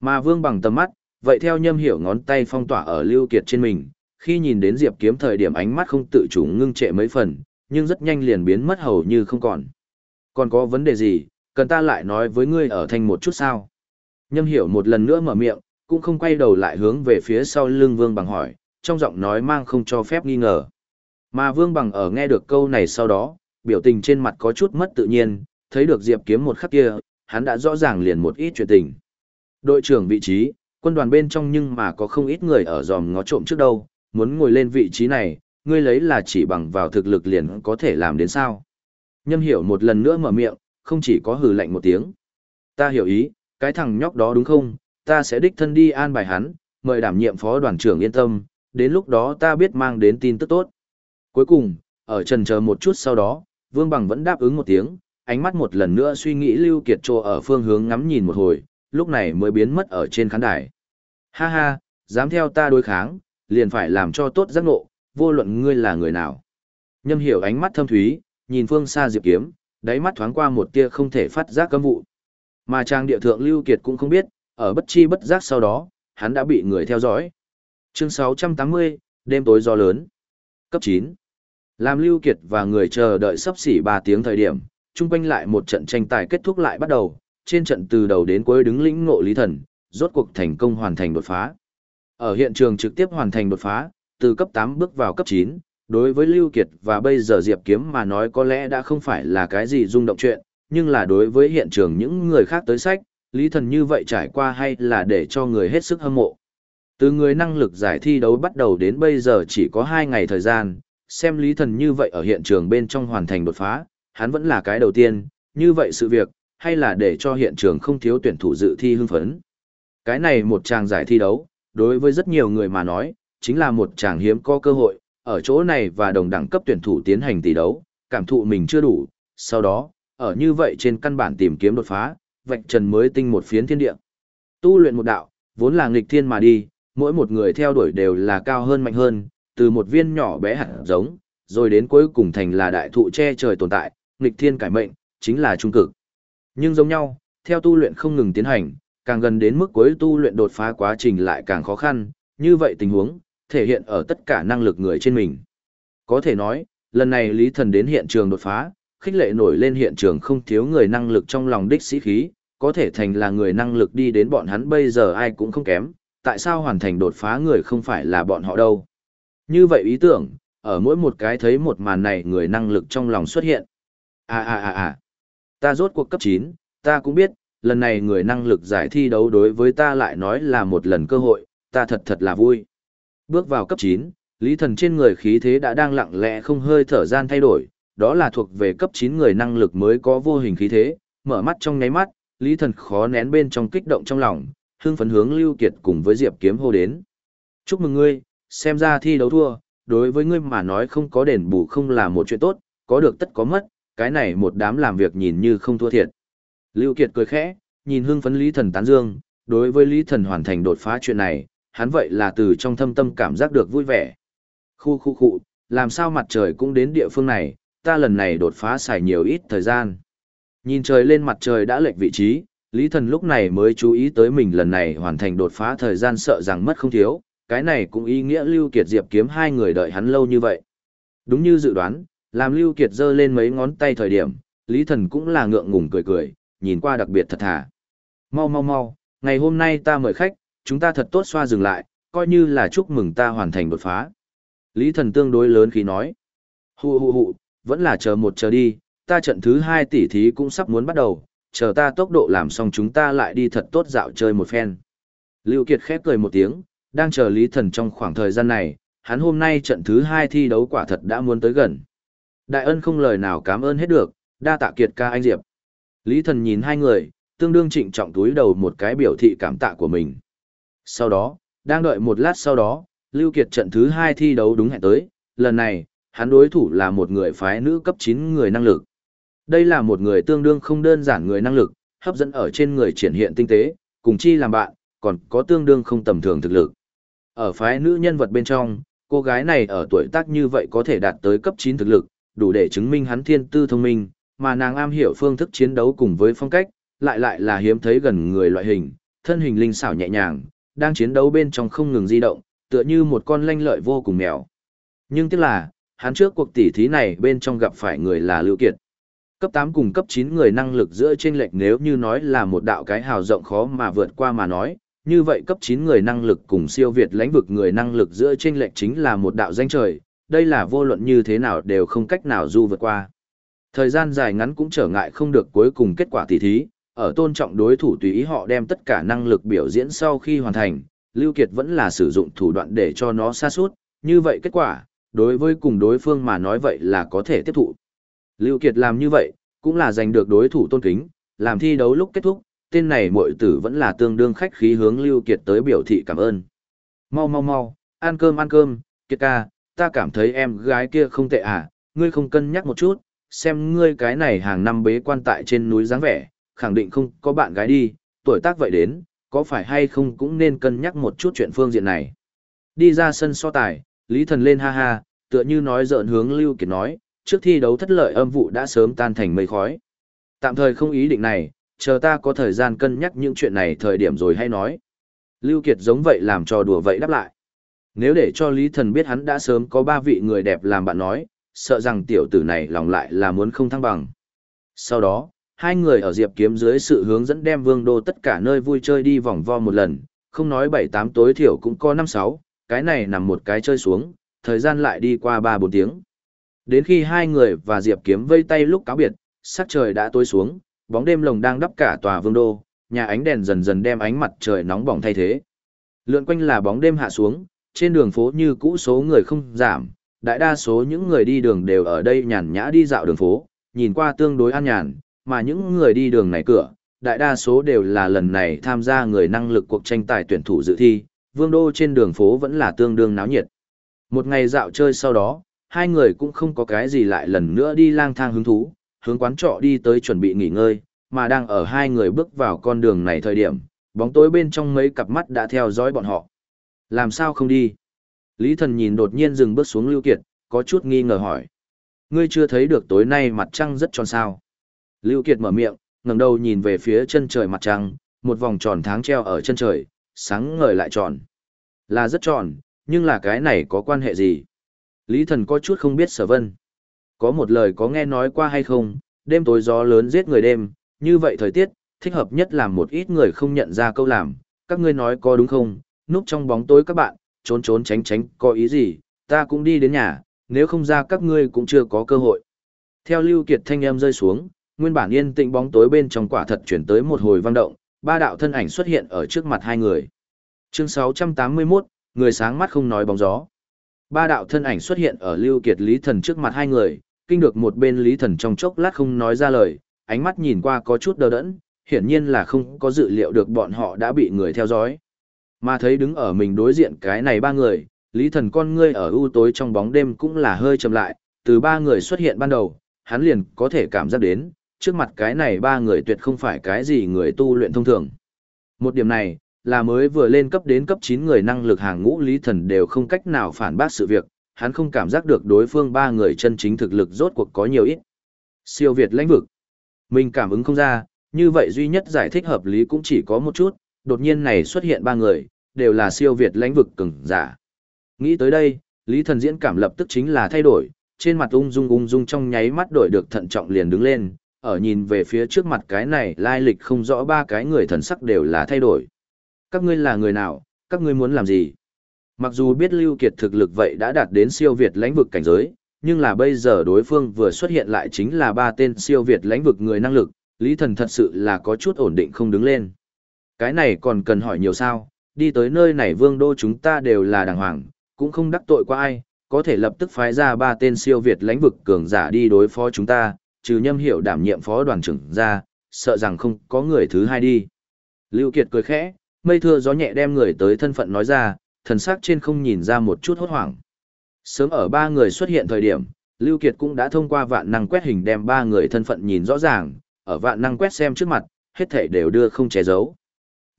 Mà Vương bằng tầm mắt, vậy theo nhâm hiểu ngón tay phong tỏa ở Lưu Kiệt trên mình, khi nhìn đến Diệp Kiếm thời điểm ánh mắt không tự chủ ngưng trệ mấy phần, nhưng rất nhanh liền biến mất hầu như không còn. Còn có vấn đề gì, cần ta lại nói với ngươi ở thành một chút sao? Nhâm hiểu một lần nữa mở miệng, cũng không quay đầu lại hướng về phía sau lưng Vương bằng hỏi, trong giọng nói mang không cho phép nghi ngờ. Mà Vương bằng ở nghe được câu này sau đó, biểu tình trên mặt có chút mất tự nhiên, thấy được Diệp Kiếm một khắc kia, hắn đã rõ ràng liền một ít chuyện tình. Đội trưởng vị trí, quân đoàn bên trong nhưng mà có không ít người ở dòm ngó trộm trước đâu, muốn ngồi lên vị trí này, ngươi lấy là chỉ bằng vào thực lực liền có thể làm đến sao. Nhâm hiểu một lần nữa mở miệng, không chỉ có hừ lạnh một tiếng. Ta hiểu ý, cái thằng nhóc đó đúng không, ta sẽ đích thân đi an bài hắn, mời đảm nhiệm phó đoàn trưởng yên tâm, đến lúc đó ta biết mang đến tin tức tốt. Cuối cùng, ở trần chờ một chút sau đó, Vương Bằng vẫn đáp ứng một tiếng, ánh mắt một lần nữa suy nghĩ Lưu Kiệt Trô ở phương hướng ngắm nhìn một hồi, lúc này mới biến mất ở trên khán đài. Ha ha, dám theo ta đối kháng, liền phải làm cho tốt giác ngộ, vô luận ngươi là người nào. Nhâm hiểu ánh mắt thâm thúy, nhìn phương xa Diệp Kiếm, đáy mắt thoáng qua một tia không thể phát giác cấm vụ. Mà trang địa thượng Lưu Kiệt cũng không biết, ở bất chi bất giác sau đó, hắn đã bị người theo dõi. Chương 680, đêm tối gió lớn. Cấp 9. Làm Lưu Kiệt và người chờ đợi sắp xỉ 3 tiếng thời điểm, chung quanh lại một trận tranh tài kết thúc lại bắt đầu, trên trận từ đầu đến cuối đứng lĩnh ngộ lý thần, rốt cuộc thành công hoàn thành đột phá. Ở hiện trường trực tiếp hoàn thành đột phá, từ cấp 8 bước vào cấp 9, đối với Lưu Kiệt và bây giờ Diệp Kiếm mà nói có lẽ đã không phải là cái gì rung động chuyện, nhưng là đối với hiện trường những người khác tới sách, lý thần như vậy trải qua hay là để cho người hết sức hâm mộ. Từ người năng lực giải thi đấu bắt đầu đến bây giờ chỉ có 2 ngày thời gian, xem lý thần như vậy ở hiện trường bên trong hoàn thành đột phá, hắn vẫn là cái đầu tiên, như vậy sự việc, hay là để cho hiện trường không thiếu tuyển thủ dự thi hưng phấn. Cái này một tràng giải thi đấu, đối với rất nhiều người mà nói, chính là một tràng hiếm có cơ hội, ở chỗ này và đồng đẳng cấp tuyển thủ tiến hành tỷ đấu, cảm thụ mình chưa đủ, sau đó, ở như vậy trên căn bản tìm kiếm đột phá, vạch trần mới tinh một phiến thiên địa. Tu luyện một đạo, vốn là nghịch thiên mà đi, mỗi một người theo đuổi đều là cao hơn mạnh hơn, từ một viên nhỏ bé hạt giống, rồi đến cuối cùng thành là đại thụ che trời tồn tại, nghịch thiên cải mệnh, chính là trung cực. Nhưng giống nhau, theo tu luyện không ngừng tiến hành, càng gần đến mức cuối tu luyện đột phá quá trình lại càng khó khăn, như vậy tình huống, thể hiện ở tất cả năng lực người trên mình. Có thể nói, lần này Lý Thần đến hiện trường đột phá, khích lệ nổi lên hiện trường không thiếu người năng lực trong lòng đích sĩ khí, có thể thành là người năng lực đi đến bọn hắn bây giờ ai cũng không kém, tại sao hoàn thành đột phá người không phải là bọn họ đâu. Như vậy ý tưởng, ở mỗi một cái thấy một màn này người năng lực trong lòng xuất hiện. À à à à, ta rốt cuộc cấp 9, ta cũng biết, lần này người năng lực giải thi đấu đối với ta lại nói là một lần cơ hội, ta thật thật là vui. Bước vào cấp 9, lý thần trên người khí thế đã đang lặng lẽ không hơi thở gian thay đổi, đó là thuộc về cấp 9 người năng lực mới có vô hình khí thế, mở mắt trong nháy mắt, lý thần khó nén bên trong kích động trong lòng, hưng phấn hướng Lưu Kiệt cùng với Diệp Kiếm hô đến. Chúc mừng ngươi, xem ra thi đấu thua, đối với ngươi mà nói không có đền bù không là một chuyện tốt, có được tất có mất, cái này một đám làm việc nhìn như không thua thiệt. Lưu Kiệt cười khẽ, nhìn hưng phấn Lý Thần tán dương, đối với Lý Thần hoàn thành đột phá chuyện này, hắn vậy là từ trong thâm tâm cảm giác được vui vẻ. Khu khu khu, làm sao mặt trời cũng đến địa phương này, ta lần này đột phá xài nhiều ít thời gian. Nhìn trời lên mặt trời đã lệch vị trí, Lý Thần lúc này mới chú ý tới mình lần này hoàn thành đột phá thời gian sợ rằng mất không thiếu, cái này cũng ý nghĩa Lưu Kiệt Diệp kiếm hai người đợi hắn lâu như vậy. Đúng như dự đoán, làm Lưu Kiệt giơ lên mấy ngón tay thời điểm, Lý Thần cũng là ngượng ngùng cười cười, nhìn qua đặc biệt thật thà. Mau mau mau, ngày hôm nay ta mời khách, chúng ta thật tốt xoa dừng lại, coi như là chúc mừng ta hoàn thành đột phá. Lý Thần tương đối lớn khi nói. Hù hù hù, vẫn là chờ một chờ đi, ta trận thứ hai tỷ thí cũng sắp muốn bắt đầu, chờ ta tốc độ làm xong chúng ta lại đi thật tốt dạo chơi một phen. Lưu Kiệt khép cười một tiếng, đang chờ Lý Thần trong khoảng thời gian này, hắn hôm nay trận thứ hai thi đấu quả thật đã muốn tới gần. Đại ân không lời nào cảm ơn hết được, đa tạ kiệt ca anh Diệp. Lý Thần nhìn hai người, tương đương trịnh trọng túi đầu một cái biểu thị cảm tạ của mình. Sau đó, đang đợi một lát sau đó, Lưu Kiệt trận thứ hai thi đấu đúng hẹn tới, lần này, hắn đối thủ là một người phái nữ cấp 9 người năng lực. Đây là một người tương đương không đơn giản người năng lực, hấp dẫn ở trên người triển hiện tinh tế, cùng chi làm bạn, còn có tương đương không tầm thường thực lực. Ở phái nữ nhân vật bên trong, cô gái này ở tuổi tác như vậy có thể đạt tới cấp 9 thực lực, đủ để chứng minh hắn thiên tư thông minh, mà nàng am hiểu phương thức chiến đấu cùng với phong cách, lại lại là hiếm thấy gần người loại hình, thân hình linh xảo nhẹ nhàng, đang chiến đấu bên trong không ngừng di động, tựa như một con lanh lợi vô cùng mèo. Nhưng tiếc là, hắn trước cuộc tỉ thí này bên trong gặp phải người là Lưu Kiệt. Cấp 8 cùng cấp 9 người năng lực giữa trên lệch nếu như nói là một đạo cái hào rộng khó mà vượt qua mà nói, như vậy cấp 9 người năng lực cùng siêu việt lãnh vực người năng lực giữa trên lệch chính là một đạo danh trời, đây là vô luận như thế nào đều không cách nào du vượt qua. Thời gian dài ngắn cũng trở ngại không được cuối cùng kết quả tỉ thí, ở tôn trọng đối thủ tùy ý họ đem tất cả năng lực biểu diễn sau khi hoàn thành, Lưu Kiệt vẫn là sử dụng thủ đoạn để cho nó xa suốt, như vậy kết quả, đối với cùng đối phương mà nói vậy là có thể tiếp thụ. Lưu Kiệt làm như vậy, cũng là giành được đối thủ tôn kính, làm thi đấu lúc kết thúc, tên này muội tử vẫn là tương đương khách khí hướng Lưu Kiệt tới biểu thị cảm ơn. Mau mau mau, ăn cơm ăn cơm, Kiệt ca, ta cảm thấy em gái kia không tệ à, ngươi không cân nhắc một chút, xem ngươi cái này hàng năm bế quan tại trên núi dáng vẻ, khẳng định không có bạn gái đi, tuổi tác vậy đến, có phải hay không cũng nên cân nhắc một chút chuyện phương diện này. Đi ra sân so tài, Lý Thần lên ha ha, tựa như nói giỡn hướng Lưu Kiệt nói, trước thi đấu thất lợi âm vụ đã sớm tan thành mây khói. Tạm thời không ý định này, chờ ta có thời gian cân nhắc những chuyện này thời điểm rồi hay nói. Lưu Kiệt giống vậy làm trò đùa vậy đáp lại. Nếu để cho Lý Thần biết hắn đã sớm có ba vị người đẹp làm bạn nói, sợ rằng tiểu tử này lòng lại là muốn không thăng bằng. Sau đó, hai người ở Diệp Kiếm dưới sự hướng dẫn đem Vương Đô tất cả nơi vui chơi đi vòng vo một lần, không nói bảy tám tối thiểu cũng có năm sáu, cái này nằm một cái chơi xuống, thời gian lại đi qua ba bốn tiếng. Đến khi hai người và Diệp Kiếm vây tay lúc cáo biệt, sắc trời đã tối xuống, bóng đêm lồng đang đắp cả tòa Vương Đô, nhà ánh đèn dần dần đem ánh mặt trời nóng bỏng thay thế. Lượn quanh là bóng đêm hạ xuống, trên đường phố như cũ số người không giảm, đại đa số những người đi đường đều ở đây nhàn nhã đi dạo đường phố, nhìn qua tương đối an nhàn, mà những người đi đường này cửa, đại đa số đều là lần này tham gia người năng lực cuộc tranh tài tuyển thủ dự thi, vương đô trên đường phố vẫn là tương đương náo nhiệt. Một ngày dạo chơi sau đó, hai người cũng không có cái gì lại lần nữa đi lang thang hứng thú, hướng quán trọ đi tới chuẩn bị nghỉ ngơi, mà đang ở hai người bước vào con đường này thời điểm, bóng tối bên trong mấy cặp mắt đã theo dõi bọn họ. Làm sao không đi? Lý thần nhìn đột nhiên dừng bước xuống Lưu Kiệt, có chút nghi ngờ hỏi. Ngươi chưa thấy được tối nay mặt trăng rất tròn sao. Lưu Kiệt mở miệng, ngẩng đầu nhìn về phía chân trời mặt trăng, một vòng tròn tháng treo ở chân trời, sáng ngời lại tròn. Là rất tròn, nhưng là cái này có quan hệ gì? Lý thần có chút không biết sở vân. Có một lời có nghe nói qua hay không, đêm tối gió lớn giết người đêm, như vậy thời tiết, thích hợp nhất làm một ít người không nhận ra câu làm, các ngươi nói có đúng không, núp trong bóng tối các bạn, trốn trốn tránh tránh, có ý gì, ta cũng đi đến nhà, nếu không ra các ngươi cũng chưa có cơ hội. Theo Lưu Kiệt thanh âm rơi xuống, nguyên bản yên tĩnh bóng tối bên trong quả thật chuyển tới một hồi vang động, ba đạo thân ảnh xuất hiện ở trước mặt hai người. Chương 681, người sáng mắt không nói bóng gió. Ba đạo thân ảnh xuất hiện ở Lưu Kiệt Lý Thần trước mặt hai người, kinh được một bên Lý Thần trong chốc lát không nói ra lời, ánh mắt nhìn qua có chút đờ đẫn, hiển nhiên là không có dự liệu được bọn họ đã bị người theo dõi. Mà thấy đứng ở mình đối diện cái này ba người, Lý Thần con ngươi ở u tối trong bóng đêm cũng là hơi chậm lại, từ ba người xuất hiện ban đầu, hắn liền có thể cảm giác đến, trước mặt cái này ba người tuyệt không phải cái gì người tu luyện thông thường. Một điểm này, là mới vừa lên cấp đến cấp 9 người năng lực hàng ngũ Lý Thần đều không cách nào phản bác sự việc, hắn không cảm giác được đối phương ba người chân chính thực lực rốt cuộc có nhiều ít. Siêu Việt lãnh vực. Mình cảm ứng không ra, như vậy duy nhất giải thích hợp lý cũng chỉ có một chút, đột nhiên này xuất hiện ba người, đều là siêu Việt lãnh vực cường giả. Nghĩ tới đây, Lý Thần diễn cảm lập tức chính là thay đổi, trên mặt ung dung ung dung trong nháy mắt đổi được thận trọng liền đứng lên, ở nhìn về phía trước mặt cái này lai lịch không rõ ba cái người thần sắc đều là thay đổi. Các ngươi là người nào, các ngươi muốn làm gì? Mặc dù biết Lưu Kiệt thực lực vậy đã đạt đến siêu Việt lãnh vực cảnh giới, nhưng là bây giờ đối phương vừa xuất hiện lại chính là ba tên siêu Việt lãnh vực người năng lực, Lý Thần thật sự là có chút ổn định không đứng lên. Cái này còn cần hỏi nhiều sao, đi tới nơi này vương đô chúng ta đều là đàng hoàng, cũng không đắc tội qua ai, có thể lập tức phái ra ba tên siêu Việt lãnh vực cường giả đi đối phó chúng ta, trừ nhâm hiểu đảm nhiệm phó đoàn trưởng ra, sợ rằng không có người thứ hai đi. Lưu Kiệt cười khẽ, mây thưa gió nhẹ đem người tới thân phận nói ra, thần sắc trên không nhìn ra một chút hốt hoảng. Sớm ở ba người xuất hiện thời điểm, Lưu Kiệt cũng đã thông qua vạn năng quét hình đem ba người thân phận nhìn rõ ràng, ở vạn năng quét xem trước mặt, hết thảy đều đưa không che giấu.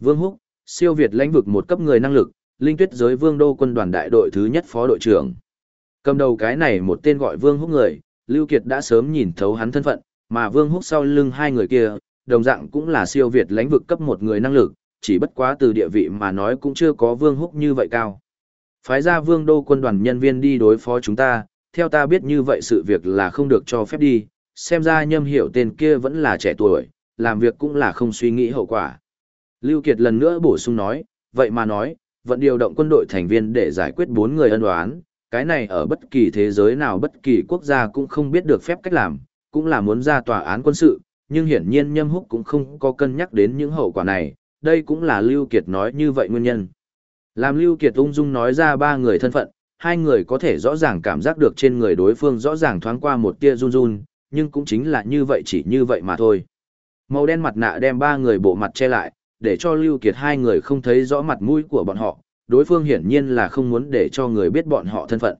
Vương Húc, siêu việt lãnh vực một cấp người năng lực, linh tuyết giới vương đô quân đoàn đại đội thứ nhất phó đội trưởng. Cầm đầu cái này một tên gọi Vương Húc người, Lưu Kiệt đã sớm nhìn thấu hắn thân phận, mà Vương Húc sau lưng hai người kia, đồng dạng cũng là siêu việt lãnh vực cấp một người năng lực, chỉ bất quá từ địa vị mà nói cũng chưa có Vương Húc như vậy cao. Phái ra Vương Đô quân đoàn nhân viên đi đối phó chúng ta, theo ta biết như vậy sự việc là không được cho phép đi, xem ra nhâm hiểu tên kia vẫn là trẻ tuổi, làm việc cũng là không suy nghĩ hậu quả. Lưu Kiệt lần nữa bổ sung nói, vậy mà nói, vẫn điều động quân đội thành viên để giải quyết bốn người ân oán, cái này ở bất kỳ thế giới nào bất kỳ quốc gia cũng không biết được phép cách làm, cũng là muốn ra tòa án quân sự, nhưng hiển nhiên Nhâm Húc cũng không có cân nhắc đến những hậu quả này, đây cũng là Lưu Kiệt nói như vậy nguyên nhân. Làm Lưu Kiệt ung dung nói ra ba người thân phận, hai người có thể rõ ràng cảm giác được trên người đối phương rõ ràng thoáng qua một tia run run, nhưng cũng chính là như vậy chỉ như vậy mà thôi. Màu đen mặt nạ đem ba người bộ mặt che lại, để cho Lưu Kiệt hai người không thấy rõ mặt mũi của bọn họ, đối phương hiển nhiên là không muốn để cho người biết bọn họ thân phận.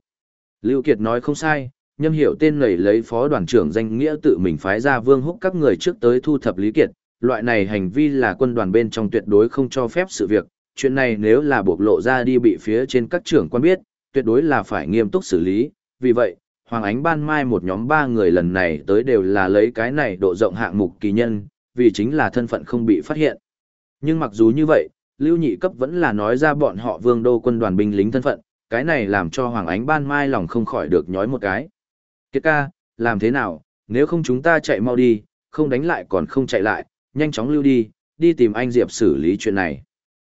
Lưu Kiệt nói không sai, nhâm hiểu tên này lấy phó đoàn trưởng danh nghĩa tự mình phái ra vương húc các người trước tới thu thập Lý Kiệt, loại này hành vi là quân đoàn bên trong tuyệt đối không cho phép sự việc, chuyện này nếu là bộc lộ ra đi bị phía trên các trưởng quan biết, tuyệt đối là phải nghiêm túc xử lý, vì vậy, Hoàng Ánh Ban Mai một nhóm ba người lần này tới đều là lấy cái này độ rộng hạng mục kỳ nhân, vì chính là thân phận không bị phát hiện. Nhưng mặc dù như vậy, Lưu Nhị Cấp vẫn là nói ra bọn họ vương đô quân đoàn binh lính thân phận, cái này làm cho Hoàng Ánh Ban Mai lòng không khỏi được nhói một cái. Kiệt ca, làm thế nào, nếu không chúng ta chạy mau đi, không đánh lại còn không chạy lại, nhanh chóng lưu đi, đi tìm anh Diệp xử lý chuyện này.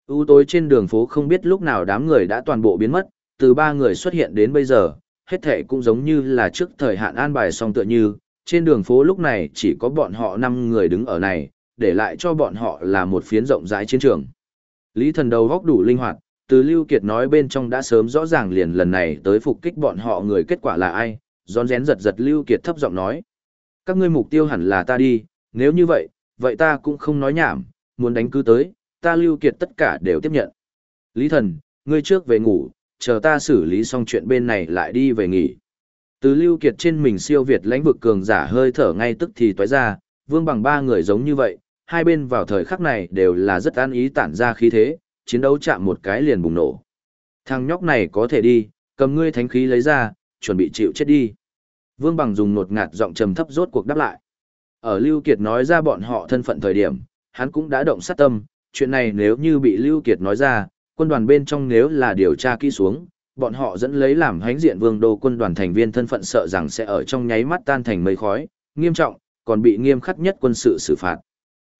U tối trên đường phố không biết lúc nào đám người đã toàn bộ biến mất, từ ba người xuất hiện đến bây giờ, hết thể cũng giống như là trước thời hạn an bài xong tựa như, trên đường phố lúc này chỉ có bọn họ năm người đứng ở này, để lại cho bọn họ là một phiến rộng rãi chiến trường. Lý thần đầu góc đủ linh hoạt, từ Lưu Kiệt nói bên trong đã sớm rõ ràng liền lần này tới phục kích bọn họ người kết quả là ai, giòn rén giật giật Lưu Kiệt thấp giọng nói. Các ngươi mục tiêu hẳn là ta đi, nếu như vậy, vậy ta cũng không nói nhảm, muốn đánh cứ tới, ta Lưu Kiệt tất cả đều tiếp nhận. Lý thần, ngươi trước về ngủ, chờ ta xử lý xong chuyện bên này lại đi về nghỉ. Từ Lưu Kiệt trên mình siêu việt lãnh vực cường giả hơi thở ngay tức thì toái ra, vương bằng ba người giống như vậy, hai bên vào thời khắc này đều là rất an ý tản ra khí thế, chiến đấu chạm một cái liền bùng nổ. Thằng nhóc này có thể đi, cầm ngươi thánh khí lấy ra, chuẩn bị chịu chết đi. Vương Bằng dùng nột ngạt giọng trầm thấp rốt cuộc đáp lại. Ở Lưu Kiệt nói ra bọn họ thân phận thời điểm, hắn cũng đã động sát tâm, chuyện này nếu như bị Lưu Kiệt nói ra, quân đoàn bên trong nếu là điều tra kỹ xuống, bọn họ dẫn lấy làm hánh diện vương đô quân đoàn thành viên thân phận sợ rằng sẽ ở trong nháy mắt tan thành mây khói, nghiêm trọng, còn bị nghiêm khắc nhất quân sự xử phạt.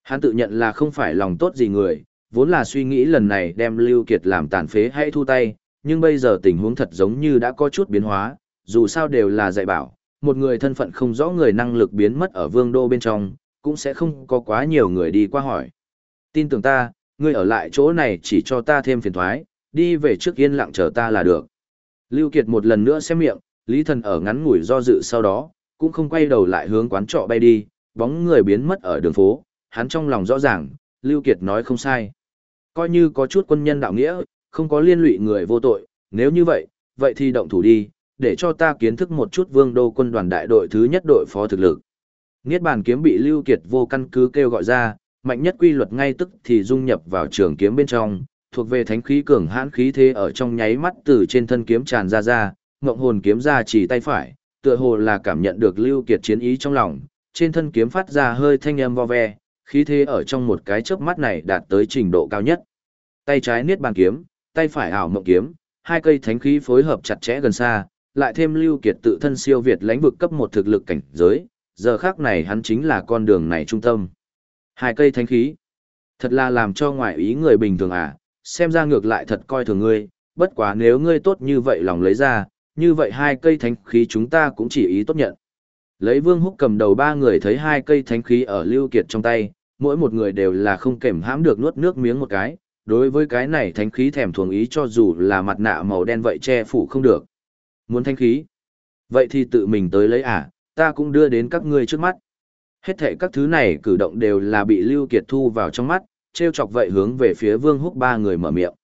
Hắn tự nhận là không phải lòng tốt gì người, vốn là suy nghĩ lần này đem Lưu Kiệt làm tàn phế hay thu tay, nhưng bây giờ tình huống thật giống như đã có chút biến hóa, dù sao đều là dạy bảo, một người thân phận không rõ người năng lực biến mất ở vương đô bên trong, cũng sẽ không có quá nhiều người đi qua hỏi. Tin tưởng ta, ngươi ở lại chỗ này chỉ cho ta thêm phiền toái đi về trước yên lặng chờ ta là được. Lưu Kiệt một lần nữa xem miệng, Lý Thần ở ngắn ngủi do dự sau đó, cũng không quay đầu lại hướng quán trọ bay đi, bóng người biến mất ở đường phố, hắn trong lòng rõ ràng, Lưu Kiệt nói không sai. Coi như có chút quân nhân đạo nghĩa, không có liên lụy người vô tội, nếu như vậy, vậy thì động thủ đi, để cho ta kiến thức một chút vương đô quân đoàn đại đội thứ nhất đội phó thực lực. Niết bàn kiếm bị Lưu Kiệt vô căn cứ kêu gọi ra, mạnh nhất quy luật ngay tức thì dung nhập vào trường kiếm bên trong, thuộc về thánh khí cường hãn khí thế ở trong nháy mắt từ trên thân kiếm tràn ra ra, ngộng hồn kiếm ra chỉ tay phải, tựa hồ là cảm nhận được Lưu Kiệt chiến ý trong lòng, trên thân kiếm phát ra hơi thanh âm vo ve, khí thế ở trong một cái chớp mắt này đạt tới trình độ cao nhất. Tay trái niết bàn kiếm, tay phải ảo mộng kiếm, hai cây thánh khí phối hợp chặt chẽ gần xa, lại thêm Lưu Kiệt tự thân siêu việt lãnh vực cấp một thực lực cảnh giới, giờ khắc này hắn chính là con đường này trung tâm. Hai cây thánh khí. Thật là làm cho ngoại ý người bình thường à, xem ra ngược lại thật coi thường ngươi, bất quá nếu ngươi tốt như vậy lòng lấy ra, như vậy hai cây thánh khí chúng ta cũng chỉ ý tốt nhận. Lấy Vương Húc cầm đầu ba người thấy hai cây thánh khí ở Lưu Kiệt trong tay, mỗi một người đều là không kềm hãm được nuốt nước miếng một cái, đối với cái này thánh khí thèm thuồng ý cho dù là mặt nạ màu đen vậy che phủ không được. Muốn thánh khí? Vậy thì tự mình tới lấy à, ta cũng đưa đến các ngươi trước mắt. Hết thảy các thứ này cử động đều là bị Lưu Kiệt thu vào trong mắt, treo chọc vậy hướng về phía Vương Húc ba người mở miệng.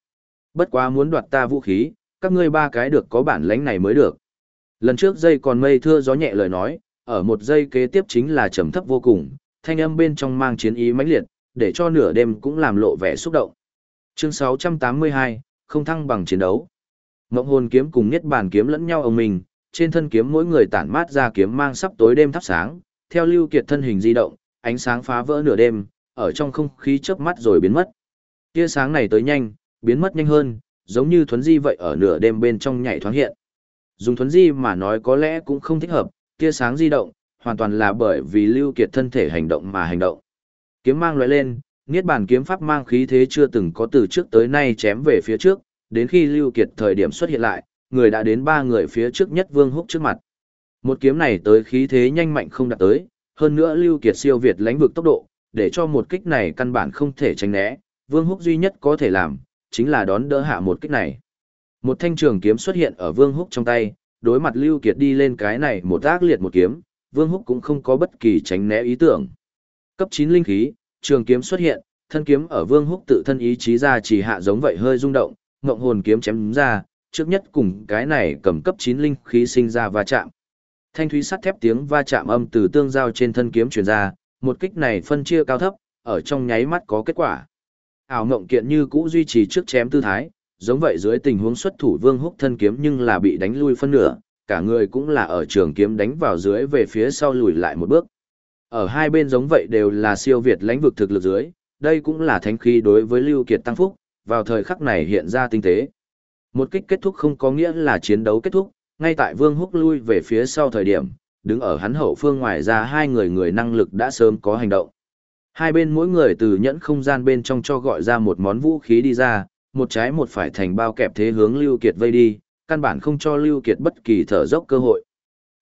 Bất quá muốn đoạt ta vũ khí, các ngươi ba cái được có bản lãnh này mới được. Lần trước dây còn mây thưa gió nhẹ lời nói, ở một giây kế tiếp chính là trầm thấp vô cùng, thanh âm bên trong mang chiến ý mãnh liệt, để cho nửa đêm cũng làm lộ vẻ xúc động. Chương 682, không thăng bằng chiến đấu. Ngộng hồn kiếm cùng nhất bàn kiếm lẫn nhau ở mình, trên thân kiếm mỗi người tản mát ra kiếm mang sắp tối đêm thắp sáng, theo lưu kiệt thân hình di động, ánh sáng phá vỡ nửa đêm, ở trong không khí chớp mắt rồi biến mất. Tia sáng này tới nhanh, biến mất nhanh hơn, giống như thuấn di vậy ở nửa đêm bên trong nhảy thoáng hiện. Dùng thuấn di mà nói có lẽ cũng không thích hợp, tia sáng di động, hoàn toàn là bởi vì Lưu Kiệt thân thể hành động mà hành động. Kiếm mang lóe lên, Niết bàn kiếm pháp mang khí thế chưa từng có từ trước tới nay chém về phía trước, đến khi Lưu Kiệt thời điểm xuất hiện lại, người đã đến ba người phía trước nhất Vương Húc trước mặt. Một kiếm này tới khí thế nhanh mạnh không đạt tới, hơn nữa Lưu Kiệt siêu việt lãnh vực tốc độ, để cho một kích này căn bản không thể tránh né, Vương Húc duy nhất có thể làm, chính là đón đỡ hạ một kích này. Một thanh trường kiếm xuất hiện ở Vương Húc trong tay, đối mặt Lưu Kiệt đi lên cái này một ác liệt một kiếm, Vương Húc cũng không có bất kỳ tránh né ý tưởng. Cấp 9 linh khí, trường kiếm xuất hiện, thân kiếm ở Vương Húc tự thân ý chí ra chỉ hạ giống vậy hơi rung động, ngộng hồn kiếm chém ra, trước nhất cùng cái này cầm cấp 9 linh khí sinh ra va chạm. Thanh thúy sắt thép tiếng va chạm âm từ tương giao trên thân kiếm truyền ra, một kích này phân chia cao thấp, ở trong nháy mắt có kết quả. Ảo ngộng kiện như cũ duy trì trước chém tư thái, giống vậy dưới tình huống xuất thủ Vương Húc thân kiếm nhưng là bị đánh lui phân nửa, cả người cũng là ở trường kiếm đánh vào dưới về phía sau lùi lại một bước. Ở hai bên giống vậy đều là siêu việt lãnh vực thực lực dưới, đây cũng là thánh khí đối với Lưu Kiệt tăng phúc, vào thời khắc này hiện ra tinh tế. Một kích kết thúc không có nghĩa là chiến đấu kết thúc, ngay tại Vương Húc lui về phía sau thời điểm, đứng ở hắn hậu phương ngoài ra hai người người năng lực đã sớm có hành động. Hai bên mỗi người từ nhẫn không gian bên trong cho gọi ra một món vũ khí đi ra, một trái một phải thành bao kẹp thế hướng Lưu Kiệt vây đi, căn bản không cho Lưu Kiệt bất kỳ thở dốc cơ hội.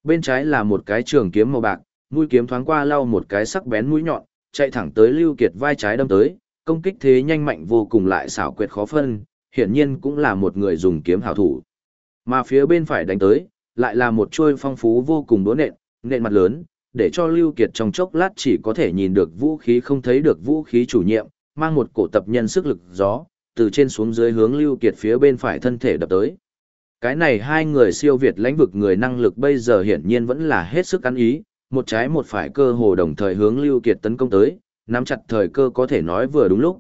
Bên trái là một cái trường kiếm màu bạc, mũi kiếm thoáng qua lau một cái sắc bén mũi nhọn, chạy thẳng tới Lưu Kiệt vai trái đâm tới, công kích thế nhanh mạnh vô cùng lại xảo quyệt khó phân, hiển nhiên cũng là một người dùng kiếm hảo thủ. Mà phía bên phải đánh tới, lại là một chuôi phong phú vô cùng đố nện, nện mặt lớn, để cho Lưu Kiệt trong chốc lát chỉ có thể nhìn được vũ khí không thấy được vũ khí chủ nhiệm, mang một cổ tập nhân sức lực gió, từ trên xuống dưới hướng Lưu Kiệt phía bên phải thân thể đập tới. Cái này hai người siêu việt lãnh vực người năng lực bây giờ hiển nhiên vẫn là hết sức ăn ý, một trái một phải cơ hồ đồng thời hướng Lưu Kiệt tấn công tới, nắm chặt thời cơ có thể nói vừa đúng lúc.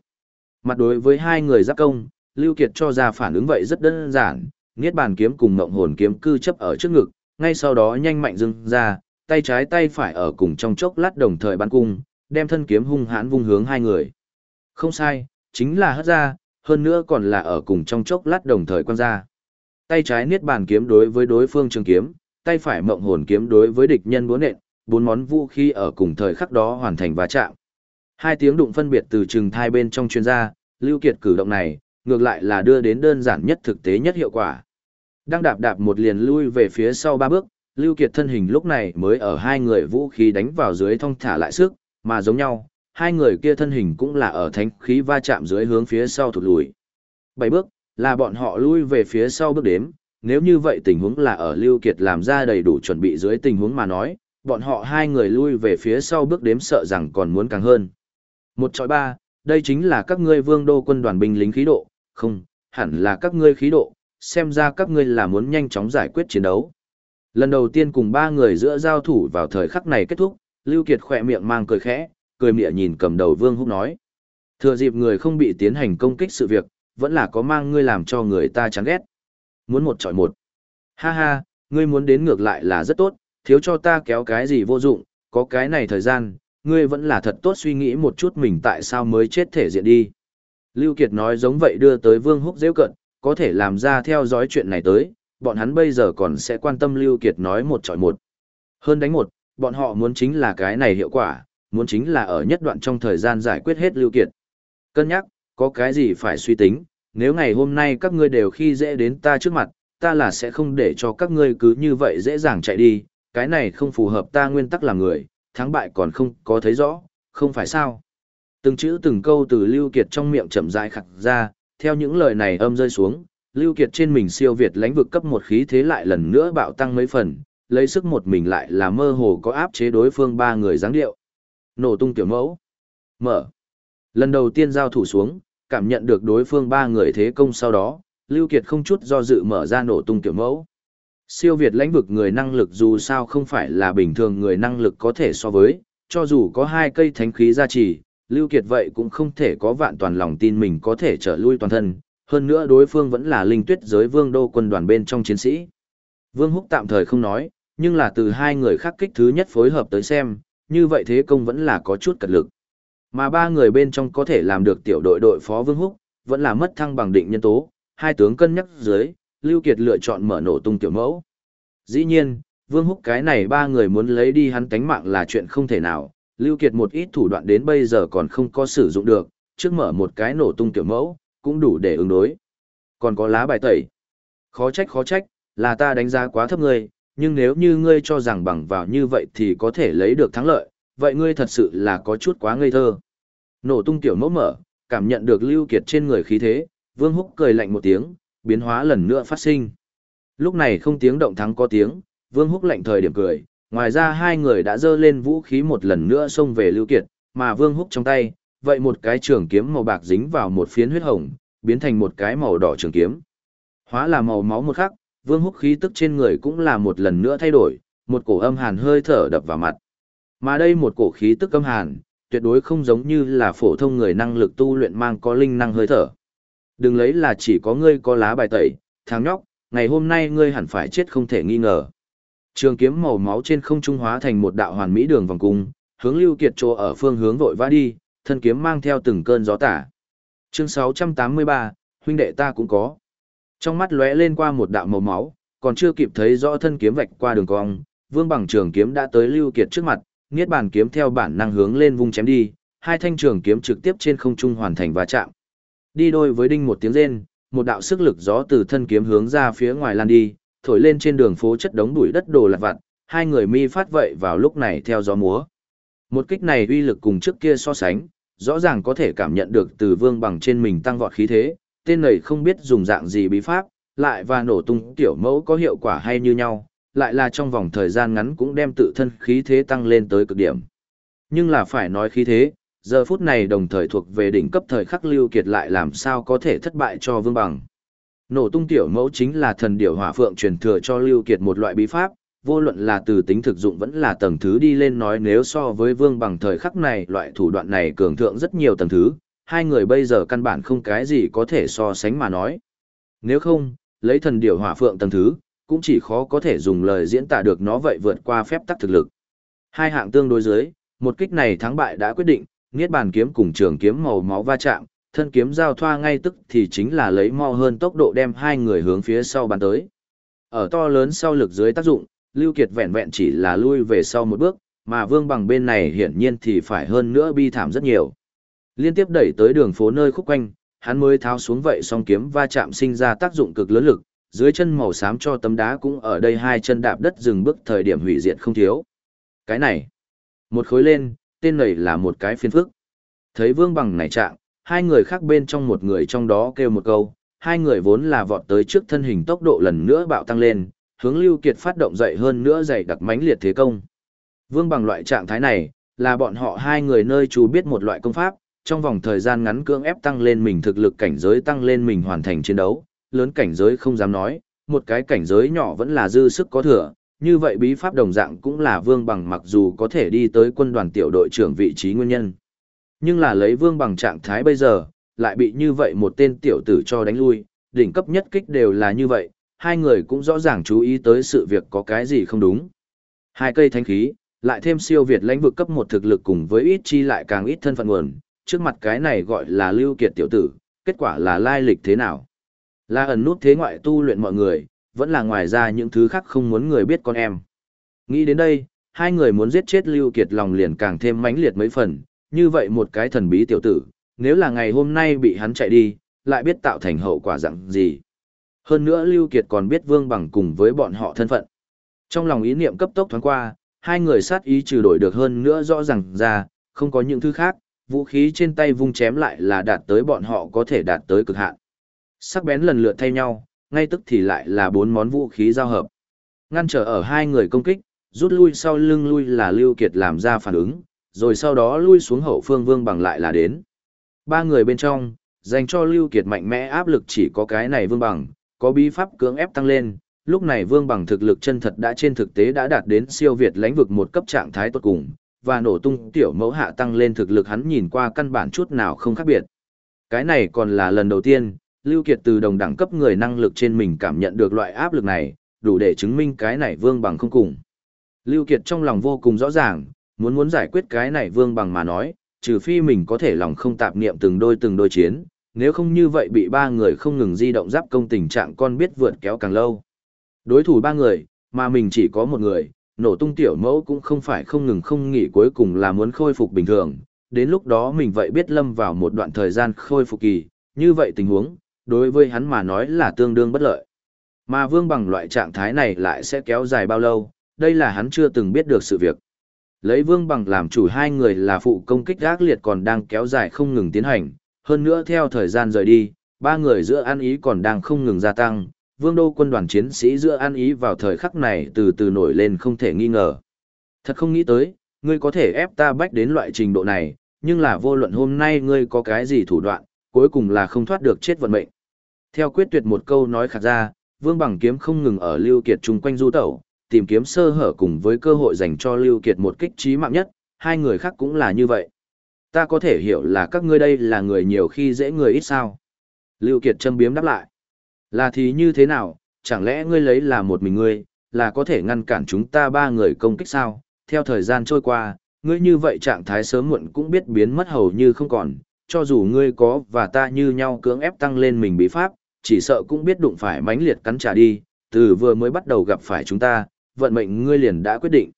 Mặt đối với hai người giáp công, Lưu Kiệt cho ra phản ứng vậy rất đơn giản, Niết bàn kiếm cùng ngộng hồn kiếm cư chấp ở trước ngực, ngay sau đó nhanh mạnh dừng ra, tay trái tay phải ở cùng trong chốc lát đồng thời bắn cung, đem thân kiếm hung hãn vung hướng hai người. Không sai, chính là hất ra, hơn nữa còn là ở cùng trong chốc lát đồng thời quan ra. Tay trái niết bàn kiếm đối với đối phương trường kiếm, tay phải mộng hồn kiếm đối với địch nhân búa nện, bốn món vũ khí ở cùng thời khắc đó hoàn thành va chạm. Hai tiếng đụng phân biệt từ trường thai bên trong chuyên gia, Lưu Kiệt cử động này, ngược lại là đưa đến đơn giản nhất thực tế nhất hiệu quả. Đang đạp đạp một liền lui về phía sau ba bước, Lưu Kiệt thân hình lúc này mới ở hai người vũ khí đánh vào dưới thông thả lại sức, mà giống nhau, hai người kia thân hình cũng là ở thánh khí va chạm dưới hướng phía sau thụt lùi. Bảy bước, là bọn họ lui về phía sau bước đếm, nếu như vậy tình huống là ở Lưu Kiệt làm ra đầy đủ chuẩn bị dưới tình huống mà nói, bọn họ hai người lui về phía sau bước đếm sợ rằng còn muốn càng hơn. Một chọi ba, đây chính là các ngươi vương đô quân đoàn binh lính khí độ, không, hẳn là các ngươi khí độ, xem ra các ngươi là muốn nhanh chóng giải quyết chiến đấu. Lần đầu tiên cùng ba người giữa giao thủ vào thời khắc này kết thúc, Lưu Kiệt khỏe miệng mang cười khẽ, cười mỉa nhìn cầm đầu Vương Húc nói. Thừa dịp người không bị tiến hành công kích sự việc, vẫn là có mang ngươi làm cho người ta chán ghét. Muốn một chọi một. Ha ha, ngươi muốn đến ngược lại là rất tốt, thiếu cho ta kéo cái gì vô dụng, có cái này thời gian, ngươi vẫn là thật tốt suy nghĩ một chút mình tại sao mới chết thể diện đi. Lưu Kiệt nói giống vậy đưa tới Vương Húc dễ cận, có thể làm ra theo dõi chuyện này tới, bọn hắn bây giờ còn sẽ quan tâm Lưu Kiệt nói một chọi một. Hơn đánh một, bọn họ muốn chính là cái này hiệu quả, muốn chính là ở nhất đoạn trong thời gian giải quyết hết Lưu Kiệt. Cân nhắc, có cái gì phải suy tính, nếu ngày hôm nay các ngươi đều khi dễ đến ta trước mặt, ta là sẽ không để cho các ngươi cứ như vậy dễ dàng chạy đi, cái này không phù hợp ta nguyên tắc làm người, thắng bại còn không có thấy rõ, không phải sao. Từng chữ từng câu từ Lưu Kiệt trong miệng chậm rãi khặt ra, theo những lời này âm rơi xuống, Lưu Kiệt trên mình siêu việt lãnh vực cấp một khí thế lại lần nữa bạo tăng mấy phần, lấy sức một mình lại là mơ hồ có áp chế đối phương ba người dáng điệu. Nổ tung tiểu mẫu. Mở. Lần đầu tiên giao thủ xuống, cảm nhận được đối phương ba người thế công sau đó, Lưu Kiệt không chút do dự mở ra nổ tung tiểu mẫu. Siêu việt lãnh vực người năng lực dù sao không phải là bình thường người năng lực có thể so với, cho dù có hai cây thánh khí gia trì, Lưu Kiệt vậy cũng không thể có vạn toàn lòng tin mình có thể trở lui toàn thân, hơn nữa đối phương vẫn là linh tuyết giới vương đô quân đoàn bên trong chiến sĩ. Vương Húc tạm thời không nói, nhưng là từ hai người khác kích thứ nhất phối hợp tới xem, như vậy thế công vẫn là có chút cật lực. Mà ba người bên trong có thể làm được tiểu đội đội phó Vương Húc, vẫn là mất thăng bằng định nhân tố, hai tướng cân nhắc dưới, Lưu Kiệt lựa chọn mở nổ tung tiểu mẫu. Dĩ nhiên, Vương Húc cái này ba người muốn lấy đi hắn tánh mạng là chuyện không thể nào, Lưu Kiệt một ít thủ đoạn đến bây giờ còn không có sử dụng được, trước mở một cái nổ tung tiểu mẫu, cũng đủ để ứng đối. Còn có lá bài tẩy. Khó trách khó trách, là ta đánh giá quá thấp ngươi, nhưng nếu như ngươi cho rằng bằng vào như vậy thì có thể lấy được thắng lợi, vậy ngươi thật sự là có chút quá ngây thơ. Nổ tung tiểu mẫu mở, cảm nhận được Lưu Kiệt trên người khí thế, Vương Húc cười lạnh một tiếng, biến hóa lần nữa phát sinh. Lúc này không tiếng động thắng có tiếng, Vương Húc lạnh thời điểm cười, ngoài ra hai người đã dơ lên vũ khí một lần nữa xông về Lưu Kiệt, mà Vương Húc trong tay, vậy một cái trường kiếm màu bạc dính vào một phiến huyết hồng, biến thành một cái màu đỏ trường kiếm. Hóa là màu máu một khắc, Vương Húc khí tức trên người cũng là một lần nữa thay đổi, một cổ âm hàn hơi thở đập vào mặt. Mà đây một cổ khí tức âm hàn, tuyệt đối không giống như là phổ thông người năng lực tu luyện mang có linh năng hơi thở. Đừng lấy là chỉ có ngươi có lá bài tẩy, thằng nhóc, ngày hôm nay ngươi hẳn phải chết không thể nghi ngờ. Trường kiếm màu máu trên không trung hóa thành một đạo hoàn mỹ đường vòng cung, hướng Lưu Kiệt chỗ ở phương hướng vội vã đi, thân kiếm mang theo từng cơn gió tả. Chương 683, huynh đệ ta cũng có. Trong mắt lóe lên qua một đạo màu máu, còn chưa kịp thấy rõ thân kiếm vạch qua đường cong, Vương Bằng trường kiếm đã tới Lưu Kiệt trước mặt, niết bàn kiếm theo bản năng hướng lên vung chém đi, hai thanh trường kiếm trực tiếp trên không trung hoàn thành va chạm. Đi đôi với đinh một tiếng rên, một đạo sức lực gió từ thân kiếm hướng ra phía ngoài lan đi, thổi lên trên đường phố chất đống bụi đất đồ lặt vặt, hai người mi phát vậy vào lúc này theo gió múa. Một kích này uy lực cùng trước kia so sánh, rõ ràng có thể cảm nhận được từ vương bằng trên mình tăng vọt khí thế, tên này không biết dùng dạng gì bí pháp, lại và nổ tung tiểu mẫu có hiệu quả hay như nhau, lại là trong vòng thời gian ngắn cũng đem tự thân khí thế tăng lên tới cực điểm. Nhưng là phải nói khí thế, giờ phút này đồng thời thuộc về đỉnh cấp thời khắc lưu kiệt lại làm sao có thể thất bại cho vương bằng. Nổ tung tiểu mẫu chính là thần điểu hỏa phượng truyền thừa cho lưu kiệt một loại bí pháp, vô luận là từ tính thực dụng vẫn là tầng thứ đi lên nói nếu so với vương bằng thời khắc này loại thủ đoạn này cường thượng rất nhiều tầng thứ, hai người bây giờ căn bản không cái gì có thể so sánh mà nói. Nếu không, lấy thần điểu hỏa phượng tầng thứ, cũng chỉ khó có thể dùng lời diễn tả được nó vậy vượt qua phép tắc thực lực. Hai hạng tương đối dưới, một kích này thắng bại đã quyết định, Niết bàn kiếm cùng trường kiếm màu máu va chạm, thân kiếm giao thoa ngay tức thì chính là lấy mo hơn tốc độ đem hai người hướng phía sau bàn tới. Ở to lớn sau lực dưới tác dụng, Lưu Kiệt vẹn vẹn chỉ là lui về sau một bước, mà Vương Bằng bên này hiển nhiên thì phải hơn nữa bi thảm rất nhiều. Liên tiếp đẩy tới đường phố nơi khúc quanh, hắn mới tháo xuống vậy song kiếm va chạm sinh ra tác dụng cực lớn lực, dưới chân màu xám cho tấm đá cũng ở đây hai chân đạp đất dừng bước thời điểm hủy diệt không thiếu. Cái này, một khối lên, tên này là một cái phiên phức. Thấy Vương Bằng này trạng, hai người khác bên trong một người trong đó kêu một câu, hai người vốn là vọt tới trước thân hình tốc độ lần nữa bạo tăng lên, hướng Lưu Kiệt phát động dậy hơn nữa dày đặc mãnh liệt thế công. Vương Bằng loại trạng thái này, là bọn họ hai người nơi chú biết một loại công pháp, trong vòng thời gian ngắn cưỡng ép tăng lên mình thực lực cảnh giới tăng lên mình hoàn thành chiến đấu, lớn cảnh giới không dám nói, một cái cảnh giới nhỏ vẫn là dư sức có thừa, như vậy bí pháp đồng dạng cũng là vương bằng mặc dù có thể đi tới quân đoàn tiểu đội trưởng vị trí nguyên nhân. Nhưng là lấy vương bằng trạng thái bây giờ, lại bị như vậy một tên tiểu tử cho đánh lui, đỉnh cấp nhất kích đều là như vậy, hai người cũng rõ ràng chú ý tới sự việc có cái gì không đúng. Hai cây thanh khí, lại thêm siêu việt lãnh vực cấp một thực lực cùng với ít chi lại càng ít thân phận nguồn, trước mặt cái này gọi là lưu kiệt tiểu tử, kết quả là lai lịch thế nào? Là ẩn nút thế ngoại tu luyện mọi người, vẫn là ngoài ra những thứ khác không muốn người biết con em. Nghĩ đến đây, hai người muốn giết chết Lưu Kiệt lòng liền càng thêm mãnh liệt mấy phần, như vậy một cái thần bí tiểu tử, nếu là ngày hôm nay bị hắn chạy đi, lại biết tạo thành hậu quả dạng gì. Hơn nữa Lưu Kiệt còn biết Vương Bằng cùng với bọn họ thân phận. Trong lòng ý niệm cấp tốc thoáng qua, hai người sát ý trừ đổi được hơn nữa rõ ràng ra, không có những thứ khác, vũ khí trên tay vung chém lại là đạt tới bọn họ có thể đạt tới cực hạn. Sắc bén lần lượt thay nhau, ngay tức thì lại là bốn món vũ khí giao hợp. Ngăn trở ở hai người công kích, rút lui sau lưng lui là Lưu Kiệt làm ra phản ứng, rồi sau đó lui xuống hậu phương Vương Bằng lại là đến. Ba người bên trong, dành cho Lưu Kiệt mạnh mẽ áp lực chỉ có cái này Vương Bằng, có bí pháp cưỡng ép tăng lên, lúc này Vương Bằng thực lực chân thật đã trên thực tế đã đạt đến siêu việt lãnh vực một cấp trạng thái tốt cùng, và nổ tung tiểu mẫu hạ tăng lên thực lực hắn nhìn qua căn bản chút nào không khác biệt. Cái này còn là lần đầu tiên, Lưu Kiệt từ đồng đẳng cấp người năng lực trên mình cảm nhận được loại áp lực này, đủ để chứng minh cái này vương bằng không cùng. Lưu Kiệt trong lòng vô cùng rõ ràng, muốn muốn giải quyết cái này vương bằng mà nói, trừ phi mình có thể lòng không tạp niệm từng đôi từng đôi chiến, nếu không như vậy bị ba người không ngừng di động giáp công tình trạng con biết vượt kéo càng lâu. Đối thủ ba người, mà mình chỉ có một người, nổ tung tiểu mẫu cũng không phải không ngừng không nghỉ cuối cùng là muốn khôi phục bình thường, đến lúc đó mình vậy biết lâm vào một đoạn thời gian khôi phục kỳ, như vậy tình huống, đối với hắn mà nói là tương đương bất lợi. Mà vương bằng loại trạng thái này lại sẽ kéo dài bao lâu, đây là hắn chưa từng biết được sự việc. Lấy vương bằng làm chủ hai người là phụ công kích gác liệt còn đang kéo dài không ngừng tiến hành, hơn nữa theo thời gian rời đi, ba người giữa ăn ý còn đang không ngừng gia tăng, vương đô quân đoàn chiến sĩ giữa ăn ý vào thời khắc này từ từ nổi lên không thể nghi ngờ. Thật không nghĩ tới, ngươi có thể ép ta bách đến loại trình độ này, nhưng là vô luận hôm nay ngươi có cái gì thủ đoạn, cuối cùng là không thoát được chết vận mệnh. Theo quyết tuyệt một câu nói khạc ra, Vương Bằng Kiếm không ngừng ở Lưu Kiệt chung quanh du tẩu, tìm kiếm sơ hở cùng với cơ hội dành cho Lưu Kiệt một kích trí mạng nhất, hai người khác cũng là như vậy. Ta có thể hiểu là các ngươi đây là người nhiều khi dễ người ít sao. Lưu Kiệt châm biếm đáp lại. Là thì như thế nào, chẳng lẽ ngươi lấy là một mình ngươi, là có thể ngăn cản chúng ta ba người công kích sao? Theo thời gian trôi qua, ngươi như vậy trạng thái sớm muộn cũng biết biến mất hầu như không còn, cho dù ngươi có và ta như nhau cưỡng ép tăng lên mình bí pháp, chỉ sợ cũng biết đụng phải mãnh liệt cắn trả đi, từ vừa mới bắt đầu gặp phải chúng ta, vận mệnh ngươi liền đã quyết định.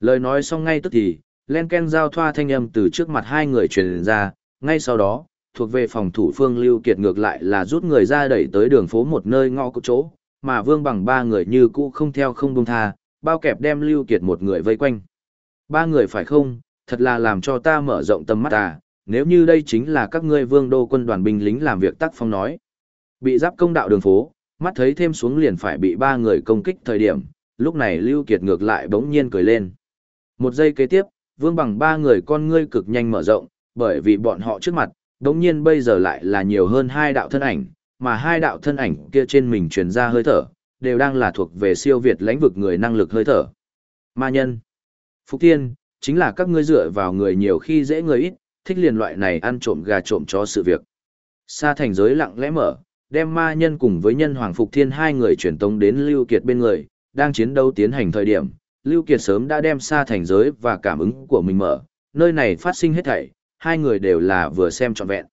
Lời nói xong ngay tức thì, len ken giao thoa thanh âm từ trước mặt hai người truyền ra, ngay sau đó, thuộc về phòng thủ phương Lưu Kiệt ngược lại là rút người ra đẩy tới đường phố một nơi ngõ cụt chỗ, mà Vương bằng ba người như cũ không theo không buông tha, bao kẹp đem Lưu Kiệt một người vây quanh. Ba người phải không, thật là làm cho ta mở rộng tầm mắt à, nếu như đây chính là các ngươi vương đô quân đoàn binh lính làm việc tác phong nói. Bị giáp công đạo đường phố, mắt thấy thêm xuống liền phải bị ba người công kích thời điểm, lúc này Lưu Kiệt ngược lại bỗng nhiên cười lên. Một giây kế tiếp, vương bằng ba người con ngươi cực nhanh mở rộng, bởi vì bọn họ trước mặt, đống nhiên bây giờ lại là nhiều hơn hai đạo thân ảnh, mà hai đạo thân ảnh kia trên mình truyền ra hơi thở, đều đang là thuộc về siêu việt lãnh vực người năng lực hơi thở. Ma nhân, Phúc Tiên, chính là các ngươi dựa vào người nhiều khi dễ người ít, thích liền loại này ăn trộm gà trộm chó sự việc. Sa thành giới lặng lẽ mở, đem ma nhân cùng với nhân hoàng Phục Thiên hai người truyền tống đến Lưu Kiệt bên người, đang chiến đấu tiến hành thời điểm, Lưu Kiệt sớm đã đem xa thành giới và cảm ứng của mình mở, nơi này phát sinh hết thảy, hai người đều là vừa xem trọn vẹn.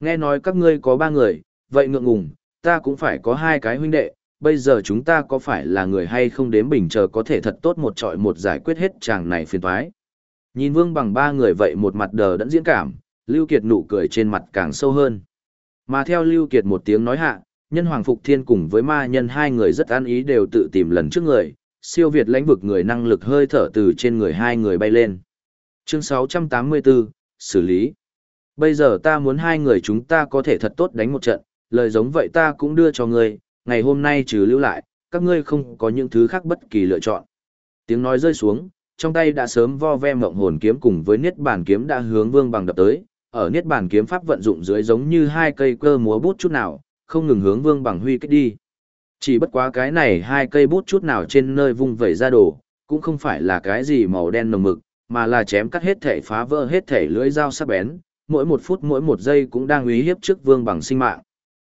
Nghe nói các ngươi có ba người, vậy ngượng ngùng, ta cũng phải có hai cái huynh đệ, bây giờ chúng ta có phải là người hay không đếm bình chờ có thể thật tốt một trọi một giải quyết hết chàng này phiền toái. Nhìn vương bằng ba người vậy một mặt đờ đẫn diễn cảm, Lưu Kiệt nụ cười trên mặt càng sâu hơn. Mà theo Lưu Kiệt một tiếng nói hạ, nhân hoàng phục thiên cùng với ma nhân hai người rất an ý đều tự tìm lần trước người, siêu việt lãnh vực người năng lực hơi thở từ trên người hai người bay lên. Chương 684, xử lý. Bây giờ ta muốn hai người chúng ta có thể thật tốt đánh một trận, lời giống vậy ta cũng đưa cho ngươi, ngày hôm nay trừ lưu lại, các ngươi không có những thứ khác bất kỳ lựa chọn. Tiếng nói rơi xuống, trong tay đã sớm vo ve mộng hồn kiếm cùng với niết bàn kiếm đã hướng vương bằng đập tới, ở niết bàn kiếm pháp vận dụng dưới giống như hai cây cơ múa bút chút nào, không ngừng hướng vương bằng huy kích đi. Chỉ bất quá cái này hai cây bút chút nào trên nơi vung vẩy ra đồ, cũng không phải là cái gì màu đen nồng mực, mà là chém cắt hết thể phá vỡ hết thể lưỡi dao sắc bén, mỗi một phút mỗi một giây cũng đang uy hiếp trước vương bằng sinh mạng.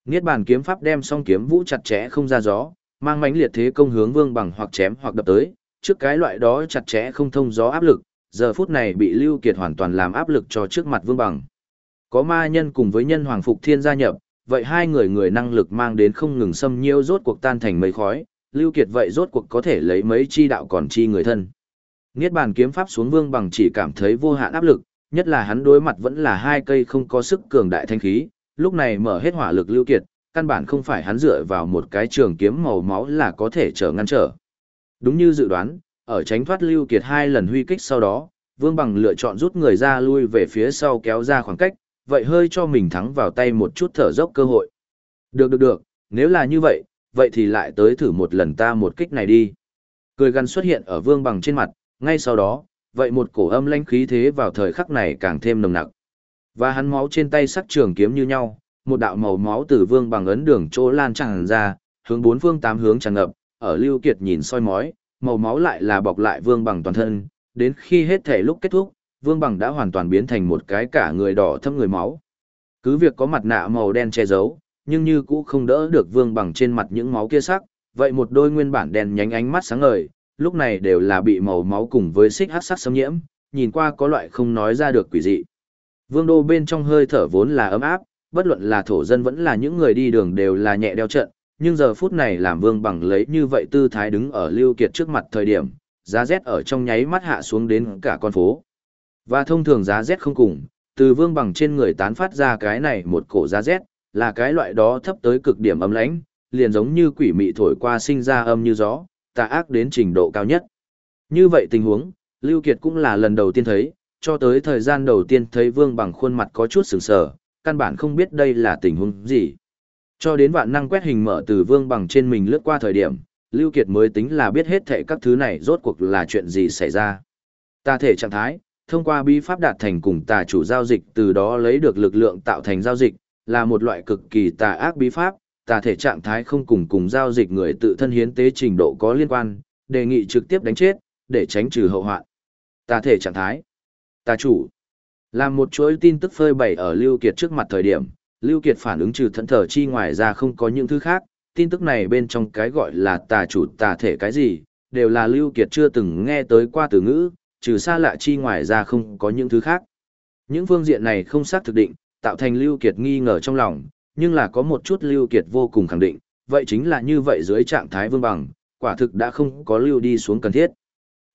Niết bàn kiếm pháp đem song kiếm vũ chặt chẽ không ra gió, mang mãnh liệt thế công hướng vương bằng hoặc chém hoặc đập tới, trước cái loại đó chặt chẽ không thông gió áp lực, giờ phút này bị Lưu Kiệt hoàn toàn làm áp lực cho trước mặt vương bằng. Có ma nhân cùng với nhân hoàng phục thiên gia nhập, vậy hai người người năng lực mang đến không ngừng xâm nhiễu rốt cuộc tan thành mấy khói, Lưu Kiệt vậy rốt cuộc có thể lấy mấy chi đạo còn chi người thân. Niết bàn kiếm pháp xuống vương bằng chỉ cảm thấy vô hạn áp lực, nhất là hắn đối mặt vẫn là hai cây không có sức cường đại thanh khí, lúc này mở hết hỏa lực lưu kiệt, căn bản không phải hắn dựa vào một cái trường kiếm màu máu là có thể trở ngăn trở. Đúng như dự đoán, ở tránh thoát lưu kiệt hai lần huy kích sau đó, vương bằng lựa chọn rút người ra lui về phía sau kéo ra khoảng cách, vậy hơi cho mình thắng vào tay một chút thở dốc cơ hội. Được được được, nếu là như vậy, vậy thì lại tới thử một lần ta một kích này đi. Cười gằn xuất hiện ở vương bằng trên mặt, ngay sau đó, vậy một cổ âm lãnh khí thế vào thời khắc này càng thêm nồng nặc. Và hắn máu trên tay sắc trường kiếm như nhau, một đạo màu máu từ vương bằng ấn đường chỗ lan tràn ra, hướng bốn phương tám hướng tràn ngập, ở Lưu Kiệt nhìn soi mói, màu máu lại là bọc lại vương bằng toàn thân, đến khi hết thể lúc kết thúc, vương bằng đã hoàn toàn biến thành một cái cả người đỏ thâm người máu. Cứ việc có mặt nạ màu đen che giấu, nhưng như cũ không đỡ được vương bằng trên mặt những máu kia sắc, vậy một đôi nguyên bản đèn nhánh ánh mắt sáng ngời, lúc này đều là bị màu máu cùng với xích hắc sắc xâm nhiễm, nhìn qua có loại không nói ra được quỷ dị. Vương đô bên trong hơi thở vốn là ấm áp, bất luận là thổ dân vẫn là những người đi đường đều là nhẹ đeo trận, nhưng giờ phút này làm Vương Bằng lấy như vậy tư thái đứng ở Lưu Kiệt trước mặt thời điểm, giá rét ở trong nháy mắt hạ xuống đến cả con phố. Và thông thường giá rét không cùng, từ Vương Bằng trên người tán phát ra cái này một cổ giá rét, là cái loại đó thấp tới cực điểm âm lãnh, liền giống như quỷ mị thổi qua sinh ra âm như gió, tà ác đến trình độ cao nhất. Như vậy tình huống, Lưu Kiệt cũng là lần đầu tiên thấy, cho tới thời gian đầu tiên thấy Vương Bằng khuôn mặt có chút sừng sờ, căn bản không biết đây là tình huống gì. Cho đến vạn năng quét hình mở từ Vương Bằng trên mình lướt qua thời điểm, Lưu Kiệt mới tính là biết hết thảy các thứ này rốt cuộc là chuyện gì xảy ra. Tà thể trạng thái, thông qua bí pháp đạt thành cùng tà chủ giao dịch từ đó lấy được lực lượng tạo thành giao dịch, là một loại cực kỳ tà ác bí pháp, tà thể trạng thái không cùng cùng giao dịch người tự thân hiến tế trình độ có liên quan, đề nghị trực tiếp đánh chết, để tránh trừ hậu hoạn. Tà thể trạng thái. Tà chủ. Làm một chuỗi tin tức phơi bày ở Lưu Kiệt trước mặt thời điểm, Lưu Kiệt phản ứng trừ thẫn thờ chi ngoài ra không có những thứ khác, tin tức này bên trong cái gọi là tà chủ tà thể cái gì, đều là Lưu Kiệt chưa từng nghe tới qua từ ngữ, trừ xa lạ chi ngoài ra không có những thứ khác. Những phương diện này không xác thực định, tạo thành Lưu Kiệt nghi ngờ trong lòng, nhưng là có một chút Lưu Kiệt vô cùng khẳng định, vậy chính là như vậy dưới trạng thái vương bằng, quả thực đã không có lưu đi xuống cần thiết.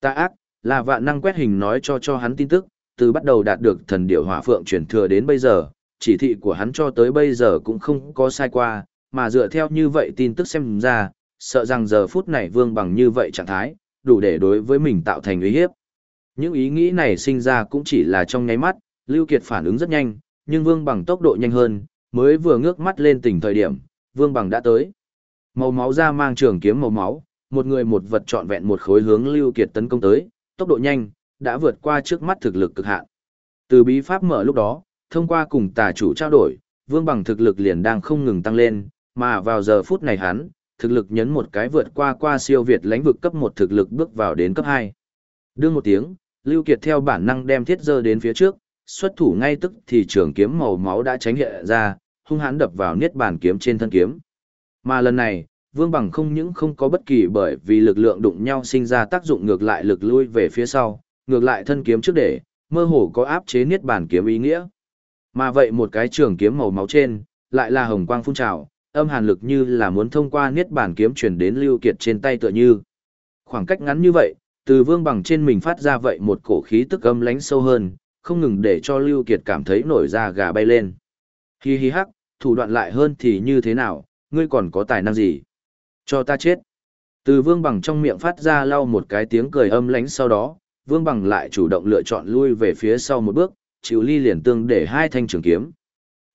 Ta ác, là vạn năng quét hình nói cho cho hắn tin tức, từ bắt đầu đạt được thần điểu hỏa phượng chuyển thừa đến bây giờ, chỉ thị của hắn cho tới bây giờ cũng không có sai qua, mà dựa theo như vậy tin tức xem ra, sợ rằng giờ phút này vương bằng như vậy trạng thái, đủ để đối với mình tạo thành uy hiếp. Những ý nghĩ này sinh ra cũng chỉ là trong nháy mắt, Lưu Kiệt phản ứng rất nhanh, nhưng vương bằng tốc độ nhanh hơn, mới vừa ngước mắt lên tỉnh thời điểm, vương bằng đã tới. Màu máu ra mang trường kiếm màu máu, một người một vật trọn vẹn một khối hướng Lưu Kiệt tấn công tới, tốc độ nhanh, đã vượt qua trước mắt thực lực cực hạn. Từ bí pháp mở lúc đó, thông qua cùng tà chủ trao đổi, vương bằng thực lực liền đang không ngừng tăng lên, mà vào giờ phút này hắn, thực lực nhấn một cái vượt qua qua siêu việt lãnh vực cấp 1 thực lực bước vào đến cấp 2. Đương một tiếng, Lưu Kiệt theo bản năng đem thiết dơ đến phía trước, xuất thủ ngay tức thì trường kiếm màu máu đã tránh hiện ra, hung hãn đập vào niết bàn kiếm trên thân kiếm. Mà lần này, Vương Bằng không những không có bất kỳ bởi vì lực lượng đụng nhau sinh ra tác dụng ngược lại lực lui về phía sau, ngược lại thân kiếm trước để, mơ hồ có áp chế niết bàn kiếm ý nghĩa. Mà vậy một cái trường kiếm màu máu trên, lại là hồng quang phun trào, âm hàn lực như là muốn thông qua niết bàn kiếm truyền đến Lưu Kiệt trên tay tựa như. Khoảng cách ngắn như vậy, từ Vương Bằng trên mình phát ra vậy một cổ khí tức âm lánh sâu hơn, không ngừng để cho Lưu Kiệt cảm thấy nổi da gà bay lên. Hi hi hắc, thủ đoạn lại hơn thì như thế nào, ngươi còn có tài năng gì? Cho ta chết. Từ Vương Bằng trong miệng phát ra lau một cái tiếng cười âm lánh sau đó, Vương Bằng lại chủ động lựa chọn lui về phía sau một bước, chịu ly liền tương để hai thanh trường kiếm.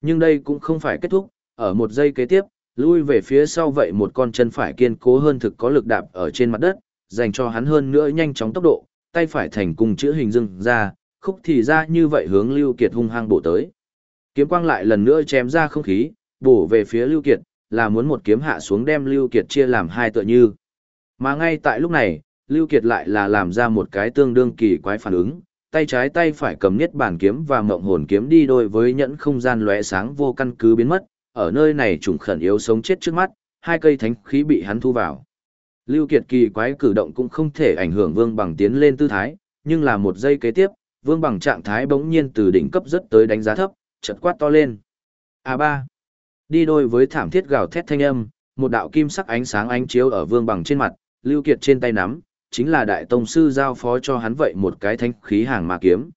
Nhưng đây cũng không phải kết thúc, ở một giây kế tiếp, lui về phía sau vậy một con chân phải kiên cố hơn thực có lực đạp ở trên mặt đất, dành cho hắn hơn nữa nhanh chóng tốc độ, tay phải thành cùng chữ hình dưng ra, khúc thì ra như vậy hướng Lưu Kiệt hung hăng bổ tới. Kiếm quang lại lần nữa chém ra không khí, bổ về phía Lưu Kiệt, là muốn một kiếm hạ xuống đem Lưu Kiệt chia làm hai tựa như. Mà ngay tại lúc này, Lưu Kiệt lại là làm ra một cái tương đương kỳ quái phản ứng, tay trái tay phải cầm nhất bản kiếm và mộng hồn kiếm đi đôi với nhẫn không gian lóe sáng vô căn cứ biến mất, ở nơi này trùng khẩn yếu sống chết trước mắt, hai cây thánh khí bị hắn thu vào. Lưu Kiệt kỳ quái cử động cũng không thể ảnh hưởng Vương Bằng tiến lên tư thái, nhưng là một giây kế tiếp, Vương Bằng trạng thái bỗng nhiên từ đỉnh cấp rất tới đánh giá thấp, chợt quát to lên. À A3. Đi đôi với thảm thiết gào thét thanh âm, một đạo kim sắc ánh sáng ánh chiếu ở Vương Bằng trên mặt, Lưu Kiệt trên tay nắm, chính là đại tông sư giao phó cho hắn vậy một cái thanh khí hàng ma kiếm.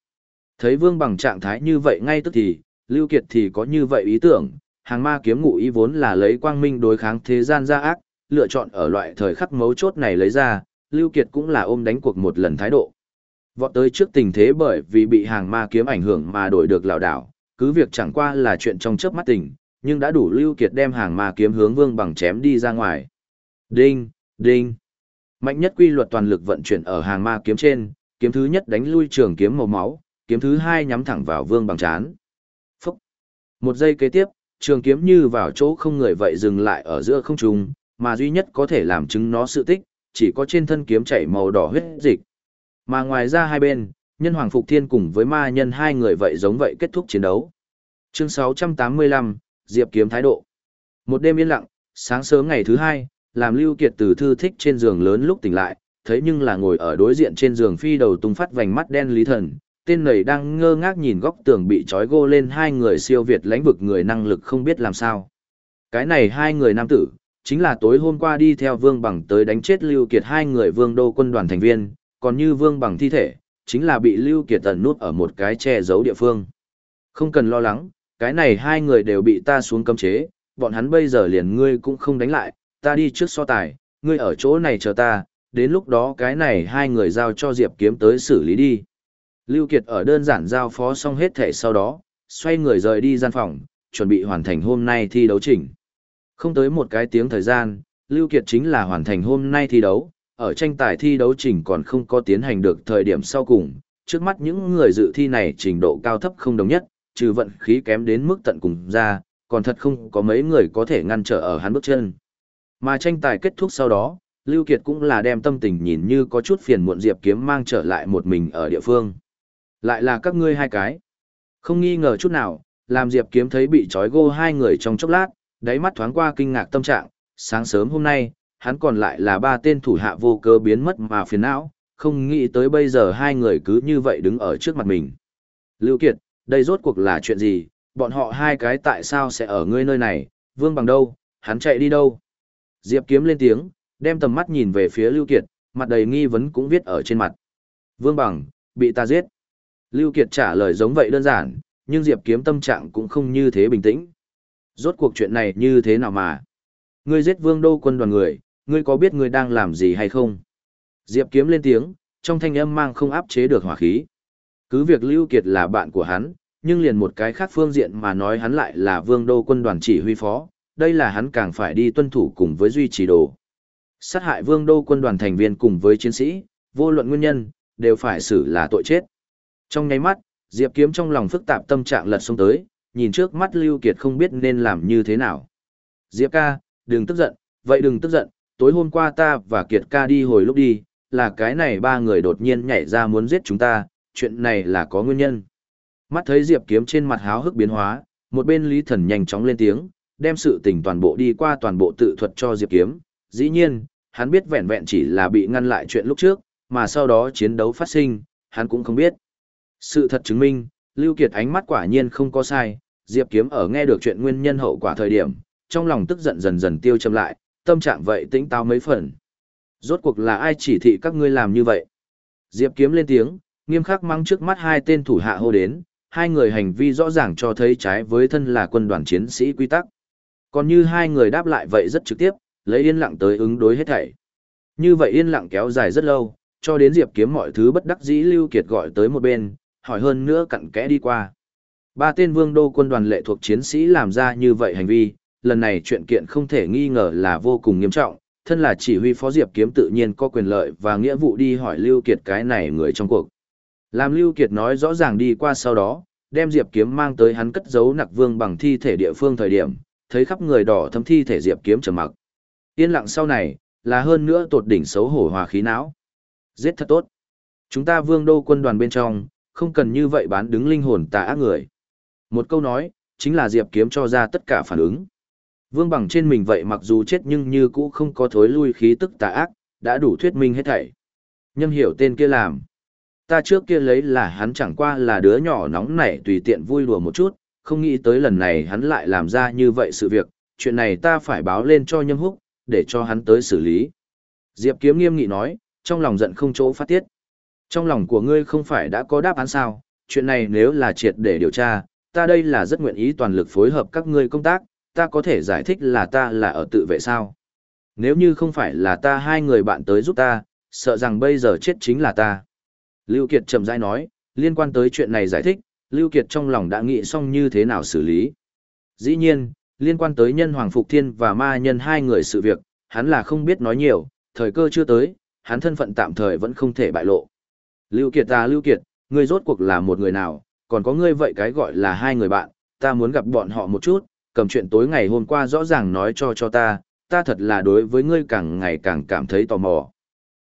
Thấy Vương Bằng trạng thái như vậy ngay tức thì, Lưu Kiệt thì có như vậy ý tưởng, hàng ma kiếm ngụ ý vốn là lấy quang minh đối kháng thế gian ra ác, lựa chọn ở loại thời khắc mấu chốt này lấy ra, Lưu Kiệt cũng là ôm đánh cuộc một lần thái độ. Vọt tới trước tình thế bởi vì bị hàng ma kiếm ảnh hưởng mà đổi được lão đảo, cứ việc chẳng qua là chuyện trong chớp mắt tình, nhưng đã đủ Lưu Kiệt đem hàng ma kiếm hướng Vương Bằng chém đi ra ngoài. Đinh, đinh. Mạnh nhất quy luật toàn lực vận chuyển ở hàng ma kiếm trên, kiếm thứ nhất đánh lui trường kiếm màu máu, kiếm thứ hai nhắm thẳng vào Vương Bằng chán. Phúc. Một giây kế tiếp, trường kiếm như vào chỗ không người vậy dừng lại ở giữa không trung, mà duy nhất có thể làm chứng nó sự tích, chỉ có trên thân kiếm chảy màu đỏ huyết dịch. Mà ngoài ra hai bên, nhân hoàng phục thiên cùng với ma nhân hai người vậy giống vậy kết thúc chiến đấu. Chương 685, Diệp kiếm thái độ. Một đêm yên lặng, sáng sớm ngày thứ hai, làm Lưu Kiệt từ thư thích trên giường lớn lúc tỉnh lại, thấy nhưng là ngồi ở đối diện trên giường phi đầu tung phát vành mắt đen Lý Thần, tên này đang ngơ ngác nhìn góc tường bị trói gô lên hai người siêu việt lãnh vực người năng lực không biết làm sao. Cái này hai người nam tử, chính là tối hôm qua đi theo Vương Bằng tới đánh chết Lưu Kiệt hai người Vương Đô quân đoàn thành viên, còn như Vương Bằng thi thể, chính là bị Lưu Kiệt tận nút ở một cái che giấu địa phương. Không cần lo lắng, cái này hai người đều bị ta xuống cấm chế, bọn hắn bây giờ liền ngươi cũng không đánh lại, ta đi trước so tài, ngươi ở chỗ này chờ ta, đến lúc đó cái này hai người giao cho Diệp Kiếm tới xử lý đi. Lưu Kiệt ở đơn giản giao phó xong hết thể sau đó, xoay người rời đi gian phòng, chuẩn bị hoàn thành hôm nay thi đấu trình. Không tới một cái tiếng thời gian, Lưu Kiệt chính là hoàn thành hôm nay thi đấu, ở tranh tài thi đấu trình còn không có tiến hành được thời điểm sau cùng, trước mắt những người dự thi này trình độ cao thấp không đồng nhất, trừ vận khí kém đến mức tận cùng ra, còn thật không có mấy người có thể ngăn trở ở hắn bước chân. Mà tranh tài kết thúc sau đó, Lưu Kiệt cũng là đem tâm tình nhìn như có chút phiền muộn Diệp Kiếm mang trở lại một mình ở địa phương. Lại là các ngươi hai cái. Không nghi ngờ chút nào, làm Diệp Kiếm thấy bị trói gô hai người trong chốc lát, đáy mắt thoáng qua kinh ngạc tâm trạng, sáng sớm hôm nay, hắn còn lại là ba tên thủ hạ vô cơ biến mất mà phiền não, không nghĩ tới bây giờ hai người cứ như vậy đứng ở trước mặt mình. Lưu Kiệt, đây rốt cuộc là chuyện gì, bọn họ hai cái tại sao sẽ ở ngươi nơi này, vương bằng đâu, hắn chạy đi đâu. Diệp kiếm lên tiếng, đem tầm mắt nhìn về phía Lưu Kiệt, mặt đầy nghi vấn cũng viết ở trên mặt. Vương bằng, bị ta giết. Lưu Kiệt trả lời giống vậy đơn giản, nhưng Diệp kiếm tâm trạng cũng không như thế bình tĩnh. Rốt cuộc chuyện này như thế nào mà? Ngươi giết vương đô quân đoàn người, ngươi có biết ngươi đang làm gì hay không? Diệp kiếm lên tiếng, trong thanh âm mang không áp chế được hỏa khí. Cứ việc Lưu Kiệt là bạn của hắn, nhưng liền một cái khác phương diện mà nói hắn lại là vương đô quân đoàn chỉ huy phó, đây là hắn càng phải đi tuân thủ cùng với duy trì đồ. Sát hại vương đô quân đoàn thành viên cùng với chiến sĩ, vô luận nguyên nhân, đều phải xử là tội chết. Trong nháy mắt, Diệp Kiếm trong lòng phức tạp tâm trạng lật xuống tới, nhìn trước mắt Lưu Kiệt không biết nên làm như thế nào. Diệp ca, đừng tức giận, vậy đừng tức giận, tối hôm qua ta và Kiệt ca đi hồi lúc đi, là cái này ba người đột nhiên nhảy ra muốn giết chúng ta, chuyện này là có nguyên nhân. Mắt thấy Diệp Kiếm trên mặt háo hức biến hóa, một bên Lý Thần nhanh chóng lên tiếng, đem sự tình toàn bộ đi qua toàn bộ tự thuật cho Diệp Kiếm. Dĩ nhiên, hắn biết vẹn vẹn chỉ là bị ngăn lại chuyện lúc trước, mà sau đó chiến đấu phát sinh, hắn cũng không biết. Sự thật chứng minh, Lưu Kiệt ánh mắt quả nhiên không có sai, Diệp Kiếm ở nghe được chuyện nguyên nhân hậu quả thời điểm, trong lòng tức giận dần dần tiêu châm lại, tâm trạng vậy tĩnh táo mấy phần. Rốt cuộc là ai chỉ thị các ngươi làm như vậy? Diệp Kiếm lên tiếng, nghiêm khắc mắng trước mắt hai tên thủ hạ hô đến, hai người hành vi rõ ràng cho thấy trái với thân là quân đoàn chiến sĩ quy tắc. Còn như hai người đáp lại vậy rất trực tiếp, lấy yên lặng tới ứng đối hết thảy. Như vậy yên lặng kéo dài rất lâu, cho đến Diệp Kiếm mọi thứ bất đắc dĩ Lưu Kiệt gọi tới một bên, hỏi hơn nữa cặn kẽ đi qua. Ba tên vương đô quân đoàn lệ thuộc chiến sĩ làm ra như vậy hành vi, lần này chuyện kiện không thể nghi ngờ là vô cùng nghiêm trọng, thân là chỉ huy phó Diệp Kiếm tự nhiên có quyền lợi và nghĩa vụ đi hỏi Lưu Kiệt cái này người trong cuộc. Làm Lưu Kiệt nói rõ ràng đi qua sau đó, đem Diệp Kiếm mang tới hắn cất giấu nặc vương bằng thi thể địa phương thời điểm, thấy khắp người đỏ thâm thi thể Diệp Kiếm trầm mặc. Yên lặng sau này, là hơn nữa tột đỉnh xấu hổ hòa khí não. Giết thật tốt. Chúng ta vương đô quân đoàn bên trong, không cần như vậy bán đứng linh hồn tà ác người. Một câu nói, chính là Diệp Kiếm cho ra tất cả phản ứng. Vương bằng trên mình vậy mặc dù chết nhưng như cũ không có thối lui khí tức tà ác, đã đủ thuyết minh hết thảy. Nhâm hiểu tên kia làm. Ta trước kia lấy là hắn chẳng qua là đứa nhỏ nóng nảy tùy tiện vui đùa một chút, không nghĩ tới lần này hắn lại làm ra như vậy sự việc, chuyện này ta phải báo lên cho nhâm húc, để cho hắn tới xử lý. Diệp kiếm nghiêm nghị nói, trong lòng giận không chỗ phát tiết. Trong lòng của ngươi không phải đã có đáp án sao, chuyện này nếu là triệt để điều tra, ta đây là rất nguyện ý toàn lực phối hợp các ngươi công tác, ta có thể giải thích là ta là ở tự vệ sao. Nếu như không phải là ta hai người bạn tới giúp ta, sợ rằng bây giờ chết chính là ta. Lưu Kiệt chậm rãi nói, liên quan tới chuyện này giải thích, Lưu Kiệt trong lòng đã nghĩ xong như thế nào xử lý. Dĩ nhiên, liên quan tới nhân Hoàng Phục Thiên và ma nhân hai người sự việc, hắn là không biết nói nhiều, thời cơ chưa tới, hắn thân phận tạm thời vẫn không thể bại lộ. Lưu Kiệt ta Lưu Kiệt, ngươi rốt cuộc là một người nào, còn có ngươi vậy cái gọi là hai người bạn, ta muốn gặp bọn họ một chút, cầm chuyện tối ngày hôm qua rõ ràng nói cho cho ta, ta thật là đối với ngươi càng ngày càng cảm thấy tò mò.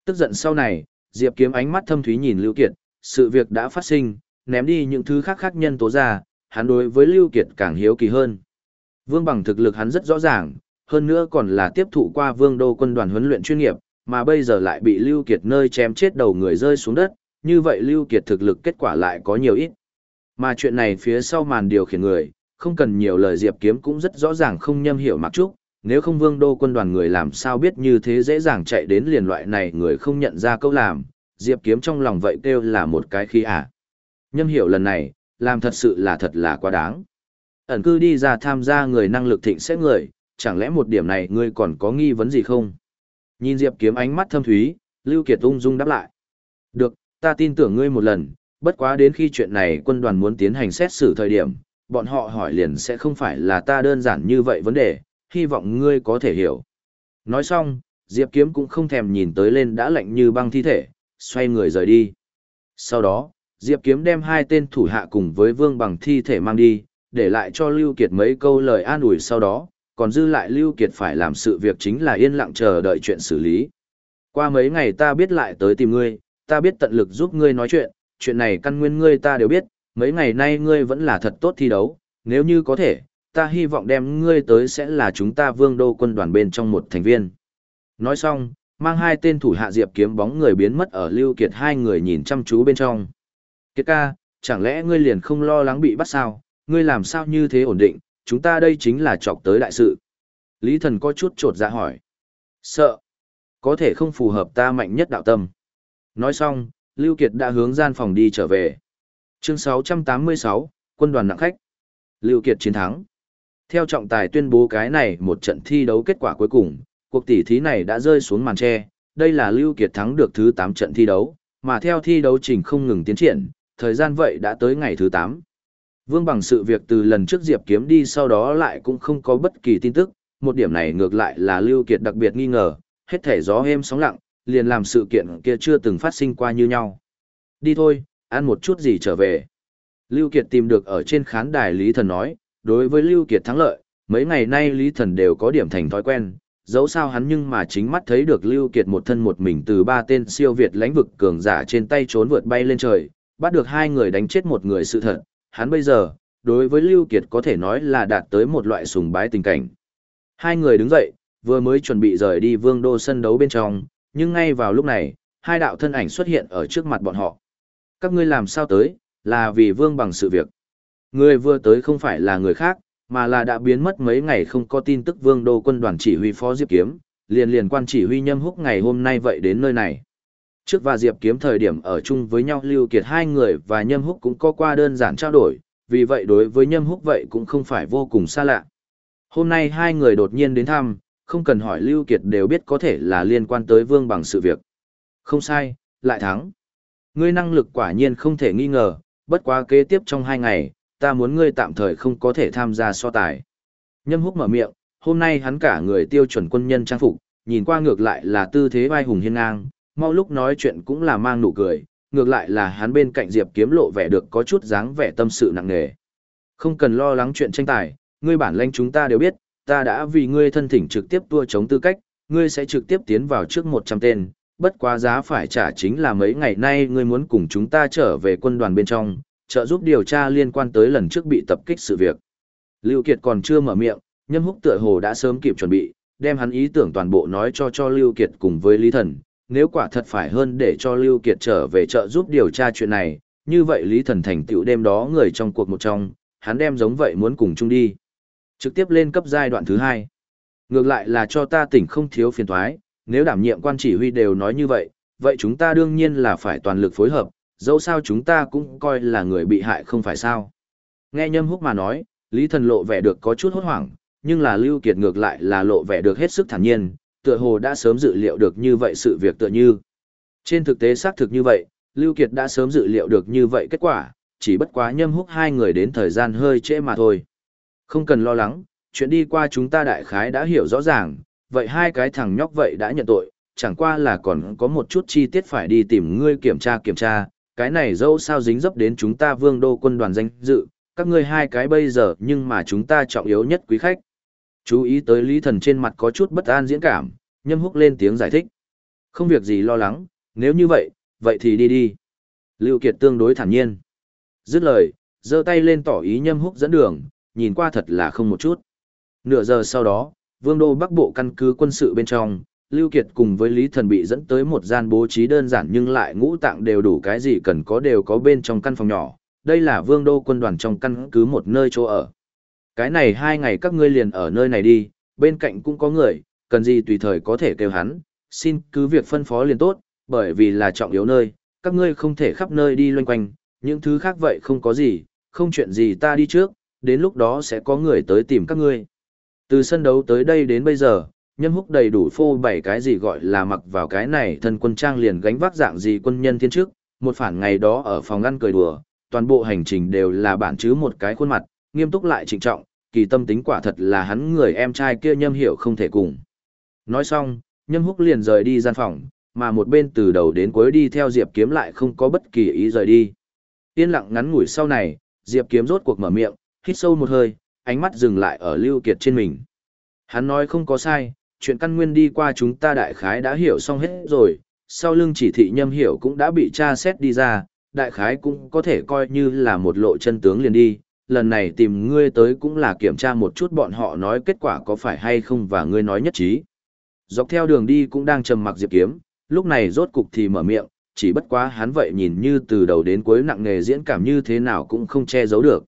Tức giận sau này, Diệp Kiếm ánh mắt thâm thúy nhìn Lưu Kiệt, sự việc đã phát sinh, ném đi những thứ khác khác nhân tố ra, hắn đối với Lưu Kiệt càng hiếu kỳ hơn. Vương bằng thực lực hắn rất rõ ràng, hơn nữa còn là tiếp thụ qua Vương Đô quân đoàn huấn luyện chuyên nghiệp, mà bây giờ lại bị Lưu Kiệt nơi chém chết đầu người rơi xuống đất, như vậy Lưu Kiệt thực lực kết quả lại có nhiều ít. Mà chuyện này phía sau màn điều khiển người, không cần nhiều lời Diệp Kiếm cũng rất rõ ràng không nhâm hiểu mặc trúc, nếu không vương đô quân đoàn người làm sao biết như thế dễ dàng chạy đến liền loại này người không nhận ra câu làm, Diệp Kiếm trong lòng vậy kêu là một cái khí à. Nhâm hiểu lần này, làm thật sự là thật là quá đáng. Ẩn cư đi ra tham gia người năng lực thịnh sẽ người, chẳng lẽ một điểm này ngươi còn có nghi vấn gì không? Nhìn Diệp Kiếm ánh mắt thâm thúy, Lưu Kiệt ung dung đáp lại. Được, ta tin tưởng ngươi một lần, bất quá đến khi chuyện này quân đoàn muốn tiến hành xét xử thời điểm, bọn họ hỏi liền sẽ không phải là ta đơn giản như vậy vấn đề, hy vọng ngươi có thể hiểu. Nói xong, Diệp Kiếm cũng không thèm nhìn tới lên đã lạnh như băng thi thể, xoay người rời đi. Sau đó, Diệp Kiếm đem hai tên thủ hạ cùng với Vương Bằng thi thể mang đi, để lại cho Lưu Kiệt mấy câu lời an ủi sau đó, còn dư lại Lưu Kiệt phải làm sự việc chính là yên lặng chờ đợi chuyện xử lý. Qua mấy ngày ta biết lại tới tìm ngươi, ta biết tận lực giúp ngươi nói chuyện, chuyện này căn nguyên ngươi ta đều biết, mấy ngày nay ngươi vẫn là thật tốt thi đấu, nếu như có thể, ta hy vọng đem ngươi tới sẽ là chúng ta vương đô quân đoàn bên trong một thành viên. Nói xong, mang hai tên thủ hạ diệp kiếm bóng người biến mất ở Lưu Kiệt hai người nhìn chăm chú bên trong. Kiệt ca, chẳng lẽ ngươi liền không lo lắng bị bắt sao, ngươi làm sao như thế ổn định, chúng ta đây chính là chọc tới đại sự. Lý thần có chút trột dạ hỏi. Sợ. Có thể không phù hợp ta mạnh nhất đạo tâm. Nói xong, Lưu Kiệt đã hướng gian phòng đi trở về. Chương 686, quân đoàn nặng khách. Lưu Kiệt chiến thắng. Theo trọng tài tuyên bố cái này một trận thi đấu kết quả cuối cùng, cuộc tỷ thí này đã rơi xuống màn che. Đây là Lưu Kiệt thắng được thứ 8 trận thi đấu, mà theo thi đấu trình không ngừng tiến triển, thời gian vậy đã tới ngày thứ 8. Vương bằng sự việc từ lần trước Diệp kiếm đi sau đó lại cũng không có bất kỳ tin tức, một điểm này ngược lại là Lưu Kiệt đặc biệt nghi ngờ, hết thể gió êm sóng lặng, liền làm sự kiện kia chưa từng phát sinh qua như nhau. Đi thôi, ăn một chút gì trở về. Lưu Kiệt tìm được ở trên khán đài Lý Thần nói, đối với Lưu Kiệt thắng lợi, mấy ngày nay Lý Thần đều có điểm thành thói quen, dẫu sao hắn nhưng mà chính mắt thấy được Lưu Kiệt một thân một mình từ ba tên siêu Việt lãnh vực cường giả trên tay trốn vượt bay lên trời, bắt được hai người đánh chết một người sự thật, hắn bây giờ, đối với Lưu Kiệt có thể nói là đạt tới một loại sùng bái tình cảnh. Hai người đứng dậy, vừa mới chuẩn bị rời đi vương đô sân đấu bên trong, nhưng ngay vào lúc này, hai đạo thân ảnh xuất hiện ở trước mặt bọn họ. Các ngươi làm sao tới, là vì vương bằng sự việc. Người vừa tới không phải là người khác, mà là đã biến mất mấy ngày không có tin tức vương đô quân đoàn chỉ huy phó Diệp Kiếm, liền liền quan chỉ huy nhâm húc ngày hôm nay vậy đến nơi này. Trước và Diệp Kiếm thời điểm ở chung với nhau Lưu Kiệt hai người và nhâm húc cũng có qua đơn giản trao đổi, vì vậy đối với nhâm húc vậy cũng không phải vô cùng xa lạ. Hôm nay hai người đột nhiên đến thăm, không cần hỏi Lưu Kiệt đều biết có thể là liên quan tới Vương bằng sự việc. Không sai, lại thắng. Ngươi năng lực quả nhiên không thể nghi ngờ, bất quá kế tiếp trong hai ngày, ta muốn ngươi tạm thời không có thể tham gia so tài. Nhâm húc mở miệng, hôm nay hắn cả người tiêu chuẩn quân nhân trang phục, nhìn qua ngược lại là tư thế vai hùng hiên ngang, mau lúc nói chuyện cũng là mang nụ cười, ngược lại là hắn bên cạnh Diệp Kiếm lộ vẻ được có chút dáng vẻ tâm sự nặng nề. Không cần lo lắng chuyện tranh tài, ngươi bản lãnh chúng ta đều biết, ta đã vì ngươi thân thỉnh trực tiếp tua chống tư cách, ngươi sẽ trực tiếp tiến vào trước 100 tên, bất quá giá phải trả chính là mấy ngày nay ngươi muốn cùng chúng ta trở về quân đoàn bên trong, trợ giúp điều tra liên quan tới lần trước bị tập kích sự việc. Lưu Kiệt còn chưa mở miệng, Nhâm Húc tựa hồ đã sớm kịp chuẩn bị, đem hắn ý tưởng toàn bộ nói cho cho Lưu Kiệt cùng với Lý Thần, nếu quả thật phải hơn để cho Lưu Kiệt trở về trợ giúp điều tra chuyện này, như vậy Lý Thần thành tựu đêm đó người trong cuộc một trong, hắn đem giống vậy muốn cùng chung đi. Trực tiếp lên cấp giai đoạn thứ hai. Ngược lại là cho ta tỉnh không thiếu phiền toái, nếu đảm nhiệm quan chỉ huy đều nói như vậy, vậy chúng ta đương nhiên là phải toàn lực phối hợp, dẫu sao chúng ta cũng coi là người bị hại không phải sao. Nghe Nhâm Húc mà nói, Lý Thần lộ vẻ được có chút hốt hoảng, nhưng là Lưu Kiệt ngược lại là lộ vẻ được hết sức thản nhiên, tựa hồ đã sớm dự liệu được như vậy sự việc tựa như. Trên thực tế xác thực như vậy, Lưu Kiệt đã sớm dự liệu được như vậy kết quả, chỉ bất quá Nhâm Húc hai người đến thời gian hơi trễ mà thôi. Không cần lo lắng, chuyện đi qua chúng ta đại khái đã hiểu rõ ràng, vậy hai cái thằng nhóc vậy đã nhận tội, chẳng qua là còn có một chút chi tiết phải đi tìm ngươi kiểm tra kiểm tra, cái này dẫu sao dính dấp đến chúng ta vương đô quân đoàn danh dự, các ngươi hai cái bây giờ nhưng mà chúng ta trọng yếu nhất quý khách. Chú ý tới Lý Thần trên mặt có chút bất an diễn cảm, nhâm húc lên tiếng giải thích. Không việc gì lo lắng, nếu như vậy, vậy thì đi đi. Lưu Kiệt tương đối thản nhiên. Dứt lời, giơ tay lên tỏ ý nhâm húc dẫn đường, nhìn qua thật là không một chút. Nửa giờ sau đó, vương đô bắc bộ căn cứ quân sự bên trong, Lưu Kiệt cùng với Lý Thần bị dẫn tới một gian bố trí đơn giản nhưng lại ngũ tạng đều đủ cái gì cần có đều có bên trong căn phòng nhỏ. Đây là vương đô quân đoàn trong căn cứ một nơi chỗ ở. Cái này hai ngày các ngươi liền ở nơi này đi, bên cạnh cũng có người, cần gì tùy thời có thể kêu hắn, xin cứ việc phân phó liền tốt, bởi vì là trọng yếu nơi, các ngươi không thể khắp nơi đi loanh quanh, những thứ khác vậy không có gì, không chuyện gì ta đi trước, đến lúc đó sẽ có người tới tìm các ngươi. Từ sân đấu tới đây đến bây giờ, nhâm húc đầy đủ phô bảy cái gì gọi là mặc vào cái này thân quân trang liền gánh vác dạng gì quân nhân thiên trước, một phản ngày đó ở phòng ngăn cười đùa, toàn bộ hành trình đều là bản chứ một cái khuôn mặt, nghiêm túc lại trịnh trọng, kỳ tâm tính quả thật là hắn người em trai kia nhâm hiểu không thể cùng. Nói xong, nhâm húc liền rời đi gian phòng, mà một bên từ đầu đến cuối đi theo Diệp Kiếm lại không có bất kỳ ý rời đi. Yên lặng ngắn ngủi sau này, Diệp Kiếm rốt cuộc mở miệng, hít sâu một hơi, ánh mắt dừng lại ở Lưu Kiệt trên mình. Hắn nói không có sai, chuyện căn nguyên đi qua chúng ta đại khái đã hiểu xong hết rồi, sau lưng chỉ thị nhâm hiểu cũng đã bị tra xét đi ra, đại khái cũng có thể coi như là một lộ chân tướng liền đi, lần này tìm ngươi tới cũng là kiểm tra một chút bọn họ nói kết quả có phải hay không và ngươi nói nhất trí. Dọc theo đường đi cũng đang trầm mặc Diệp Kiếm, lúc này rốt cục thì mở miệng, chỉ bất quá hắn vậy nhìn như từ đầu đến cuối nặng nghề diễn cảm như thế nào cũng không che giấu được.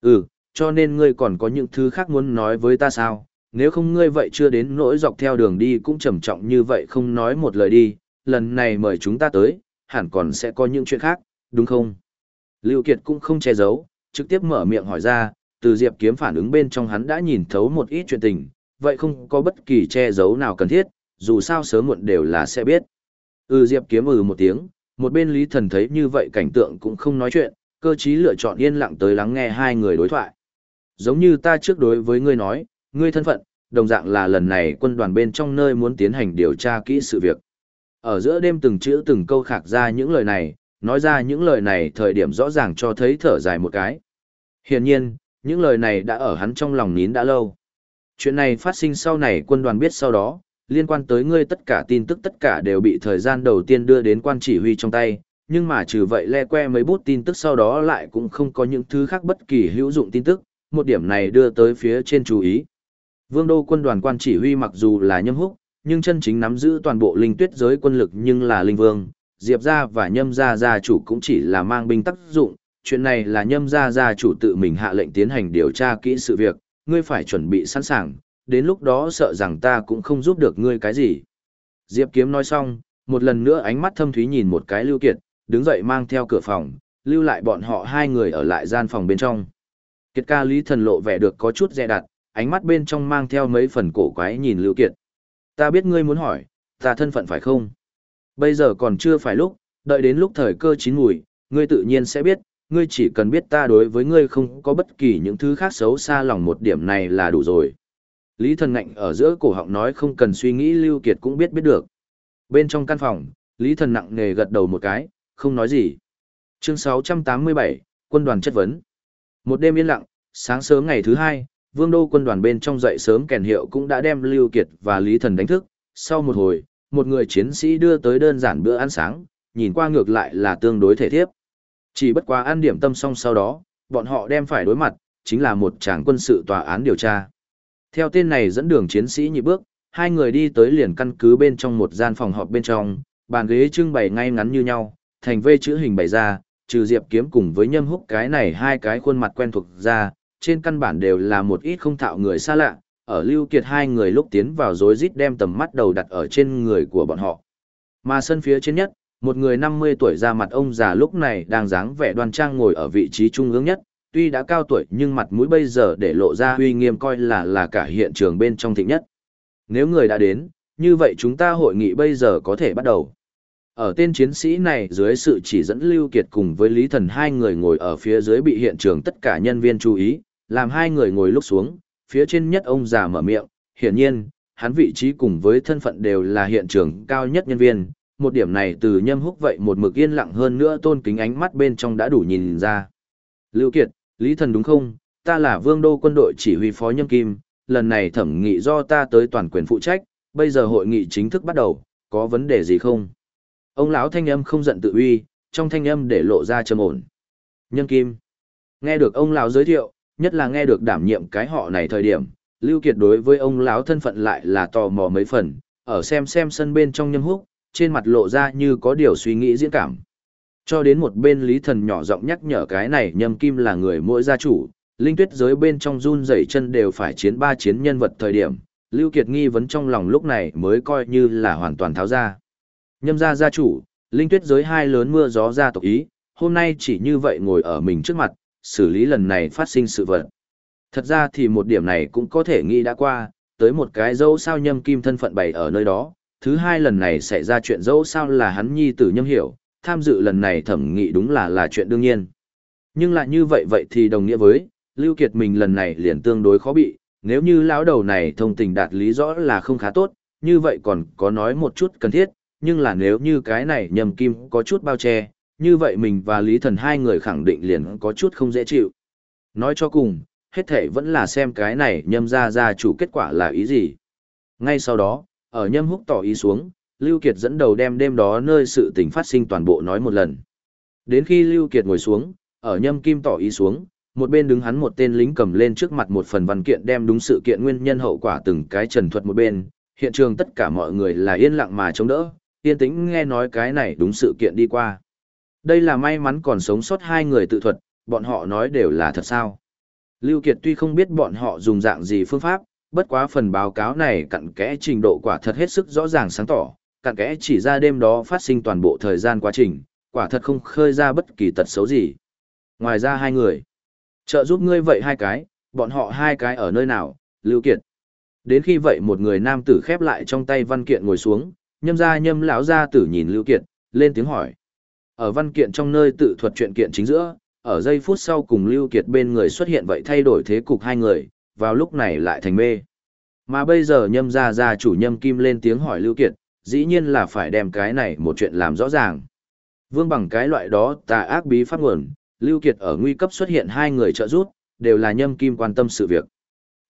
Ừ, cho nên ngươi còn có những thứ khác muốn nói với ta sao, nếu không ngươi vậy chưa đến nỗi dọc theo đường đi cũng trầm trọng như vậy không nói một lời đi, lần này mời chúng ta tới, hẳn còn sẽ có những chuyện khác, đúng không? Lưu Kiệt cũng không che giấu, trực tiếp mở miệng hỏi ra, từ Diệp Kiếm phản ứng bên trong hắn đã nhìn thấu một ít chuyện tình, vậy không có bất kỳ che giấu nào cần thiết, dù sao sớm muộn đều là sẽ biết. Ừ Diệp Kiếm ừ một tiếng, một bên Lý Thần thấy như vậy cảnh tượng cũng không nói chuyện, cơ trí lựa chọn yên lặng tới lắng nghe hai người đối thoại. Giống như ta trước đối với ngươi nói, ngươi thân phận, đồng dạng là lần này quân đoàn bên trong nơi muốn tiến hành điều tra kỹ sự việc. Ở giữa đêm từng chữ từng câu khạc ra những lời này, nói ra những lời này thời điểm rõ ràng cho thấy thở dài một cái. Hiển nhiên, những lời này đã ở hắn trong lòng nín đã lâu. Chuyện này phát sinh sau này quân đoàn biết sau đó, liên quan tới ngươi tất cả tin tức tất cả đều bị thời gian đầu tiên đưa đến quan chỉ huy trong tay, nhưng mà trừ vậy le que mấy bút tin tức sau đó lại cũng không có những thứ khác bất kỳ hữu dụng tin tức, một điểm này đưa tới phía trên chú ý. Vương đô quân đoàn quan chỉ huy mặc dù là nhâm húc, nhưng chân chính nắm giữ toàn bộ linh tuyết giới quân lực nhưng là linh vương, diệp gia và nhâm gia gia chủ cũng chỉ là mang binh tác dụng, chuyện này là nhâm gia gia chủ tự mình hạ lệnh tiến hành điều tra kỹ sự việc, ngươi phải chuẩn bị sẵn sàng, đến lúc đó sợ rằng ta cũng không giúp được ngươi cái gì. Diệp kiếm nói xong, một lần nữa ánh mắt thâm thúy nhìn một cái lưu kiệt, đứng dậy mang theo cửa phòng, lưu lại bọn họ hai người ở lại gian phòng bên trong. Kiệt ca lý thần lộ vẻ được có chút dè đặt, ánh mắt bên trong mang theo mấy phần cổ quái nhìn Lưu Kiệt. Ta biết ngươi muốn hỏi, ta thân phận phải không? Bây giờ còn chưa phải lúc, đợi đến lúc thời cơ chín mùi, ngươi tự nhiên sẽ biết, ngươi chỉ cần biết ta đối với ngươi không có bất kỳ những thứ khác xấu xa lòng một điểm này là đủ rồi. Lý thần ngạnh ở giữa cổ họng nói không cần suy nghĩ Lưu Kiệt cũng biết biết được. Bên trong căn phòng, Lý thần nặng nề gật đầu một cái, không nói gì. Chương 687, quân đoàn chất vấn. Một đêm yên lặng, sáng sớm ngày thứ hai, vương đô quân đoàn bên trong dậy sớm kèn hiệu cũng đã đem Lưu Kiệt và Lý Thần đánh thức. Sau một hồi, một người chiến sĩ đưa tới đơn giản bữa ăn sáng, nhìn qua ngược lại là tương đối thể thiếp. Chỉ bất quá ăn điểm tâm xong sau đó, bọn họ đem phải đối mặt, chính là một tràng quân sự tòa án điều tra. Theo tên này dẫn đường chiến sĩ nhị bước, hai người đi tới liền căn cứ bên trong một gian phòng họp bên trong, bàn ghế trưng bày ngay ngắn như nhau, thành vê chữ hình bày ra, trừ Diệp Kiếm cùng với Nhâm Húc cái này hai cái khuôn mặt quen thuộc ra, trên căn bản đều là một ít không thạo người xa lạ, ở Lưu Kiệt hai người lúc tiến vào rối rít đem tầm mắt đầu đặt ở trên người của bọn họ. Mà sân phía trên nhất, một người 50 tuổi ra mặt ông già lúc này đang dáng vẻ đoan trang ngồi ở vị trí trung ương nhất, tuy đã cao tuổi nhưng mặt mũi bây giờ để lộ ra uy nghiêm coi là là cả hiện trường bên trong thịnh nhất. Nếu người đã đến, như vậy chúng ta hội nghị bây giờ có thể bắt đầu. Ở tên chiến sĩ này dưới sự chỉ dẫn Lưu Kiệt cùng với Lý Thần hai người ngồi ở phía dưới bị hiện trường tất cả nhân viên chú ý, làm hai người ngồi lúc xuống, phía trên nhất ông già mở miệng, hiển nhiên, hắn vị trí cùng với thân phận đều là hiện trường cao nhất nhân viên, một điểm này từ nhâm húc vậy một mực yên lặng hơn nữa tôn kính ánh mắt bên trong đã đủ nhìn ra. Lưu Kiệt, Lý Thần đúng không, ta là vương đô quân đội chỉ huy phó nhâm kim, lần này thẩm nghị do ta tới toàn quyền phụ trách, bây giờ hội nghị chính thức bắt đầu, có vấn đề gì không? Ông lão thanh âm không giận tự uy, trong thanh âm để lộ ra trầm ổn. Nhân kim. Nghe được ông lão giới thiệu, nhất là nghe được đảm nhiệm cái họ này thời điểm, Lưu Kiệt đối với ông lão thân phận lại là tò mò mấy phần, ở xem xem sân bên trong nhâm húc, trên mặt lộ ra như có điều suy nghĩ diễn cảm. Cho đến một bên Lý Thần nhỏ giọng nhắc nhở cái này nhâm kim là người mỗi gia chủ, linh tuyết giới bên trong run rẩy chân đều phải chiến ba chiến nhân vật thời điểm, Lưu Kiệt nghi vấn trong lòng lúc này mới coi như là hoàn toàn tháo ra. Nhâm gia gia chủ, linh tuyết giới hai lớn mưa gió gia tộc ý, hôm nay chỉ như vậy ngồi ở mình trước mặt, xử lý lần này phát sinh sự vật. Thật ra thì một điểm này cũng có thể nghĩ đã qua, tới một cái dẫu sao nhâm kim thân phận bày ở nơi đó, thứ hai lần này xảy ra chuyện dẫu sao là hắn nhi tử nhâm hiểu, tham dự lần này thẩm nghị đúng là là chuyện đương nhiên. Nhưng lại như vậy vậy thì đồng nghĩa với, Lưu Kiệt mình lần này liền tương đối khó bị, nếu như lão đầu này thông tình đạt lý rõ là không khá tốt, như vậy còn có nói một chút cần thiết, nhưng là nếu như cái này nhầm kim có chút bao che, như vậy mình và Lý Thần hai người khẳng định liền có chút không dễ chịu. Nói cho cùng, hết thể vẫn là xem cái này nhâm ra ra chủ kết quả là ý gì. Ngay sau đó, ở nhâm húc tỏ ý xuống, Lưu Kiệt dẫn đầu đem đêm đó nơi sự tình phát sinh toàn bộ nói một lần. Đến khi Lưu Kiệt ngồi xuống, ở nhâm kim tỏ ý xuống, một bên đứng hắn một tên lính cầm lên trước mặt một phần văn kiện đem đúng sự kiện nguyên nhân hậu quả từng cái trần thuật một bên, hiện trường tất cả mọi người là yên lặng mà chống đỡ, yên tĩnh nghe nói cái này đúng sự kiện đi qua. Đây là may mắn còn sống sót hai người tự thuật, bọn họ nói đều là thật sao. Lưu Kiệt tuy không biết bọn họ dùng dạng gì phương pháp, bất quá phần báo cáo này cặn kẽ trình độ quả thật hết sức rõ ràng sáng tỏ, cặn kẽ chỉ ra đêm đó phát sinh toàn bộ thời gian quá trình, quả thật không khơi ra bất kỳ tật xấu gì. Ngoài ra hai người, trợ giúp ngươi vậy hai cái, bọn họ hai cái ở nơi nào, Lưu Kiệt. Đến khi vậy một người nam tử khép lại trong tay văn kiện ngồi xuống, nhâm ra nhâm lão gia tử nhìn Lưu Kiệt, lên tiếng hỏi. Ở văn kiện trong nơi tự thuật chuyện kiện chính giữa, ở giây phút sau cùng Lưu Kiệt bên người xuất hiện vậy thay đổi thế cục hai người, vào lúc này lại thành mê. Mà bây giờ nhâm gia gia chủ nhâm kim lên tiếng hỏi Lưu Kiệt, dĩ nhiên là phải đem cái này một chuyện làm rõ ràng. Vương bằng cái loại đó tà ác bí pháp nguồn, Lưu Kiệt ở nguy cấp xuất hiện hai người trợ giúp, đều là nhâm kim quan tâm sự việc.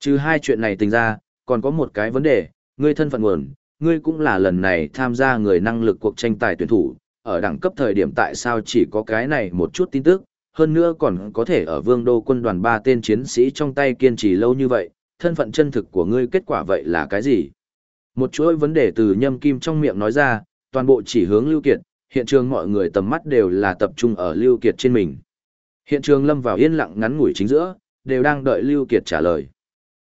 Trừ hai chuyện này tình ra, còn có một cái vấn đề, ngươi thân phận nguồn, ngươi cũng là lần này tham gia người năng lực cuộc tranh tài tuyển thủ, ở đẳng cấp thời điểm tại sao chỉ có cái này một chút tin tức, hơn nữa còn có thể ở vương đô quân đoàn ba tên chiến sĩ trong tay kiên trì lâu như vậy, thân phận chân thực của ngươi kết quả vậy là cái gì? Một chuỗi vấn đề từ nhâm kim trong miệng nói ra, toàn bộ chỉ hướng Lưu Kiệt, hiện trường mọi người tầm mắt đều là tập trung ở Lưu Kiệt trên mình. Hiện trường lâm vào yên lặng ngắn ngủi chính giữa, đều đang đợi Lưu Kiệt trả lời.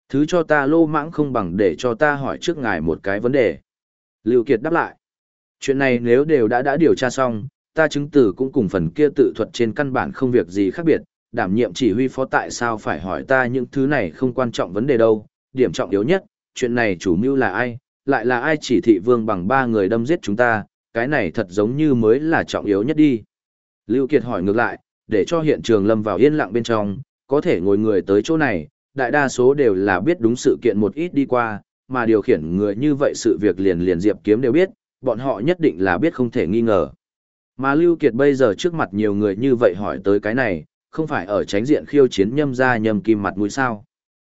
Thứ cho ta lô mãng không bằng để cho ta hỏi trước ngài một cái vấn đề. Lưu Kiệt đáp lại. Chuyện này nếu đều đã đã điều tra xong, ta chứng tử cũng cùng phần kia tự thuật trên căn bản không việc gì khác biệt, đảm nhiệm chỉ huy phó tại sao phải hỏi ta những thứ này không quan trọng vấn đề đâu, điểm trọng yếu nhất, chuyện này chủ mưu là ai, lại là ai chỉ thị vương bằng ba người đâm giết chúng ta, cái này thật giống như mới là trọng yếu nhất đi. Lưu Kiệt hỏi ngược lại, để cho hiện trường lâm vào yên lặng bên trong, có thể ngồi người tới chỗ này, đại đa số đều là biết đúng sự kiện một ít đi qua, mà điều khiển người như vậy sự việc liền liền diệp kiếm đều biết, bọn họ nhất định là biết không thể nghi ngờ. Mà Lưu Kiệt bây giờ trước mặt nhiều người như vậy hỏi tới cái này, không phải ở tránh diện khiêu chiến nhâm ra nhâm kim mặt mũi sao.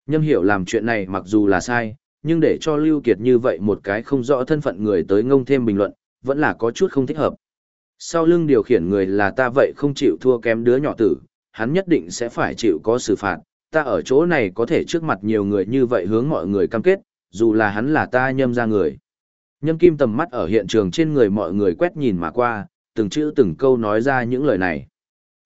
Nhâm hiểu làm chuyện này mặc dù là sai, nhưng để cho Lưu Kiệt như vậy một cái không rõ thân phận người tới ngông thêm bình luận, vẫn là có chút không thích hợp. Sau lưng điều khiển người là ta vậy không chịu thua kém đứa nhỏ tử, hắn nhất định sẽ phải chịu có xử phạt, ta ở chỗ này có thể trước mặt nhiều người như vậy hướng mọi người cam kết, dù là hắn là ta nhâm ra người. Nhâm kim tầm mắt ở hiện trường trên người mọi người quét nhìn mà qua, từng chữ từng câu nói ra những lời này.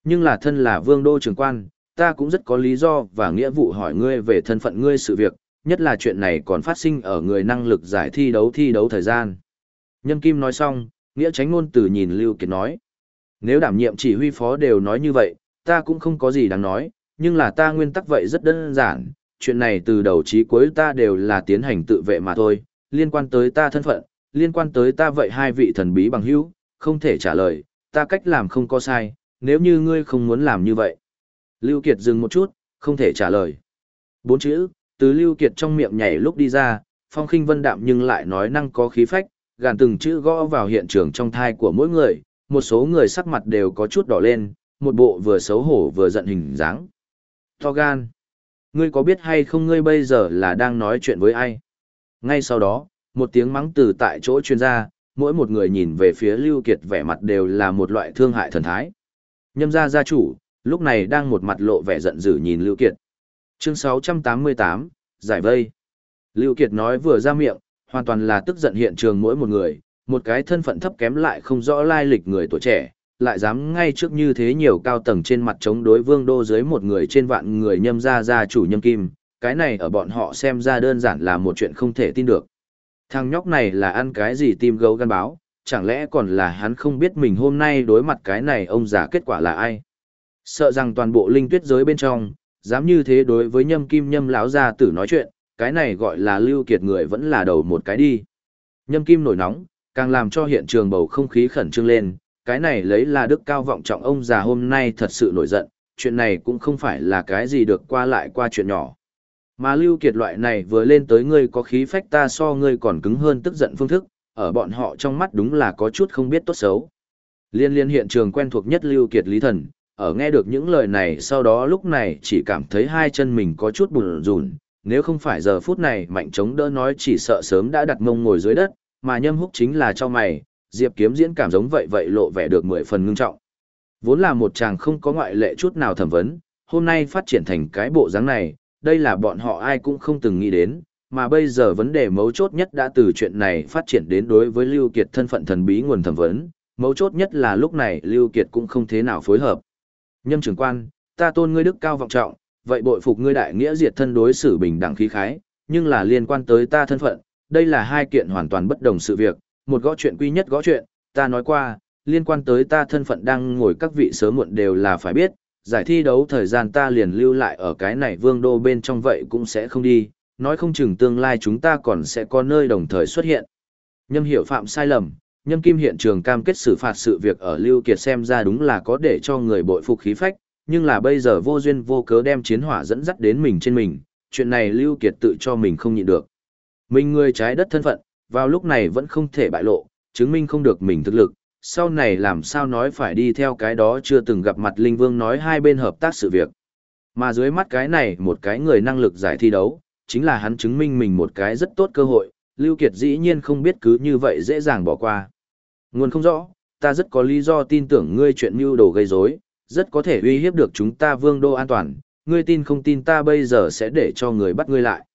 Nhưng là thân là vương đô trưởng quan, ta cũng rất có lý do và nghĩa vụ hỏi ngươi về thân phận ngươi sự việc, nhất là chuyện này còn phát sinh ở người năng lực giải thi đấu thi đấu thời gian. Nhâm kim nói xong, nghĩa tránh ngôn từ nhìn Lưu Kiệt nói. Nếu đảm nhiệm chỉ huy phó đều nói như vậy, ta cũng không có gì đáng nói, nhưng là ta nguyên tắc vậy rất đơn giản, chuyện này từ đầu chí cuối ta đều là tiến hành tự vệ mà thôi, liên quan tới ta thân phận, liên quan tới ta vậy hai vị thần bí bằng hữu, không thể trả lời, ta cách làm không có sai, nếu như ngươi không muốn làm như vậy. Lưu Kiệt dừng một chút, không thể trả lời. Bốn chữ, từ Lưu Kiệt trong miệng nhảy lúc đi ra, phong khinh vân đạm nhưng lại nói năng có khí phách, gàn từng chữ gõ vào hiện trường trong thai của mỗi người, một số người sắc mặt đều có chút đỏ lên, một bộ vừa xấu hổ vừa giận hình dáng. To gan! Ngươi có biết hay không ngươi bây giờ là đang nói chuyện với ai? Ngay sau đó, một tiếng mắng từ tại chỗ chuyên gia, mỗi một người nhìn về phía Lưu Kiệt vẻ mặt đều là một loại thương hại thần thái. Nhâm gia gia chủ, lúc này đang một mặt lộ vẻ giận dữ nhìn Lưu Kiệt. Chương 688, giải vây. Lưu Kiệt nói vừa ra miệng, hoàn toàn là tức giận hiện trường mỗi một người, một cái thân phận thấp kém lại không rõ lai lịch người tuổi trẻ, lại dám ngay trước như thế nhiều cao tầng trên mặt chống đối vương đô dưới một người trên vạn người nhâm ra gia chủ nhâm kim, cái này ở bọn họ xem ra đơn giản là một chuyện không thể tin được. Thằng nhóc này là ăn cái gì tim gấu gan báo, chẳng lẽ còn là hắn không biết mình hôm nay đối mặt cái này ông già kết quả là ai. Sợ rằng toàn bộ linh tuyết giới bên trong, dám như thế đối với nhâm kim nhâm lão gia tử nói chuyện, cái này gọi là lưu kiệt người vẫn là đầu một cái đi. Nhâm kim nổi nóng, càng làm cho hiện trường bầu không khí khẩn trương lên, cái này lấy là đức cao vọng trọng ông già hôm nay thật sự nổi giận, chuyện này cũng không phải là cái gì được qua lại qua chuyện nhỏ. Mà lưu kiệt loại này vừa lên tới ngươi có khí phách ta so ngươi còn cứng hơn tức giận phương thức, ở bọn họ trong mắt đúng là có chút không biết tốt xấu. Liên liên hiện trường quen thuộc nhất lưu kiệt lý thần, ở nghe được những lời này sau đó lúc này chỉ cảm thấy hai chân mình có chút bùn rùn, nếu không phải giờ phút này mạnh chống đỡ nói chỉ sợ sớm đã đặt mông ngồi dưới đất, mà nhâm húc chính là cho mày, diệp kiếm diễn cảm giống vậy vậy lộ vẻ được mười phần ngưng trọng. Vốn là một chàng không có ngoại lệ chút nào thẩm vấn, hôm nay phát triển thành cái bộ dáng này, đây là bọn họ ai cũng không từng nghĩ đến, mà bây giờ vấn đề mấu chốt nhất đã từ chuyện này phát triển đến đối với Lưu Kiệt thân phận thần bí nguồn thẩm vấn, mấu chốt nhất là lúc này Lưu Kiệt cũng không thế nào phối hợp. Nhâm trưởng quan, ta tôn ngươi đức cao vọng trọng, vậy bội phục ngươi đại nghĩa diệt thân đối xử bình đẳng khí khái, nhưng là liên quan tới ta thân phận, đây là hai kiện hoàn toàn bất đồng sự việc, một gõ chuyện quy nhất gõ chuyện, ta nói qua, liên quan tới ta thân phận đang ngồi các vị sớm muộn đều là phải biết, giải thi đấu thời gian ta liền lưu lại ở cái này vương đô bên trong vậy cũng sẽ không đi, nói không chừng tương lai chúng ta còn sẽ có nơi đồng thời xuất hiện. Nhâm hiểu phạm sai lầm, nhâm kim hiện trường cam kết xử phạt sự việc ở Lưu Kiệt xem ra đúng là có để cho người bội phục khí phách, nhưng là bây giờ vô duyên vô cớ đem chiến hỏa dẫn dắt đến mình trên mình, chuyện này Lưu Kiệt tự cho mình không nhịn được. Mình người trái đất thân phận, vào lúc này vẫn không thể bại lộ, chứng minh không được mình thực lực, sau này làm sao nói phải đi theo cái đó chưa từng gặp mặt Linh Vương nói hai bên hợp tác sự việc. Mà dưới mắt cái này một cái người năng lực giải thi đấu, chính là hắn chứng minh mình một cái rất tốt cơ hội, Lưu Kiệt dĩ nhiên không biết cứ như vậy dễ dàng bỏ qua. Nguồn không rõ, ta rất có lý do tin tưởng ngươi chuyện mưu đồ gây rối, rất có thể uy hiếp được chúng ta vương đô an toàn, ngươi tin không tin ta bây giờ sẽ để cho người bắt ngươi lại.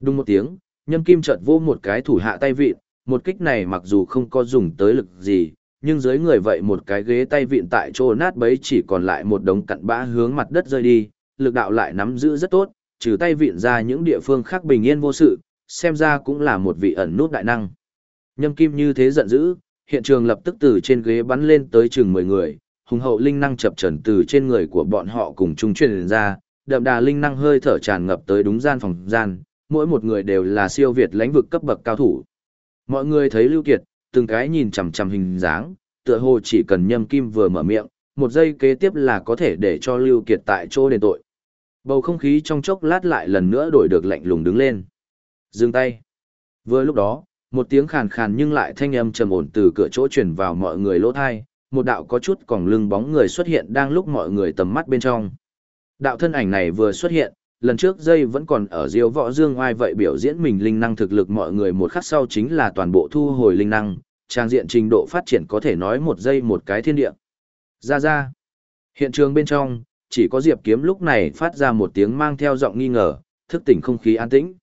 Đúng một tiếng, nhâm kim chợt vô một cái thủ hạ tay vịn, một kích này mặc dù không có dùng tới lực gì, nhưng dưới người vậy một cái ghế tay vịn tại chỗ nát bấy chỉ còn lại một đống cặn bã hướng mặt đất rơi đi, lực đạo lại nắm giữ rất tốt, trừ tay vịn ra những địa phương khác bình yên vô sự, xem ra cũng là một vị ẩn nút đại năng. Nhâm kim như thế giận dữ, hiện trường lập tức từ trên ghế bắn lên tới chừng 10 người, hùng hậu linh năng chập trần từ trên người của bọn họ cùng chung truyền ra, đậm đà linh năng hơi thở tràn ngập tới đúng gian phòng gian, mỗi một người đều là siêu việt lãnh vực cấp bậc cao thủ. Mọi người thấy Lưu Kiệt, từng cái nhìn chằm chằm hình dáng, tựa hồ chỉ cần nhâm kim vừa mở miệng, một giây kế tiếp là có thể để cho Lưu Kiệt tại chỗ đền tội. Bầu không khí trong chốc lát lại lần nữa đổi được lạnh lùng đứng lên. Dừng tay. Vừa lúc đó, một tiếng khàn khàn nhưng lại thanh âm trầm ổn từ cửa chỗ truyền vào mọi người lỗ tai. một đạo có chút còng lưng bóng người xuất hiện đang lúc mọi người tầm mắt bên trong. Đạo thân ảnh này vừa xuất hiện, lần trước dây vẫn còn ở diêu võ dương oai vậy biểu diễn mình linh năng thực lực mọi người một khắc sau chính là toàn bộ thu hồi linh năng, trang diện trình độ phát triển có thể nói một giây một cái thiên địa. Ra ra. Hiện trường bên trong, chỉ có Diệp Kiếm lúc này phát ra một tiếng mang theo giọng nghi ngờ, thức tỉnh không khí an tĩnh.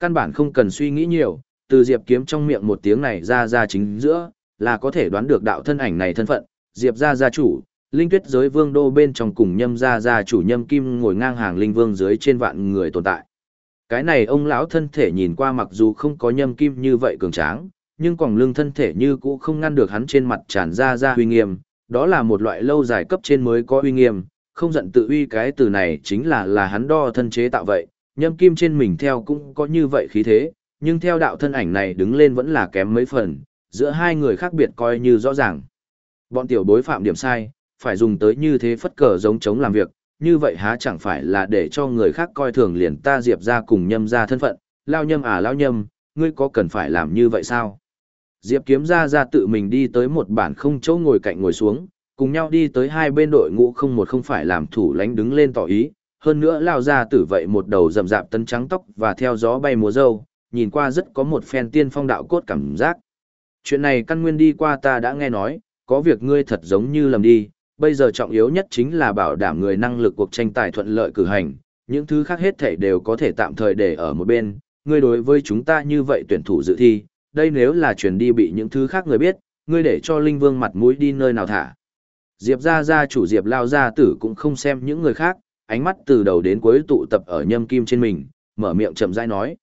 Căn bản không cần suy nghĩ nhiều, từ Diệp Kiếm trong miệng một tiếng này ra ra chính giữa, là có thể đoán được đạo thân ảnh này thân phận, Diệp gia gia chủ, linh tuyết giới vương đô bên trong cùng nhâm gia gia chủ nhâm kim ngồi ngang hàng linh vương dưới trên vạn người tồn tại. Cái này ông lão thân thể nhìn qua mặc dù không có nhâm kim như vậy cường tráng, nhưng còn lưng thân thể như cũ không ngăn được hắn trên mặt tràn ra ra uy nghiêm, đó là một loại lâu dài cấp trên mới có uy nghiêm, không giận tự uy cái từ này chính là là hắn đo thân chế tạo vậy, nhâm kim trên mình theo cũng có như vậy khí thế, nhưng theo đạo thân ảnh này đứng lên vẫn là kém mấy phần, giữa hai người khác biệt coi như rõ ràng. Bọn tiểu bối phạm điểm sai, phải dùng tới như thế phất cờ giống chống làm việc, như vậy há chẳng phải là để cho người khác coi thường liền ta diệp ra cùng nhâm ra thân phận, lao nhâm à lao nhâm, ngươi có cần phải làm như vậy sao? Diệp kiếm ra ra tự mình đi tới một bản không chỗ ngồi cạnh ngồi xuống, cùng nhau đi tới hai bên đội ngũ không một không phải làm thủ lánh đứng lên tỏ ý, hơn nữa lao ra tử vậy một đầu rậm rạp tân trắng tóc và theo gió bay múa dâu, nhìn qua rất có một phen tiên phong đạo cốt cảm giác. Chuyện này căn nguyên đi qua ta đã nghe nói, có việc ngươi thật giống như lầm đi, bây giờ trọng yếu nhất chính là bảo đảm người năng lực cuộc tranh tài thuận lợi cử hành, những thứ khác hết thảy đều có thể tạm thời để ở một bên, ngươi đối với chúng ta như vậy tuyển thủ dự thi, đây nếu là truyền đi bị những thứ khác người biết, ngươi để cho Linh Vương mặt mũi đi nơi nào thả. Diệp gia gia chủ Diệp lao gia tử cũng không xem những người khác, ánh mắt từ đầu đến cuối tụ tập ở nhâm kim trên mình, mở miệng chậm rãi nói.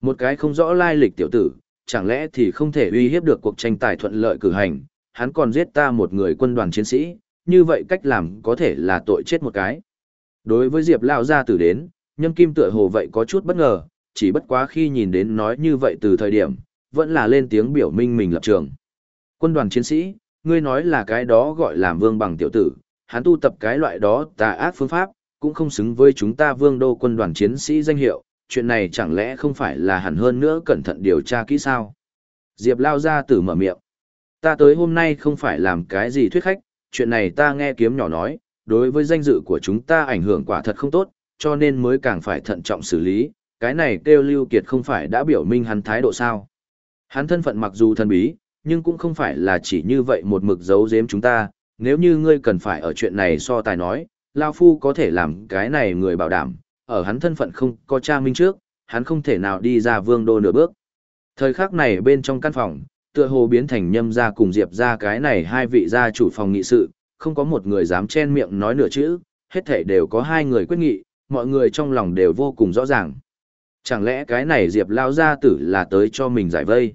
Một cái không rõ lai lịch tiểu tử, chẳng lẽ thì không thể uy hiếp được cuộc tranh tài thuận lợi cử hành, hắn còn giết ta một người quân đoàn chiến sĩ, như vậy cách làm có thể là tội chết một cái. Đối với Diệp lao gia tử đến, nhâm kim tựa hồ vậy có chút bất ngờ, chỉ bất quá khi nhìn đến nói như vậy từ thời điểm, vẫn là lên tiếng biểu minh mình lập trường. Quân đoàn chiến sĩ, ngươi nói là cái đó gọi là vương bằng tiểu tử, hắn tu tập cái loại đó tà ác phương pháp, cũng không xứng với chúng ta vương đô quân đoàn chiến sĩ danh hiệu, chuyện này chẳng lẽ không phải là hẳn hơn nữa cẩn thận điều tra kỹ sao? Diệp lao ra tử mở miệng. Ta tới hôm nay không phải làm cái gì thuyết khách, chuyện này ta nghe kiếm nhỏ nói, đối với danh dự của chúng ta ảnh hưởng quả thật không tốt, cho nên mới càng phải thận trọng xử lý, cái này kêu Lưu Kiệt không phải đã biểu minh hắn thái độ sao. Hắn thân phận mặc dù thần bí, nhưng cũng không phải là chỉ như vậy một mực giấu giếm chúng ta, nếu như ngươi cần phải ở chuyện này so tài nói, Lao Phu có thể làm cái này người bảo đảm, ở hắn thân phận không có cha minh trước, hắn không thể nào đi ra vương đô nửa bước. Thời khắc này bên trong căn phòng, tựa hồ biến thành nhâm gia cùng diệp gia cái này hai vị gia chủ phòng nghị sự, không có một người dám chen miệng nói nửa chữ, hết thể đều có hai người quyết nghị, mọi người trong lòng đều vô cùng rõ ràng. Chẳng lẽ cái này diệp lao gia tử là tới cho mình giải vây?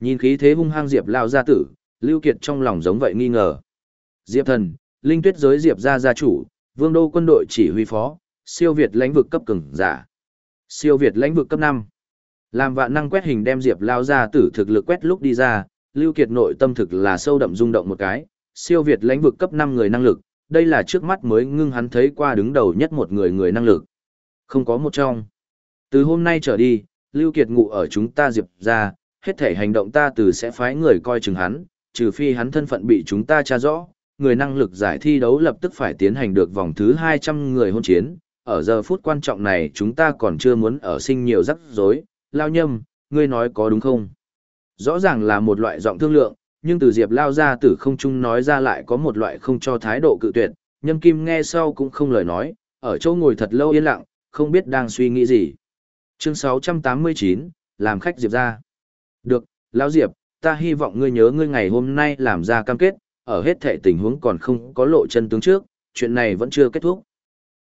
Nhìn khí thế hung hăng diệp lao gia tử, Lưu Kiệt trong lòng giống vậy nghi ngờ. Diệp thần, linh tuyết giới diệp gia gia chủ, vương đô quân đội chỉ huy phó, siêu việt lãnh vực cấp cường giả. Siêu việt lãnh vực cấp 5. Làm vạn năng quét hình đem Diệp lao ra tử thực lực quét lúc đi ra, Lưu Kiệt nội tâm thực là sâu đậm rung động một cái, siêu việt lãnh vực cấp 5 người năng lực, đây là trước mắt mới ngưng hắn thấy qua đứng đầu nhất một người người năng lực. Không có một trong. Từ hôm nay trở đi, Lưu Kiệt ngủ ở chúng ta Diệp ra, hết thể hành động ta từ sẽ phái người coi chừng hắn, trừ phi hắn thân phận bị chúng ta tra rõ, người năng lực giải thi đấu lập tức phải tiến hành được vòng thứ 200 người hôn chiến, ở giờ phút quan trọng này chúng ta còn chưa muốn ở sinh nhiều rắc rối, lao nhâm, ngươi nói có đúng không? Rõ ràng là một loại giọng thương lượng, nhưng từ diệp lao ra từ không trung nói ra lại có một loại không cho thái độ cự tuyệt, nhâm kim nghe sau cũng không lời nói, ở chỗ ngồi thật lâu yên lặng, không biết đang suy nghĩ gì. Chương 689, làm khách diệp ra. Được, lão diệp, ta hy vọng ngươi nhớ ngươi ngày hôm nay làm ra cam kết, ở hết thể tình huống còn không có lộ chân tướng trước, chuyện này vẫn chưa kết thúc.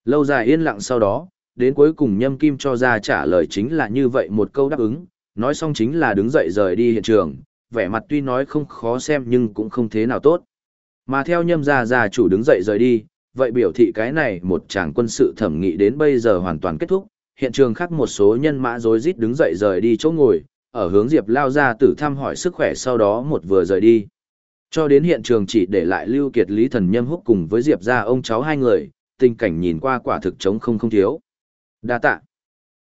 Lâu dài yên lặng sau đó, đến cuối cùng nhâm kim cho ra trả lời chính là như vậy một câu đáp ứng, nói xong chính là đứng dậy rời đi hiện trường, vẻ mặt tuy nói không khó xem nhưng cũng không thế nào tốt. Mà theo nhâm gia gia chủ đứng dậy rời đi, vậy biểu thị cái này một chàng quân sự thẩm nghị đến bây giờ hoàn toàn kết thúc, hiện trường khác một số nhân mã rối rít đứng dậy rời đi chỗ ngồi, ở hướng Diệp lao ra tử thăm hỏi sức khỏe sau đó một vừa rời đi. Cho đến hiện trường chỉ để lại Lưu Kiệt Lý Thần Nhâm Húc cùng với Diệp gia ông cháu hai người, tình cảnh nhìn qua quả thực trống không không thiếu. Đa tạ.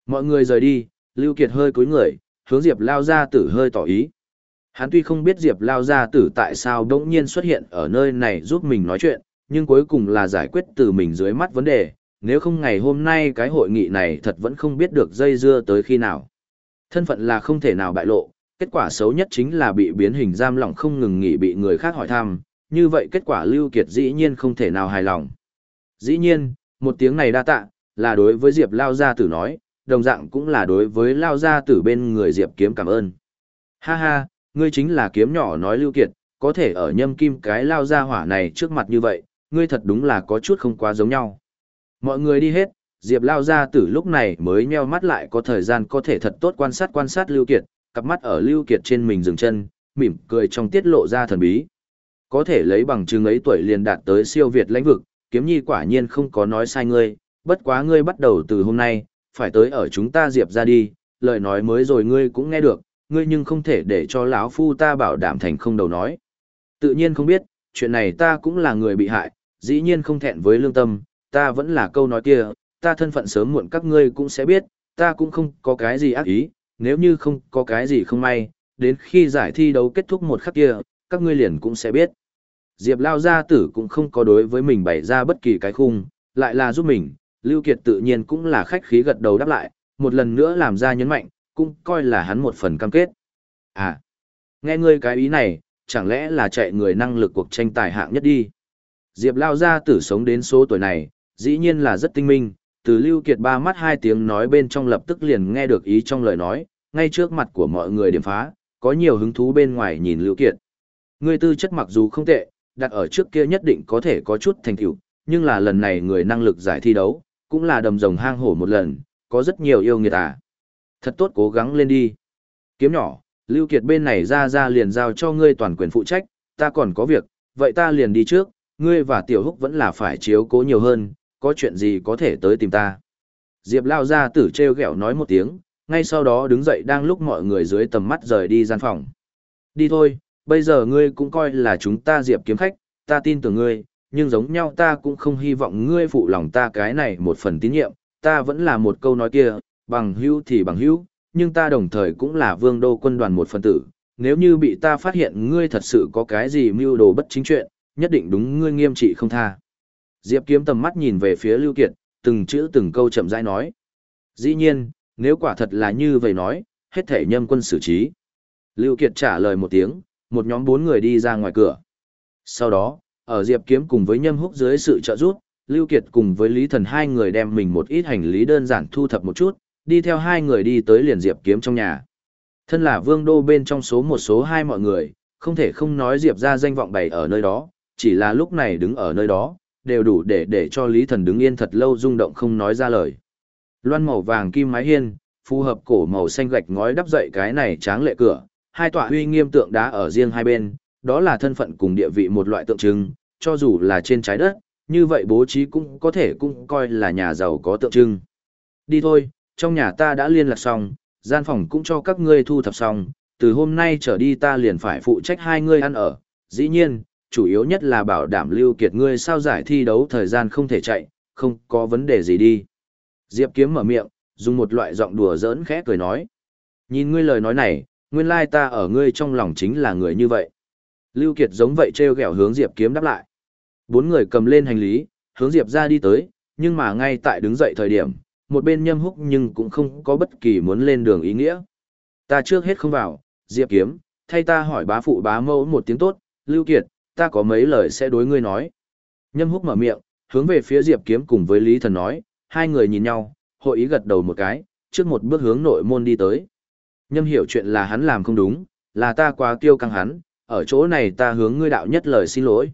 Mọi người rời đi, Lưu Kiệt hơi cúi người, hướng Diệp Lao Gia Tử hơi tỏ ý. Hắn tuy không biết Diệp Lao Gia Tử tại sao đống nhiên xuất hiện ở nơi này giúp mình nói chuyện, nhưng cuối cùng là giải quyết từ mình dưới mắt vấn đề, nếu không ngày hôm nay cái hội nghị này thật vẫn không biết được dây dưa tới khi nào. Thân phận là không thể nào bại lộ, kết quả xấu nhất chính là bị biến hình giam lỏng không ngừng nghỉ bị người khác hỏi thăm, như vậy kết quả Lưu Kiệt dĩ nhiên không thể nào hài lòng. Dĩ nhiên, một tiếng này đa tạ, là đối với Diệp Lao Gia Tử nói, đồng dạng cũng là đối với Lao Gia Tử bên người Diệp Kiếm cảm ơn. Ha ha, ngươi chính là kiếm nhỏ nói lưu kiệt, có thể ở nhâm kim cái Lao Gia hỏa này trước mặt như vậy, ngươi thật đúng là có chút không quá giống nhau. Mọi người đi hết, Diệp Lao Gia Tử lúc này mới nheo mắt lại có thời gian có thể thật tốt quan sát quan sát lưu kiệt, cặp mắt ở lưu kiệt trên mình dừng chân, mỉm cười trong tiết lộ ra thần bí. Có thể lấy bằng chứng ấy tuổi liền đạt tới siêu việt lãnh vực, kiếm nhi quả nhiên không có nói sai ngươi, bất quá ngươi bắt đầu từ hôm nay, phải tới ở chúng ta diệp ra đi, lời nói mới rồi ngươi cũng nghe được, ngươi nhưng không thể để cho lão phu ta bảo đảm thành không đầu nói. Tự nhiên không biết, chuyện này ta cũng là người bị hại, dĩ nhiên không thẹn với lương tâm, ta vẫn là câu nói kia, ta thân phận sớm muộn các ngươi cũng sẽ biết, ta cũng không có cái gì ác ý, nếu như không có cái gì không may, đến khi giải thi đấu kết thúc một khắc kia, các ngươi liền cũng sẽ biết. Diệp Lao Gia Tử cũng không có đối với mình bày ra bất kỳ cái khung, lại là giúp mình, Lưu Kiệt tự nhiên cũng là khách khí gật đầu đáp lại, một lần nữa làm ra nhấn mạnh, cũng coi là hắn một phần cam kết. À, nghe ngươi cái ý này, chẳng lẽ là chạy người năng lực cuộc tranh tài hạng nhất đi. Diệp Lao Gia Tử sống đến số tuổi này, dĩ nhiên là rất tinh minh, từ Lưu Kiệt ba mắt hai tiếng nói bên trong lập tức liền nghe được ý trong lời nói, ngay trước mặt của mọi người điểm phá, có nhiều hứng thú bên ngoài nhìn Lưu Kiệt. Người tư chất mặc dù không tệ, đặt ở trước kia nhất định có thể có chút thành tựu, nhưng là lần này người năng lực giải thi đấu, cũng là đầm rồng hang hổ một lần, có rất nhiều yêu nghiệt à. Thật tốt cố gắng lên đi. Kiếm nhỏ, Lưu Kiệt bên này ra ra liền giao cho ngươi toàn quyền phụ trách, ta còn có việc, vậy ta liền đi trước, ngươi và Tiểu Húc vẫn là phải chiếu cố nhiều hơn, có chuyện gì có thể tới tìm ta. Diệp lao ra tử treo gẹo nói một tiếng, ngay sau đó đứng dậy đang lúc mọi người dưới tầm mắt rời đi gian phòng. Đi thôi, bây giờ ngươi cũng coi là chúng ta Diệp kiếm khách, ta tin tưởng ngươi, nhưng giống nhau ta cũng không hy vọng ngươi phụ lòng ta cái này một phần tín nhiệm, ta vẫn là một câu nói kia, bằng hữu thì bằng hữu, nhưng ta đồng thời cũng là vương đô quân đoàn một phần tử, nếu như bị ta phát hiện ngươi thật sự có cái gì mưu đồ bất chính chuyện, nhất định đúng ngươi nghiêm trị không tha. Diệp kiếm tầm mắt nhìn về phía Lưu Kiệt, từng chữ từng câu chậm rãi nói. Dĩ nhiên, nếu quả thật là như vậy nói, hết thể nhâm quân xử trí. Lưu Kiệt trả lời một tiếng, một nhóm bốn người đi ra ngoài cửa. Sau đó, ở Diệp kiếm cùng với nhâm húc dưới sự trợ giúp, Lưu Kiệt cùng với Lý Thần hai người đem mình một ít hành lý đơn giản thu thập một chút, đi theo hai người đi tới liền Diệp kiếm trong nhà. Thân là vương đô bên trong số một số hai mọi người, không thể không nói Diệp ra danh vọng bày ở nơi đó, chỉ là lúc này đứng ở nơi đó, đều đủ để để cho Lý Thần đứng yên thật lâu rung động không nói ra lời. Loan màu vàng kim mái hiên, phù hợp cổ màu xanh gạch ngói đắp dậy cái này tráng lệ cửa, hai tòa huy nghiêm tượng đá ở riêng hai bên, đó là thân phận cùng địa vị một loại tượng trưng, cho dù là trên trái đất, như vậy bố trí cũng có thể cũng coi là nhà giàu có tượng trưng. Đi thôi, trong nhà ta đã liên lạc xong, gian phòng cũng cho các ngươi thu thập xong, từ hôm nay trở đi ta liền phải phụ trách hai ngươi ăn ở, dĩ nhiên, chủ yếu nhất là bảo đảm lưu kiệt ngươi sao giải thi đấu thời gian không thể chạy, không có vấn đề gì đi. Diệp kiếm mở miệng, dùng một loại giọng đùa giỡn khẽ cười nói. Nhìn ngươi lời nói này, nguyên lai ta ở ngươi trong lòng chính là người như vậy. Lưu Kiệt giống vậy treo gẹo hướng Diệp kiếm đáp lại. Bốn người cầm lên hành lý, hướng Diệp ra đi tới, nhưng mà ngay tại đứng dậy thời điểm, một bên nhâm húc nhưng cũng không có bất kỳ muốn lên đường ý nghĩa. Ta trước hết không vào, Diệp kiếm, thay ta hỏi bá phụ bá mẫu một tiếng tốt, Lưu Kiệt, ta có mấy lời sẽ đối ngươi nói. Nhâm húc mở miệng, hướng về phía Diệp kiếm cùng với Lý Thần nói, hai người nhìn nhau, hội ý gật đầu một cái, trước một bước hướng nội môn đi tới. Nhâm hiểu chuyện là hắn làm không đúng, là ta quá kiêu căng hắn, ở chỗ này ta hướng ngươi đạo nhất lời xin lỗi.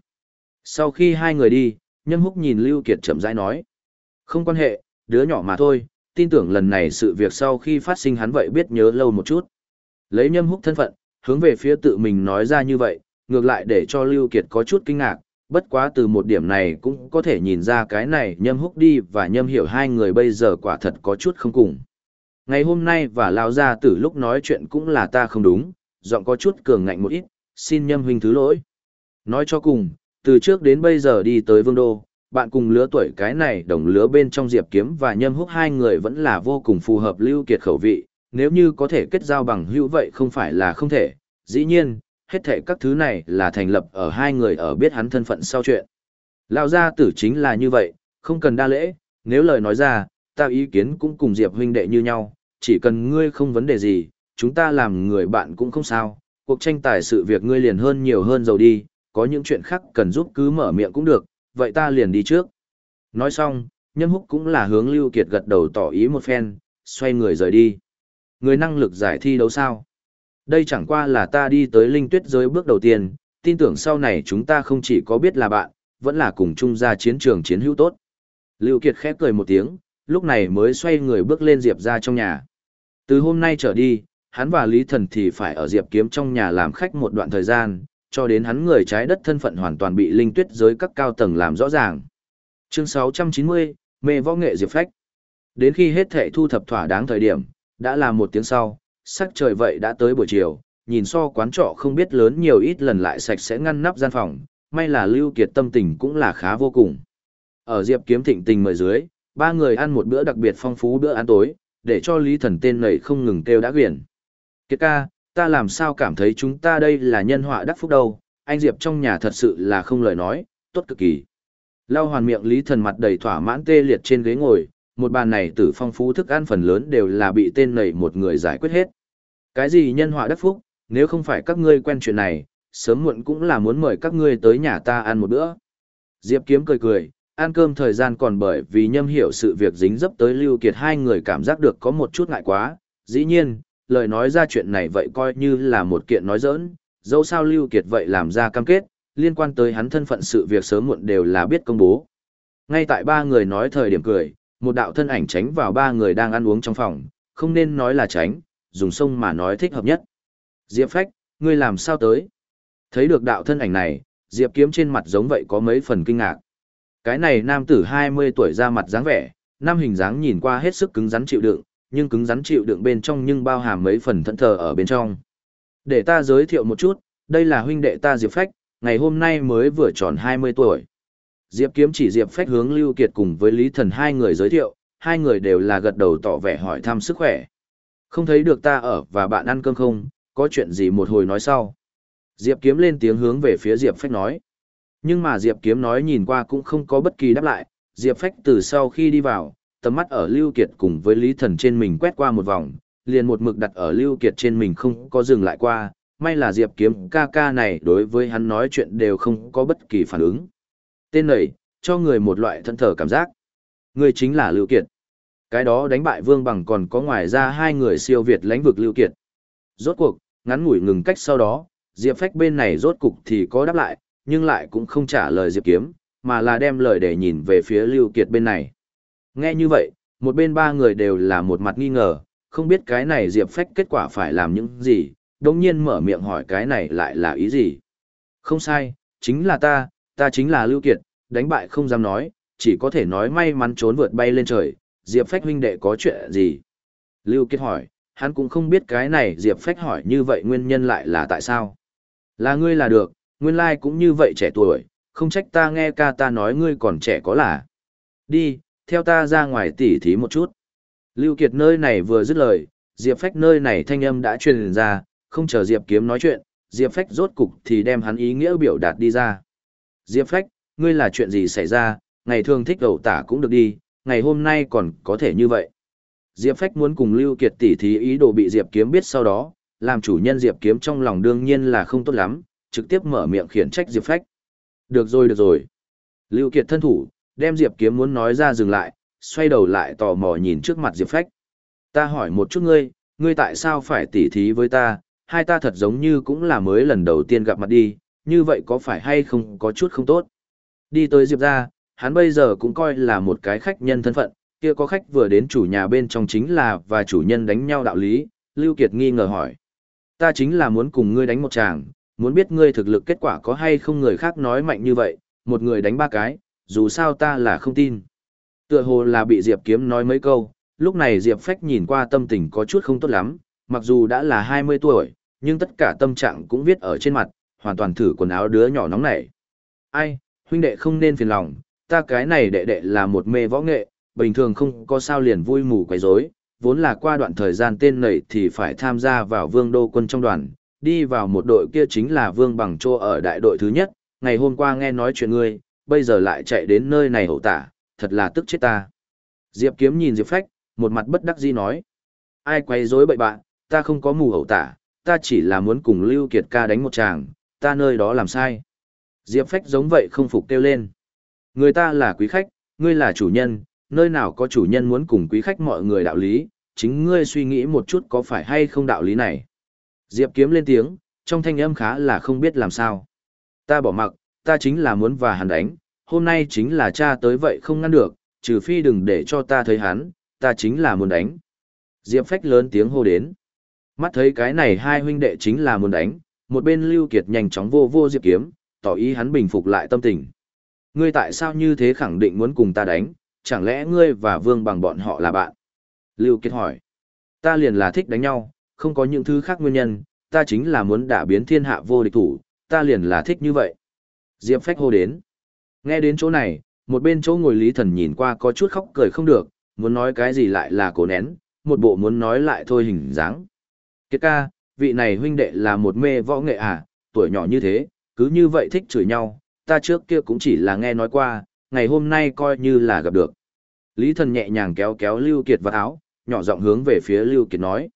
Sau khi hai người đi, Nhâm húc nhìn Lưu Kiệt chậm rãi nói, không quan hệ, đứa nhỏ mà thôi, tin tưởng lần này sự việc sau khi phát sinh hắn vậy biết nhớ lâu một chút. Lấy Nhâm húc thân phận, hướng về phía tự mình nói ra như vậy, ngược lại để cho Lưu Kiệt có chút kinh ngạc, bất quá từ một điểm này cũng có thể nhìn ra cái này nhâm húc đi và nhâm hiểu hai người bây giờ quả thật có chút không cùng. Ngày hôm nay và lao ra từ lúc nói chuyện cũng là ta không đúng, giọng có chút cường ngạnh một ít, xin nhâm huynh thứ lỗi. Nói cho cùng, từ trước đến bây giờ đi tới vương đô, bạn cùng lứa tuổi cái này đồng lứa bên trong diệp kiếm và nhâm húc hai người vẫn là vô cùng phù hợp lưu kiệt khẩu vị, nếu như có thể kết giao bằng hữu vậy không phải là không thể, dĩ nhiên, hết thể các thứ này là thành lập ở hai người ở biết hắn thân phận sau chuyện. Lão gia tử chính là như vậy, không cần đa lễ, nếu lời nói ra, ta ý kiến cũng cùng Diệp huynh đệ như nhau, chỉ cần ngươi không vấn đề gì, chúng ta làm người bạn cũng không sao, cuộc tranh tài sự việc ngươi liền hơn nhiều hơn giàu đi, có những chuyện khác cần giúp cứ mở miệng cũng được, vậy ta liền đi trước. Nói xong, Nhâm Húc cũng là hướng Lưu Kiệt gật đầu tỏ ý một phen, xoay người rời đi. Người năng lực giải thi đấu sao? Đây chẳng qua là ta đi tới linh tuyết giới bước đầu tiên, tin tưởng sau này chúng ta không chỉ có biết là bạn, vẫn là cùng chung ra chiến trường chiến hữu tốt. Lưu Kiệt khép cười một tiếng, lúc này mới xoay người bước lên Diệp ra trong nhà. Từ hôm nay trở đi, hắn và Lý Thần thì phải ở Diệp Kiếm trong nhà làm khách một đoạn thời gian, cho đến hắn người trái đất thân phận hoàn toàn bị linh tuyết giới các cao tầng làm rõ ràng. Chương 690, Mê võ nghệ Diệp Phách. Đến khi hết thệ thu thập thỏa đáng thời điểm, đã là một tiếng sau, sắc trời vậy đã tới buổi chiều, nhìn so quán trọ không biết lớn nhiều ít lần lại sạch sẽ ngăn nắp gian phòng, may là Lưu Kiệt tâm tình cũng là khá vô cùng. Ở Diệp Kiếm Thịnh tình mời dưới, ba người ăn một bữa đặc biệt phong phú bữa ăn tối, để cho Lý Thần tên này không ngừng kêu đã quyển. Kiệt ca, ta làm sao cảm thấy chúng ta đây là nhân họa đắc phúc đâu, anh Diệp trong nhà thật sự là không lời nói, tốt cực kỳ. Lao hoàn miệng Lý Thần mặt đầy thỏa mãn tê liệt trên ghế ngồi, một bàn này tử phong phú thức ăn phần lớn đều là bị tên nầy một người giải quyết hết. Cái gì nhân họa đắc phúc, nếu không phải các ngươi quen chuyện này, sớm muộn cũng là muốn mời các ngươi tới nhà ta ăn một bữa. Diệp kiếm cười cười, Ăn cơm thời gian còn bởi vì nhâm hiểu sự việc dính dấp tới Lưu Kiệt hai người cảm giác được có một chút ngại quá, dĩ nhiên, lời nói ra chuyện này vậy coi như là một kiện nói dỡn, dẫu sao Lưu Kiệt vậy làm ra cam kết, liên quan tới hắn thân phận sự việc sớm muộn đều là biết công bố. Ngay tại ba người nói thời điểm cười, một đạo thân ảnh tránh vào ba người đang ăn uống trong phòng, không nên nói là tránh, dùng sông mà nói thích hợp nhất. Diệp Phách, ngươi làm sao tới? Thấy được đạo thân ảnh này, Diệp Kiếm trên mặt giống vậy có mấy phần kinh ngạc. Cái này nam tử 20 tuổi ra mặt dáng vẻ, nam hình dáng nhìn qua hết sức cứng rắn chịu đựng, nhưng cứng rắn chịu đựng bên trong nhưng bao hàm mấy phần thẫn thờ ở bên trong. Để ta giới thiệu một chút, đây là huynh đệ ta Diệp Phách, ngày hôm nay mới vừa tròn 20 tuổi. Diệp Kiếm chỉ Diệp Phách hướng Lưu Kiệt cùng với Lý Thần hai người giới thiệu, hai người đều là gật đầu tỏ vẻ hỏi thăm sức khỏe. Không thấy được ta ở và bạn ăn cơm không, có chuyện gì một hồi nói sau. Diệp Kiếm lên tiếng hướng về phía Diệp Phách nói. Nhưng mà Diệp Kiếm nói nhìn qua cũng không có bất kỳ đáp lại, Diệp Phách từ sau khi đi vào, tầm mắt ở Lưu Kiệt cùng với Lý Thần trên mình quét qua một vòng, liền một mực đặt ở Lưu Kiệt trên mình không có dừng lại qua, may là Diệp Kiếm ca ca này đối với hắn nói chuyện đều không có bất kỳ phản ứng. Tên này, cho người một loại thân thở cảm giác. Người chính là Lưu Kiệt. Cái đó đánh bại Vương Bằng còn có ngoài ra hai người siêu Việt lãnh vực Lưu Kiệt. Rốt cuộc, ngắn ngủi ngừng cách sau đó, Diệp Phách bên này rốt cục thì có đáp lại, nhưng lại cũng không trả lời Diệp Kiếm, mà là đem lời để nhìn về phía Lưu Kiệt bên này. Nghe như vậy, một bên ba người đều là một mặt nghi ngờ, không biết cái này Diệp Phách kết quả phải làm những gì, đồng nhiên mở miệng hỏi cái này lại là ý gì. Không sai, chính là ta, ta chính là Lưu Kiệt, đánh bại không dám nói, chỉ có thể nói may mắn trốn vượt bay lên trời, Diệp Phách huynh đệ có chuyện gì? Lưu Kiệt hỏi, hắn cũng không biết cái này Diệp Phách hỏi như vậy nguyên nhân lại là tại sao. Là ngươi là được, nguyên lai cũng như vậy trẻ tuổi, không trách ta nghe ca ta nói ngươi còn trẻ có là. Đi, theo ta ra ngoài tỉ thí một chút. Lưu Kiệt nơi này vừa dứt lời, Diệp Phách nơi này thanh âm đã truyền ra, không chờ Diệp Kiếm nói chuyện, Diệp Phách rốt cục thì đem hắn ý nghĩa biểu đạt đi ra. Diệp Phách, ngươi là chuyện gì xảy ra, ngày thường thích đầu tả cũng được đi, ngày hôm nay còn có thể như vậy. Diệp Phách muốn cùng Lưu Kiệt tỉ thí ý đồ bị Diệp Kiếm biết sau đó, làm chủ nhân Diệp Kiếm trong lòng đương nhiên là không tốt lắm, trực tiếp mở miệng khiển trách Diệp Phách. Được rồi được rồi. Lưu Kiệt thân thủ, đem Diệp Kiếm muốn nói ra dừng lại, xoay đầu lại tò mò nhìn trước mặt Diệp Phách. Ta hỏi một chút ngươi, ngươi tại sao phải tỉ thí với ta, hai ta thật giống như cũng là mới lần đầu tiên gặp mặt đi, như vậy có phải hay không có chút không tốt. Đi tới Diệp ra, hắn bây giờ cũng coi là một cái khách nhân thân phận, kia có khách vừa đến chủ nhà bên trong chính là và chủ nhân đánh nhau đạo lý, Lưu Kiệt nghi ngờ hỏi. Ta chính là muốn cùng ngươi đánh một tràng, muốn biết ngươi thực lực kết quả có hay không người khác nói mạnh như vậy, một người đánh ba cái, dù sao ta là không tin. Tựa hồ là bị Diệp Kiếm nói mấy câu, lúc này Diệp Phách nhìn qua tâm tình có chút không tốt lắm, mặc dù đã là 20 tuổi, nhưng tất cả tâm trạng cũng viết ở trên mặt, hoàn toàn thử quần áo đứa nhỏ nóng nảy. Ai, huynh đệ không nên phiền lòng, ta cái này đệ đệ là một mê võ nghệ, bình thường không có sao liền vui mù quấy rối, vốn là qua đoạn thời gian tên này thì phải tham gia vào vương đô quân trong đoàn, đi vào một đội kia chính là vương bằng trô ở đại đội thứ nhất, ngày hôm qua nghe nói chuyện ngươi, bây giờ lại chạy đến nơi này hậu tả, thật là tức chết ta. Diệp kiếm nhìn Diệp phách, một mặt bất đắc dĩ nói. Ai quấy rối bậy bạn, ta không có mù hậu tả, ta chỉ là muốn cùng Lưu Kiệt ca đánh một tràng, ta nơi đó làm sai. Diệp phách giống vậy không phục kêu lên. Người ta là quý khách, ngươi là chủ nhân, nơi nào có chủ nhân muốn cùng quý khách mọi người đạo lý, chính ngươi suy nghĩ một chút có phải hay không đạo lý này. Diệp kiếm lên tiếng, trong thanh âm khá là không biết làm sao. Ta bỏ mặc, ta chính là muốn và hắn đánh, hôm nay chính là cha tới vậy không ngăn được, trừ phi đừng để cho ta thấy hắn, ta chính là muốn đánh. Diệp phách lớn tiếng hô đến. Mắt thấy cái này hai huynh đệ chính là muốn đánh, một bên Lưu Kiệt nhanh chóng vô vô Diệp kiếm, tỏ ý hắn bình phục lại tâm tình. Ngươi tại sao như thế khẳng định muốn cùng ta đánh, chẳng lẽ ngươi và Vương bằng bọn họ là bạn? Lưu Kiệt hỏi. Ta liền là thích đánh nhau, không có những thứ khác nguyên nhân, ta chính là muốn đả biến thiên hạ vô địch thủ, ta liền là thích như vậy. Diệp Phách hô đến. Nghe đến chỗ này, một bên chỗ ngồi Lý Thần nhìn qua có chút khóc cười không được, muốn nói cái gì lại là cố nén, một bộ muốn nói lại thôi hình dáng. Kiệt ca, vị này huynh đệ là một mê võ nghệ à, tuổi nhỏ như thế, cứ như vậy thích chửi nhau, ta trước kia cũng chỉ là nghe nói qua, ngày hôm nay coi như là gặp được. Lý Thần nhẹ nhàng kéo kéo Lưu Kiệt vào áo, nhỏ giọng hướng về phía Lưu Kiệt nói.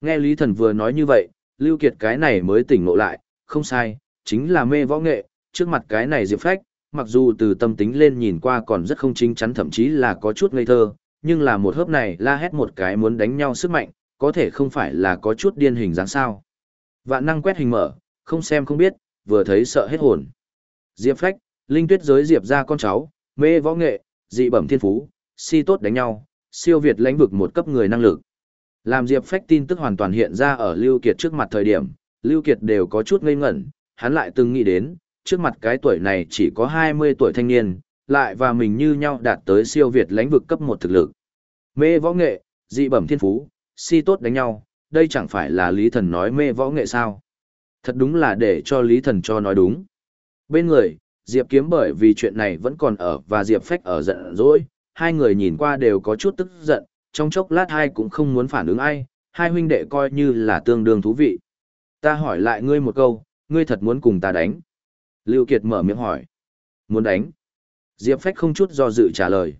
Nghe Lý Thần vừa nói như vậy, Lưu Kiệt cái này mới tỉnh ngộ lại, không sai, chính là mê võ nghệ, trước mặt cái này Diệp Phách, mặc dù từ tâm tính lên nhìn qua còn rất không chính chắn thậm chí là có chút ngây thơ, nhưng là một hớp này la hét một cái muốn đánh nhau sức mạnh, có thể không phải là có chút điên hình dáng sao. Vạn năng quét hình mở, không xem không biết, vừa thấy sợ hết hồn. Diệp Phách, linh tuyết giới Diệp ra con cháu, mê võ nghệ, dị bẩm thiên phú, si tốt đánh nhau, siêu việt lãnh vực một cấp người năng lực. Làm Diệp Phách tin tức hoàn toàn hiện ra ở Lưu Kiệt trước mặt thời điểm, Lưu Kiệt đều có chút ngây ngẩn, hắn lại từng nghĩ đến, trước mặt cái tuổi này chỉ có 20 tuổi thanh niên, lại và mình như nhau đạt tới siêu việt lãnh vực cấp một thực lực. Mê võ nghệ, dị bẩm thiên phú, si tốt đánh nhau, đây chẳng phải là Lý Thần nói mê võ nghệ sao. Thật đúng là để cho Lý Thần cho nói đúng. Bên người, Diệp Kiếm bởi vì chuyện này vẫn còn ở và Diệp Phách ở giận dỗi, hai người nhìn qua đều có chút tức giận, trong chốc lát hai cũng không muốn phản ứng ai, hai huynh đệ coi như là tương đương thú vị. Ta hỏi lại ngươi một câu, ngươi thật muốn cùng ta đánh. Lưu Kiệt mở miệng hỏi. Muốn đánh. Diệp Phách không chút do dự trả lời.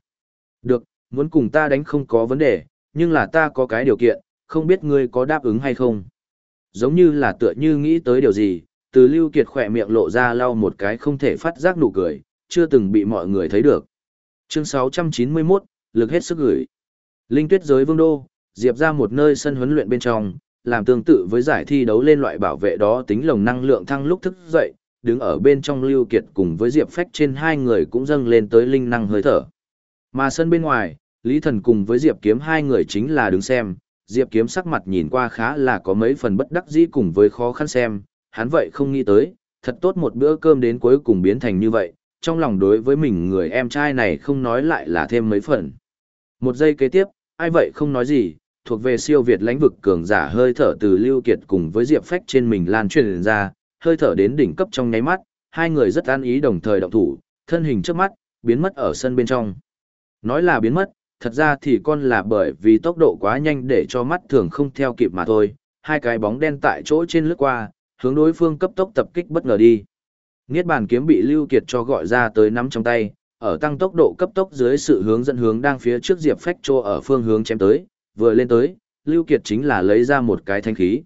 Được, muốn cùng ta đánh không có vấn đề, nhưng là ta có cái điều kiện, không biết ngươi có đáp ứng hay không. Giống như là tựa như nghĩ tới điều gì, từ Lưu Kiệt khỏe miệng lộ ra lau một cái không thể phát giác nụ cười, chưa từng bị mọi người thấy được. Chương 691, lực hết sức gửi. Linh tuyết giới vương đô, diệp ra một nơi sân huấn luyện bên trong, làm tương tự với giải thi đấu lên loại bảo vệ đó tính lồng năng lượng thăng lúc thức dậy, đứng ở bên trong lưu kiệt cùng với diệp phách trên hai người cũng dâng lên tới linh năng hơi thở. Mà sân bên ngoài, Lý Thần cùng với Diệp Kiếm hai người chính là đứng xem, Diệp Kiếm sắc mặt nhìn qua khá là có mấy phần bất đắc dĩ cùng với khó khăn xem, hắn vậy không nghĩ tới, thật tốt một bữa cơm đến cuối cùng biến thành như vậy, trong lòng đối với mình người em trai này không nói lại là thêm mấy phần. Một giây kế tiếp, ai vậy không nói gì, thuộc về siêu việt lãnh vực cường giả hơi thở từ Lưu Kiệt cùng với Diệp Phách trên mình lan truyền ra, hơi thở đến đỉnh cấp trong nháy mắt, hai người rất an ý đồng thời động thủ, thân hình trước mắt, biến mất ở sân bên trong. Nói là biến mất, thật ra thì con là bởi vì tốc độ quá nhanh để cho mắt thường không theo kịp mà thôi, hai cái bóng đen tại chỗ trên lướt qua, hướng đối phương cấp tốc tập kích bất ngờ đi. Niết bàn kiếm bị Lưu Kiệt cho gọi ra tới nắm trong tay, ở tăng tốc độ cấp tốc dưới sự hướng dẫn hướng đang phía trước Diệp Phách Trô ở phương hướng chém tới, vừa lên tới, Lưu Kiệt chính là lấy ra một cái thanh khí.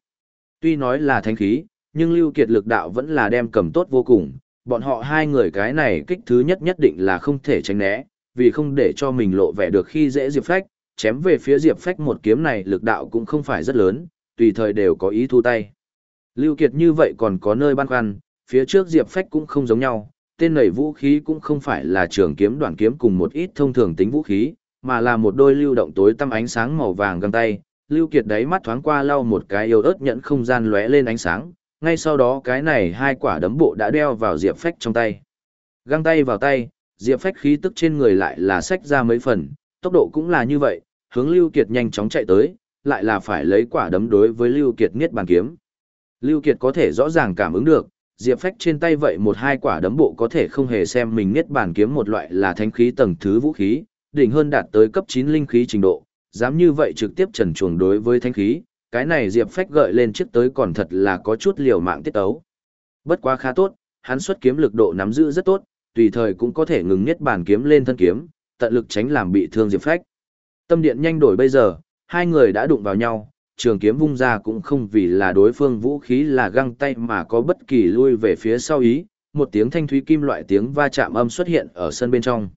Tuy nói là thanh khí, nhưng Lưu Kiệt lực đạo vẫn là đem cầm tốt vô cùng, bọn họ hai người cái này kích thứ nhất nhất định là không thể tránh né, vì không để cho mình lộ vẻ được khi dễ Diệp Phách, chém về phía Diệp Phách một kiếm này lực đạo cũng không phải rất lớn, tùy thời đều có ý thu tay. Lưu Kiệt như vậy còn có nơi băn khoăn, phía trước Diệp Phách cũng không giống nhau, tên nảy vũ khí cũng không phải là trường kiếm đoạn kiếm cùng một ít thông thường tính vũ khí, mà là một đôi lưu động tối tăm ánh sáng màu vàng găng tay. Lưu Kiệt đáy mắt thoáng qua lau một cái yêu ớt nhận không gian lóe lên ánh sáng, ngay sau đó cái này hai quả đấm bộ đã đeo vào Diệp Phách trong tay. Găng tay vào tay, Diệp Phách khí tức trên người lại là sách ra mấy phần, tốc độ cũng là như vậy, hướng Lưu Kiệt nhanh chóng chạy tới, lại là phải lấy quả đấm đối với Lưu Kiệt niết bàn kiếm. Lưu Kiệt có thể rõ ràng cảm ứng được, Diệp Phách trên tay vậy một hai quả đấm bộ có thể không hề xem mình niết bàn kiếm một loại là thanh khí tầng thứ vũ khí, đỉnh hơn đạt tới cấp 9 linh khí trình độ, dám như vậy trực tiếp trần chuồng đối với thanh khí, cái này Diệp Phách gợi lên trước tới còn thật là có chút liều mạng tiết ấu. Bất quá khá tốt, hắn xuất kiếm lực độ nắm giữ rất tốt, tùy thời cũng có thể ngừng nhất bàn kiếm lên thân kiếm, tận lực tránh làm bị thương Diệp Phách. Tâm điện nhanh đổi bây giờ, hai người đã đụng vào nhau, trường kiếm vung ra cũng không vì là đối phương vũ khí là găng tay mà có bất kỳ lui về phía sau ý, một tiếng thanh thúy kim loại tiếng va chạm âm xuất hiện ở sân bên trong.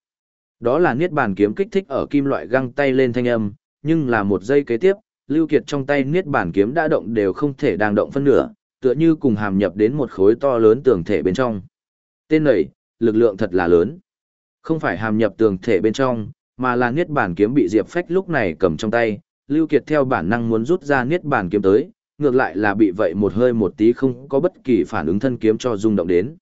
Đó là niết bàn kiếm kích thích ở kim loại găng tay lên thanh âm, nhưng là một giây kế tiếp, Lưu Kiệt trong tay niết Bản kiếm đã động đều không thể đang động phân nửa, tựa như cùng hàm nhập đến một khối to lớn tường thể bên trong. Tên này, lực lượng thật là lớn. Không phải hàm nhập tường thể bên trong, mà là niết Bản kiếm bị Diệp Phách lúc này cầm trong tay, Lưu Kiệt theo bản năng muốn rút ra niết Bản kiếm tới, ngược lại là bị vậy một hơi một tí không có bất kỳ phản ứng thân kiếm cho rung động đến.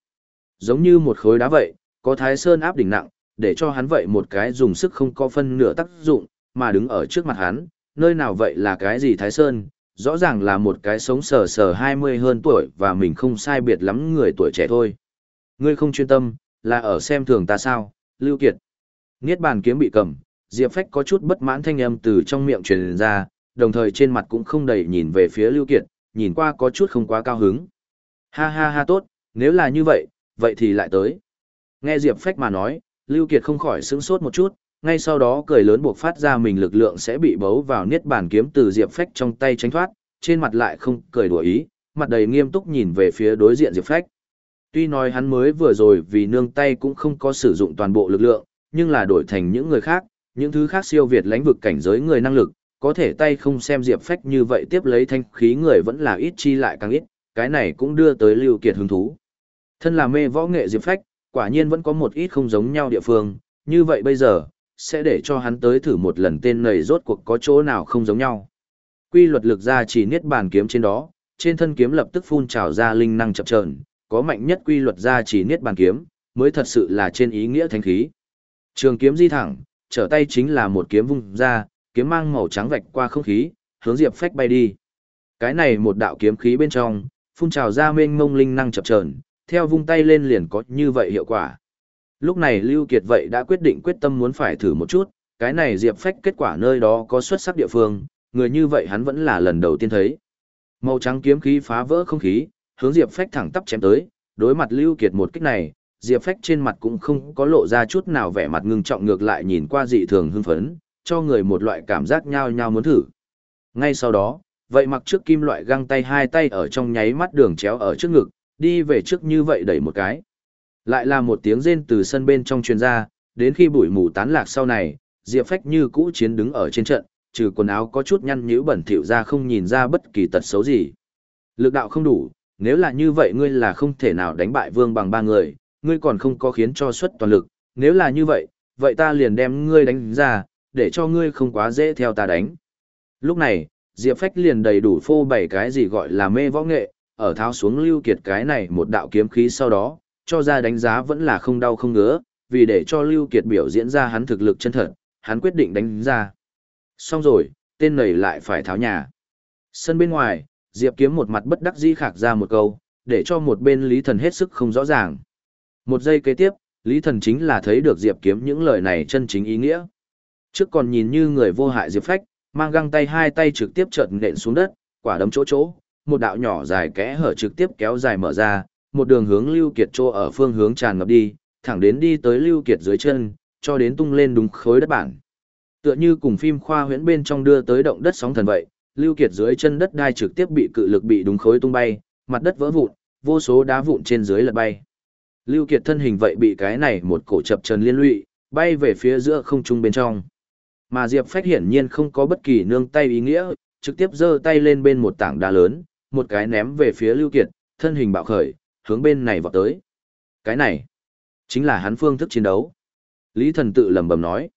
Giống như một khối đá vậy, có thái sơn áp đỉnh nặng, để cho hắn vậy một cái dùng sức không có phân nửa tác dụng, mà đứng ở trước mặt hắn, nơi nào vậy là cái gì thái sơn, rõ ràng là một cái sống sờ sờ 20 hơn tuổi và mình không sai biệt lắm người tuổi trẻ thôi. Ngươi không chuyên tâm, là ở xem thường ta sao, Lưu Kiệt. Niết bàn kiếm bị cầm, Diệp Phách có chút bất mãn thanh âm từ trong miệng truyền ra, đồng thời trên mặt cũng không đầy nhìn về phía Lưu Kiệt, nhìn qua có chút không quá cao hứng. Ha ha ha tốt, nếu là như vậy, vậy thì lại tới. Nghe Diệp Phách mà nói, Lưu Kiệt không khỏi sững sốt một chút, ngay sau đó cười lớn buộc phát ra mình lực lượng sẽ bị bấu vào niết bàn kiếm từ Diệp Phách trong tay tránh thoát, trên mặt lại không cười đùa ý, mặt đầy nghiêm túc nhìn về phía đối diện Diệp Phách. Tuy nói hắn mới vừa rồi vì nương tay cũng không có sử dụng toàn bộ lực lượng, nhưng là đổi thành những người khác, những thứ khác siêu việt lãnh vực cảnh giới người năng lực, có thể tay không xem Diệp Phách như vậy tiếp lấy thanh khí người vẫn là ít chi lại càng ít, cái này cũng đưa tới Lưu Kiệt hứng thú. Thân là mê võ nghệ Diệp Phách, quả nhiên vẫn có một ít không giống nhau địa phương, như vậy bây giờ, sẽ để cho hắn tới thử một lần tên này rốt cuộc có chỗ nào không giống nhau. Quy luật lực ra chỉ niết bàn kiếm trên đó, trên thân kiếm lập tức phun trào ra linh năng chập chờn, có mạnh nhất quy luật ra chỉ niết bàn kiếm, mới thật sự là trên ý nghĩa thánh khí. Trường kiếm di thẳng, trở tay chính là một kiếm vung ra, kiếm mang màu trắng vạch qua không khí, hướng Diệp Phách bay đi. Cái này một đạo kiếm khí bên trong, phun trào ra mênh mông linh năng chập chờn, theo vung tay lên liền có như vậy hiệu quả. Lúc này Lưu Kiệt vậy đã quyết định quyết tâm muốn phải thử một chút, cái này Diệp Phách kết quả nơi đó có xuất sắc địa phương, người như vậy hắn vẫn là lần đầu tiên thấy. Màu trắng kiếm khí phá vỡ không khí, hướng Diệp Phách thẳng tắp chém tới, đối mặt Lưu Kiệt một kích này, Diệp Phách trên mặt cũng không có lộ ra chút nào vẻ mặt ngưng trọng ngược lại nhìn qua dị thường hưng phấn, cho người một loại cảm giác nhao nhao muốn thử. Ngay sau đó, vậy mặc trước kim loại găng tay hai tay ở trong nháy mắt đường chéo ở trước ngực, đi về trước như vậy đẩy một cái. Lại là một tiếng rên từ sân bên trong truyền ra, đến khi bụi mù tán lạc sau này, Diệp Phách như cũ chiến đứng ở trên trận, trừ quần áo có chút nhăn nhữ bẩn thỉu ra không nhìn ra bất kỳ tật xấu gì. Lực đạo không đủ, nếu là như vậy ngươi là không thể nào đánh bại vương bằng ba người, ngươi còn không có khiến cho xuất toàn lực, nếu là như vậy, vậy ta liền đem ngươi đánh ra, để cho ngươi không quá dễ theo ta đánh. Lúc này, Diệp Phách liền đầy đủ phô bày cái gì gọi là mê võ nghệ, ở tháo xuống lưu kiệt cái này một đạo kiếm khí sau đó, cho ra đánh giá vẫn là không đau không ngứa, vì để cho lưu kiệt biểu diễn ra hắn thực lực chân thật, hắn quyết định đánh ra. Xong rồi, tên này lại phải tháo nhà. Sân bên ngoài, Diệp kiếm một mặt bất đắc dĩ khạc ra một câu, để cho một bên Lý Thần hết sức không rõ ràng. Một giây kế tiếp, Lý Thần chính là thấy được Diệp kiếm những lời này chân chính ý nghĩa. Trước còn nhìn như người vô hại Diệp Phách, mang găng tay hai tay trực tiếp chợt nện xuống đất, quả đấm chỗ chỗ, một đạo nhỏ dài kẽ hở trực tiếp kéo dài mở ra, một đường hướng Lưu Kiệt trô ở phương hướng tràn ngập đi, thẳng đến đi tới Lưu Kiệt dưới chân, cho đến tung lên đúng khối đất bản. Tựa như cùng phim khoa huyễn bên trong đưa tới động đất sóng thần vậy, Lưu Kiệt dưới chân đất đai trực tiếp bị cự lực bị đúng khối tung bay, mặt đất vỡ vụn, vô số đá vụn trên dưới lật bay. Lưu Kiệt thân hình vậy bị cái này một cổ chập trần liên lụy, bay về phía giữa không trung bên trong. Mà Diệp Phách hiển nhiên không có bất kỳ nương tay ý nghĩa, trực tiếp giơ tay lên bên một tảng đá lớn, một cái ném về phía Lưu Kiệt, thân hình bạo khởi, hướng bên này vọt tới. Cái này, chính là hắn phương thức chiến đấu. Lý Thần tự lẩm bẩm nói.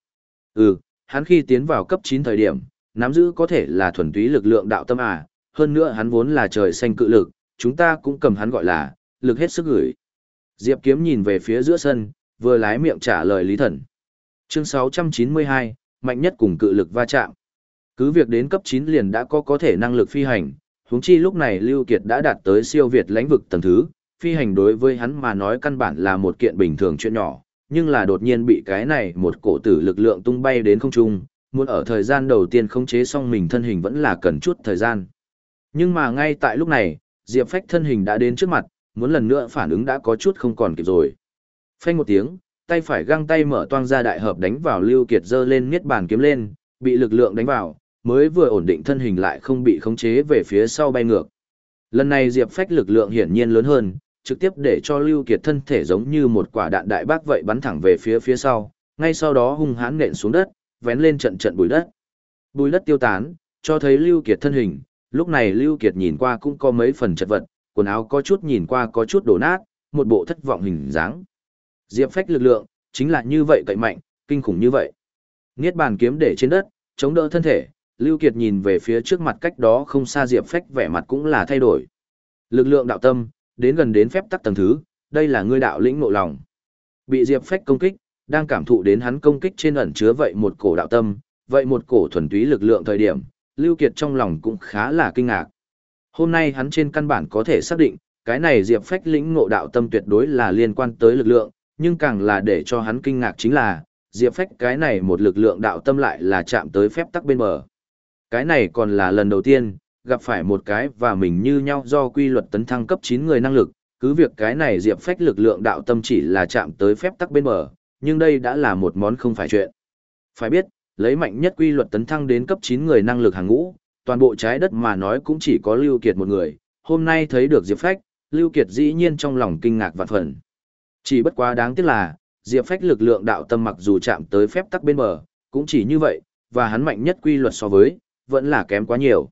Ừ, hắn khi tiến vào cấp 9 thời điểm, nắm giữ có thể là thuần túy lực lượng đạo tâm à, hơn nữa hắn vốn là trời xanh cự lực, chúng ta cũng cầm hắn gọi là, lực hết sức gửi. Diệp Kiếm nhìn về phía giữa sân, vừa lái miệng trả lời Lý Thần. Chương 692, mạnh nhất cùng cự lực va chạm. Cứ việc đến cấp 9 liền đã có có thể năng lực phi hành, huống chi lúc này Lưu Kiệt đã đạt tới siêu việt lãnh vực tầng thứ, phi hành đối với hắn mà nói căn bản là một kiện bình thường chuyện nhỏ, nhưng là đột nhiên bị cái này một cổ tử lực lượng tung bay đến không trung, muốn ở thời gian đầu tiên khống chế xong mình thân hình vẫn là cần chút thời gian. Nhưng mà ngay tại lúc này, Diệp Phách thân hình đã đến trước mặt, muốn lần nữa phản ứng đã có chút không còn kịp rồi. Phanh một tiếng, tay phải găng tay mở toang ra đại hợp đánh vào Lưu Kiệt giơ lên miết bàn kiếm lên, bị lực lượng đánh vào, mới vừa ổn định thân hình lại không bị khống chế về phía sau bay ngược. Lần này Diệp Phách lực lượng hiển nhiên lớn hơn, trực tiếp để cho Lưu Kiệt thân thể giống như một quả đạn đại bác vậy bắn thẳng về phía phía sau, ngay sau đó hung hãn nện xuống đất, vén lên trận trận bụi đất. Bụi đất tiêu tán, cho thấy Lưu Kiệt thân hình, lúc này Lưu Kiệt nhìn qua cũng có mấy phần chật vật, quần áo có chút nhìn qua có chút đổ nát, một bộ thất vọng hình dáng. Diệp Phách lực lượng, chính là như vậy cậy mạnh, kinh khủng như vậy. Niết bàn kiếm để trên đất, chống đỡ thân thể, Lưu Kiệt nhìn về phía trước mặt cách đó không xa Diệp Phách vẻ mặt cũng là thay đổi. Lực lượng đạo tâm, đến gần đến phép tắc tầng thứ, đây là ngươi đạo lĩnh ngộ lòng. Bị Diệp Phách công kích, đang cảm thụ đến hắn công kích trên ẩn chứa vậy một cổ đạo tâm, vậy một cổ thuần túy lực lượng thời điểm, Lưu Kiệt trong lòng cũng khá là kinh ngạc. Hôm nay hắn trên căn bản có thể xác định, cái này Diệp Phách lĩnh ngộ đạo tâm tuyệt đối là liên quan tới lực lượng, nhưng càng là để cho hắn kinh ngạc chính là, Diệp Phách cái này một lực lượng đạo tâm lại là chạm tới phép tắc bên bờ. Cái này còn là lần đầu tiên, gặp phải một cái và mình như nhau do quy luật tấn thăng cấp 9 người năng lực, cứ việc cái này Diệp Phách lực lượng đạo tâm chỉ là chạm tới phép tắc bên bờ, nhưng đây đã là một món không phải chuyện. Phải biết, lấy mạnh nhất quy luật tấn thăng đến cấp 9 người năng lực hàng ngũ, toàn bộ trái đất mà nói cũng chỉ có Lưu Kiệt một người, hôm nay thấy được Diệp Phách, Lưu Kiệt dĩ nhiên trong lòng kinh ngạc vạn phần. Chỉ bất quá đáng tiếc là, Diệp Phách lực lượng đạo tâm mặc dù chạm tới phép tắc bên bờ, cũng chỉ như vậy, và hắn mạnh nhất quy luật so với, vẫn là kém quá nhiều.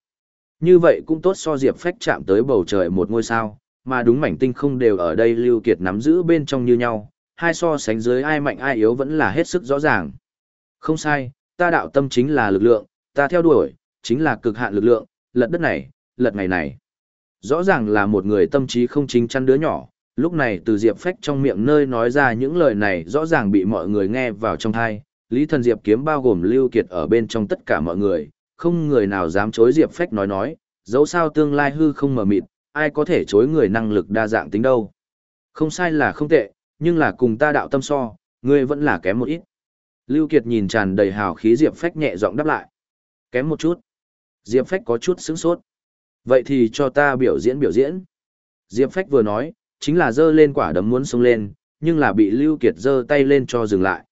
Như vậy cũng tốt so Diệp Phách chạm tới bầu trời một ngôi sao, mà đúng mảnh tinh không đều ở đây Lưu Kiệt nắm giữ bên trong như nhau, hai so sánh dưới ai mạnh ai yếu vẫn là hết sức rõ ràng. Không sai, ta đạo tâm chính là lực lượng, ta theo đuổi, chính là cực hạn lực lượng, lật đất này, lật ngày này. Rõ ràng là một người tâm trí không chính chắn đứa nhỏ, lúc này từ Diệp Phách trong miệng nơi nói ra những lời này rõ ràng bị mọi người nghe vào trong thai. Lý thần Diệp kiếm bao gồm Lưu Kiệt ở bên trong tất cả mọi người, không người nào dám chối Diệp Phách nói nói, dẫu sao tương lai hư không mờ mịt, ai có thể chối người năng lực đa dạng tính đâu. Không sai là không tệ, nhưng là cùng ta đạo tâm so, ngươi vẫn là kém một ít. Lưu Kiệt nhìn tràn đầy hào khí Diệp Phách nhẹ giọng đáp lại. Kém một chút. Diệp Phách có chút sững sốt. Vậy thì cho ta biểu diễn biểu diễn. Diệp Phách vừa nói, chính là giơ lên quả đấm muốn xông lên, nhưng là bị Lưu Kiệt giơ tay lên cho dừng lại.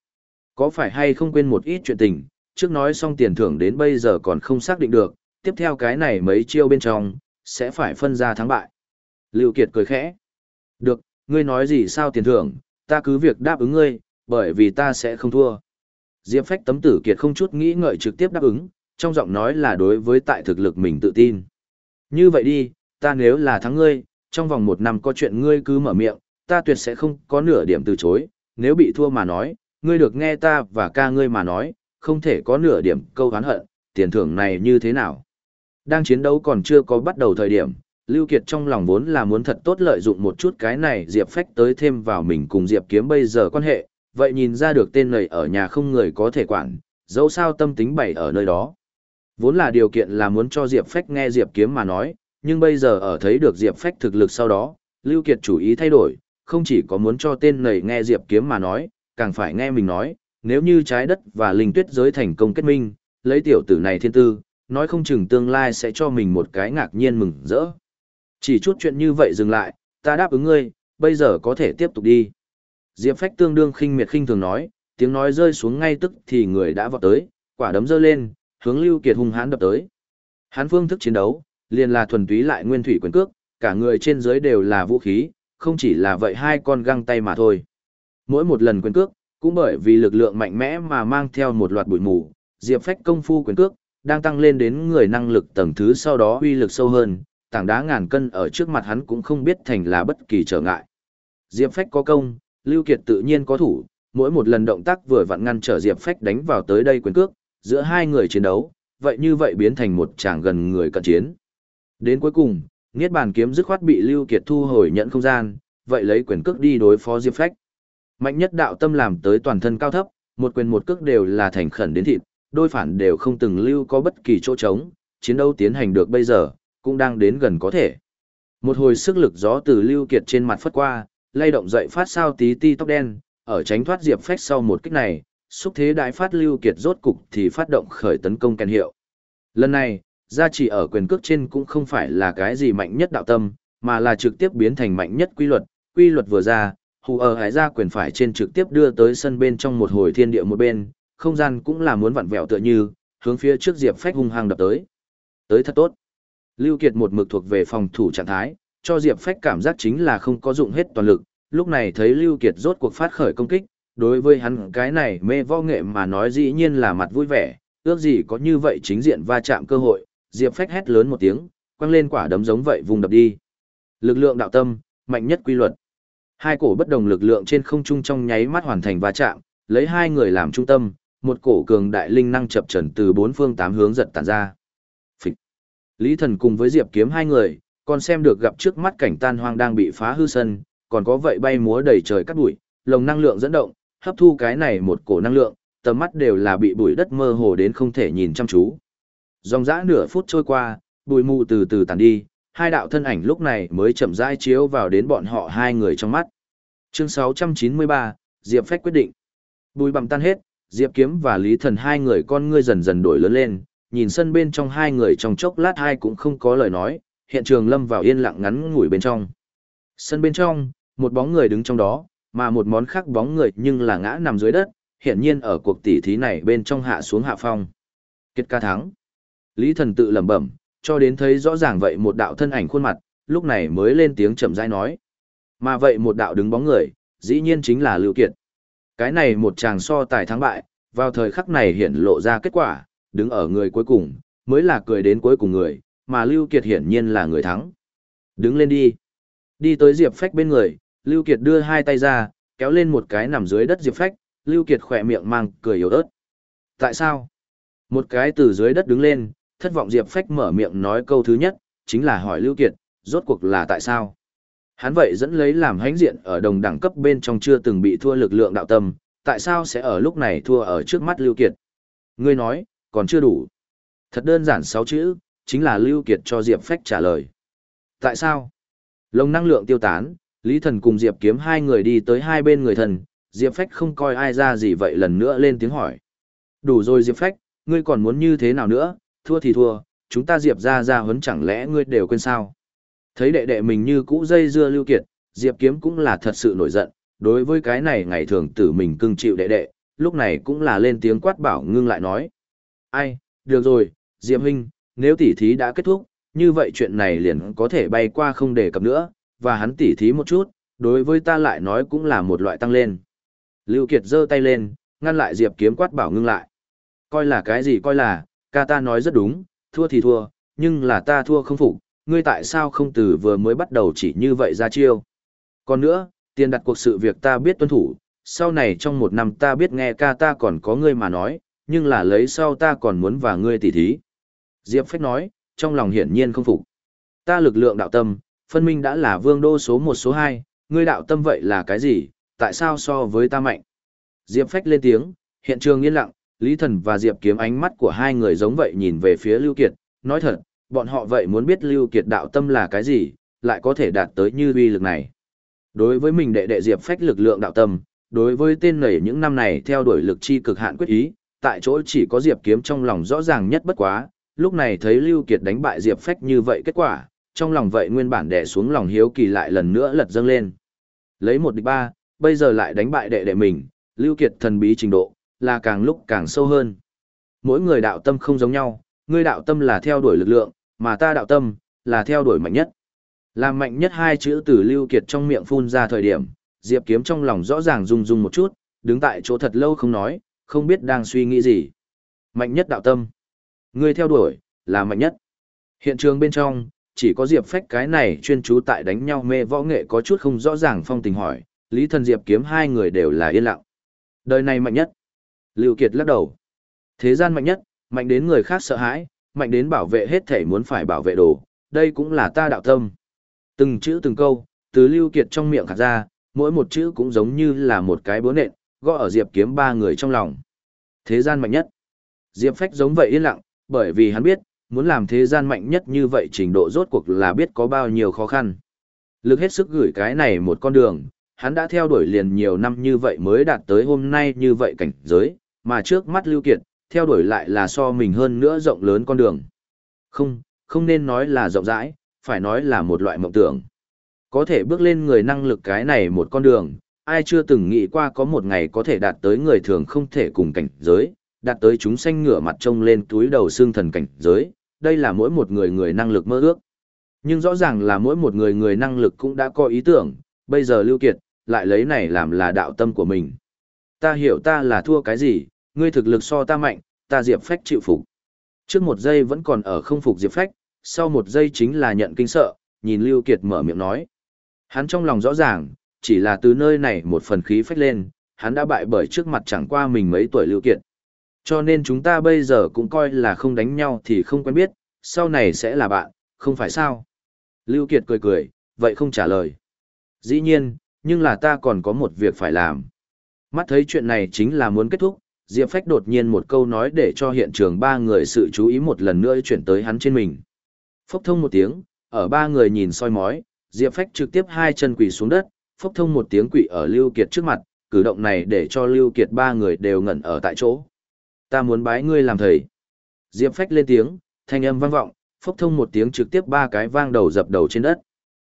Có phải hay không quên một ít chuyện tình, trước nói xong tiền thưởng đến bây giờ còn không xác định được, tiếp theo cái này mấy chiêu bên trong, sẽ phải phân ra thắng bại. Lưu Kiệt cười khẽ. Được, ngươi nói gì sao tiền thưởng, ta cứ việc đáp ứng ngươi, bởi vì ta sẽ không thua. Diệp Phách tấm tử Kiệt không chút nghĩ ngợi trực tiếp đáp ứng, trong giọng nói là đối với tại thực lực mình tự tin. Như vậy đi, ta nếu là thắng ngươi, trong vòng một năm có chuyện ngươi cứ mở miệng, ta tuyệt sẽ không có nửa điểm từ chối, nếu bị thua mà nói, ngươi được nghe ta và ca ngươi mà nói, không thể có nửa điểm câu hán hận, tiền thưởng này như thế nào. Đang chiến đấu còn chưa có bắt đầu thời điểm, Lưu Kiệt trong lòng vốn là muốn thật tốt lợi dụng một chút cái này Diệp Phách tới thêm vào mình cùng Diệp Kiếm bây giờ quan hệ, vậy nhìn ra được tên này ở nhà không người có thể quản, dẫu sao tâm tính bày ở nơi đó. Vốn là điều kiện là muốn cho Diệp Phách nghe Diệp Kiếm mà nói, nhưng bây giờ ở thấy được Diệp Phách thực lực sau đó, Lưu Kiệt chủ ý thay đổi, không chỉ có muốn cho tên này nghe Diệp Kiếm mà nói, càng phải nghe mình nói, nếu như trái đất và linh tuyết giới thành công kết minh, lấy tiểu tử này thiên tư, nói không chừng tương lai sẽ cho mình một cái ngạc nhiên mừng rỡ. Chỉ chút chuyện như vậy dừng lại, ta đáp ứng ngươi, bây giờ có thể tiếp tục đi. Diệp Phách tương đương khinh miệt khinh thường nói, tiếng nói rơi xuống ngay tức thì người đã vọt tới, quả đấm giơ lên, hướng Lưu Kiệt hung hãn đập tới. hán phương thức chiến đấu, liền là thuần túy lại nguyên thủy quyền cước, cả người trên dưới đều là vũ khí, không chỉ là vậy hai con găng tay mà thôi. Mỗi một lần quyền cước, cũng bởi vì lực lượng mạnh mẽ mà mang theo một loạt bụi mù, Diệp Phách công phu quyền cước, đang tăng lên đến người năng lực tầng thứ sau đó uy lực sâu hơn, tảng đá ngàn cân ở trước mặt hắn cũng không biết thành là bất kỳ trở ngại. Diệp Phách có công, Lưu Kiệt tự nhiên có thủ, mỗi một lần động tác vừa vặn ngăn trở Diệp Phách đánh vào tới đây quyền cước, giữa hai người chiến đấu, vậy như vậy biến thành một tràng gần người cận chiến. Đến cuối cùng, Niết bàn kiếm dứt khoát bị Lưu Kiệt thu hồi nhận không gian, vậy lấy quyền cước đi đối phó Diệp Phách. Mạnh nhất đạo tâm làm tới toàn thân cao thấp, một quyền một cước đều là thành khẩn đến thịt, đôi phản đều không từng lưu có bất kỳ chỗ trống, chiến đấu tiến hành được bây giờ, cũng đang đến gần có thể. Một hồi sức lực gió từ Lưu Kiệt trên mặt phất qua, lay động dậy phát sao tí ti tóc đen, ở tránh thoát Diệp Phách sau một kích này, xúc thế đại phát Lưu Kiệt rốt cục thì phát động khởi tấn công kèn hiệu. Lần này, gia chỉ ở quyền cước trên cũng không phải là cái gì mạnh nhất đạo tâm, mà là trực tiếp biến thành mạnh nhất quy luật, quy luật vừa ra, hù ở hải ra quyền phải trên trực tiếp đưa tới sân bên trong một hồi thiên địa một bên, không gian cũng là muốn vặn vẹo tựa như, hướng phía trước Diệp Phách hung hăng đập tới. Tới thật tốt. Lưu Kiệt một mực thuộc về phòng thủ trạng thái, cho Diệp Phách cảm giác chính là không có dụng hết toàn lực, lúc này thấy Lưu Kiệt rốt cuộc phát khởi công kích, đối với hắn cái này mê võ nghệ mà nói dĩ nhiên là mặt vui vẻ, ước gì có như vậy chính diện va chạm cơ hội, Diệp Phách hét lớn một tiếng, quăng lên quả đấm giống vậy vùng đập đi. Lực lượng đạo tâm, mạnh nhất quy luật. Hai cổ bất đồng lực lượng trên không trung trong nháy mắt hoàn thành va chạm, lấy hai người làm trung tâm, một cổ cường đại linh năng chập trần từ bốn phương tám hướng giật tản ra. Phịch. Lý Thần cùng với Diệp Kiếm hai người, còn xem được gặp trước mắt cảnh tan hoang đang bị phá hư sân, còn có vậy bay múa đầy trời cát bụi, lồng năng lượng dẫn động, hấp thu cái này một cổ năng lượng, tầm mắt đều là bị bụi đất mơ hồ đến không thể nhìn chăm chú. Dòng dã nửa phút trôi qua, bụi mù từ từ tàn đi, hai đạo thân ảnh lúc này mới chậm rãi chiếu vào đến bọn họ hai người trong mắt. Chương 693, Diệp Phách quyết định. Bùi bằng tan hết, Diệp Kiếm và Lý Thần hai người con ngươi dần dần đổi lớn lên, nhìn sân bên trong hai người trong chốc lát hai cũng không có lời nói, hiện trường lâm vào yên lặng ngắn ngủi bên trong. Sân bên trong, một bóng người đứng trong đó, mà một món khác bóng người nhưng là ngã nằm dưới đất, hiện nhiên ở cuộc tỉ thí này bên trong hạ xuống hạ phong. Kết ca thắng. Lý Thần tự lẩm bẩm, cho đến thấy rõ ràng vậy một đạo thân ảnh khuôn mặt, lúc này mới lên tiếng chậm rãi nói. Mà vậy một đạo đứng bóng người, dĩ nhiên chính là Lưu Kiệt. Cái này một chàng so tài thắng bại, vào thời khắc này hiện lộ ra kết quả, đứng ở người cuối cùng, mới là cười đến cuối cùng người, mà Lưu Kiệt hiển nhiên là người thắng. Đứng lên đi. Đi tới Diệp Phách bên người, Lưu Kiệt đưa hai tay ra, kéo lên một cái nằm dưới đất Diệp Phách, Lưu Kiệt khỏe miệng mang cười yếu ớt. Tại sao? Một cái từ dưới đất đứng lên, thất vọng Diệp Phách mở miệng nói câu thứ nhất, chính là hỏi Lưu Kiệt, rốt cuộc là tại sao? Hắn vậy dẫn lấy làm hãnh diện ở đồng đẳng cấp bên trong chưa từng bị thua lực lượng đạo tâm, tại sao sẽ ở lúc này thua ở trước mắt Lưu Kiệt? Ngươi nói, còn chưa đủ. Thật đơn giản sáu chữ, chính là Lưu Kiệt cho Diệp Phách trả lời. Tại sao? Lồng năng lượng tiêu tán, Lý Thần cùng Diệp Kiếm hai người đi tới hai bên người thần, Diệp Phách không coi ai ra gì vậy lần nữa lên tiếng hỏi. Đủ rồi Diệp Phách, ngươi còn muốn như thế nào nữa, thua thì thua, chúng ta Diệp ra ra huấn chẳng lẽ ngươi đều quên sao? Thấy đệ đệ mình như cũ dây dưa lưu kiệt, Diệp Kiếm cũng là thật sự nổi giận, đối với cái này ngày thường tử mình cưng chịu đệ đệ, lúc này cũng là lên tiếng quát bảo ngưng lại nói. Ai, được rồi, Diệp Huynh, nếu tỉ thí đã kết thúc, như vậy chuyện này liền có thể bay qua không để cập nữa, và hắn tỉ thí một chút, đối với ta lại nói cũng là một loại tăng lên. Lưu Kiệt giơ tay lên, ngăn lại Diệp Kiếm quát bảo ngưng lại. Coi là cái gì coi là, ca ta nói rất đúng, thua thì thua, nhưng là ta thua không phục, ngươi tại sao không từ vừa mới bắt đầu chỉ như vậy ra chiêu. Còn nữa, tiền đặt cuộc sự việc ta biết tuân thủ, sau này trong một năm ta biết nghe ca ta còn có ngươi mà nói, nhưng là lấy sau ta còn muốn và ngươi tỉ thí. Diệp Phách nói, trong lòng hiển nhiên không phục. Ta lực lượng đạo tâm, phân minh đã là vương đô số một số hai, ngươi đạo tâm vậy là cái gì, tại sao so với ta mạnh? Diệp Phách lên tiếng, hiện trường yên lặng, Lý Thần và Diệp Kiếm ánh mắt của hai người giống vậy nhìn về phía Lưu Kiệt, nói thật, bọn họ vậy muốn biết Lưu Kiệt đạo tâm là cái gì, lại có thể đạt tới như uy lực này. Đối với mình đệ đệ Diệp Phách lực lượng đạo tâm, đối với tên nảy những năm này theo đuổi lực chi cực hạn quyết ý, tại chỗ chỉ có Diệp Kiếm trong lòng rõ ràng nhất bất quá, lúc này thấy Lưu Kiệt đánh bại Diệp Phách như vậy kết quả, trong lòng vậy nguyên bản đè xuống lòng hiếu kỳ lại lần nữa lật dâng lên. Lấy một địch ba, bây giờ lại đánh bại đệ đệ mình, Lưu Kiệt thần bí trình độ, là càng lúc càng sâu hơn. Mỗi người đạo tâm không giống nhau, ngươi đạo tâm là theo đuổi lực lượng, mà ta đạo tâm, là theo đuổi mạnh nhất. Làm mạnh nhất hai chữ từ Lưu Kiệt trong miệng phun ra thời điểm, Diệp Kiếm trong lòng rõ ràng rung rung một chút, đứng tại chỗ thật lâu không nói, không biết đang suy nghĩ gì. Mạnh nhất đạo tâm. Ngươi theo đuổi, là mạnh nhất. Hiện trường bên trong, chỉ có Diệp Phách cái này chuyên chú tại đánh nhau mê võ nghệ có chút không rõ ràng phong tình hỏi, Lý Thần Diệp Kiếm hai người đều là yên lặng. Đời này mạnh nhất. Lưu Kiệt lắc đầu. Thế gian mạnh nhất, mạnh đến người khác sợ hãi, mạnh đến bảo vệ hết thể muốn phải bảo vệ đồ, đây cũng là ta đạo tâm. Từng chữ từng câu, từ Lưu Kiệt trong miệng khạc ra, mỗi một chữ cũng giống như là một cái búa nện, gõ ở Diệp kiếm ba người trong lòng. Thế gian mạnh nhất. Diệp Phách giống vậy yên lặng, bởi vì hắn biết, muốn làm thế gian mạnh nhất như vậy trình độ rốt cuộc là biết có bao nhiêu khó khăn. Lực hết sức gửi cái này một con đường, hắn đã theo đuổi liền nhiều năm như vậy mới đạt tới hôm nay như vậy cảnh giới, mà trước mắt Lưu Kiệt, theo đuổi lại là so mình hơn nữa rộng lớn con đường. Không, không nên nói là rộng rãi, phải nói là một loại mộng tưởng. Có thể bước lên người năng lực cái này một con đường, ai chưa từng nghĩ qua có một ngày có thể đạt tới người thường không thể cùng cảnh giới, đạt tới chúng sanh ngửa mặt trông lên túi đầu xương thần cảnh giới, đây là mỗi một người người năng lực mơ ước. Nhưng rõ ràng là mỗi một người người năng lực cũng đã có ý tưởng, bây giờ Lưu Kiệt, lại lấy này làm là đạo tâm của mình. Ta hiểu ta là thua cái gì, ngươi thực lực so ta mạnh, ta Diệp Phách chịu phục. Trước một giây vẫn còn ở không phục Diệp Phách, sau một giây chính là nhận kinh sợ, nhìn Lưu Kiệt mở miệng nói. Hắn trong lòng rõ ràng, chỉ là từ nơi này một phần khí phách lên, hắn đã bại bởi trước mặt chẳng qua mình mấy tuổi Lưu Kiệt. Cho nên chúng ta bây giờ cũng coi là không đánh nhau thì không quen biết, sau này sẽ là bạn, không phải sao? Lưu Kiệt cười cười, vậy không trả lời. Dĩ nhiên, nhưng là ta còn có một việc phải làm. Mắt thấy chuyện này chính là muốn kết thúc, Diệp Phách đột nhiên một câu nói để cho hiện trường ba người sự chú ý một lần nữa chuyển tới hắn trên mình. Phốc thông một tiếng, ở ba người nhìn soi mói, Diệp Phách trực tiếp hai chân quỳ xuống đất, phốc thông một tiếng quỳ ở Lưu Kiệt trước mặt, cử động này để cho Lưu Kiệt ba người đều ngẩn ở tại chỗ. Ta muốn bái ngươi làm thầy. Diệp Phách lên tiếng, thanh âm vang vọng, phốc thông một tiếng trực tiếp ba cái vang đầu dập đầu trên đất.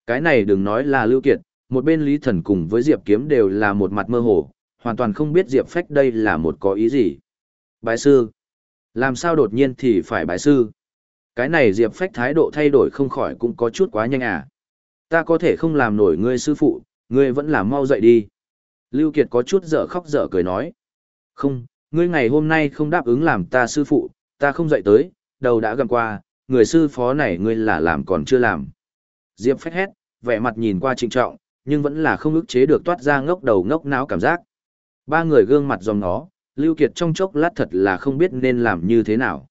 Cái này đừng nói là Lưu Kiệt, một bên Lý Thần cùng với Diệp Kiếm đều là một mặt mơ hồ, hoàn toàn không biết Diệp Phách đây là một có ý gì. Bái sư. Làm sao đột nhiên thì phải bái sư? Cái này Diệp Phách thái độ thay đổi không khỏi cũng có chút quá nhanh à. Ta có thể không làm nổi ngươi sư phụ, ngươi vẫn làm mau dậy đi. Lưu Kiệt có chút dở khóc dở cười nói. Không, ngươi ngày hôm nay không đáp ứng làm ta sư phụ, ta không dậy tới, đầu đã gầm qua, người sư phó này ngươi là làm còn chưa làm. Diệp phách hét, vẻ mặt nhìn qua trịnh trọng, nhưng vẫn là không ức chế được toát ra ngốc đầu ngốc não cảm giác. Ba người gương mặt dòng nó, Lưu Kiệt trong chốc lát thật là không biết nên làm như thế nào.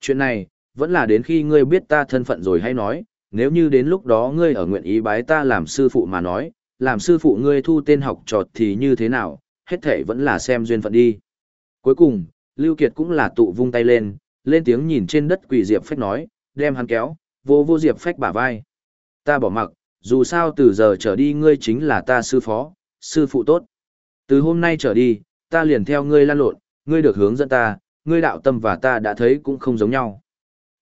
Chuyện này, vẫn là đến khi ngươi biết ta thân phận rồi hay nói, nếu như đến lúc đó ngươi ở nguyện ý bái ta làm sư phụ mà nói, làm sư phụ ngươi thu tên học trọt thì như thế nào, hết thể vẫn là xem duyên phận đi. Cuối cùng, Lưu Kiệt cũng là tụ vung tay lên, lên tiếng nhìn trên đất quỷ Diệp Phách nói, đem hắn kéo, vô vô Diệp Phách bả vai. Ta bỏ mặc, dù sao từ giờ trở đi ngươi chính là ta sư phó, sư phụ tốt. Từ hôm nay trở đi, ta liền theo ngươi lan lộn, ngươi được hướng dẫn ta, ngươi đạo tâm và ta đã thấy cũng không giống nhau.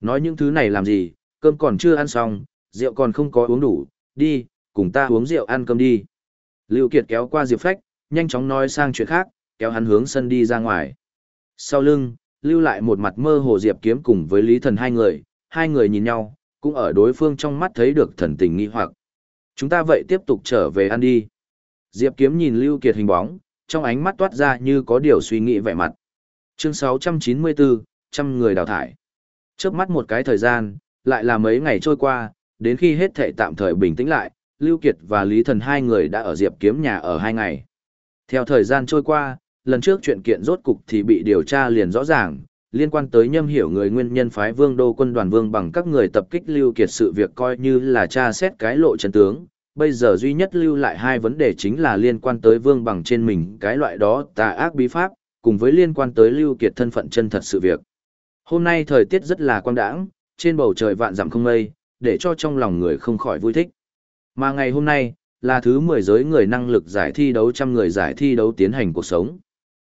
Nói những thứ này làm gì, cơm còn chưa ăn xong, rượu còn không có uống đủ, đi, cùng ta uống rượu ăn cơm đi. Lưu Kiệt kéo qua Diệp Phách, nhanh chóng nói sang chuyện khác, kéo hắn hướng sân đi ra ngoài. Sau lưng, lưu lại một mặt mơ hồ Diệp Kiếm cùng với Lý Thần hai người, hai người nhìn nhau, cũng ở đối phương trong mắt thấy được thần tình nghi hoặc. Chúng ta vậy tiếp tục trở về ăn đi. Diệp Kiếm nhìn Lưu Kiệt hình bóng, trong ánh mắt toát ra như có điều suy nghĩ vẻ mặt. Chương 694, trăm người đào thải. Chớp mắt một cái thời gian, lại là mấy ngày trôi qua, đến khi hết thệ tạm thời bình tĩnh lại, Lưu Kiệt và Lý Thần hai người đã ở Diệp Kiếm nhà ở hai ngày. Theo thời gian trôi qua, lần trước chuyện kiện rốt cục thì bị điều tra liền rõ ràng, liên quan tới nhâm hiểu người nguyên nhân phái vương đô quân đoàn vương bằng các người tập kích Lưu Kiệt sự việc coi như là tra xét cái lộ chân tướng. Bây giờ duy nhất lưu lại hai vấn đề chính là liên quan tới vương bằng trên mình cái loại đó tà ác bí pháp, cùng với liên quan tới Lưu Kiệt thân phận chân thật sự việc. Hôm nay thời tiết rất là quang đãng, trên bầu trời vạn dặm không mây, để cho trong lòng người không khỏi vui thích. Mà ngày hôm nay, là thứ 10 giới người năng lực giải thi đấu trăm người giải thi đấu tiến hành cuộc sống.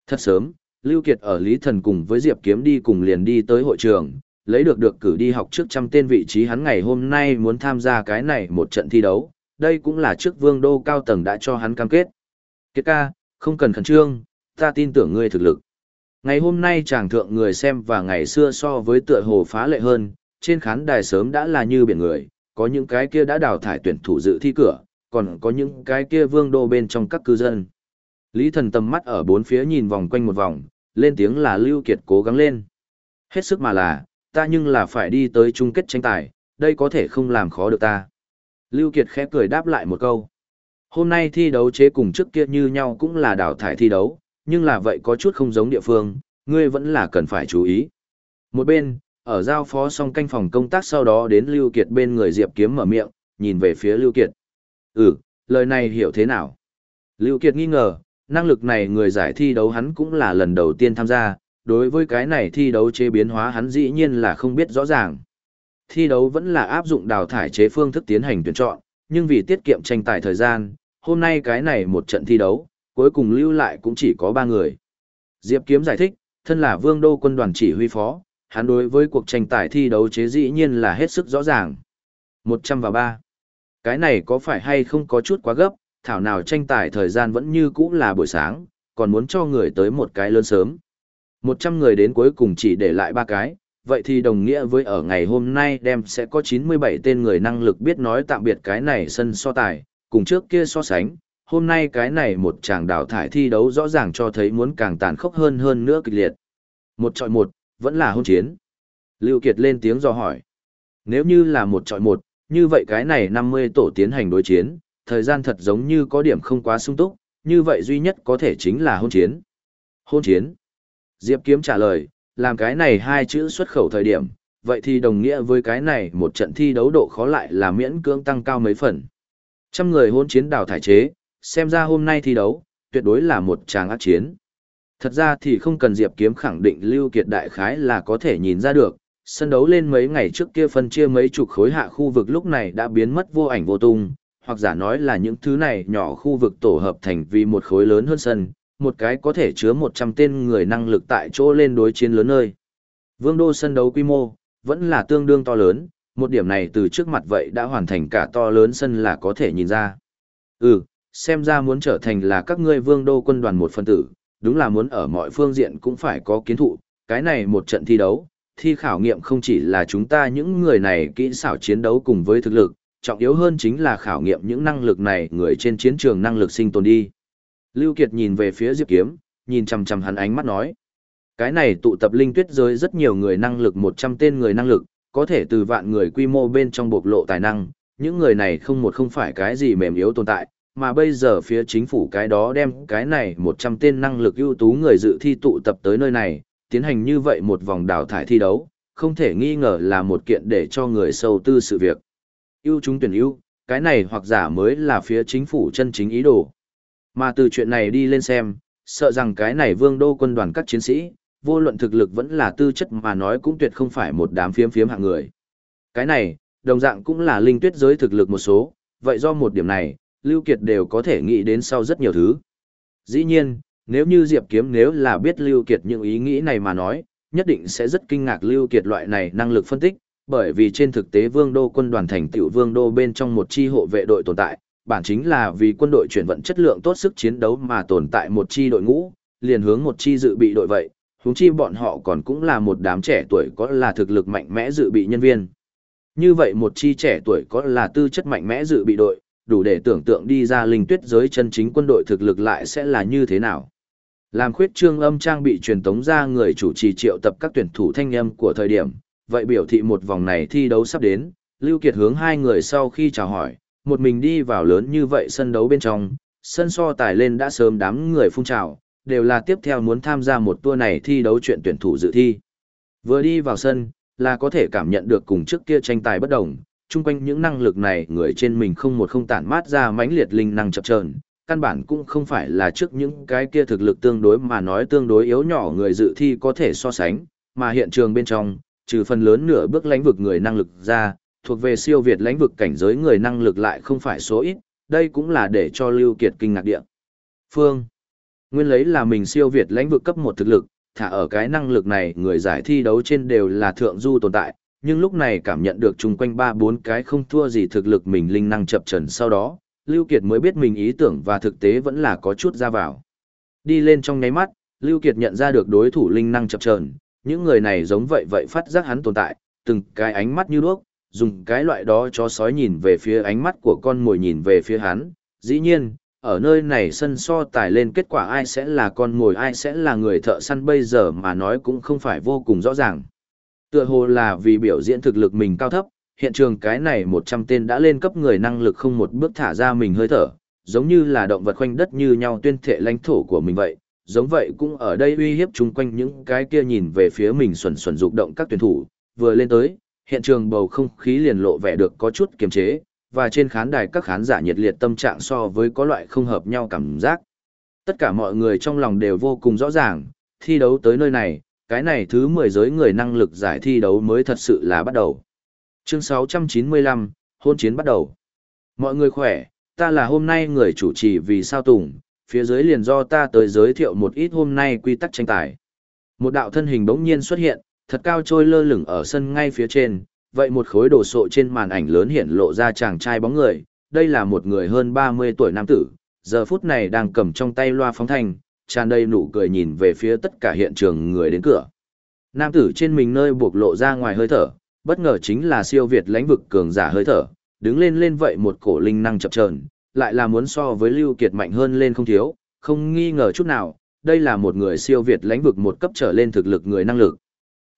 Thật sớm, Lưu Kiệt ở Lý Thần cùng với Diệp Kiếm đi cùng liền đi tới hội trường, lấy được được cử đi học trước trăm tên vị trí hắn ngày hôm nay muốn tham gia cái này một trận thi đấu, đây cũng là trước vương đô cao tầng đã cho hắn cam kết. Kiệt ca, không cần khẩn trương, ta tin tưởng ngươi thực lực. Ngày hôm nay chàng thượng người xem và ngày xưa so với tựa hồ phá lệ hơn, trên khán đài sớm đã là như biển người, có những cái kia đã đào thải tuyển thủ dự thi cửa, còn có những cái kia vương đô bên trong các cư dân. Lý thần tầm mắt ở bốn phía nhìn vòng quanh một vòng, lên tiếng là Lưu Kiệt cố gắng lên. Hết sức mà là, ta nhưng là phải đi tới chung kết tranh tài, đây có thể không làm khó được ta. Lưu Kiệt khẽ cười đáp lại một câu. Hôm nay thi đấu chế cùng trước kia như nhau cũng là đào thải thi đấu, nhưng là vậy có chút không giống địa phương, ngươi vẫn là cần phải chú ý. Một bên, ở giao phó xong canh phòng công tác sau đó đến Lưu Kiệt bên người Diệp Kiếm mở miệng, nhìn về phía Lưu Kiệt. Ừ, lời này hiểu thế nào? Lưu Kiệt nghi ngờ, năng lực này người giải thi đấu hắn cũng là lần đầu tiên tham gia, đối với cái này thi đấu chế biến hóa hắn dĩ nhiên là không biết rõ ràng. Thi đấu vẫn là áp dụng đào thải chế phương thức tiến hành tuyển chọn, nhưng vì tiết kiệm tranh tài thời gian, hôm nay cái này một trận thi đấu, cuối cùng lưu lại cũng chỉ có ba người. Diệp Kiếm giải thích, thân là vương đô quân đoàn chỉ huy phó, hắn đối với cuộc tranh tài thi đấu chế dĩ nhiên là hết sức rõ ràng. 100 và 3. Cái này có phải hay không có chút quá gấp, thảo nào tranh tài thời gian vẫn như cũ là buổi sáng, còn muốn cho người tới một cái lớn sớm. 100 người đến cuối cùng chỉ để lại ba cái, vậy thì đồng nghĩa với ở ngày hôm nay đem sẽ có 97 tên người năng lực biết nói tạm biệt cái này sân so tài, cùng trước kia so sánh, hôm nay cái này một chàng đào thải thi đấu rõ ràng cho thấy muốn càng tàn khốc hơn hơn nữa kịch liệt. Một trọi một, vẫn là hôn chiến. Lưu Kiệt lên tiếng do hỏi. Nếu như là một trọi một, như vậy cái này 50 tổ tiến hành đối chiến, thời gian thật giống như có điểm không quá sung túc, như vậy duy nhất có thể chính là hôn chiến. Hôn chiến. Diệp Kiếm trả lời, làm cái này hai chữ xuất khẩu thời điểm, vậy thì đồng nghĩa với cái này một trận thi đấu độ khó lại là miễn cưỡng tăng cao mấy phần. Trăm người hôn chiến đào thải chế, xem ra hôm nay thi đấu, tuyệt đối là một tràng ác chiến. Thật ra thì không cần Diệp Kiếm khẳng định Lưu Kiệt đại khái là có thể nhìn ra được, sân đấu lên mấy ngày trước kia phân chia mấy chục khối hạ khu vực lúc này đã biến mất vô ảnh vô tung, hoặc giả nói là những thứ này nhỏ khu vực tổ hợp thành vì một khối lớn hơn sân, một cái có thể chứa 100 tên người năng lực tại chỗ lên đối chiến lớn nơi. Vương đô sân đấu quy mô, vẫn là tương đương to lớn, một điểm này từ trước mặt vậy đã hoàn thành cả to lớn sân là có thể nhìn ra. Ừ, xem ra muốn trở thành là các ngươi vương đô quân đoàn một phân tử, đúng là muốn ở mọi phương diện cũng phải có kiến thụ, cái này một trận thi đấu, thi khảo nghiệm không chỉ là chúng ta những người này kỹ xảo chiến đấu cùng với thực lực, trọng yếu hơn chính là khảo nghiệm những năng lực này người trên chiến trường năng lực sinh tồn đi. Lưu Kiệt nhìn về phía Diệp Kiếm, nhìn chằm chằm hắn ánh mắt nói. Cái này tụ tập linh tuyết giới rất nhiều người năng lực 100 tên người năng lực, có thể từ vạn người quy mô bên trong bộc lộ tài năng, những người này không một không phải cái gì mềm yếu tồn tại, mà bây giờ phía chính phủ cái đó đem cái này 100 tên năng lực ưu tú người dự thi tụ tập tới nơi này, tiến hành như vậy một vòng đào thải thi đấu, không thể nghi ngờ là một kiện để cho người sâu tư sự việc. Ưu chúng tuyển ưu, cái này hoặc giả mới là phía chính phủ chân chính ý đồ. Mà từ chuyện này đi lên xem, sợ rằng cái này vương đô quân đoàn các chiến sĩ, vô luận thực lực vẫn là tư chất mà nói cũng tuyệt không phải một đám phiếm phiếm hạng người. Cái này, đồng dạng cũng là linh tuyết giới thực lực một số, vậy do một điểm này, Lưu Kiệt đều có thể nghĩ đến sau rất nhiều thứ. Dĩ nhiên, nếu như Diệp Kiếm nếu là biết Lưu Kiệt những ý nghĩ này mà nói, nhất định sẽ rất kinh ngạc Lưu Kiệt loại này năng lực phân tích, bởi vì trên thực tế Vương Đô quân đoàn thành tiểu Vương Đô bên trong một chi hộ vệ đội tồn tại, bản chính là vì quân đội chuyển vận chất lượng tốt sức chiến đấu mà tồn tại một chi đội ngũ, liền hướng một chi dự bị đội vậy, huống chi bọn họ còn cũng là một đám trẻ tuổi có là thực lực mạnh mẽ dự bị nhân viên. Như vậy một chi trẻ tuổi có là tư chất mạnh mẽ dự bị đội, đủ để tưởng tượng đi ra linh tuyết giới chân chính quân đội thực lực lại sẽ là như thế nào. Làm khuyết trương âm trang bị truyền tống ra người chủ trì triệu tập các tuyển thủ thanh âm của thời điểm, vậy biểu thị một vòng này thi đấu sắp đến, Lưu Kiệt hướng hai người sau khi chào hỏi, một mình đi vào lớn như vậy sân đấu bên trong, sân so tài lên đã sớm đám người phun trào, đều là tiếp theo muốn tham gia một tour này thi đấu chuyện tuyển thủ dự thi. Vừa đi vào sân, là có thể cảm nhận được cùng trước kia tranh tài bất đồng, chung quanh những năng lực này người trên mình không một không tản mát ra mãnh liệt linh năng chập chờn, căn bản cũng không phải là trước những cái kia thực lực tương đối mà nói tương đối yếu nhỏ người dự thi có thể so sánh, mà hiện trường bên trong, trừ phần lớn nửa bước lãnh vực người năng lực ra, thuộc về siêu việt lãnh vực cảnh giới người năng lực lại không phải số ít, đây cũng là để cho Lưu Kiệt kinh ngạc địa. Phương Nguyên lấy là mình siêu việt lãnh vực cấp một thực lực, thả ở cái năng lực này người giải thi đấu trên đều là thượng du tồn tại, nhưng lúc này cảm nhận được chung quanh ba bốn cái không thua gì thực lực mình linh năng chập trần sau đó, Lưu Kiệt mới biết mình ý tưởng và thực tế vẫn là có chút ra vào. Đi lên trong nháy mắt, Lưu Kiệt nhận ra được đối thủ linh năng chập chờn, những người này giống vậy vậy phát giác hắn tồn tại, từng cái ánh mắt như đuốc, dùng cái loại đó cho sói nhìn về phía ánh mắt của con mồi nhìn về phía hắn. Dĩ nhiên, ở nơi này sân so tài lên kết quả ai sẽ là con mồi ai sẽ là người thợ săn bây giờ mà nói cũng không phải vô cùng rõ ràng. Tựa hồ là vì biểu diễn thực lực mình cao thấp, hiện trường cái này 100 tên đã lên cấp người năng lực không một bước thả ra mình hơi thở, giống như là động vật khoanh đất như nhau tuyên thệ lãnh thổ của mình vậy, giống vậy cũng ở đây uy hiếp chung quanh những cái kia nhìn về phía mình xuẩn xuẩn dục động các tuyển thủ, vừa lên tới, hiện trường bầu không khí liền lộ vẻ được có chút kiềm chế, và trên khán đài các khán giả nhiệt liệt tâm trạng so với có loại không hợp nhau cảm giác. Tất cả mọi người trong lòng đều vô cùng rõ ràng, thi đấu tới nơi này, cái này thứ 10 giới người năng lực giải thi đấu mới thật sự là bắt đầu. Chương 695, hôn chiến bắt đầu. Mọi người khỏe, ta là hôm nay người chủ trì vì sao tùng, phía dưới liền do ta tới giới thiệu một ít hôm nay quy tắc tranh tài. Một đạo thân hình bỗng nhiên xuất hiện, thật cao trôi lơ lửng ở sân ngay phía trên, vậy một khối đồ sộ trên màn ảnh lớn hiện lộ ra chàng trai bóng người, đây là một người hơn 30 tuổi nam tử, giờ phút này đang cầm trong tay loa phóng thanh, tràn đầy nụ cười nhìn về phía tất cả hiện trường người đến cửa. Nam tử trên mình nơi buộc lộ ra ngoài hơi thở, bất ngờ chính là siêu việt lãnh vực cường giả hơi thở, đứng lên lên vậy một cổ linh năng chập chờn, lại là muốn so với Lưu Kiệt mạnh hơn lên không thiếu, không nghi ngờ chút nào, đây là một người siêu việt lãnh vực một cấp trở lên thực lực người năng lực.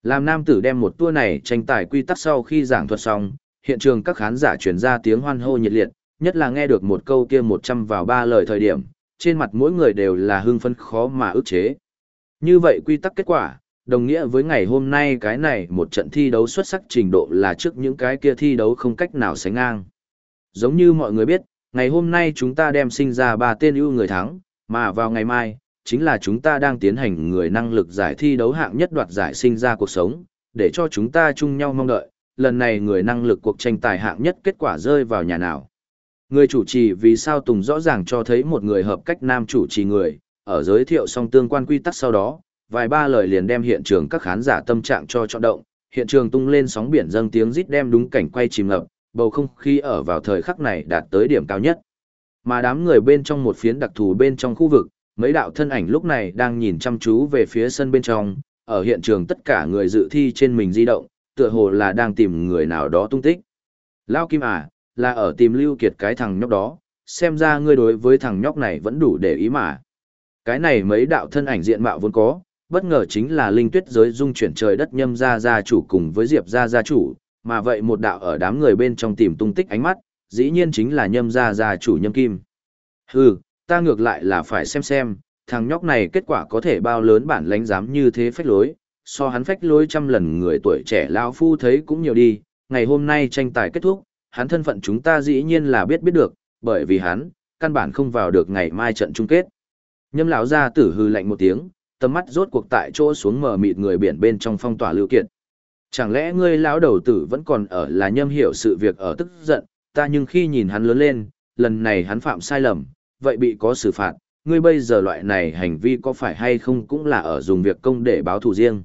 Làm nam tử đem một tour này tranh tài quy tắc sau khi giảng thuật xong, hiện trường các khán giả truyền ra tiếng hoan hô nhiệt liệt, nhất là nghe được một câu kia 100 vào ba lời thời điểm, trên mặt mỗi người đều là hưng phấn khó mà ức chế. Như vậy quy tắc kết quả, đồng nghĩa với ngày hôm nay cái này một trận thi đấu xuất sắc trình độ là trước những cái kia thi đấu không cách nào sánh ngang. Giống như mọi người biết, ngày hôm nay chúng ta đem sinh ra ba tên ưu người thắng, mà vào ngày mai, chính là chúng ta đang tiến hành người năng lực giải thi đấu hạng nhất đoạt giải sinh ra cuộc sống, để cho chúng ta chung nhau mong đợi, lần này người năng lực cuộc tranh tài hạng nhất kết quả rơi vào nhà nào. Người chủ trì vì sao Tùng rõ ràng cho thấy một người hợp cách nam chủ trì người, ở giới thiệu xong tương quan quy tắc sau đó, vài ba lời liền đem hiện trường các khán giả tâm trạng cho trọn động, hiện trường tung lên sóng biển dâng tiếng rít đem đúng cảnh quay chìm ngập, bầu không khí ở vào thời khắc này đạt tới điểm cao nhất. Mà đám người bên trong một phiến đặc thù bên trong khu vực, mấy đạo thân ảnh lúc này đang nhìn chăm chú về phía sân bên trong, ở hiện trường tất cả người dự thi trên mình di động, tựa hồ là đang tìm người nào đó tung tích. Lao Kim à, là ở tìm Lưu Kiệt cái thằng nhóc đó, xem ra ngươi đối với thằng nhóc này vẫn đủ để ý mà. Cái này mấy đạo thân ảnh diện mạo vốn có, bất ngờ chính là linh tuyết giới dung chuyển trời đất nhâm gia gia chủ cùng với diệp gia gia chủ, mà vậy một đạo ở đám người bên trong tìm tung tích ánh mắt, dĩ nhiên chính là nhâm gia gia chủ nhâm kim. Hừ, ta ngược lại là phải xem xem, thằng nhóc này kết quả có thể bao lớn bản lãnh dám như thế phách lối, so hắn phách lối trăm lần người tuổi trẻ lão phu thấy cũng nhiều đi, ngày hôm nay tranh tài kết thúc, hắn thân phận chúng ta dĩ nhiên là biết biết được, bởi vì hắn, căn bản không vào được ngày mai trận chung kết. Nhâm lão gia tử hư lạnh một tiếng, tầm mắt rốt cuộc tại chỗ xuống mờ mịt người biển bên trong phong tỏa lưu kiện. Chẳng lẽ ngươi lão đầu tử vẫn còn ở là nhâm hiểu sự việc ở tức giận, ta nhưng khi nhìn hắn lớn lên, lần này hắn phạm sai lầm, vậy bị có xử phạt, ngươi bây giờ loại này hành vi có phải hay không cũng là ở dùng việc công để báo thù riêng.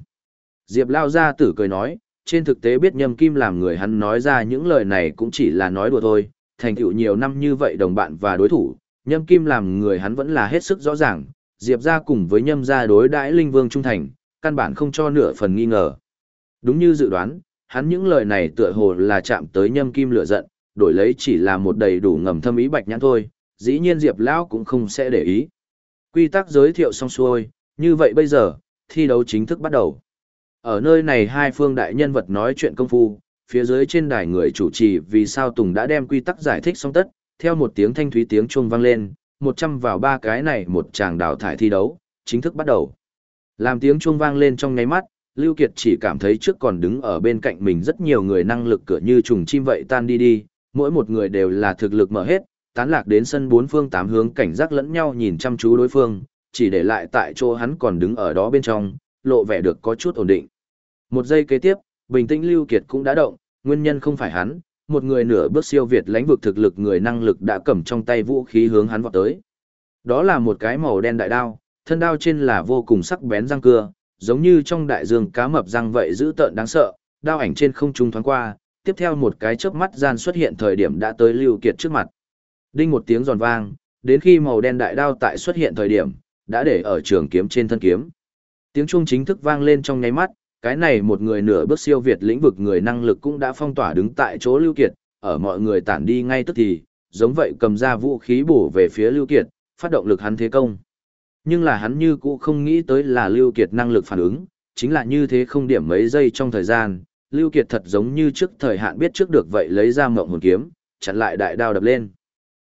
Diệp lao gia tử cười nói, trên thực tế biết nhâm kim làm người hắn nói ra những lời này cũng chỉ là nói đùa thôi, thành tựu nhiều năm như vậy đồng bạn và đối thủ, nhâm kim làm người hắn vẫn là hết sức rõ ràng, diệp gia cùng với nhâm gia đối đãi linh vương trung thành, căn bản không cho nửa phần nghi ngờ. Đúng như dự đoán, hắn những lời này tựa hồ là chạm tới nhâm kim lửa giận, đổi lấy chỉ là một đầy đủ ngầm thâm ý bạch nhãn thôi, dĩ nhiên diệp lão cũng không sẽ để ý. Quy tắc giới thiệu xong xuôi, như vậy bây giờ, thi đấu chính thức bắt đầu. Ở nơi này hai phương đại nhân vật nói chuyện công phu, phía dưới trên đài người chủ trì vì sao Tùng đã đem quy tắc giải thích xong tất, theo một tiếng thanh thúy tiếng chuông vang lên, một trăm vào ba cái này một tràng đào thải thi đấu, chính thức bắt đầu. Làm tiếng chuông vang lên trong nháy mắt, Lưu Kiệt chỉ cảm thấy trước còn đứng ở bên cạnh mình rất nhiều người năng lực cửa như trùng chim vậy tan đi đi, mỗi một người đều là thực lực mở hết, tán lạc đến sân bốn phương tám hướng cảnh giác lẫn nhau nhìn chăm chú đối phương, chỉ để lại tại chỗ hắn còn đứng ở đó bên trong, lộ vẻ được có chút ổn định. Một giây kế tiếp, bình tĩnh Lưu Kiệt cũng đã động, nguyên nhân không phải hắn, một người nửa bước siêu việt lãnh vực thực lực người năng lực đã cầm trong tay vũ khí hướng hắn vọt tới. Đó là một cái màu đen đại đao, thân đao trên là vô cùng sắc bén răng cưa, giống như trong đại dương cá mập răng vậy dữ tợn đáng sợ, đao ảnh trên không trung thoáng qua, tiếp theo một cái chớp mắt gian xuất hiện thời điểm đã tới Lưu Kiệt trước mặt. Đinh một tiếng giòn vang, đến khi màu đen đại đao tại xuất hiện thời điểm, đã để ở trường kiếm trên thân kiếm. Tiếng chuông chính thức vang lên trong nháy mắt, cái này một người nửa bước siêu việt lĩnh vực người năng lực cũng đã phong tỏa đứng tại chỗ Lưu Kiệt, ở mọi người tản đi ngay tức thì, giống vậy cầm ra vũ khí bổ về phía Lưu Kiệt, phát động lực hắn thế công. Nhưng là hắn như cũ không nghĩ tới là Lưu Kiệt năng lực phản ứng, chính là như thế không điểm mấy giây trong thời gian, Lưu Kiệt thật giống như trước thời hạn biết trước được vậy lấy ra mộng hồn kiếm, chặn lại đại đao đập lên.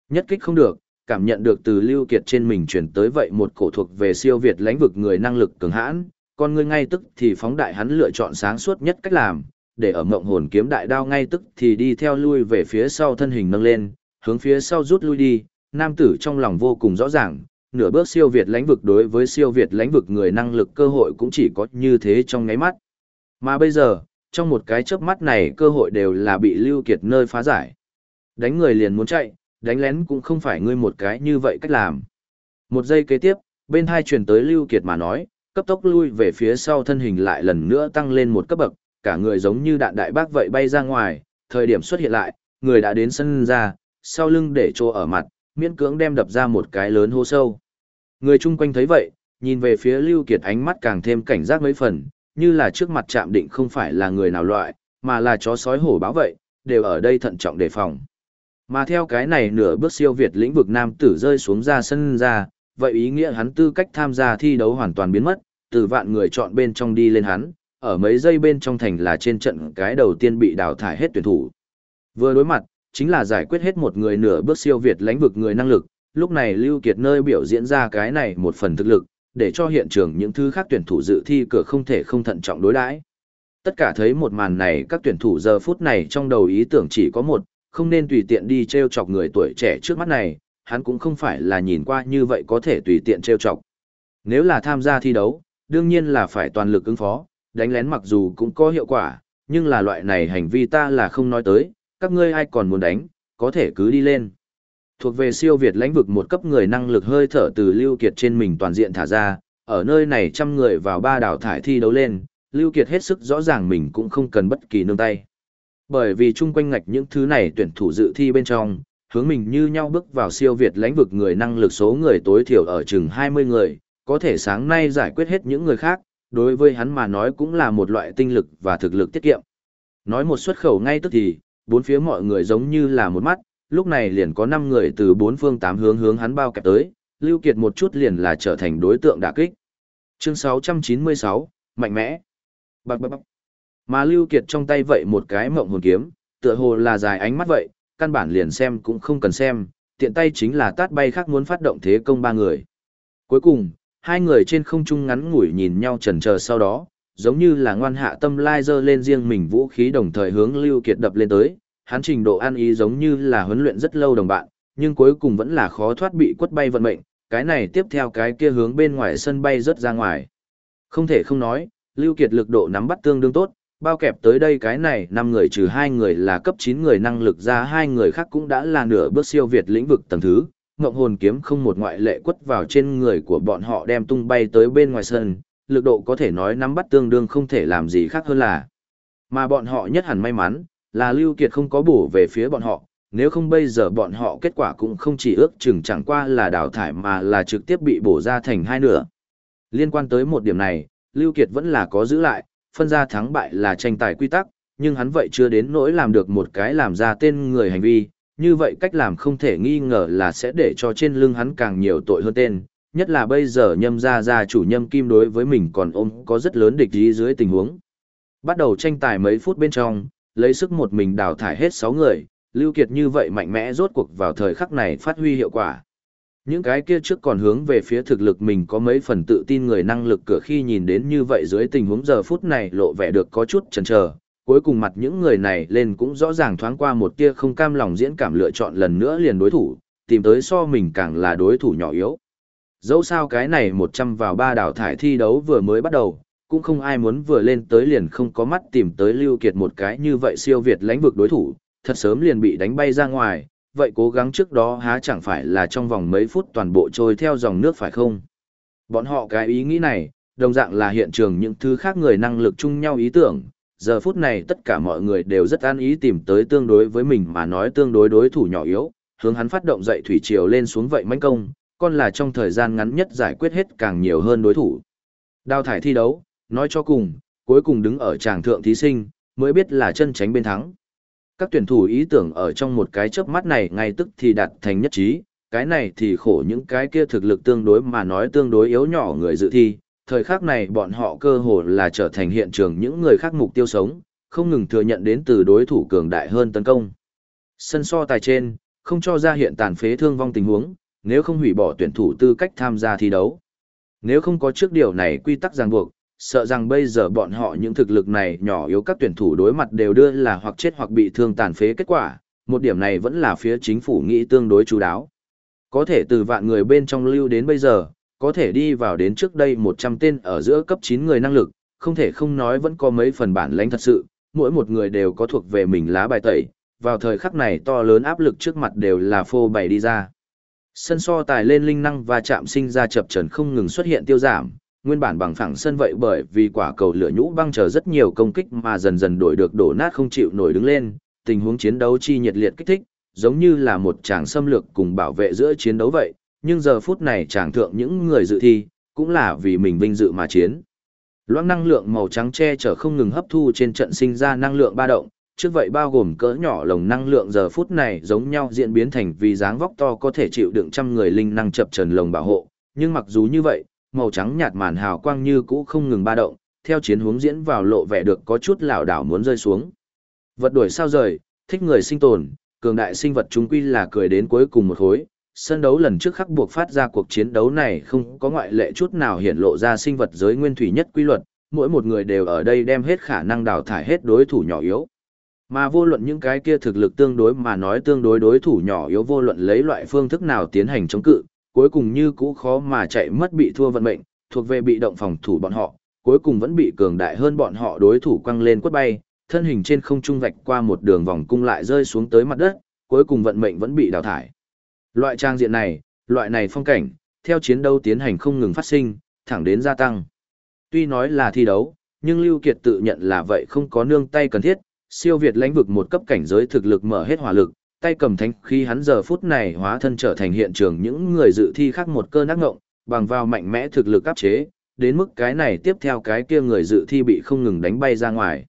Nhất kích không được, cảm nhận được từ Lưu Kiệt trên mình chuyển tới vậy một cổ thuộc về siêu việt lãnh vực người năng lực cường hãn, con ngươi ngay tức thì phóng đại hắn lựa chọn sáng suốt nhất cách làm, để ở mộng hồn kiếm đại đao ngay tức thì đi theo lui về phía sau thân hình nâng lên, hướng phía sau rút lui đi, nam tử trong lòng vô cùng rõ ràng, nửa bước siêu việt lãnh vực đối với siêu việt lãnh vực người năng lực cơ hội cũng chỉ có như thế trong ngáy mắt. Mà bây giờ, trong một cái chớp mắt này cơ hội đều là bị Lưu Kiệt nơi phá giải. Đánh người liền muốn chạy, đánh lén cũng không phải ngươi một cái như vậy cách làm. Một giây kế tiếp, bên hai truyền tới Lưu Kiệt mà nói, cấp tốc lui về phía sau thân hình lại lần nữa tăng lên một cấp bậc, cả người giống như đạn đại bác vậy bay ra ngoài, thời điểm xuất hiện lại, người đã đến sân ra, sau lưng để trô ở mặt, miễn cưỡng đem đập ra một cái lớn hô sâu. Người chung quanh thấy vậy, nhìn về phía Lưu Kiệt ánh mắt càng thêm cảnh giác mấy phần, như là trước mặt chạm định không phải là người nào loại, mà là chó sói hổ báo vậy, đều ở đây thận trọng đề phòng. Mà theo cái này nửa bước siêu việt lĩnh vực nam tử rơi xuống ra sân ra, vậy ý nghĩa hắn tư cách tham gia thi đấu hoàn toàn biến mất, từ vạn người chọn bên trong đi lên hắn, ở mấy giây bên trong thành là trên trận cái đầu tiên bị đào thải hết tuyển thủ. Vừa đối mặt, chính là giải quyết hết một người nửa bước siêu việt lãnh vực người năng lực, lúc này Lưu Kiệt nơi biểu diễn ra cái này một phần thực lực, để cho hiện trường những thứ khác tuyển thủ dự thi cửa không thể không thận trọng đối đãi. Tất cả thấy một màn này các tuyển thủ giờ phút này trong đầu ý tưởng chỉ có một, không nên tùy tiện đi treo chọc người tuổi trẻ trước mắt này, hắn cũng không phải là nhìn qua như vậy có thể tùy tiện treo chọc. Nếu là tham gia thi đấu, đương nhiên là phải toàn lực ứng phó, đánh lén mặc dù cũng có hiệu quả, nhưng là loại này hành vi ta là không nói tới, các ngươi ai còn muốn đánh, có thể cứ đi lên. Thuộc về siêu việt lãnh vực một cấp người năng lực hơi thở từ Lưu Kiệt trên mình toàn diện thả ra, ở nơi này trăm người vào ba đảo thải thi đấu lên, Lưu Kiệt hết sức rõ ràng mình cũng không cần bất kỳ nương tay. Bởi vì chung quanh ngạch những thứ này tuyển thủ dự thi bên trong, hướng mình như nhau bước vào siêu việt lãnh vực người năng lực số người tối thiểu ở chừng 20 người, có thể sáng nay giải quyết hết những người khác, đối với hắn mà nói cũng là một loại tinh lực và thực lực tiết kiệm. Nói một xuất khẩu ngay tức thì, bốn phía mọi người giống như là một mắt, lúc này liền có 5 người từ bốn phương tám hướng hướng hắn bao kẹp tới, Lưu Kiệt một chút liền là trở thành đối tượng đả kích. Chương 696, mạnh mẽ. Bạc bạc bạc. Mà Lưu Kiệt trong tay vậy một cái mộng hồn kiếm, tựa hồ là dài ánh mắt vậy, căn bản liền xem cũng không cần xem, tiện tay chính là tát bay khác muốn phát động thế công ba người. Cuối cùng, hai người trên không trung ngắn ngủi nhìn nhau chần chờ sau đó, giống như là ngoan hạ tâm lai dơ lên riêng mình vũ khí đồng thời hướng Lưu Kiệt đập lên tới, hắn trình độ ăn ý giống như là huấn luyện rất lâu đồng bạn, nhưng cuối cùng vẫn là khó thoát bị quất bay vận mệnh, cái này tiếp theo cái kia hướng bên ngoài sân bay rất ra ngoài. Không thể không nói, Lưu Kiệt lực độ nắm bắt tương đương tốt, bao kẹp tới đây cái này năm người trừ hai người là cấp 9 người năng lực ra hai người khác cũng đã là nửa bước siêu việt lĩnh vực tầng thứ. Ngộng hồn kiếm không một ngoại lệ quất vào trên người của bọn họ đem tung bay tới bên ngoài sân, lực độ có thể nói nắm bắt tương đương không thể làm gì khác hơn là. Mà bọn họ nhất hẳn may mắn, là Lưu Kiệt không có bổ về phía bọn họ, nếu không bây giờ bọn họ kết quả cũng không chỉ ước chừng chẳng qua là đào thải mà là trực tiếp bị bổ ra thành hai nửa. Liên quan tới một điểm này, Lưu Kiệt vẫn là có giữ lại, phân ra thắng bại là tranh tài quy tắc, nhưng hắn vậy chưa đến nỗi làm được một cái làm ra tên người hành vi, như vậy cách làm không thể nghi ngờ là sẽ để cho trên lưng hắn càng nhiều tội hơn tên, nhất là bây giờ nhâm gia gia chủ nhâm kim đối với mình còn ôm có rất lớn địch ý dưới tình huống. Bắt đầu tranh tài mấy phút bên trong, lấy sức một mình đào thải hết 6 người, Lưu Kiệt như vậy mạnh mẽ rốt cuộc vào thời khắc này phát huy hiệu quả. Những cái kia trước còn hướng về phía thực lực mình có mấy phần tự tin người năng lực cửa khi nhìn đến như vậy dưới tình huống giờ phút này lộ vẻ được có chút chần chờ, cuối cùng mặt những người này lên cũng rõ ràng thoáng qua một tia không cam lòng diễn cảm lựa chọn lần nữa liền đối thủ, tìm tới so mình càng là đối thủ nhỏ yếu. Dẫu sao cái này 100 vào ba đảo thải thi đấu vừa mới bắt đầu, cũng không ai muốn vừa lên tới liền không có mắt tìm tới Lưu Kiệt một cái như vậy siêu việt lãnh vực đối thủ, thật sớm liền bị đánh bay ra ngoài, vậy cố gắng trước đó há chẳng phải là trong vòng mấy phút toàn bộ trôi theo dòng nước phải không? Bọn họ cái ý nghĩ này, đồng dạng là hiện trường những thứ khác người năng lực chung nhau ý tưởng, giờ phút này tất cả mọi người đều rất an ý tìm tới tương đối với mình mà nói tương đối đối thủ nhỏ yếu, hướng hắn phát động dậy thủy triều lên xuống vậy mãnh công, còn là trong thời gian ngắn nhất giải quyết hết càng nhiều hơn đối thủ. Đào thải thi đấu, nói cho cùng, cuối cùng đứng ở tràng thượng thí sinh, mới biết là chân tránh bên thắng. Các tuyển thủ ý tưởng ở trong một cái chớp mắt này ngay tức thì đạt thành nhất trí, cái này thì khổ những cái kia thực lực tương đối mà nói tương đối yếu nhỏ người dự thi, thời khắc này bọn họ cơ hồ là trở thành hiện trường những người khác mục tiêu sống, không ngừng thừa nhận đến từ đối thủ cường đại hơn tấn công. Sân so tài trên, không cho ra hiện tàn phế thương vong tình huống, nếu không hủy bỏ tuyển thủ tư cách tham gia thi đấu. Nếu không có trước điều này quy tắc ràng buộc, sợ rằng bây giờ bọn họ những thực lực này nhỏ yếu các tuyển thủ đối mặt đều đưa là hoặc chết hoặc bị thương tàn phế kết quả, một điểm này vẫn là phía chính phủ nghĩ tương đối chú đáo. Có thể từ vạn người bên trong lưu đến bây giờ, có thể đi vào đến trước đây 100 tên ở giữa cấp 9 người năng lực, không thể không nói vẫn có mấy phần bản lãnh thật sự, mỗi một người đều có thuộc về mình lá bài tẩy, vào thời khắc này to lớn áp lực trước mặt đều là phô bày đi ra. Sân so tài lên linh năng và chạm sinh ra chập trần không ngừng xuất hiện tiêu giảm, nguyên bản bằng phẳng sân vậy bởi vì quả cầu lửa nhũ băng chờ rất nhiều công kích mà dần dần đổi được đổ nát không chịu nổi đứng lên, tình huống chiến đấu chi nhiệt liệt kích thích, giống như là một tràng xâm lược cùng bảo vệ giữa chiến đấu vậy, nhưng giờ phút này chàng thượng những người dự thi, cũng là vì mình vinh dự mà chiến. Loãng năng lượng màu trắng che chở không ngừng hấp thu trên trận sinh ra năng lượng ba động, trước vậy bao gồm cỡ nhỏ lồng năng lượng giờ phút này giống nhau diễn biến thành vì dáng vóc to có thể chịu đựng trăm người linh năng chập trần lồng bảo hộ, nhưng mặc dù như vậy, màu trắng nhạt màn hào quang như cũ không ngừng ba động, theo chiến hướng diễn vào lộ vẻ được có chút lảo đảo muốn rơi xuống. Vật đuổi sao rời, thích người sinh tồn, cường đại sinh vật chúng quy là cười đến cuối cùng một khối. Sân đấu lần trước khắc buộc phát ra cuộc chiến đấu này không có ngoại lệ chút nào hiện lộ ra sinh vật giới nguyên thủy nhất quy luật, mỗi một người đều ở đây đem hết khả năng đào thải hết đối thủ nhỏ yếu. Mà vô luận những cái kia thực lực tương đối mà nói tương đối đối thủ nhỏ yếu vô luận lấy loại phương thức nào tiến hành chống cự, cuối cùng như cũ khó mà chạy mất bị thua vận mệnh, thuộc về bị động phòng thủ bọn họ, cuối cùng vẫn bị cường đại hơn bọn họ đối thủ quăng lên quất bay, thân hình trên không trung vạch qua một đường vòng cung lại rơi xuống tới mặt đất, cuối cùng vận mệnh vẫn bị đào thải. Loại trang diện này, loại này phong cảnh, theo chiến đấu tiến hành không ngừng phát sinh, thẳng đến gia tăng. Tuy nói là thi đấu, nhưng Lưu Kiệt tự nhận là vậy không có nương tay cần thiết, siêu việt lãnh vực một cấp cảnh giới thực lực mở hết hỏa lực, tay cầm thánh khi hắn giờ phút này hóa thân trở thành hiện trường những người dự thi khác một cơn ác ngộng, bằng vào mạnh mẽ thực lực áp chế, đến mức cái này tiếp theo cái kia người dự thi bị không ngừng đánh bay ra ngoài.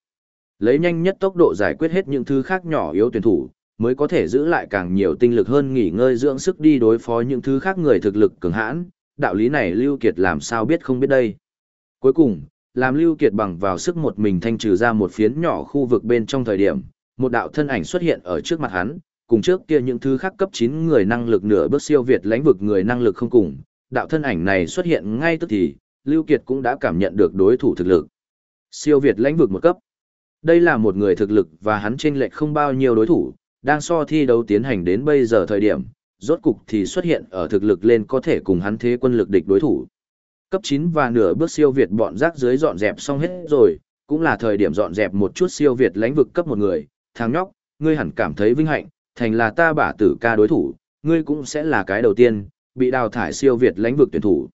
Lấy nhanh nhất tốc độ giải quyết hết những thứ khác nhỏ yếu tuyển thủ, mới có thể giữ lại càng nhiều tinh lực hơn nghỉ ngơi dưỡng sức đi đối phó những thứ khác người thực lực cường hãn, đạo lý này Lưu Kiệt làm sao biết không biết đây. Cuối cùng, làm Lưu Kiệt bằng vào sức một mình thanh trừ ra một phiến nhỏ khu vực bên trong thời điểm, một đạo thân ảnh xuất hiện ở trước mặt hắn, cùng trước kia những thứ khác cấp 9 người năng lực nửa bước siêu việt lãnh vực người năng lực không cùng, đạo thân ảnh này xuất hiện ngay tức thì, Lưu Kiệt cũng đã cảm nhận được đối thủ thực lực. Siêu việt lãnh vực một cấp. Đây là một người thực lực và hắn trên lệch không bao nhiêu đối thủ, đang so thi đấu tiến hành đến bây giờ thời điểm, rốt cục thì xuất hiện ở thực lực lên có thể cùng hắn thế quân lực địch đối thủ. Cấp 9 và nửa bước siêu việt bọn rác dưới dọn dẹp xong hết rồi, cũng là thời điểm dọn dẹp một chút siêu việt lãnh vực cấp một người, thằng nhóc, ngươi hẳn cảm thấy vinh hạnh, thành là ta bả tử ca đối thủ, ngươi cũng sẽ là cái đầu tiên, bị đào thải siêu việt lãnh vực tuyển thủ.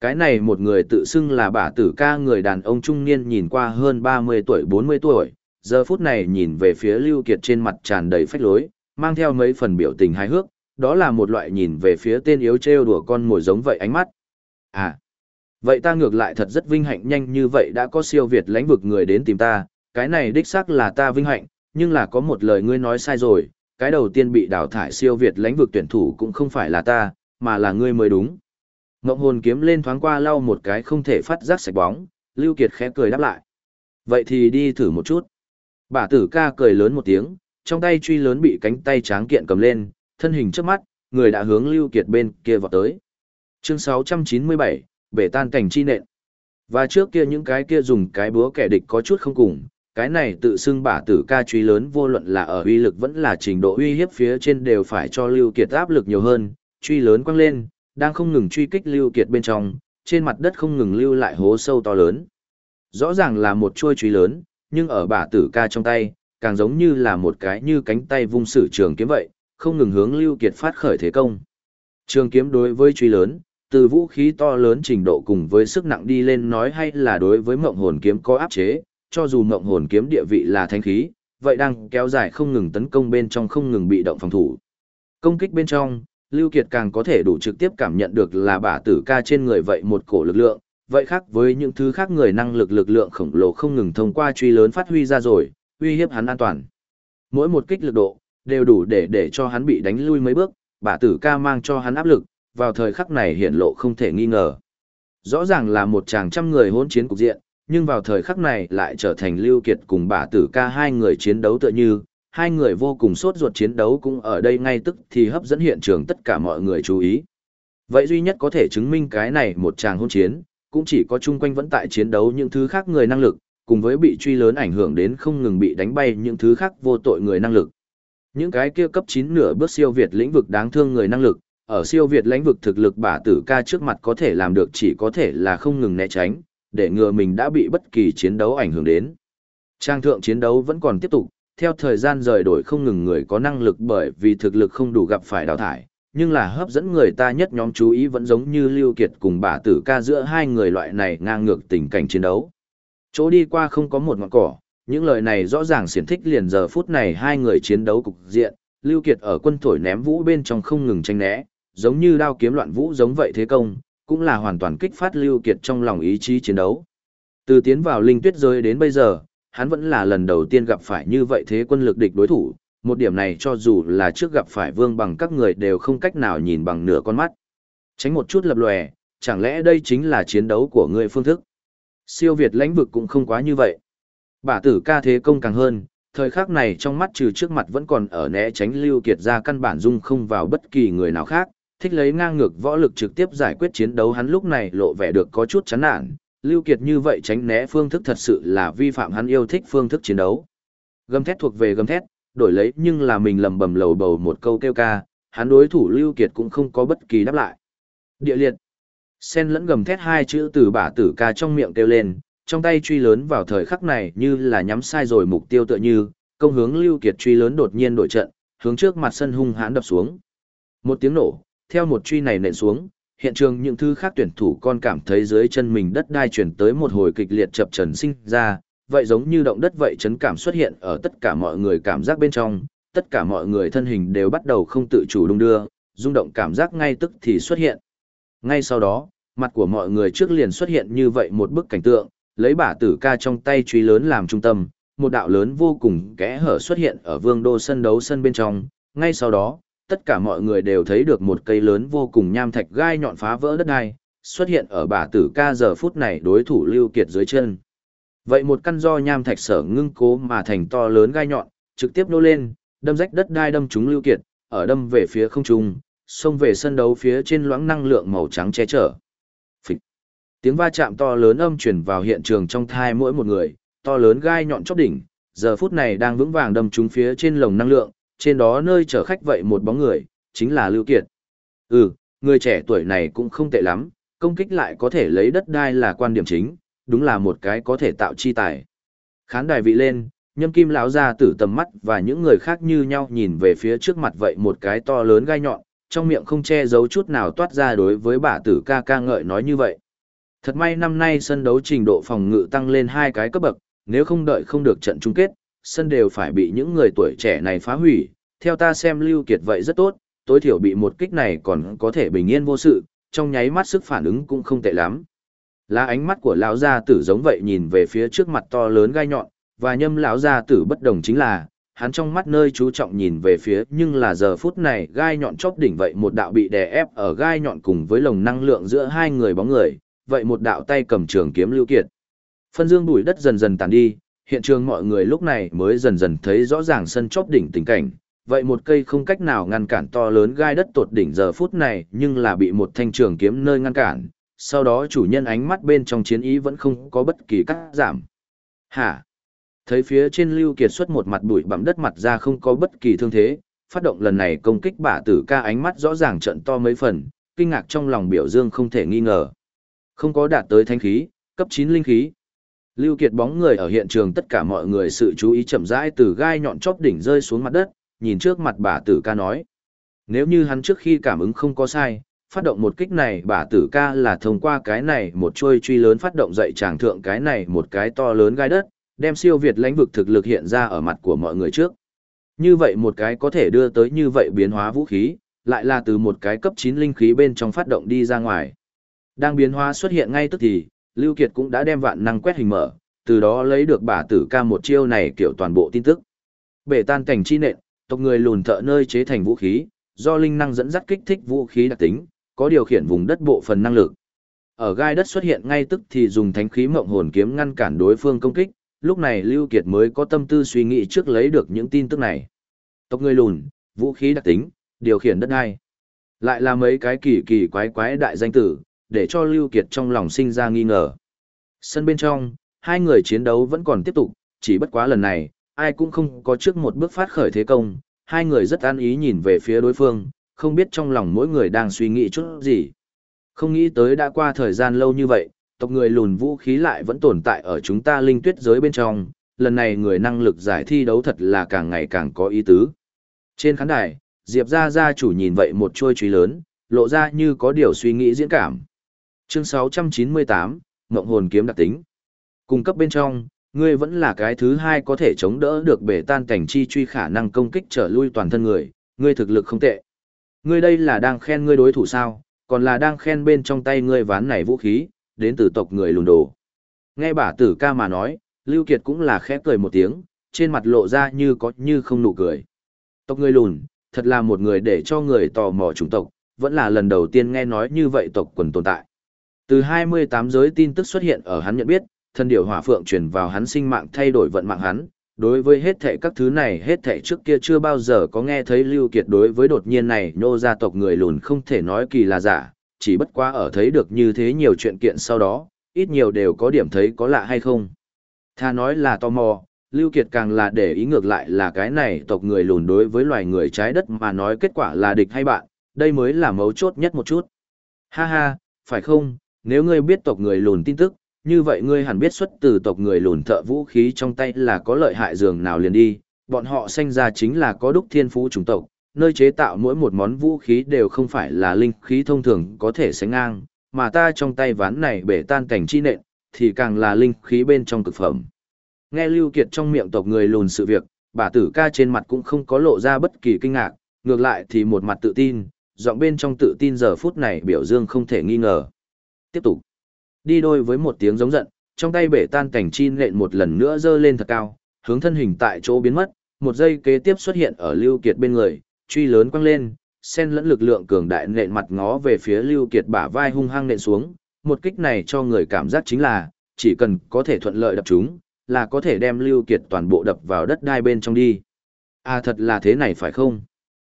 Cái này một người tự xưng là bả tử ca người đàn ông trung niên nhìn qua hơn 30 tuổi 40 tuổi, giờ phút này nhìn về phía Lưu Kiệt trên mặt tràn đầy phách lối, mang theo mấy phần biểu tình hài hước, đó là một loại nhìn về phía tên yếu treo đùa con mồi giống vậy ánh mắt. À, vậy ta ngược lại thật rất vinh hạnh nhanh như vậy đã có siêu việt lãnh vực người đến tìm ta, cái này đích xác là ta vinh hạnh, nhưng là có một lời ngươi nói sai rồi, cái đầu tiên bị đào thải siêu việt lãnh vực tuyển thủ cũng không phải là ta, mà là ngươi mới đúng. Ngộng hồn kiếm lên thoáng qua lau một cái không thể phát giác sạch bóng, Lưu Kiệt khẽ cười đáp lại. Vậy thì đi thử một chút. Bà tử ca cười lớn một tiếng, trong tay truy lớn bị cánh tay tráng kiện cầm lên, thân hình trước mắt, người đã hướng Lưu Kiệt bên kia vọt tới. Chương 697, bể tan cảnh chi nện. Và trước kia những cái kia dùng cái búa kẻ địch có chút không cùng, cái này tự xưng bả tử ca truy lớn vô luận là ở uy lực vẫn là trình độ uy hiếp phía trên đều phải cho Lưu Kiệt áp lực nhiều hơn, truy lớn quăng lên, đang không ngừng truy kích Lưu Kiệt bên trong, trên mặt đất không ngừng lưu lại hố sâu to lớn. Rõ ràng là một chuôi truy lớn, nhưng ở bả tử ca trong tay, càng giống như là một cái như cánh tay vung sử trường kiếm vậy, không ngừng hướng Lưu Kiệt phát khởi thế công. Trường kiếm đối với truy lớn, từ vũ khí to lớn trình độ cùng với sức nặng đi lên nói hay là đối với mộng hồn kiếm có áp chế, cho dù mộng hồn kiếm địa vị là thanh khí, vậy đang kéo dài không ngừng tấn công bên trong không ngừng bị động phòng thủ. Công kích bên trong, Lưu Kiệt càng có thể đủ trực tiếp cảm nhận được là bả tử ca trên người vậy một cổ lực lượng, vậy khác với những thứ khác người năng lực lực lượng khổng lồ không ngừng thông qua truy lớn phát huy ra rồi, uy hiếp hắn an toàn. Mỗi một kích lực độ, đều đủ để để cho hắn bị đánh lui mấy bước, bả tử ca mang cho hắn áp lực, vào thời khắc này hiện lộ không thể nghi ngờ. Rõ ràng là một chàng trăm người hỗn chiến cục diện, nhưng vào thời khắc này lại trở thành Lưu Kiệt cùng bà tử ca hai người chiến đấu tựa như, hai người vô cùng sốt ruột chiến đấu cũng ở đây ngay tức thì hấp dẫn hiện trường tất cả mọi người chú ý. Vậy duy nhất có thể chứng minh cái này một tràng hôn chiến, cũng chỉ có chung quanh vẫn tại chiến đấu những thứ khác người năng lực, cùng với bị truy lớn ảnh hưởng đến không ngừng bị đánh bay những thứ khác vô tội người năng lực. Những cái kia cấp 9 nửa bước siêu việt lĩnh vực đáng thương người năng lực, ở siêu việt lĩnh vực thực lực bả tử ca trước mặt có thể làm được chỉ có thể là không ngừng né tránh, để ngừa mình đã bị bất kỳ chiến đấu ảnh hưởng đến. Trang thượng chiến đấu vẫn còn tiếp tục, theo thời gian rời đổi không ngừng người có năng lực bởi vì thực lực không đủ gặp phải đào thải, nhưng là hấp dẫn người ta nhất nhóm chú ý vẫn giống như Lưu Kiệt cùng bà tử ca giữa hai người loại này ngang ngược tình cảnh chiến đấu. Chỗ đi qua không có một ngọn cỏ, những lời này rõ ràng xiển thích liền giờ phút này hai người chiến đấu cục diện, Lưu Kiệt ở quân thổi ném vũ bên trong không ngừng tranh né, giống như đao kiếm loạn vũ giống vậy thế công, cũng là hoàn toàn kích phát Lưu Kiệt trong lòng ý chí chiến đấu. Từ tiến vào linh tuyết giới đến bây giờ, hắn vẫn là lần đầu tiên gặp phải như vậy thế quân lực địch đối thủ, một điểm này cho dù là trước gặp phải vương bằng các người đều không cách nào nhìn bằng nửa con mắt. Tránh một chút lập lòe, chẳng lẽ đây chính là chiến đấu của người phương thức? Siêu Việt lãnh vực cũng không quá như vậy. Bả tử ca thế công càng hơn, thời khắc này trong mắt trừ trước mặt vẫn còn ở né tránh lưu kiệt ra căn bản dung không vào bất kỳ người nào khác, thích lấy ngang ngược võ lực trực tiếp giải quyết chiến đấu hắn lúc này lộ vẻ được có chút chán nản, Lưu Kiệt như vậy tránh né phương thức thật sự là vi phạm hắn yêu thích phương thức chiến đấu. Gầm thét thuộc về gầm thét, đổi lấy nhưng là mình lầm bầm lầu bầu một câu kêu ca, hắn đối thủ Lưu Kiệt cũng không có bất kỳ đáp lại. Địa liệt. Sen lẫn gầm thét hai chữ từ bả tử ca trong miệng kêu lên, trong tay truy lớn vào thời khắc này như là nhắm sai rồi mục tiêu tựa như, công hướng Lưu Kiệt truy lớn đột nhiên đổi trận, hướng trước mặt sân hung hãn đập xuống. Một tiếng nổ, theo một truy này nện xuống, hiện trường những thứ khác tuyển thủ con cảm thấy dưới chân mình đất đai chuyển tới một hồi kịch liệt chập trần sinh ra, vậy giống như động đất vậy chấn cảm xuất hiện ở tất cả mọi người cảm giác bên trong, tất cả mọi người thân hình đều bắt đầu không tự chủ đung đưa, rung động cảm giác ngay tức thì xuất hiện. Ngay sau đó, mặt của mọi người trước liền xuất hiện như vậy một bức cảnh tượng, lấy bả tử ca trong tay truy lớn làm trung tâm, một đạo lớn vô cùng kẽ hở xuất hiện ở vương đô sân đấu sân bên trong, ngay sau đó, tất cả mọi người đều thấy được một cây lớn vô cùng nham thạch gai nhọn phá vỡ đất đai, xuất hiện ở bà tử ca giờ phút này đối thủ Lưu Kiệt dưới chân. Vậy một căn do nham thạch sở ngưng cố mà thành to lớn gai nhọn, trực tiếp nô lên, đâm rách đất đai đâm trúng Lưu Kiệt, ở đâm về phía không trung, xông về sân đấu phía trên loãng năng lượng màu trắng che chở. Phịch. Tiếng va chạm to lớn âm truyền vào hiện trường trong thai mỗi một người, to lớn gai nhọn chóp đỉnh, giờ phút này đang vững vàng đâm trúng phía trên lồng năng lượng, trên đó nơi chở khách vậy một bóng người, chính là Lưu Kiệt. Ừ, người trẻ tuổi này cũng không tệ lắm, công kích lại có thể lấy đất đai là quan điểm chính, đúng là một cái có thể tạo chi tài. Khán đài vị lên, nhâm kim lão ra tử tầm mắt và những người khác như nhau nhìn về phía trước mặt vậy một cái to lớn gai nhọn, trong miệng không che giấu chút nào toát ra đối với bà tử ca ca ngợi nói như vậy. Thật may năm nay sân đấu trình độ phòng ngự tăng lên hai cái cấp bậc, nếu không đợi không được trận chung kết, sân đều phải bị những người tuổi trẻ này phá hủy, theo ta xem Lưu Kiệt vậy rất tốt, tối thiểu bị một kích này còn có thể bình yên vô sự, trong nháy mắt sức phản ứng cũng không tệ lắm. Lá ánh mắt của lão gia tử giống vậy nhìn về phía trước mặt to lớn gai nhọn, và nhâm lão gia tử bất đồng chính là, hắn trong mắt nơi chú trọng nhìn về phía nhưng là giờ phút này gai nhọn chóp đỉnh vậy một đạo bị đè ép ở gai nhọn cùng với lồng năng lượng giữa hai người bóng người, vậy một đạo tay cầm trường kiếm lưu kiệt. Phân dương bụi đất dần dần tàn đi, hiện trường mọi người lúc này mới dần dần thấy rõ ràng sân chóp đỉnh tình cảnh, vậy một cây không cách nào ngăn cản to lớn gai đất tột đỉnh giờ phút này nhưng là bị một thanh trường kiếm nơi ngăn cản, sau đó chủ nhân ánh mắt bên trong chiến ý vẫn không có bất kỳ cắt giảm. Hả? Thấy phía trên Lưu Kiệt xuất một mặt bụi bặm đất mặt ra không có bất kỳ thương thế, phát động lần này công kích bả tử ca ánh mắt rõ ràng trận to mấy phần, kinh ngạc trong lòng biểu dương không thể nghi ngờ. Không có đạt tới thanh khí, cấp 9 linh khí. Lưu Kiệt bóng người ở hiện trường tất cả mọi người sự chú ý chậm rãi từ gai nhọn chóp đỉnh rơi xuống mặt đất, nhìn trước mặt bà tử ca nói. Nếu như hắn trước khi cảm ứng không có sai, phát động một kích này bà tử ca là thông qua cái này một trôi truy lớn phát động dậy tràng thượng cái này một cái to lớn gai đất, đem siêu việt lãnh vực thực lực hiện ra ở mặt của mọi người trước. Như vậy một cái có thể đưa tới như vậy biến hóa vũ khí, lại là từ một cái cấp 9 linh khí bên trong phát động đi ra ngoài. Đang biến hóa xuất hiện ngay tức thì, Lưu Kiệt cũng đã đem vạn năng quét hình mở, từ đó lấy được bà tử ca một chiêu này kiểu toàn bộ tin tức. Bể tan cảnh chi nện, tộc người lùn thợ nơi chế thành vũ khí, do linh năng dẫn dắt kích thích vũ khí đặc tính, có điều khiển vùng đất bộ phần năng lực. Ở gai đất xuất hiện ngay tức thì dùng thánh khí mộng hồn kiếm ngăn cản đối phương công kích, lúc này Lưu Kiệt mới có tâm tư suy nghĩ trước lấy được những tin tức này. Tộc người lùn, vũ khí đặc tính, điều khiển đất đai. Lại là mấy cái kỳ kỳ quái quái đại danh tử, để cho Lưu Kiệt trong lòng sinh ra nghi ngờ. Sân bên trong, hai người chiến đấu vẫn còn tiếp tục, chỉ bất quá lần này, ai cũng không có trước một bước phát khởi thế công, hai người rất an ý nhìn về phía đối phương, không biết trong lòng mỗi người đang suy nghĩ chút gì. Không nghĩ tới đã qua thời gian lâu như vậy, tộc người lùn vũ khí lại vẫn tồn tại ở chúng ta linh tuyết giới bên trong, lần này người năng lực giải thi đấu thật là càng ngày càng có ý tứ. Trên khán đài, Diệp Gia Gia chủ nhìn vậy một trôi truy lớn, lộ ra như có điều suy nghĩ diễn cảm. Chương 698, Ngộng hồn kiếm đặc tính. Cung cấp bên trong, ngươi vẫn là cái thứ hai có thể chống đỡ được bể tan cảnh chi truy khả năng công kích trở lui toàn thân người, ngươi thực lực không tệ. Ngươi đây là đang khen ngươi đối thủ sao, còn là đang khen bên trong tay ngươi ván này vũ khí, đến từ tộc người lùn đồ. Nghe bả tử ca mà nói, Lưu Kiệt cũng là khẽ cười một tiếng, trên mặt lộ ra như có như không nụ cười. Tộc người lùn, thật là một người để cho người tò mò chủng tộc, vẫn là lần đầu tiên nghe nói như vậy tộc quần tồn tại. Từ 28 giới tin tức xuất hiện ở hắn nhận biết, thân điểu hỏa phượng truyền vào hắn sinh mạng thay đổi vận mạng hắn. Đối với hết thảy các thứ này hết thảy trước kia chưa bao giờ có nghe thấy Lưu Kiệt đối với đột nhiên này nô gia tộc người lùn không thể nói kỳ là giả, chỉ bất quá ở thấy được như thế nhiều chuyện kiện sau đó, ít nhiều đều có điểm thấy có lạ hay không. Tha nói là tò mò, Lưu Kiệt càng là để ý ngược lại là cái này tộc người lùn đối với loài người trái đất mà nói kết quả là địch hay bạn, đây mới là mấu chốt nhất một chút. Ha ha, phải không, nếu ngươi biết tộc người lùn tin tức, như vậy ngươi hẳn biết xuất từ tộc người lùn thợ vũ khí trong tay là có lợi hại dường nào liền đi, bọn họ sinh ra chính là có đúc thiên phú chủng tộc, nơi chế tạo mỗi một món vũ khí đều không phải là linh khí thông thường có thể sánh ngang, mà ta trong tay ván này bể tan cảnh chi nện, thì càng là linh khí bên trong cực phẩm. Nghe Lưu Kiệt trong miệng tộc người lùn sự việc, bà tử ca trên mặt cũng không có lộ ra bất kỳ kinh ngạc, ngược lại thì một mặt tự tin, giọng bên trong tự tin giờ phút này biểu dương không thể nghi ngờ. Tiếp tục. Đi đôi với một tiếng giống giận, trong tay bể tan cảnh chi nện một lần nữa dơ lên thật cao, hướng thân hình tại chỗ biến mất, một giây kế tiếp xuất hiện ở Lưu Kiệt bên người, truy lớn quăng lên, sen lẫn lực lượng cường đại nện mặt ngó về phía Lưu Kiệt bả vai hung hăng nện xuống, một kích này cho người cảm giác chính là, chỉ cần có thể thuận lợi đập chúng, là có thể đem Lưu Kiệt toàn bộ đập vào đất đai bên trong đi. À thật là thế này phải không?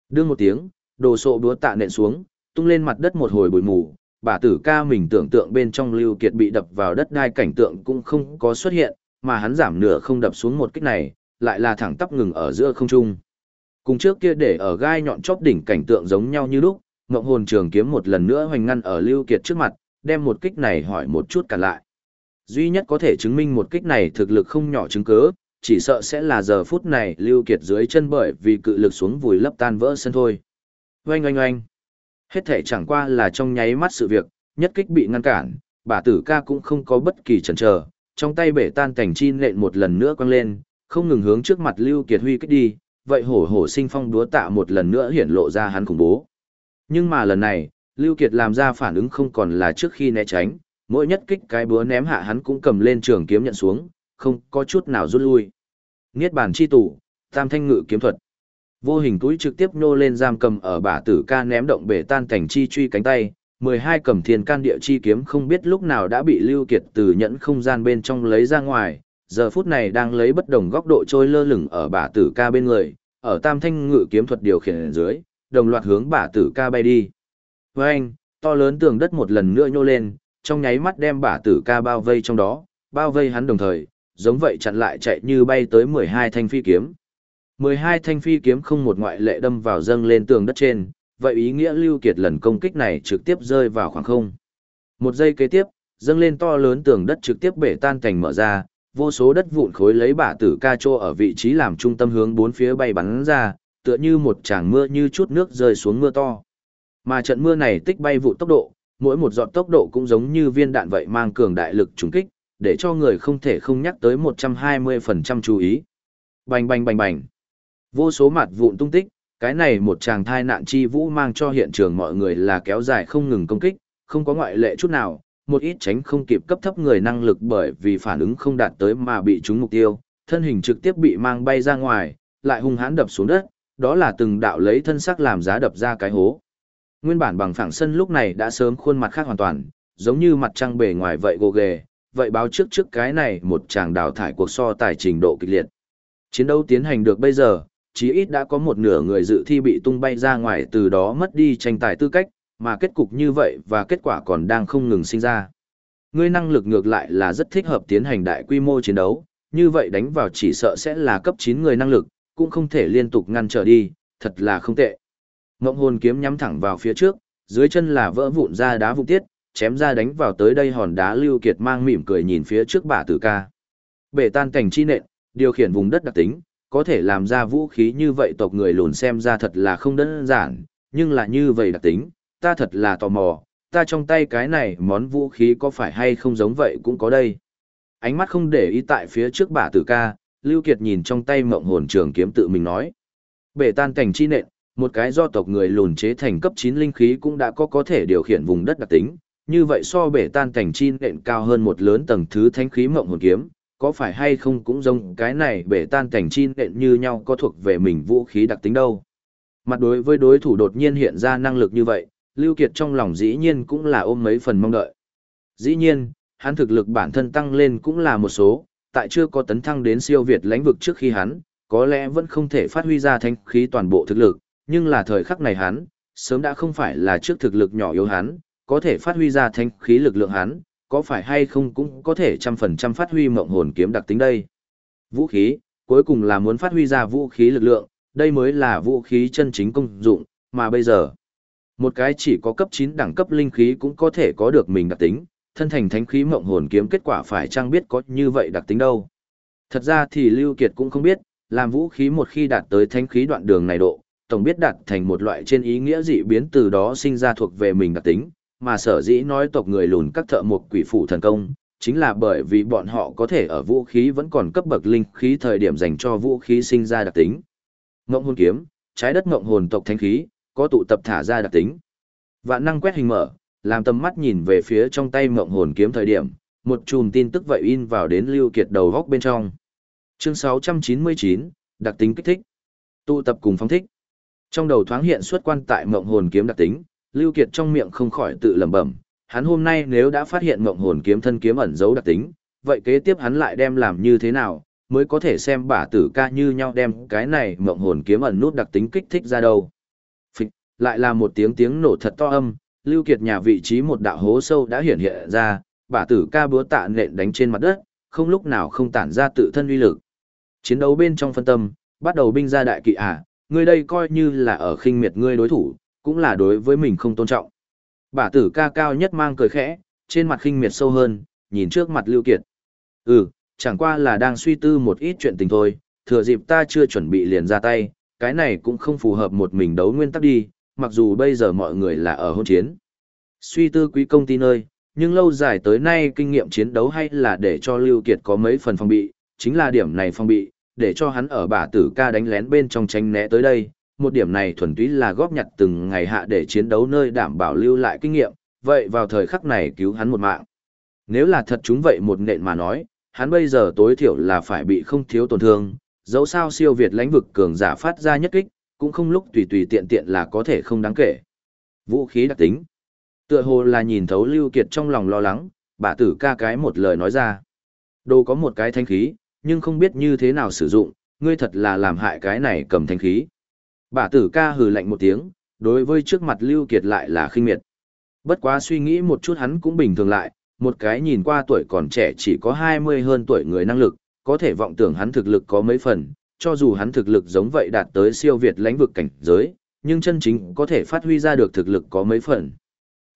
Đương một tiếng, đồ sộ búa tạ nện xuống, tung lên mặt đất một hồi bụi mù, bà tử ca mình tưởng tượng bên trong Lưu Kiệt bị đập vào đất đai cảnh tượng cũng không có xuất hiện, mà hắn giảm nửa không đập xuống một kích này, lại là thẳng tắp ngừng ở giữa không trung. Cùng trước kia để ở gai nhọn chóp đỉnh cảnh tượng giống nhau như lúc, Ngộng Hồn Trường kiếm một lần nữa hoành ngăn ở Lưu Kiệt trước mặt, đem một kích này hỏi một chút cả lại. Duy nhất có thể chứng minh một kích này thực lực không nhỏ chứng cứ, chỉ sợ sẽ là giờ phút này Lưu Kiệt dưới chân bởi vì cự lực xuống vùi lấp tan vỡ sân thôi. Oanh oanh oanh. Hết thể chẳng qua là trong nháy mắt sự việc, nhất kích bị ngăn cản, bà tử ca cũng không có bất kỳ chần chờ, trong tay bể tan cảnh chi nện một lần nữa quăng lên, không ngừng hướng trước mặt Lưu Kiệt Huy kích đi, vậy hổ hổ sinh phong đúa tạ một lần nữa hiển lộ ra hắn khủng bố. Nhưng mà lần này, Lưu Kiệt làm ra phản ứng không còn là trước khi né tránh, mỗi nhất kích cái búa ném hạ hắn cũng cầm lên trường kiếm nhận xuống, không có chút nào rút lui. Niết bàn chi tụ, tam thanh ngự kiếm thuật. Vô hình túi trực tiếp nô lên giam cầm ở bả tử ca ném động bể tan cảnh chi truy cánh tay, 12 cầm thiên can địa chi kiếm không biết lúc nào đã bị Lưu Kiệt từ nhẫn không gian bên trong lấy ra ngoài, giờ phút này đang lấy bất đồng góc độ trôi lơ lửng ở bả tử ca bên người, ở tam thanh ngự kiếm thuật điều khiển dưới, đồng loạt hướng bả tử ca bay đi. Với anh, to lớn tường đất một lần nữa nhô lên, trong nháy mắt đem bả tử ca bao vây trong đó, bao vây hắn đồng thời, giống vậy chặn lại chạy như bay tới 12 thanh phi kiếm. 12 thanh phi kiếm không một ngoại lệ đâm vào dâng lên tường đất trên, vậy ý nghĩa Lưu Kiệt lần công kích này trực tiếp rơi vào khoảng không. Một giây kế tiếp, dâng lên to lớn tường đất trực tiếp bể tan cảnh mở ra, vô số đất vụn khối lấy bả tử ca trô ở vị trí làm trung tâm hướng bốn phía bay bắn ra, tựa như một tràng mưa như chút nước rơi xuống mưa to. Mà trận mưa này tích bay vụ tốc độ, mỗi một giọt tốc độ cũng giống như viên đạn vậy mang cường đại lực trùng kích, để cho người không thể không nhắc tới 120% chú ý. Bành bành bành bành. Vô số mặt vụn tung tích, cái này một chàng thai nạn chi vũ mang cho hiện trường mọi người là kéo dài không ngừng công kích, không có ngoại lệ chút nào, một ít tránh không kịp cấp thấp người năng lực bởi vì phản ứng không đạt tới mà bị trúng mục tiêu, thân hình trực tiếp bị mang bay ra ngoài, lại hung hãn đập xuống đất, đó là từng đạo lấy thân xác làm giá đập ra cái hố. Nguyên bản bằng phẳng sân lúc này đã sớm khuôn mặt khác hoàn toàn, giống như mặt trăng bề ngoài vậy gồ ghề, vậy báo trước trước cái này một chàng đào thải cuộc so tài trình độ kịch liệt. Chiến đấu tiến hành được bây giờ, chí ít đã có một nửa người dự thi bị tung bay ra ngoài từ đó mất đi tranh tài tư cách, mà kết cục như vậy và kết quả còn đang không ngừng sinh ra. Ngươi năng lực ngược lại là rất thích hợp tiến hành đại quy mô chiến đấu, như vậy đánh vào chỉ sợ sẽ là cấp 9 người năng lực, cũng không thể liên tục ngăn trở đi, thật là không tệ. Ngộng hồn kiếm nhắm thẳng vào phía trước, dưới chân là vỡ vụn ra đá vụn tiết, chém ra đánh vào tới đây hòn đá lưu kiệt mang mỉm cười nhìn phía trước bả tử ca. Bể tan cảnh chi nện, điều khiển vùng đất đặc tính, có thể làm ra vũ khí như vậy tộc người lùn xem ra thật là không đơn giản, nhưng là như vậy đặc tính, ta thật là tò mò, ta trong tay cái này món vũ khí có phải hay không giống vậy cũng có đây. Ánh mắt không để ý tại phía trước bà tử ca, Lưu Kiệt nhìn trong tay mộng hồn trường kiếm tự mình nói. Bể tan cảnh chi nện, một cái do tộc người lùn chế thành cấp 9 linh khí cũng đã có có thể điều khiển vùng đất đặc tính, như vậy so bể tan cảnh chi nện cao hơn một lớn tầng thứ thánh khí mộng hồn kiếm, có phải hay không cũng giống cái này bể tan cảnh chi nện như nhau có thuộc về mình vũ khí đặc tính đâu. Mặt đối với đối thủ đột nhiên hiện ra năng lực như vậy, Lưu Kiệt trong lòng dĩ nhiên cũng là ôm mấy phần mong đợi. Dĩ nhiên, hắn thực lực bản thân tăng lên cũng là một số, tại chưa có tấn thăng đến siêu việt lãnh vực trước khi hắn, có lẽ vẫn không thể phát huy ra thanh khí toàn bộ thực lực, nhưng là thời khắc này hắn, sớm đã không phải là trước thực lực nhỏ yếu hắn, có thể phát huy ra thanh khí lực lượng hắn, có phải hay không cũng có thể trăm phần trăm phát huy mộng hồn kiếm đặc tính đây. Vũ khí, cuối cùng là muốn phát huy ra vũ khí lực lượng, đây mới là vũ khí chân chính công dụng, mà bây giờ, một cái chỉ có cấp 9 đẳng cấp linh khí cũng có thể có được mình đặc tính, thân thành thánh khí mộng hồn kiếm kết quả phải chăng biết có như vậy đặc tính đâu. Thật ra thì Lưu Kiệt cũng không biết, làm vũ khí một khi đạt tới thánh khí đoạn đường này độ, tổng biết đạt thành một loại trên ý nghĩa dị biến từ đó sinh ra thuộc về mình đặc tính, mà sở dĩ nói tộc người lùn các thợ một quỷ phủ thần công, chính là bởi vì bọn họ có thể ở vũ khí vẫn còn cấp bậc linh khí thời điểm dành cho vũ khí sinh ra đặc tính. Ngộng hồn kiếm, trái đất ngộng hồn tộc thánh khí, có tụ tập thả ra đặc tính. Vạn năng quét hình mở, làm tầm mắt nhìn về phía trong tay ngộng hồn kiếm thời điểm, một chùm tin tức vậy in vào đến Lưu Kiệt đầu góc bên trong. Chương 699, đặc tính kích thích. Tụ tập cùng phóng thích. Trong đầu thoáng hiện xuất quan tại ngộng hồn kiếm đặc tính, Lưu Kiệt trong miệng không khỏi tự lẩm bẩm, hắn hôm nay nếu đã phát hiện ngộng hồn kiếm thân kiếm ẩn giấu đặc tính, vậy kế tiếp hắn lại đem làm như thế nào, mới có thể xem bả tử ca như nhau đem cái này ngộng hồn kiếm ẩn nút đặc tính kích thích ra đâu. Phịch, lại là một tiếng tiếng nổ thật to âm, Lưu Kiệt nhà vị trí một đạo hố sâu đã hiện hiện ra, bả tử ca búa tạ nện đánh trên mặt đất, không lúc nào không tản ra tự thân uy lực. Chiến đấu bên trong phân tâm, bắt đầu binh ra đại kỵ à, ngươi đây coi như là ở khinh miệt ngươi đối thủ, cũng là đối với mình không tôn trọng. Bả tử ca cao nhất mang cười khẽ, trên mặt khinh miệt sâu hơn, nhìn trước mặt Lưu Kiệt. Ừ, chẳng qua là đang suy tư một ít chuyện tình thôi, thừa dịp ta chưa chuẩn bị liền ra tay, cái này cũng không phù hợp một mình đấu nguyên tắc đi, mặc dù bây giờ mọi người là ở hôn chiến. Suy tư quý công ty nơi, nhưng lâu dài tới nay kinh nghiệm chiến đấu hay là để cho Lưu Kiệt có mấy phần phòng bị, chính là điểm này phòng bị, để cho hắn ở bả tử ca đánh lén bên trong tranh né tới đây, một điểm này thuần túy là góp nhặt từng ngày hạ để chiến đấu nơi đảm bảo lưu lại kinh nghiệm, vậy vào thời khắc này cứu hắn một mạng. Nếu là thật chúng vậy một nện mà nói, hắn bây giờ tối thiểu là phải bị không thiếu tổn thương, dẫu sao siêu việt lãnh vực cường giả phát ra nhất kích, cũng không lúc tùy tùy tiện tiện là có thể không đáng kể. Vũ khí đặc tính. Tựa hồ là nhìn thấu Lưu Kiệt trong lòng lo lắng, bà tử ca cái một lời nói ra. Đồ có một cái thanh khí, nhưng không biết như thế nào sử dụng, ngươi thật là làm hại cái này cầm thanh khí. Bà tử ca hừ lạnh một tiếng, đối với trước mặt Lưu Kiệt lại là khinh miệt. Bất quá suy nghĩ một chút hắn cũng bình thường lại, một cái nhìn qua tuổi còn trẻ chỉ có 20 hơn tuổi người năng lực, có thể vọng tưởng hắn thực lực có mấy phần, cho dù hắn thực lực giống vậy đạt tới siêu việt lãnh vực cảnh giới, nhưng chân chính có thể phát huy ra được thực lực có mấy phần.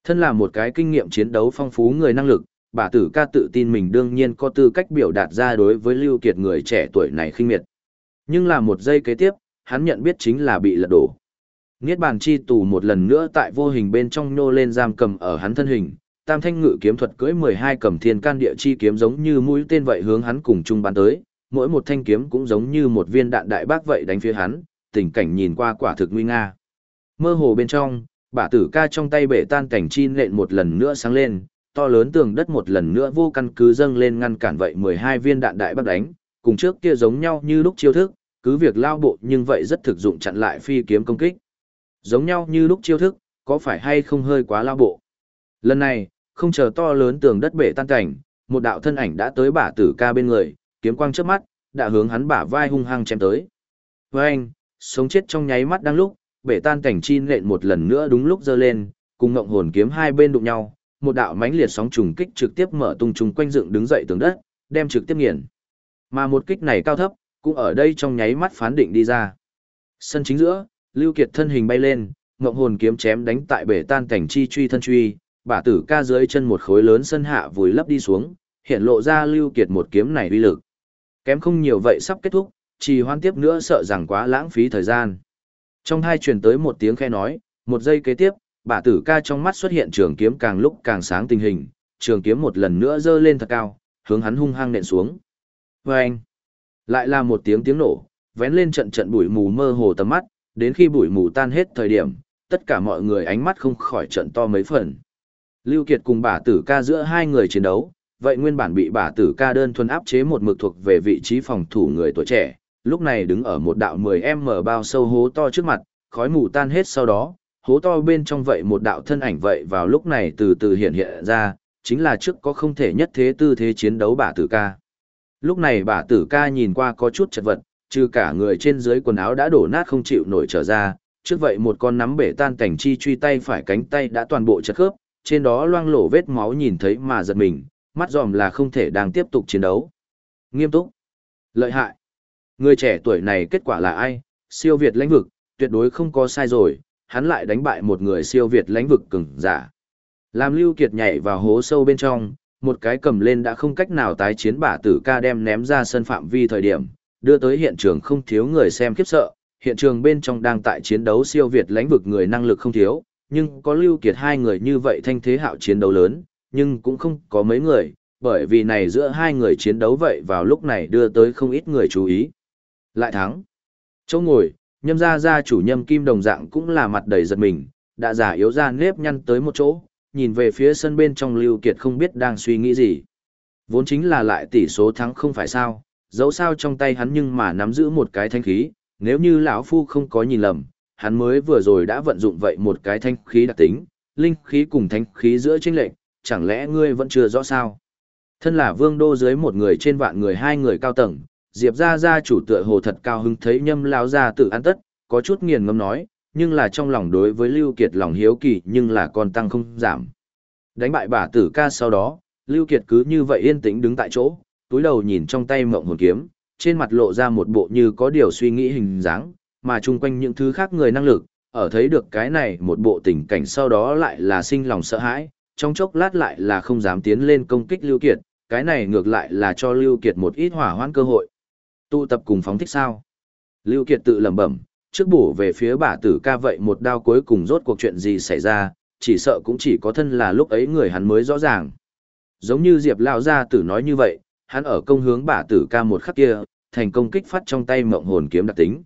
Thân là một cái kinh nghiệm chiến đấu phong phú người năng lực, bà tử ca tự tin mình đương nhiên có tư cách biểu đạt ra đối với Lưu Kiệt người trẻ tuổi này khinh miệt. Nhưng là một giây kế tiếp, hắn nhận biết chính là bị lật đổ. Niết bàn chi tù một lần nữa tại vô hình bên trong nô lên giam cầm ở hắn thân hình, tam thanh ngự kiếm thuật cưỡi 12 cầm thiên can địa chi kiếm giống như mũi tên vậy hướng hắn cùng chung bắn tới, mỗi một thanh kiếm cũng giống như một viên đạn đại bác vậy đánh phía hắn, tình cảnh nhìn qua quả thực nguy nga. Mơ hồ bên trong, bả tử ca trong tay bể tan cảnh chi nện một lần nữa sáng lên, to lớn tường đất một lần nữa vô căn cứ dâng lên ngăn cản vậy 12 viên đạn đại bác đánh, cùng trước kia giống nhau như lúc chiêu thức, cứ việc lao bộ nhưng vậy rất thực dụng chặn lại phi kiếm công kích. Giống nhau như lúc chiêu thức, có phải hay không hơi quá lao bộ. Lần này, không chờ to lớn tường đất bể tan cảnh, một đạo thân ảnh đã tới bả tử ca bên người, kiếm quang trước mắt, đã hướng hắn bả vai hung hăng chém tới. Với anh, sống chết trong nháy mắt đang lúc, bể tan cảnh chi nện một lần nữa đúng lúc dơ lên, cùng ngộng hồn kiếm hai bên đụng nhau, một đạo mãnh liệt sóng trùng kích trực tiếp mở tung trùng quanh dựng đứng dậy tường đất, đem trực tiếp nghiền. Mà một kích này cao thấp, cũng ở đây trong nháy mắt phán định đi ra. Sân chính giữa, Lưu Kiệt thân hình bay lên, ngọc hồn kiếm chém đánh tại bể tan cảnh chi truy thân truy, bả tử ca dưới chân một khối lớn sân hạ vùi lấp đi xuống, hiện lộ ra Lưu Kiệt một kiếm này uy lực. Kém không nhiều vậy sắp kết thúc, trì hoan tiếp nữa sợ rằng quá lãng phí thời gian. Trong hai truyền tới một tiếng khe nói, một giây kế tiếp, bả tử ca trong mắt xuất hiện trường kiếm càng lúc càng sáng tình hình, trường kiếm một lần nữa dơ lên thật cao, hướng hắn hung hăng nện xuống. Vâng! anh, lại là một tiếng tiếng nổ, vén lên trận trận bụi mù mơ hồ tầm mắt, đến khi bụi mù tan hết thời điểm, tất cả mọi người ánh mắt không khỏi trận to mấy phần. Lưu Kiệt cùng bả tử ca giữa hai người chiến đấu, vậy nguyên bản bị bả tử ca đơn thuần áp chế một mực thuộc về vị trí phòng thủ người tuổi trẻ, lúc này đứng ở một đạo 10m bao sâu hố to trước mặt, khói mù tan hết sau đó, hố to bên trong vậy một đạo thân ảnh vậy vào lúc này từ từ hiện hiện ra, chính là trước có không thể nhất thế tư thế chiến đấu bả tử ca. Lúc này bà tử ca nhìn qua có chút chật vật, trừ cả người trên dưới quần áo đã đổ nát không chịu nổi trở ra, trước vậy một con nắm bể tan cảnh chi truy tay phải cánh tay đã toàn bộ chật khớp, trên đó loang lổ vết máu nhìn thấy mà giật mình, mắt dòm là không thể đang tiếp tục chiến đấu. Nghiêm túc. Lợi hại. Người trẻ tuổi này kết quả là ai? Siêu Việt lãnh vực, tuyệt đối không có sai rồi, hắn lại đánh bại một người siêu Việt lãnh vực cường giả. Làm Lưu Kiệt nhảy vào hố sâu bên trong, một cái cầm lên đã không cách nào tái chiến bả tử ca đem ném ra sân phạm vi thời điểm, đưa tới hiện trường không thiếu người xem khiếp sợ, hiện trường bên trong đang tại chiến đấu siêu Việt lãnh vực người năng lực không thiếu, nhưng có Lưu Kiệt hai người như vậy thanh thế hạo chiến đấu lớn, nhưng cũng không có mấy người, bởi vì này giữa hai người chiến đấu vậy vào lúc này đưa tới không ít người chú ý. Lại thắng. Chỗ ngồi, nhâm gia gia chủ nhâm kim đồng dạng cũng là mặt đầy giật mình, đã giả yếu ra nếp nhăn tới một chỗ, nhìn về phía sân bên trong Lưu Kiệt không biết đang suy nghĩ gì. Vốn chính là lại tỷ số thắng không phải sao, dẫu sao trong tay hắn nhưng mà nắm giữ một cái thanh khí, nếu như lão phu không có nhìn lầm, hắn mới vừa rồi đã vận dụng vậy một cái thanh khí đặc tính, linh khí cùng thanh khí giữa chênh lệnh chẳng lẽ ngươi vẫn chưa rõ sao? Thân là vương đô dưới một người trên vạn người hai người cao tầng, Diệp gia gia chủ tựa hồ thật cao hứng thấy Nhâm lão gia tử ăn tất, có chút nghiền ngẫm nói, nhưng là trong lòng đối với Lưu Kiệt lòng hiếu kỳ nhưng là còn tăng không giảm. Đánh bại bà tử ca sau đó, Lưu Kiệt cứ như vậy yên tĩnh đứng tại chỗ, túi đầu nhìn trong tay mộng hồn kiếm, trên mặt lộ ra một bộ như có điều suy nghĩ hình dáng, mà chung quanh những thứ khác người năng lực, ở thấy được cái này một bộ tình cảnh sau đó lại là sinh lòng sợ hãi, trong chốc lát lại là không dám tiến lên công kích Lưu Kiệt, cái này ngược lại là cho Lưu Kiệt một ít hỏa hoãn cơ hội. Tụ tập cùng phóng thích sao? Lưu Kiệt tự lẩm bẩm, trước bổ về phía bả tử ca vậy một đao cuối cùng rốt cuộc chuyện gì xảy ra, chỉ sợ cũng chỉ có thân là lúc ấy người hắn mới rõ ràng. Giống như Diệp Lão gia tử nói như vậy, hắn ở công hướng bả tử ca một khắc kia, thành công kích phát trong tay mộng hồn kiếm đặc tính.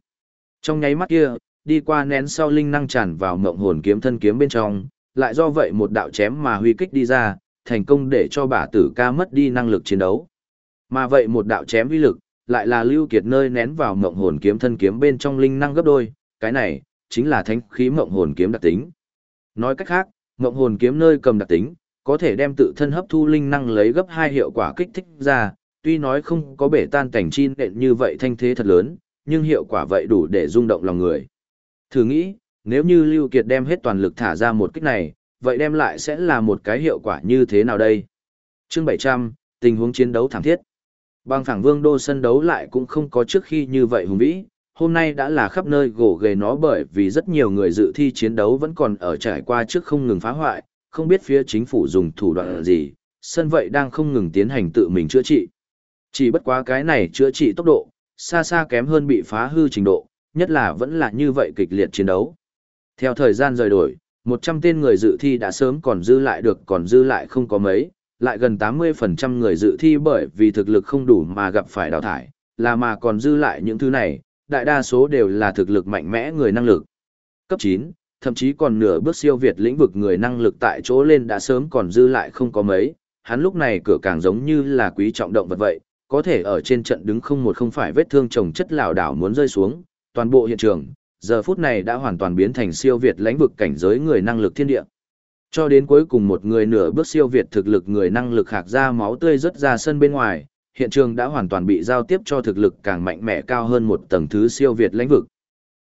Trong nháy mắt kia, đi qua nén sau linh năng tràn vào mộng hồn kiếm thân kiếm bên trong, lại do vậy một đạo chém mà huy kích đi ra, thành công để cho bả tử ca mất đi năng lực chiến đấu. Mà vậy một đạo chém uy lực, lại là lưu kiệt nơi nén vào mộng hồn kiếm thân kiếm bên trong linh năng gấp đôi, cái này, chính là thánh khí mộng hồn kiếm đặc tính. Nói cách khác, mộng hồn kiếm nơi cầm đặc tính, có thể đem tự thân hấp thu linh năng lấy gấp hai hiệu quả kích thích ra, tuy nói không có bể tan cảnh chi nện như vậy thanh thế thật lớn, nhưng hiệu quả vậy đủ để rung động lòng người. Thử nghĩ, nếu như Lưu Kiệt đem hết toàn lực thả ra một kích này, vậy đem lại sẽ là một cái hiệu quả như thế nào đây? Chương 700, tình huống chiến đấu thẳng thiết. Bang phẳng vương đô sân đấu lại cũng không có trước khi như vậy hùng vĩ, hôm nay đã là khắp nơi gỗ ghề nó bởi vì rất nhiều người dự thi chiến đấu vẫn còn ở trải qua trước không ngừng phá hoại, không biết phía chính phủ dùng thủ đoạn gì, sân vậy đang không ngừng tiến hành tự mình chữa trị. Chỉ bất quá cái này chữa trị tốc độ, xa xa kém hơn bị phá hư trình độ, nhất là vẫn là như vậy kịch liệt chiến đấu. Theo thời gian rời đổi, 100 tên người dự thi đã sớm còn dư lại được còn dư lại không có mấy, lại gần 80% người dự thi bởi vì thực lực không đủ mà gặp phải đào thải, là mà còn dư lại những thứ này, đại đa số đều là thực lực mạnh mẽ người năng lực. Cấp 9, thậm chí còn nửa bước siêu việt lĩnh vực người năng lực tại chỗ lên đã sớm còn dư lại không có mấy, hắn lúc này cửa càng giống như là quý trọng động vật vậy, có thể ở trên trận đứng không một không phải vết thương chồng chất lảo đảo muốn rơi xuống, toàn bộ hiện trường, giờ phút này đã hoàn toàn biến thành siêu việt lãnh vực cảnh giới người năng lực thiên địa. Cho đến cuối cùng một người nửa bước siêu việt thực lực người năng lực hạc ra máu tươi rớt ra sân bên ngoài, hiện trường đã hoàn toàn bị giao tiếp cho thực lực càng mạnh mẽ cao hơn một tầng thứ siêu việt lãnh vực.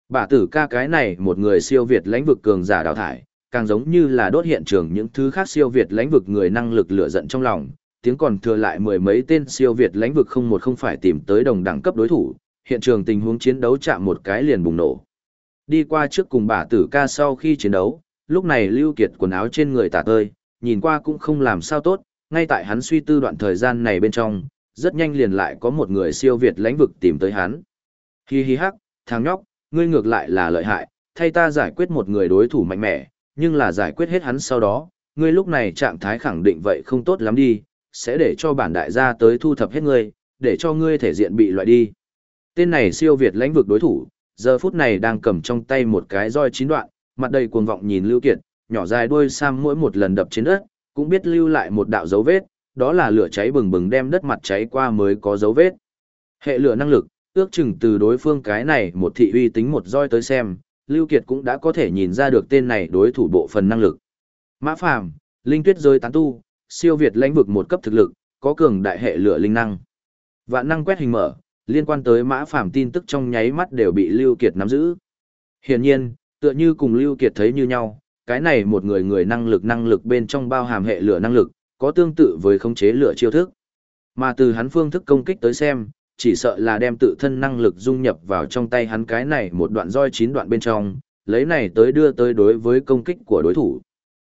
Bà tử ca cái này một người siêu việt lãnh vực cường giả đào thải, càng giống như là đốt hiện trường những thứ khác siêu việt lãnh vực người năng lực lửa giận trong lòng, tiếng còn thừa lại mười mấy tên siêu việt lãnh vực không một không phải tìm tới đồng đẳng cấp đối thủ, hiện trường tình huống chiến đấu chạm một cái liền bùng nổ. Đi qua trước cùng bà tử ca sau khi chiến đấu, lúc này Lưu Kiệt quần áo trên người tả tơi, nhìn qua cũng không làm sao tốt, ngay tại hắn suy tư đoạn thời gian này bên trong, rất nhanh liền lại có một người siêu việt lãnh vực tìm tới hắn. Hi hi hắc, thằng nhóc, ngươi ngược lại là lợi hại, thay ta giải quyết một người đối thủ mạnh mẽ, nhưng là giải quyết hết hắn sau đó, ngươi lúc này trạng thái khẳng định vậy không tốt lắm đi, sẽ để cho bản đại gia tới thu thập hết ngươi, để cho ngươi thể diện bị loại đi. Tên này siêu việt lãnh vực đối thủ, giờ phút này đang cầm trong tay một cái roi chín đoạn, mặt đầy cuồng vọng nhìn Lưu Kiệt, nhỏ dài đuôi sam mỗi một lần đập trên đất, cũng biết lưu lại một đạo dấu vết, đó là lửa cháy bừng bừng đem đất mặt cháy qua mới có dấu vết. Hệ lửa năng lực, ước chừng từ đối phương cái này một thị uy tính một roi tới xem, Lưu Kiệt cũng đã có thể nhìn ra được tên này đối thủ bộ phần năng lực. Mã Phàm, linh tuyết rơi tán tu, siêu việt lãnh vực một cấp thực lực, có cường đại hệ lửa linh năng. Vạn năng quét hình mở, liên quan tới Mã Phàm tin tức trong nháy mắt đều bị Lưu Kiệt nắm giữ. Hiển nhiên, tựa như cùng Lưu Kiệt thấy như nhau, cái này một người người năng lực năng lực bên trong bao hàm hệ lửa năng lực, có tương tự với khống chế lửa chiêu thức. Mà từ hắn phương thức công kích tới xem, chỉ sợ là đem tự thân năng lực dung nhập vào trong tay hắn cái này một đoạn roi chín đoạn bên trong, lấy này tới đưa tới đối với công kích của đối thủ.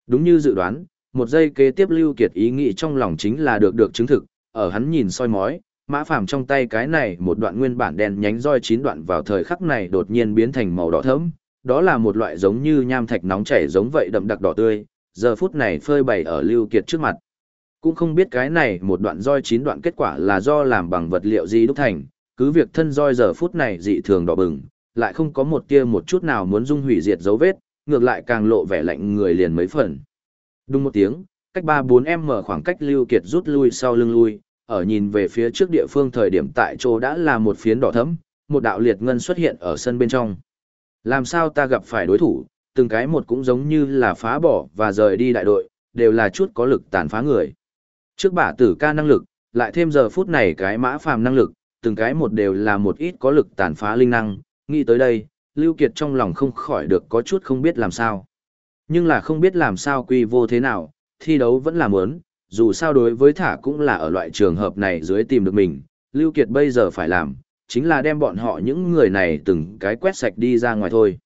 Đúng như dự đoán, một giây kế tiếp Lưu Kiệt ý nghĩ trong lòng chính là được được chứng thực, ở hắn nhìn soi mói, mã phàm trong tay cái này một đoạn nguyên bản đen nhánh roi chín đoạn vào thời khắc này đột nhiên biến thành màu đỏ thẫm, đó là một loại giống như nham thạch nóng chảy giống vậy đậm đặc đỏ tươi, giờ phút này phơi bày ở Lưu Kiệt trước mặt. Cũng không biết cái này một đoạn roi chín đoạn kết quả là do làm bằng vật liệu gì đúc thành, cứ việc thân roi giờ phút này dị thường đỏ bừng, lại không có một tia một chút nào muốn dung hủy diệt dấu vết, ngược lại càng lộ vẻ lạnh người liền mấy phần. Đúng một tiếng, cách ba bốn m khoảng cách Lưu Kiệt rút lui sau lưng lui, ở nhìn về phía trước địa phương thời điểm tại chỗ đã là một phiến đỏ thẫm, một đạo liệt ngân xuất hiện ở sân bên trong. Làm sao ta gặp phải đối thủ, từng cái một cũng giống như là phá bỏ và rời đi đại đội, đều là chút có lực tàn phá người. Trước bả tử ca năng lực, lại thêm giờ phút này cái mã phàm năng lực, từng cái một đều là một ít có lực tàn phá linh năng, nghĩ tới đây, Lưu Kiệt trong lòng không khỏi được có chút không biết làm sao. Nhưng là không biết làm sao quy vô thế nào, thi đấu vẫn là muốn, dù sao đối với thả cũng là ở loại trường hợp này dưới tìm được mình, Lưu Kiệt bây giờ phải làm, chính là đem bọn họ những người này từng cái quét sạch đi ra ngoài thôi.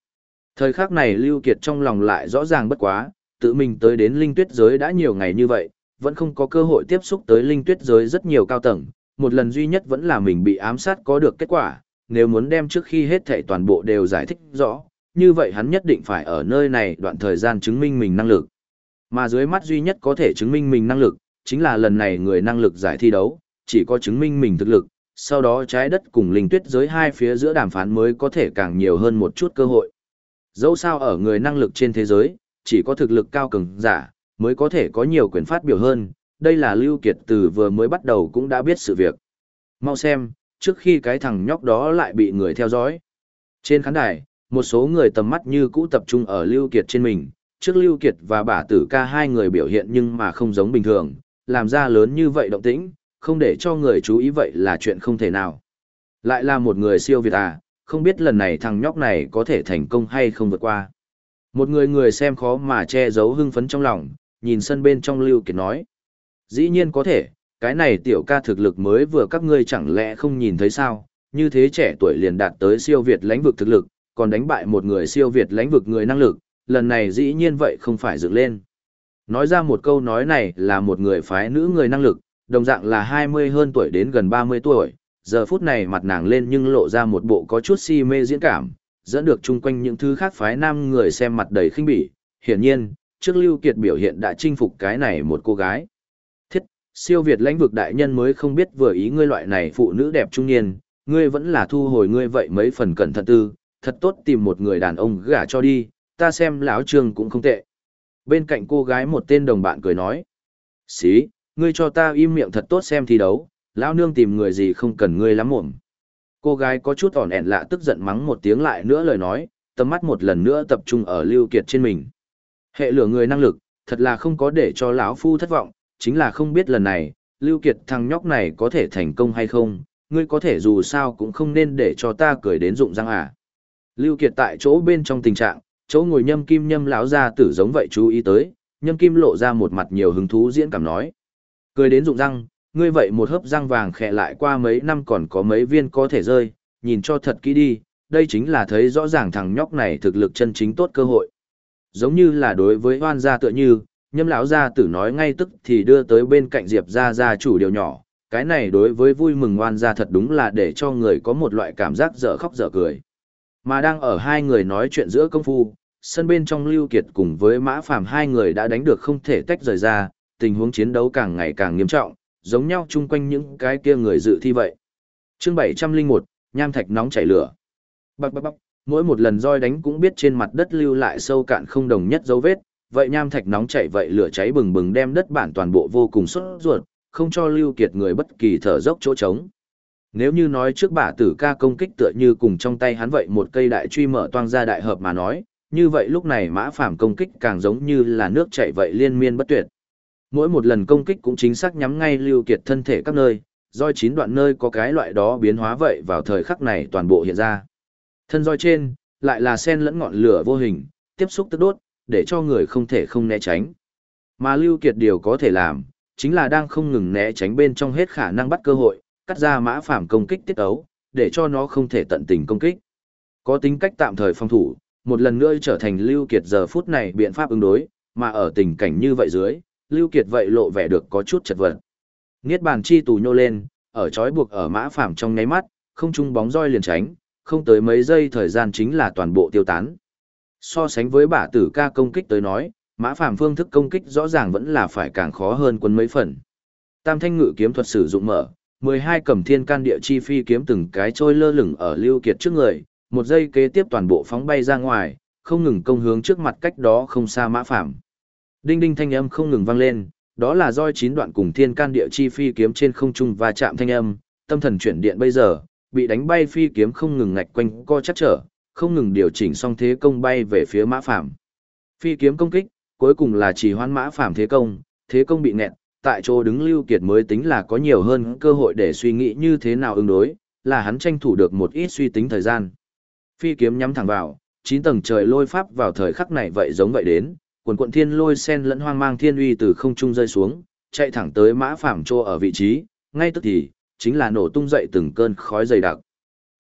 Thời khắc này Lưu Kiệt trong lòng lại rõ ràng bất quá, tự mình tới đến linh tuyết giới đã nhiều ngày như vậy, vẫn không có cơ hội tiếp xúc tới linh tuyết giới rất nhiều cao tầng, một lần duy nhất vẫn là mình bị ám sát có được kết quả, nếu muốn đem trước khi hết thảy toàn bộ đều giải thích rõ, như vậy hắn nhất định phải ở nơi này đoạn thời gian chứng minh mình năng lực. Mà dưới mắt duy nhất có thể chứng minh mình năng lực, chính là lần này người năng lực giải thi đấu, chỉ có chứng minh mình thực lực, sau đó trái đất cùng linh tuyết giới hai phía giữa đàm phán mới có thể càng nhiều hơn một chút cơ hội. Dẫu sao ở người năng lực trên thế giới, chỉ có thực lực cao cường giả, mới có thể có nhiều quyền phát biểu hơn, đây là Lưu Kiệt từ vừa mới bắt đầu cũng đã biết sự việc. Mau xem, trước khi cái thằng nhóc đó lại bị người theo dõi. Trên khán đài, một số người tầm mắt như cũ tập trung ở Lưu Kiệt trên mình, trước Lưu Kiệt và bà tử ca hai người biểu hiện nhưng mà không giống bình thường, làm ra lớn như vậy động tĩnh, không để cho người chú ý vậy là chuyện không thể nào. Lại là một người siêu việt à, không biết lần này thằng nhóc này có thể thành công hay không vượt qua. Một người người xem khó mà che giấu hưng phấn trong lòng, nhìn sân bên trong Lưu Kiệt nói. Dĩ nhiên có thể, cái này tiểu ca thực lực mới vừa các ngươi chẳng lẽ không nhìn thấy sao, như thế trẻ tuổi liền đạt tới siêu việt lãnh vực thực lực, còn đánh bại một người siêu việt lãnh vực người năng lực, lần này dĩ nhiên vậy không phải dựng lên. Nói ra một câu nói này là một người phái nữ người năng lực, đồng dạng là 20 hơn tuổi đến gần 30 tuổi, giờ phút này mặt nàng lên nhưng lộ ra một bộ có chút si mê diễn cảm, dẫn được chung quanh những thứ khác phái nam người xem mặt đầy khinh bỉ. Hiển nhiên, trước Lưu Kiệt biểu hiện đã chinh phục cái này một cô gái. Thiết, siêu việt lãnh vực đại nhân mới không biết vừa ý ngươi loại này phụ nữ đẹp trung niên, ngươi vẫn là thu hồi ngươi vậy mấy phần cẩn thận tư, thật tốt tìm một người đàn ông gả cho đi, ta xem lão trương cũng không tệ. Bên cạnh cô gái một tên đồng bạn cười nói. Xí, ngươi cho ta im miệng thật tốt xem thi đấu, lão nương tìm người gì không cần ngươi lắm mồm. Cô gái có chút ỏn ẻn lạ tức giận mắng một tiếng lại nữa lời nói, tầm mắt một lần nữa tập trung ở Lưu Kiệt trên mình. Hệ lửa người năng lực, thật là không có để cho lão phu thất vọng, chính là không biết lần này, Lưu Kiệt thằng nhóc này có thể thành công hay không, ngươi có thể dù sao cũng không nên để cho ta cười đến rụng răng à. Lưu Kiệt tại chỗ bên trong tình trạng, chỗ ngồi nhâm kim nhâm lão ra tử giống vậy chú ý tới, nhâm kim lộ ra một mặt nhiều hứng thú diễn cảm nói. Cười đến rụng răng, ngươi vậy một hớp răng vàng khẽ lại qua mấy năm còn có mấy viên có thể rơi, nhìn cho thật kỹ đi, đây chính là thấy rõ ràng thằng nhóc này thực lực chân chính tốt cơ hội. Giống như là đối với hoan gia tựa như, nhâm lão gia tử nói ngay tức thì đưa tới bên cạnh diệp gia gia chủ điều nhỏ, cái này đối với vui mừng hoan gia thật đúng là để cho người có một loại cảm giác dở khóc dở cười. Mà đang ở hai người nói chuyện giữa công phu, sân bên trong Lưu Kiệt cùng với Mã Phàm hai người đã đánh được không thể tách rời ra, tình huống chiến đấu càng ngày càng nghiêm trọng, giống nhau chung quanh những cái kia người dự thi vậy. Chương 701, nham thạch nóng chảy lửa. Bập bập bập, mỗi một lần roi đánh cũng biết trên mặt đất lưu lại sâu cạn không đồng nhất dấu vết, vậy nham thạch nóng chảy vậy lửa cháy bừng bừng đem đất bản toàn bộ vô cùng sốt ruột, không cho Lưu Kiệt người bất kỳ thở dốc chỗ trống. Nếu như nói trước bả tử ca công kích tựa như cùng trong tay hắn vậy một cây đại truy mở toang ra đại hợp mà nói, như vậy lúc này mã phàm công kích càng giống như là nước chảy vậy liên miên bất tuyệt. Mỗi một lần công kích cũng chính xác nhắm ngay lưu kiệt thân thể các nơi, roi chín đoạn nơi có cái loại đó biến hóa vậy vào thời khắc này toàn bộ hiện ra. Thân roi trên, lại là sen lẫn ngọn lửa vô hình, tiếp xúc tức đốt, để cho người không thể không né tránh. Mà lưu kiệt điều có thể làm, chính là đang không ngừng né tránh bên trong hết khả năng bắt cơ hội, cắt ra mã phàm công kích tiết ấu, để cho nó không thể tận tình công kích. Có tính cách tạm thời phòng thủ, một lần nữa trở thành Lưu Kiệt giờ phút này biện pháp ứng đối, mà ở tình cảnh như vậy dưới, Lưu Kiệt vậy lộ vẻ được có chút chật vật. Niết bàn chi tù nhô lên, ở chói buộc ở mã phàm trong nháy mắt, không trung bóng roi liền tránh, không tới mấy giây thời gian chính là toàn bộ tiêu tán. So sánh với bả tử ca công kích tới nói, mã phàm phương thức công kích rõ ràng vẫn là phải càng khó hơn quân mấy phần. Tam thanh ngự kiếm thuật sử dụng mở, 12 cầm thiên can địa chi phi kiếm từng cái trôi lơ lửng ở Lưu Kiệt trước người, một giây kế tiếp toàn bộ phóng bay ra ngoài, không ngừng công hướng trước mặt cách đó không xa mã phạm. Đinh đinh thanh âm không ngừng vang lên, Đó là roi chín đoạn cùng thiên can địa chi phi kiếm trên không trung và chạm thanh âm, tâm thần chuyển điện bây giờ, bị đánh bay phi kiếm không ngừng ngạch quanh co chắc trở, không ngừng điều chỉnh xong thế công bay về phía mã phàm. Phi kiếm công kích, cuối cùng là chỉ hoãn mã phàm thế công, thế công bị nẹt, tại chỗ đứng Lưu Kiệt mới tính là có nhiều hơn cơ hội để suy nghĩ như thế nào ứng đối, là hắn tranh thủ được một ít suy tính thời gian. Phi kiếm nhắm thẳng vào, chín tầng trời lôi pháp vào thời khắc này vậy giống vậy đến, quần quận thiên lôi sen lẫn hoang mang thiên uy từ không trung rơi xuống, chạy thẳng tới mã phàm trô ở vị trí, ngay tức thì, chính là nổ tung dậy từng cơn khói dày đặc.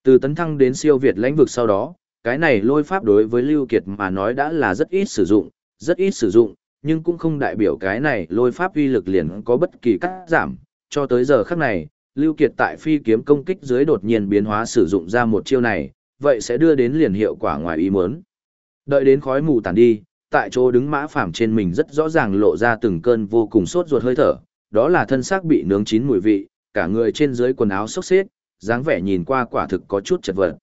Từ tấn thăng đến siêu Việt lãnh vực sau đó, cái này lôi pháp đối với Lưu Kiệt mà nói đã là rất ít sử dụng, rất ít sử dụng, nhưng cũng không đại biểu cái này lôi pháp uy lực liền có bất kỳ cắt giảm, cho tới giờ khắc này, Lưu Kiệt tại phi kiếm công kích dưới đột nhiên biến hóa sử dụng ra một chiêu này, vậy sẽ đưa đến liền hiệu quả ngoài ý muốn. Đợi đến khói mù tản đi, tại chỗ đứng mã phàm trên mình rất rõ ràng lộ ra từng cơn vô cùng sốt ruột hơi thở, đó là thân xác bị nướng chín mùi vị, cả người trên dưới quần áo xốc xếp, dáng vẻ nhìn qua quả thực có chút chật vật.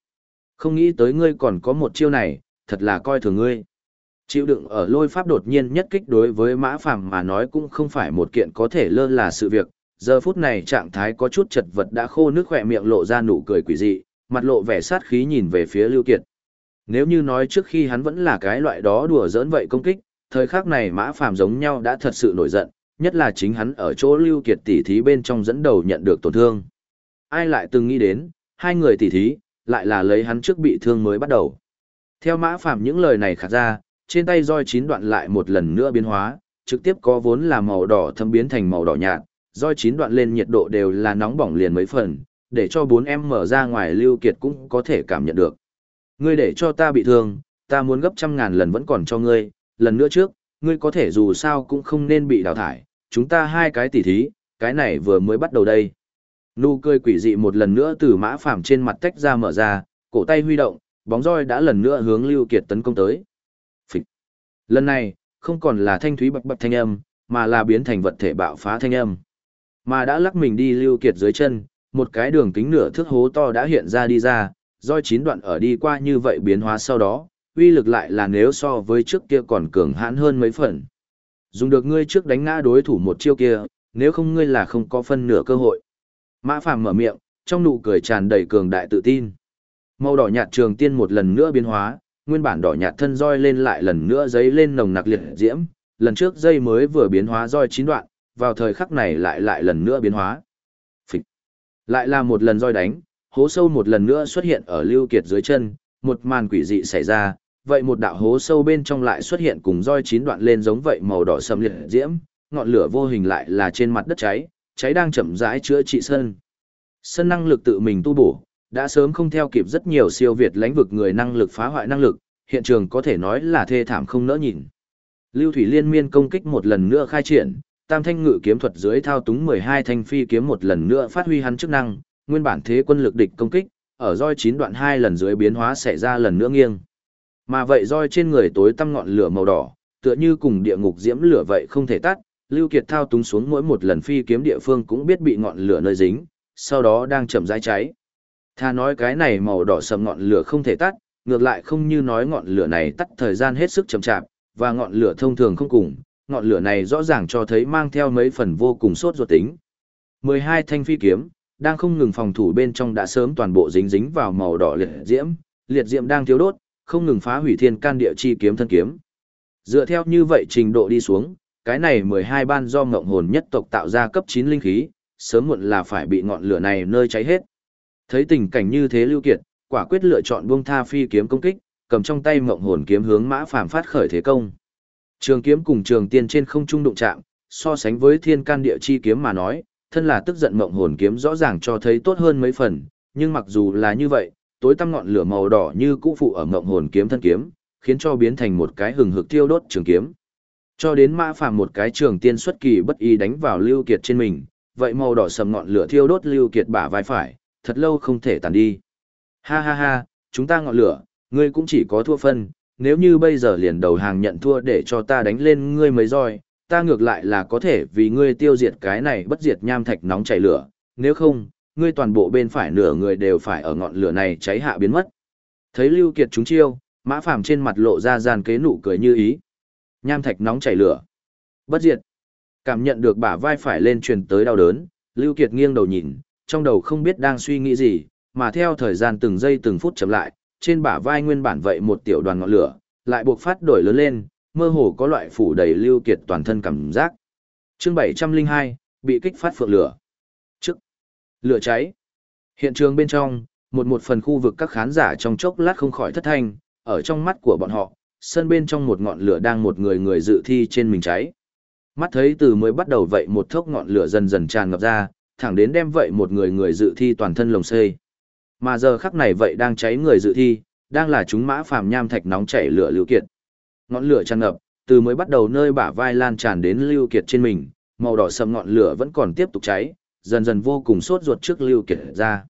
Không nghĩ tới ngươi còn có một chiêu này, thật là coi thường ngươi. Chịu đựng ở lôi pháp đột nhiên nhất kích đối với mã phàm mà nói cũng không phải một kiện có thể lơ là sự việc. Giờ phút này trạng thái có chút chật vật đã khô nước khỏe miệng lộ ra nụ cười quỷ dị, mặt lộ vẻ sát khí nhìn về phía Lưu Kiệt. Nếu như nói trước khi hắn vẫn là cái loại đó đùa giỡn vậy công kích, thời khắc này mã phàm giống nhau đã thật sự nổi giận, nhất là chính hắn ở chỗ Lưu Kiệt tỷ thí bên trong dẫn đầu nhận được tổn thương. Ai lại từng nghĩ đến, hai người tỷ thí, lại là lấy hắn trước bị thương mới bắt đầu. Theo mã phàm những lời này khả ra, trên tay roi chín đoạn lại một lần nữa biến hóa, trực tiếp có vốn là màu đỏ thâm biến thành màu đỏ nhạt, roi chín đoạn lên nhiệt độ đều là nóng bỏng liền mấy phần, để cho bốn em mở ra ngoài Lưu Kiệt cũng có thể cảm nhận được. Ngươi để cho ta bị thương, ta muốn gấp trăm ngàn lần vẫn còn cho ngươi, lần nữa trước, ngươi có thể dù sao cũng không nên bị đào thải, chúng ta hai cái tỉ thí, cái này vừa mới bắt đầu đây. Nụ cười quỷ dị một lần nữa từ mã phàm trên mặt tách ra mở ra, cổ tay huy động, bóng roi đã lần nữa hướng Lưu Kiệt tấn công tới. Phịch. Lần này, không còn là thanh thúy bập bập thanh âm, mà là biến thành vật thể bạo phá thanh âm. Mà đã lắc mình đi Lưu Kiệt dưới chân, một cái đường kính nửa thước hố to đã hiện ra đi ra, do chín đoạn ở đi qua như vậy biến hóa sau đó, uy lực lại là nếu so với trước kia còn cường hãn hơn mấy phần. Dùng được ngươi trước đánh ngã đối thủ một chiêu kia, nếu không ngươi là không có phân nửa cơ hội. Mã Phàm mở miệng, trong nụ cười tràn đầy cường đại tự tin. Màu đỏ nhạt trường tiên một lần nữa biến hóa, nguyên bản đỏ nhạt thân roi lên lại lần nữa giấy lên nồng nặc liệt diễm, lần trước dây mới vừa biến hóa roi chín đoạn, vào thời khắc này lại lại lần nữa biến hóa. Phịch. Lại là một lần roi đánh, hố sâu một lần nữa xuất hiện ở Lưu Kiệt dưới chân, một màn quỷ dị xảy ra, vậy một đạo hố sâu bên trong lại xuất hiện cùng roi chín đoạn lên giống vậy màu đỏ sầm liệt diễm, ngọn lửa vô hình lại là trên mặt đất cháy, cháy đang chậm rãi chữa trị sân. Sân năng lực tự mình tu bổ, đã sớm không theo kịp rất nhiều siêu việt lãnh vực người năng lực phá hoại năng lực, hiện trường có thể nói là thê thảm không nỡ nhìn. Lưu Thủy Liên miên công kích một lần nữa khai triển, Tam Thanh Ngự kiếm thuật dưới thao túng 12 thanh phi kiếm một lần nữa phát huy hắn chức năng, nguyên bản thế quân lực địch công kích, ở roi chín đoạn hai lần dưới biến hóa xảy ra lần nữa nghiêng. Mà vậy roi trên người tối tăm ngọn lửa màu đỏ, tựa như cùng địa ngục diễm lửa vậy không thể tắt, Lưu Kiệt thao túng xuống mỗi một lần phi kiếm địa phương cũng biết bị ngọn lửa nơi dính, sau đó đang chậm rãi cháy. Tha nói cái này màu đỏ sầm ngọn lửa không thể tắt, ngược lại không như nói ngọn lửa này tắt thời gian hết sức chậm chạp, và ngọn lửa thông thường không cùng, ngọn lửa này rõ ràng cho thấy mang theo mấy phần vô cùng sốt ruột tính. 12 thanh phi kiếm, đang không ngừng phòng thủ bên trong đã sớm toàn bộ dính dính vào màu đỏ liệt diễm, liệt diễm đang thiếu đốt, không ngừng phá hủy thiên can địa chi kiếm thân kiếm. Dựa theo như vậy trình độ đi xuống, cái này 12 ban do ngộng hồn nhất tộc tạo ra cấp 9 linh khí, sớm muộn là phải bị ngọn lửa này nơi cháy hết. Thấy tình cảnh như thế Lưu Kiệt, quả quyết lựa chọn buông tha phi kiếm công kích, cầm trong tay ngộng hồn kiếm hướng mã phàm phát khởi thế công. Trường kiếm cùng trường tiên trên không trung đụng chạm, so sánh với thiên can địa chi kiếm mà nói, thân là tức giận mộng hồn kiếm rõ ràng cho thấy tốt hơn mấy phần, nhưng mặc dù là như vậy, tối tăm ngọn lửa màu đỏ như cũ phụ ở mộng hồn kiếm thân kiếm, khiến cho biến thành một cái hừng hực thiêu đốt trường kiếm. Cho đến mã phàm một cái trường tiên xuất kỳ bất ý đánh vào Lưu Kiệt trên mình, vậy màu đỏ sầm ngọn lửa thiêu đốt Lưu Kiệt bả vai phải, thật lâu không thể tàn đi. Ha ha ha, chúng ta ngọn lửa, ngươi cũng chỉ có thua phân, nếu như bây giờ liền đầu hàng nhận thua để cho ta đánh lên ngươi mới rồi, ta ngược lại là có thể vì ngươi tiêu diệt cái này bất diệt nham thạch nóng chảy lửa, nếu không, ngươi toàn bộ bên phải nửa người đều phải ở ngọn lửa này cháy hạ biến mất. Thấy Lưu Kiệt chúng chiêu, Mã Phàm trên mặt lộ ra gian kế nụ cười như ý. Nham thạch nóng chảy lửa. Bất diệt. Cảm nhận được bả vai phải lên truyền tới đau đớn, Lưu Kiệt nghiêng đầu nhìn, trong đầu không biết đang suy nghĩ gì, mà theo thời gian từng giây từng phút chậm lại, trên bả vai nguyên bản vậy một tiểu đoàn ngọn lửa, lại buộc phát đổi lớn lên, mơ hồ có loại phủ đầy Lưu Kiệt toàn thân cảm giác. Chương 702, bị kích phát phượng lửa. Trước, lửa cháy. Hiện trường bên trong, một một phần khu vực các khán giả trong chốc lát không khỏi thất thanh, ở trong mắt của bọn họ, sân bên trong một ngọn lửa đang một người người dự thi trên mình cháy. Mắt thấy từ mới bắt đầu vậy một thốc ngọn lửa dần dần tràn ngập ra, thẳng đến đem vậy một người người dự thi toàn thân lồng xây. Mà giờ khắc này vậy đang cháy người dự thi, đang là chúng mã phàm nham thạch nóng chảy lửa lưu kiệt. Ngọn lửa tràn ngập, từ mới bắt đầu nơi bả vai lan tràn đến lưu kiệt trên mình, màu đỏ sầm ngọn lửa vẫn còn tiếp tục cháy, dần dần vô cùng sốt ruột trước lưu kiệt ra.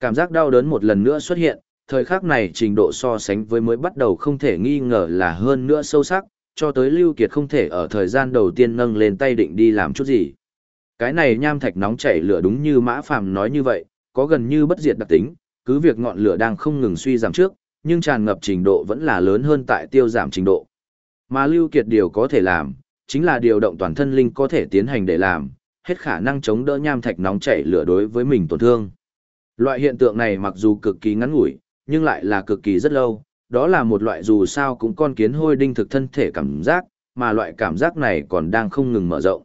Cảm giác đau đớn một lần nữa xuất hiện, thời khắc này trình độ so sánh với mới bắt đầu không thể nghi ngờ là hơn nữa sâu sắc, cho tới Lưu Kiệt không thể ở thời gian đầu tiên nâng lên tay định đi làm chút gì. Cái này nham thạch nóng chảy lửa đúng như Mã Phàm nói như vậy, có gần như bất diệt đặc tính, cứ việc ngọn lửa đang không ngừng suy giảm trước, nhưng tràn ngập trình độ vẫn là lớn hơn tại tiêu giảm trình độ. Mà Lưu Kiệt điều có thể làm, chính là điều động toàn thân linh có thể tiến hành để làm, hết khả năng chống đỡ nham thạch nóng chảy lửa đối với mình tổn thương. Loại hiện tượng này mặc dù cực kỳ ngắn ngủi, nhưng lại là cực kỳ rất lâu, đó là một loại dù sao cũng con kiến hôi đinh thực thân thể cảm giác, mà loại cảm giác này còn đang không ngừng mở rộng.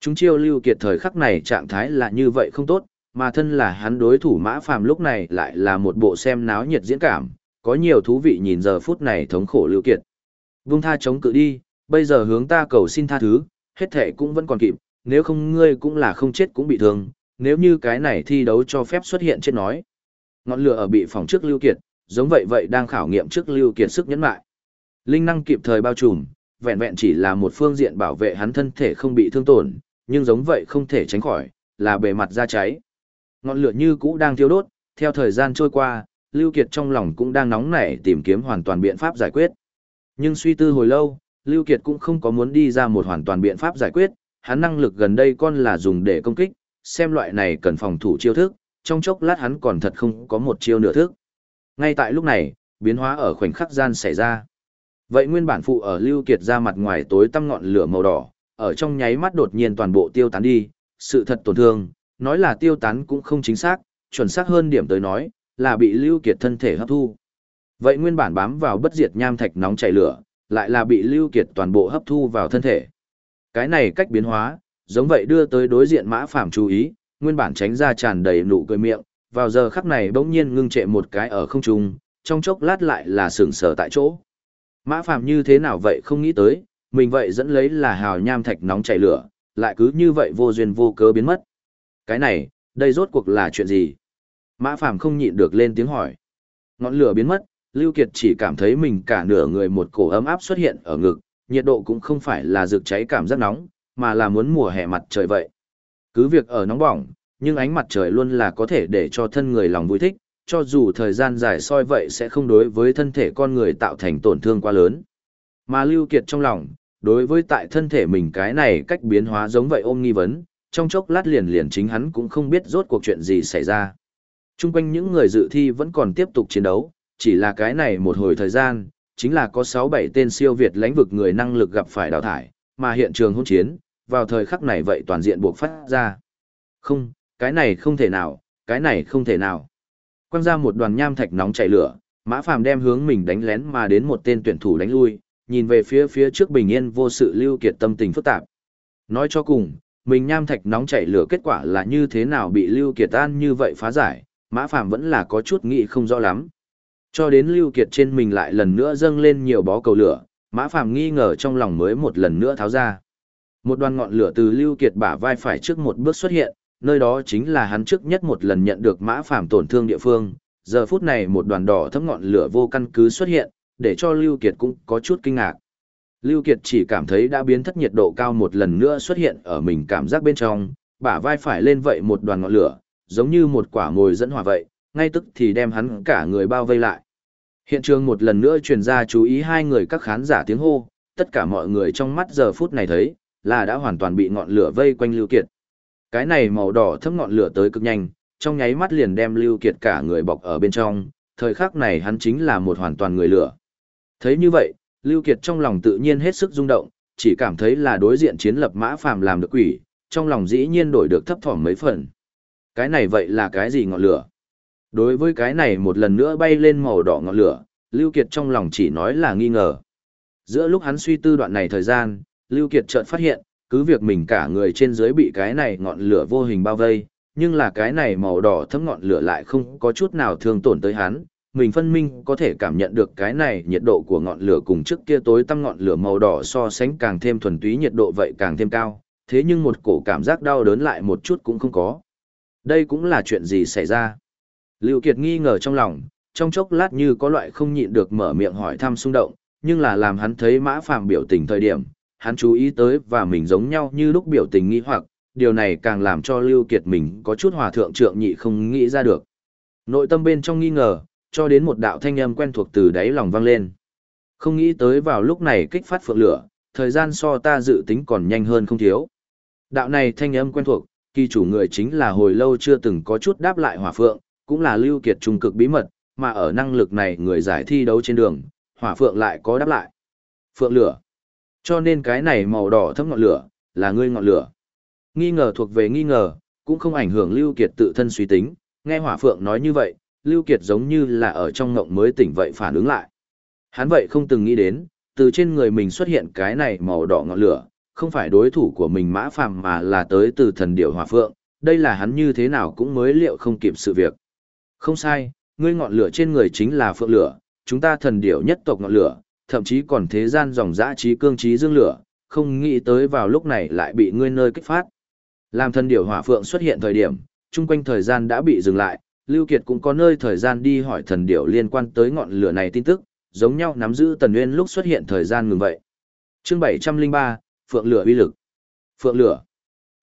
Chúng chiêu lưu kiệt thời khắc này trạng thái là như vậy không tốt, mà thân là hắn đối thủ mã phàm lúc này lại là một bộ xem náo nhiệt diễn cảm, có nhiều thú vị nhìn giờ phút này thống khổ lưu kiệt. Vung tha chống cự đi, bây giờ hướng ta cầu xin tha thứ, hết thể cũng vẫn còn kịp, nếu không ngươi cũng là không chết cũng bị thương, nếu như cái này thi đấu cho phép xuất hiện trên nói. Ngọn lửa ở bị phòng trước lưu kiệt, giống vậy vậy đang khảo nghiệm trước lưu kiệt sức nhẫn lại. Linh năng kịp thời bao trùm, vẹn vẹn chỉ là một phương diện bảo vệ hắn thân thể không bị thương tổn, nhưng giống vậy không thể tránh khỏi, là bề mặt ra cháy. Ngọn lửa như cũ đang thiêu đốt, theo thời gian trôi qua, Lưu Kiệt trong lòng cũng đang nóng nảy tìm kiếm hoàn toàn biện pháp giải quyết. Nhưng suy tư hồi lâu, Lưu Kiệt cũng không có muốn đi ra một hoàn toàn biện pháp giải quyết, hắn năng lực gần đây con là dùng để công kích, xem loại này cần phòng thủ chiêu thức, trong chốc lát hắn còn thật không có một chiêu nửa thức. Ngay tại lúc này, biến hóa ở khoảnh khắc gian xảy ra. Vậy nguyên bản phụ ở Lưu Kiệt ra mặt ngoài tối tăm ngọn lửa màu đỏ, ở trong nháy mắt đột nhiên toàn bộ tiêu tán đi, sự thật tổn thương, nói là tiêu tán cũng không chính xác, chuẩn xác hơn điểm tới nói, là bị Lưu Kiệt thân thể hấp thu. Vậy nguyên bản bám vào bất diệt nham thạch nóng chảy lửa, lại là bị Lưu Kiệt toàn bộ hấp thu vào thân thể. Cái này cách biến hóa, giống vậy đưa tới đối diện mã phàm chú ý, nguyên bản tránh ra tràn đầy nụ cười miệng, vào giờ khắc này bỗng nhiên ngưng trệ một cái ở không trung, trong chốc lát lại là sững sờ tại chỗ. Mã phàm như thế nào vậy không nghĩ tới, mình vậy dẫn lấy là hào nham thạch nóng chảy lửa, lại cứ như vậy vô duyên vô cớ biến mất. Cái này, đây rốt cuộc là chuyện gì? Mã phạm không nhịn được lên tiếng hỏi. Ngọn lửa biến mất, Lưu Kiệt chỉ cảm thấy mình cả nửa người một cổ ấm áp xuất hiện ở ngực, nhiệt độ cũng không phải là rực cháy cảm giác nóng, mà là muốn mùa hè mặt trời vậy. Cứ việc ở nóng bỏng, nhưng ánh mặt trời luôn là có thể để cho thân người lòng vui thích, cho dù thời gian dài soi vậy sẽ không đối với thân thể con người tạo thành tổn thương quá lớn. Mà Lưu Kiệt trong lòng, đối với tại thân thể mình cái này cách biến hóa giống vậy ôm nghi vấn, trong chốc lát liền liền chính hắn cũng không biết rốt cuộc chuyện gì xảy ra. Trung quanh những người dự thi vẫn còn tiếp tục chiến đấu, chỉ là cái này một hồi thời gian, chính là có 6-7 tên siêu Việt lãnh vực người năng lực gặp phải đào thải, mà hiện trường hỗn chiến, vào thời khắc này vậy toàn diện buộc phát ra. Không, cái này không thể nào, cái này không thể nào. Quăng ra một đoàn nham thạch nóng chảy lửa, Mã Phàm đem hướng mình đánh lén mà đến một tên tuyển thủ đánh lui, nhìn về phía phía trước bình yên vô sự lưu kiệt tâm tình phức tạp. Nói cho cùng, mình nham thạch nóng chảy lửa kết quả là như thế nào bị lưu kiệt tan như vậy phá giải, Mã Phàm vẫn là có chút nghĩ không rõ lắm. Cho đến lưu kiệt trên mình lại lần nữa dâng lên nhiều bó cầu lửa, Mã Phàm nghi ngờ trong lòng mới một lần nữa tháo ra. Một đoàn ngọn lửa từ Lưu Kiệt bả vai phải trước một bước xuất hiện, nơi đó chính là hắn trước nhất một lần nhận được Mã Phàm tổn thương địa phương. Giờ phút này một đoàn đỏ thấm ngọn lửa vô căn cứ xuất hiện, để cho Lưu Kiệt cũng có chút kinh ngạc. Lưu Kiệt chỉ cảm thấy đã biến thất nhiệt độ cao một lần nữa xuất hiện ở mình cảm giác bên trong, bả vai phải lên vậy một đoàn ngọn lửa, giống như một quả mồi dẫn hỏa vậy, ngay tức thì đem hắn cả người bao vây lại. Hiện trường một lần nữa truyền ra chú ý hai người các khán giả tiếng hô, tất cả mọi người trong mắt giờ phút này thấy, là đã hoàn toàn bị ngọn lửa vây quanh Lưu Kiệt. Cái này màu đỏ thấm ngọn lửa tới cực nhanh, trong nháy mắt liền đem Lưu Kiệt cả người bọc ở bên trong, thời khắc này hắn chính là một hoàn toàn người lửa. Thấy như vậy, Lưu Kiệt trong lòng tự nhiên hết sức rung động, chỉ cảm thấy là đối diện chiến lập mã phàm làm được quỷ, trong lòng dĩ nhiên đổi được thấp thỏm mấy phần. Cái này vậy là cái gì ngọn lửa? Đối với cái này một lần nữa bay lên màu đỏ ngọn lửa, Lưu Kiệt trong lòng chỉ nói là nghi ngờ. Giữa lúc hắn suy tư đoạn này thời gian, Lưu Kiệt chợt phát hiện, cứ việc mình cả người trên dưới bị cái này ngọn lửa vô hình bao vây, nhưng là cái này màu đỏ thấm ngọn lửa lại không có chút nào thương tổn tới hắn. Mình phân minh có thể cảm nhận được cái này nhiệt độ của ngọn lửa cùng trước kia tối tăm ngọn lửa màu đỏ so sánh càng thêm thuần túy nhiệt độ vậy càng thêm cao, thế nhưng một cổ cảm giác đau đớn lại một chút cũng không có. Đây cũng là chuyện gì xảy ra? Lưu Kiệt nghi ngờ trong lòng, trong chốc lát như có loại không nhịn được mở miệng hỏi thăm xung động, nhưng là làm hắn thấy mã phàm biểu tình thời điểm, hắn chú ý tới và mình giống nhau như lúc biểu tình nghi hoặc, điều này càng làm cho Lưu Kiệt mình có chút hòa thượng trượng nhị không nghĩ ra được. Nội tâm bên trong nghi ngờ, cho đến một đạo thanh âm quen thuộc từ đáy lòng vang lên. Không nghĩ tới vào lúc này kích phát phượng lửa, thời gian so ta dự tính còn nhanh hơn không thiếu. Đạo này thanh âm quen thuộc, kỳ chủ người chính là hồi lâu chưa từng có chút đáp lại hỏa phượng, cũng là lưu kiệt trung cực bí mật, mà ở năng lực này người giải thi đấu trên đường, hỏa phượng lại có đáp lại. Phượng lửa. Cho nên cái này màu đỏ thấp ngọn lửa, là ngươi ngọn lửa. Nghi ngờ thuộc về nghi ngờ, cũng không ảnh hưởng lưu kiệt tự thân suy tính, nghe hỏa phượng nói như vậy, lưu kiệt giống như là ở trong ngộng mới tỉnh vậy phản ứng lại. Hắn vậy không từng nghĩ đến, từ trên người mình xuất hiện cái này màu đỏ ngọn lửa, không phải đối thủ của mình mã phàm mà là tới từ thần điểu hỏa phượng, đây là hắn như thế nào cũng mới liệu không kịp sự việc. Không sai, ngươi ngọn lửa trên người chính là phượng lửa, chúng ta thần điểu nhất tộc ngọn lửa, thậm chí còn thế gian dòng dã trí cương trí dương lửa, không nghĩ tới vào lúc này lại bị ngươi nơi kích phát. Làm thần điểu hỏa phượng xuất hiện thời điểm, chung quanh thời gian đã bị dừng lại, Lưu Kiệt cũng có nơi thời gian đi hỏi thần điểu liên quan tới ngọn lửa này tin tức, giống nhau nắm giữ tần nguyên lúc xuất hiện thời gian ngừng vậy. Chương 703, phượng lửa uy lực. Phượng lửa.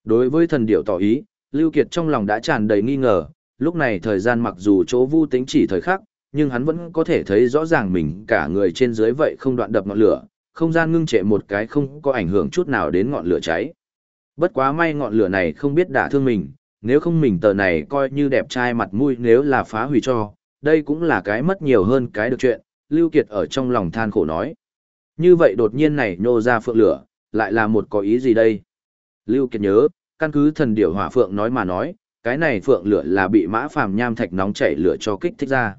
Đối với thần điểu tỏ ý, Lưu Kiệt trong lòng đã tràn đầy nghi ngờ, lúc này thời gian mặc dù chỗ vu tính chỉ thời khắc, nhưng hắn vẫn có thể thấy rõ ràng mình cả người trên dưới vậy không đoạn đập ngọn lửa, không gian ngưng trệ một cái không có ảnh hưởng chút nào đến ngọn lửa cháy. Bất quá may ngọn lửa này không biết đả thương mình, nếu không mình tờ này coi như đẹp trai mặt mũi nếu là phá hủy cho, đây cũng là cái mất nhiều hơn cái được chuyện, Lưu Kiệt ở trong lòng than khổ nói. Như vậy đột nhiên này nô ra phượng lửa, lại là một có ý gì đây? Lưu Kiệt nhớ, căn cứ thần điểu hỏa phượng nói mà nói, cái này phượng lửa là bị mã phàm nham thạch nóng chảy lửa cho kích thích ra.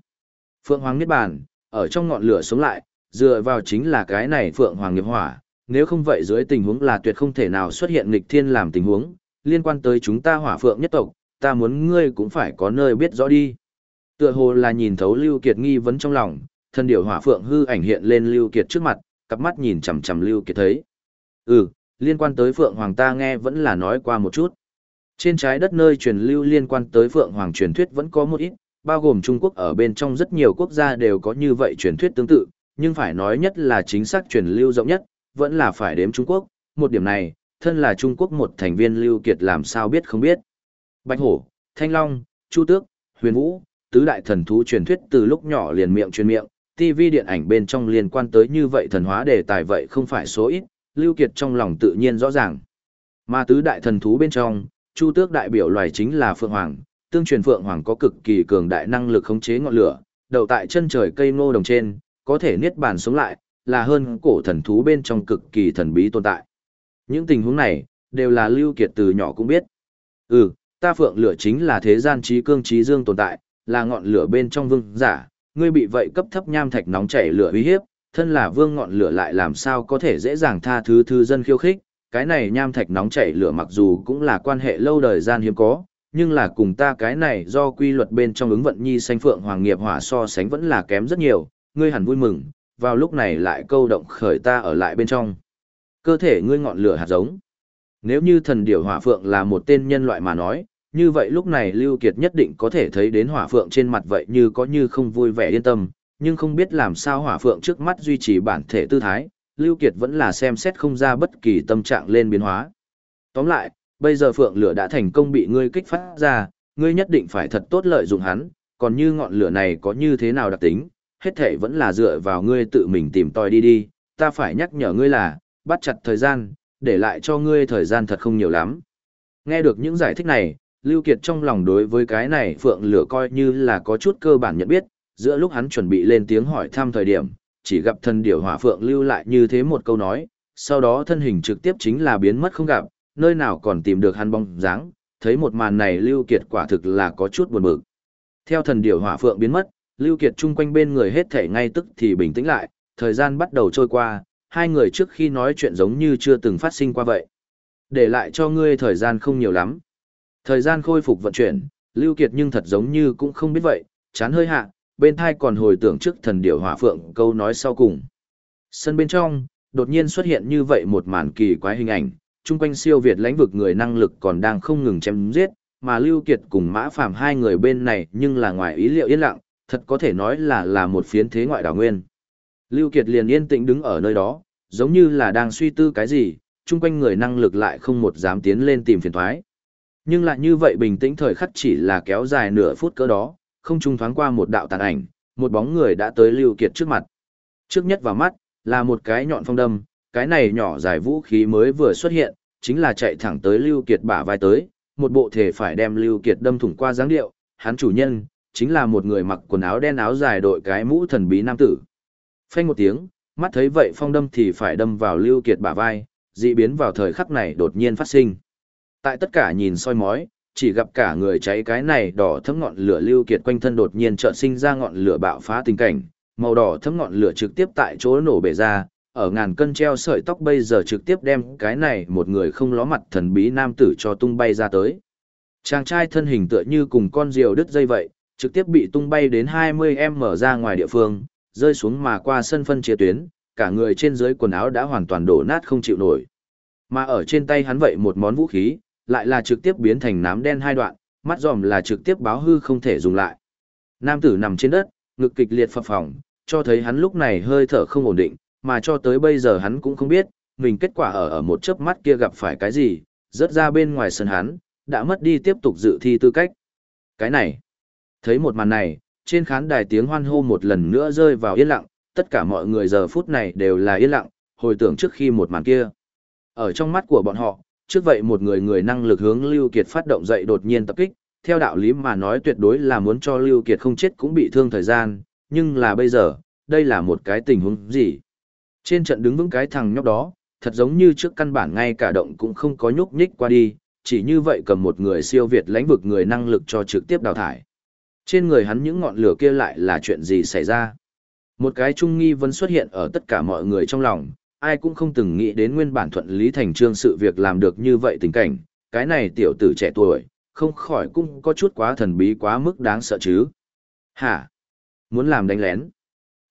Phượng hoàng niết bàn, ở trong ngọn lửa sống lại, dựa vào chính là cái này phượng hoàng nghiệp hỏa, nếu không vậy dưới tình huống là tuyệt không thể nào xuất hiện nghịch thiên làm tình huống, liên quan tới chúng ta hỏa phượng nhất tộc, ta muốn ngươi cũng phải có nơi biết rõ đi. Tựa hồ là nhìn thấu Lưu Kiệt nghi vấn trong lòng, thân điểu hỏa phượng hư ảnh hiện lên Lưu Kiệt trước mặt, cặp mắt nhìn chằm chằm Lưu Kiệt thấy. Ừ, liên quan tới Phượng Hoàng ta nghe vẫn là nói qua một chút. Trên trái đất nơi truyền lưu liên quan tới Phượng Hoàng truyền thuyết vẫn có một ít, bao gồm Trung Quốc ở bên trong rất nhiều quốc gia đều có như vậy truyền thuyết tương tự, nhưng phải nói nhất là chính xác truyền lưu rộng nhất, vẫn là phải đếm Trung Quốc, một điểm này, thân là Trung Quốc một thành viên lưu kiệt làm sao biết không biết. Bạch Hổ, Thanh Long, Chu Tước, Huyền Vũ, tứ đại thần thú truyền thuyết từ lúc nhỏ liền miệng truyền miệng, TV điện ảnh bên trong liên quan tới như vậy thần hóa đề tài vậy không phải số ít, Lưu Kiệt trong lòng tự nhiên rõ ràng. Mà tứ đại thần thú bên trong, Chu Tước đại biểu loài chính là Phượng Hoàng, tương truyền Phượng Hoàng có cực kỳ cường đại năng lực khống chế ngọn lửa, đậu tại chân trời cây ngô đồng trên, có thể niết bàn sống lại, là hơn cổ thần thú bên trong cực kỳ thần bí tồn tại. Những tình huống này, đều là Lưu Kiệt từ nhỏ cũng biết. Ừ, ta Phượng lửa chính là thế gian trí cương trí dương tồn tại, là ngọn lửa bên trong vương giả, ngươi bị vậy cấp thấp nham thạch nóng chảy lửa uy hiếp, thân là vương ngọn lửa lại làm sao có thể dễ dàng tha thứ thư dân khiêu khích, cái này nham thạch nóng chảy lửa mặc dù cũng là quan hệ lâu đời gian hiếm có, nhưng là cùng ta cái này do quy luật bên trong ứng vận nhi xanh phượng hoàng nghiệp hỏa so sánh vẫn là kém rất nhiều, ngươi hẳn vui mừng, vào lúc này lại câu động khởi ta ở lại bên trong. Cơ thể ngươi ngọn lửa hạt giống. Nếu như thần điểu hỏa phượng là một tên nhân loại mà nói, như vậy lúc này Lưu Kiệt nhất định có thể thấy đến hỏa phượng trên mặt vậy như có như không vui vẻ yên tâm, nhưng không biết làm sao hỏa phượng trước mắt duy trì bản thể tư thái, Lưu Kiệt vẫn là xem xét không ra bất kỳ tâm trạng lên biến hóa. Tóm lại, bây giờ phượng lửa đã thành công bị ngươi kích phát ra, ngươi nhất định phải thật tốt lợi dụng hắn, còn như ngọn lửa này có như thế nào đặc tính, hết thể vẫn là dựa vào ngươi tự mình tìm tòi đi đi, ta phải nhắc nhở ngươi là, bắt chặt thời gian, để lại cho ngươi thời gian thật không nhiều lắm. Nghe được những giải thích này, Lưu Kiệt trong lòng đối với cái này phượng lửa coi như là có chút cơ bản nhận biết, giữa lúc hắn chuẩn bị lên tiếng hỏi thăm thời điểm, chỉ gặp thần điểu hỏa phượng lưu lại như thế một câu nói, sau đó thân hình trực tiếp chính là biến mất không gặp, nơi nào còn tìm được hắn bóng dáng, thấy một màn này Lưu Kiệt quả thực là có chút buồn bực. Theo thần điểu hỏa phượng biến mất, Lưu Kiệt chung quanh bên người hết thể ngay tức thì bình tĩnh lại, thời gian bắt đầu trôi qua, hai người trước khi nói chuyện giống như chưa từng phát sinh qua vậy. Để lại cho ngươi thời gian không nhiều lắm. Thời gian khôi phục vận chuyển, Lưu Kiệt nhưng thật giống như cũng không biết vậy, chán hơi hạ, bên thai còn hồi tưởng trước thần điểu hỏa phượng câu nói sau cùng. Sân bên trong, đột nhiên xuất hiện như vậy một màn kỳ quái hình ảnh, chung quanh siêu việt lãnh vực người năng lực còn đang không ngừng chém giết, mà Lưu Kiệt cùng Mã Phàm hai người bên này nhưng là ngoài ý liệu yên lặng, thật có thể nói là là một phiến thế ngoại đảo nguyên. Lưu Kiệt liền yên tĩnh đứng ở nơi đó, giống như là đang suy tư cái gì, chung quanh người năng lực lại không một dám tiến lên tìm phiền toái. Nhưng lại như vậy bình tĩnh thời khắc chỉ là kéo dài nửa phút cỡ đó, không trung thoáng qua một đạo tàn ảnh, một bóng người đã tới Lưu Kiệt trước mặt. Trước nhất vào mắt, là một cái nhọn phong đâm, cái này nhỏ dài vũ khí mới vừa xuất hiện, chính là chạy thẳng tới Lưu Kiệt bả vai tới, một bộ thể phải đem Lưu Kiệt đâm thủng qua dáng điệu, hắn chủ nhân, chính là một người mặc quần áo đen áo dài đội cái mũ thần bí nam tử. Phanh một tiếng, mắt thấy vậy phong đâm thì phải đâm vào Lưu Kiệt bả vai, dị biến vào thời khắc này đột nhiên phát sinh. Tại tất cả nhìn soi mói, chỉ gặp cả người cháy cái này đỏ thấm ngọn lửa Lưu Kiệt quanh thân đột nhiên chợt sinh ra ngọn lửa bạo phá tình cảnh, màu đỏ thấm ngọn lửa trực tiếp tại chỗ nổ bể ra, ở ngàn cân treo sợi tóc bây giờ trực tiếp đem cái này một người không ló mặt thần bí nam tử cho tung bay ra tới. Chàng trai thân hình tựa như cùng con diều đứt dây vậy, trực tiếp bị tung bay đến 20 mở ra ngoài địa phương, rơi xuống mà qua sân phân chia tuyến, cả người trên dưới quần áo đã hoàn toàn đổ nát không chịu nổi. Mà ở trên tay hắn vậy một món vũ khí, lại là trực tiếp biến thành nám đen hai đoạn, mắt giòm là trực tiếp báo hư không thể dùng lại. Nam tử nằm trên đất, ngực kịch liệt phập phồng, cho thấy hắn lúc này hơi thở không ổn định, mà cho tới bây giờ hắn cũng không biết, mình kết quả ở ở một chớp mắt kia gặp phải cái gì, rớt ra bên ngoài sân hắn, đã mất đi tiếp tục dự thi tư cách. Cái này, thấy một màn này, trên khán đài tiếng hoan hô một lần nữa rơi vào yên lặng, tất cả mọi người giờ phút này đều là yên lặng, hồi tưởng trước khi một màn kia. Ở trong mắt của bọn họ, trước vậy một người người năng lực hướng Lưu Kiệt phát động dậy đột nhiên tập kích, theo đạo lý mà nói tuyệt đối là muốn cho Lưu Kiệt không chết cũng bị thương thời gian, nhưng là bây giờ, đây là một cái tình huống gì? Trên trận đứng vững cái thằng nhóc đó, thật giống như trước căn bản ngay cả động cũng không có nhúc nhích qua đi, chỉ như vậy cầm một người siêu việt lãnh vực người năng lực cho trực tiếp đào thải. Trên người hắn những ngọn lửa kia lại là chuyện gì xảy ra? Một cái trung nghi vẫn xuất hiện ở tất cả mọi người trong lòng, ai cũng không từng nghĩ đến nguyên bản thuận lý thành trương sự việc làm được như vậy tình cảnh, cái này tiểu tử trẻ tuổi, không khỏi cũng có chút quá thần bí quá mức đáng sợ chứ. Hả? Muốn làm đánh lén?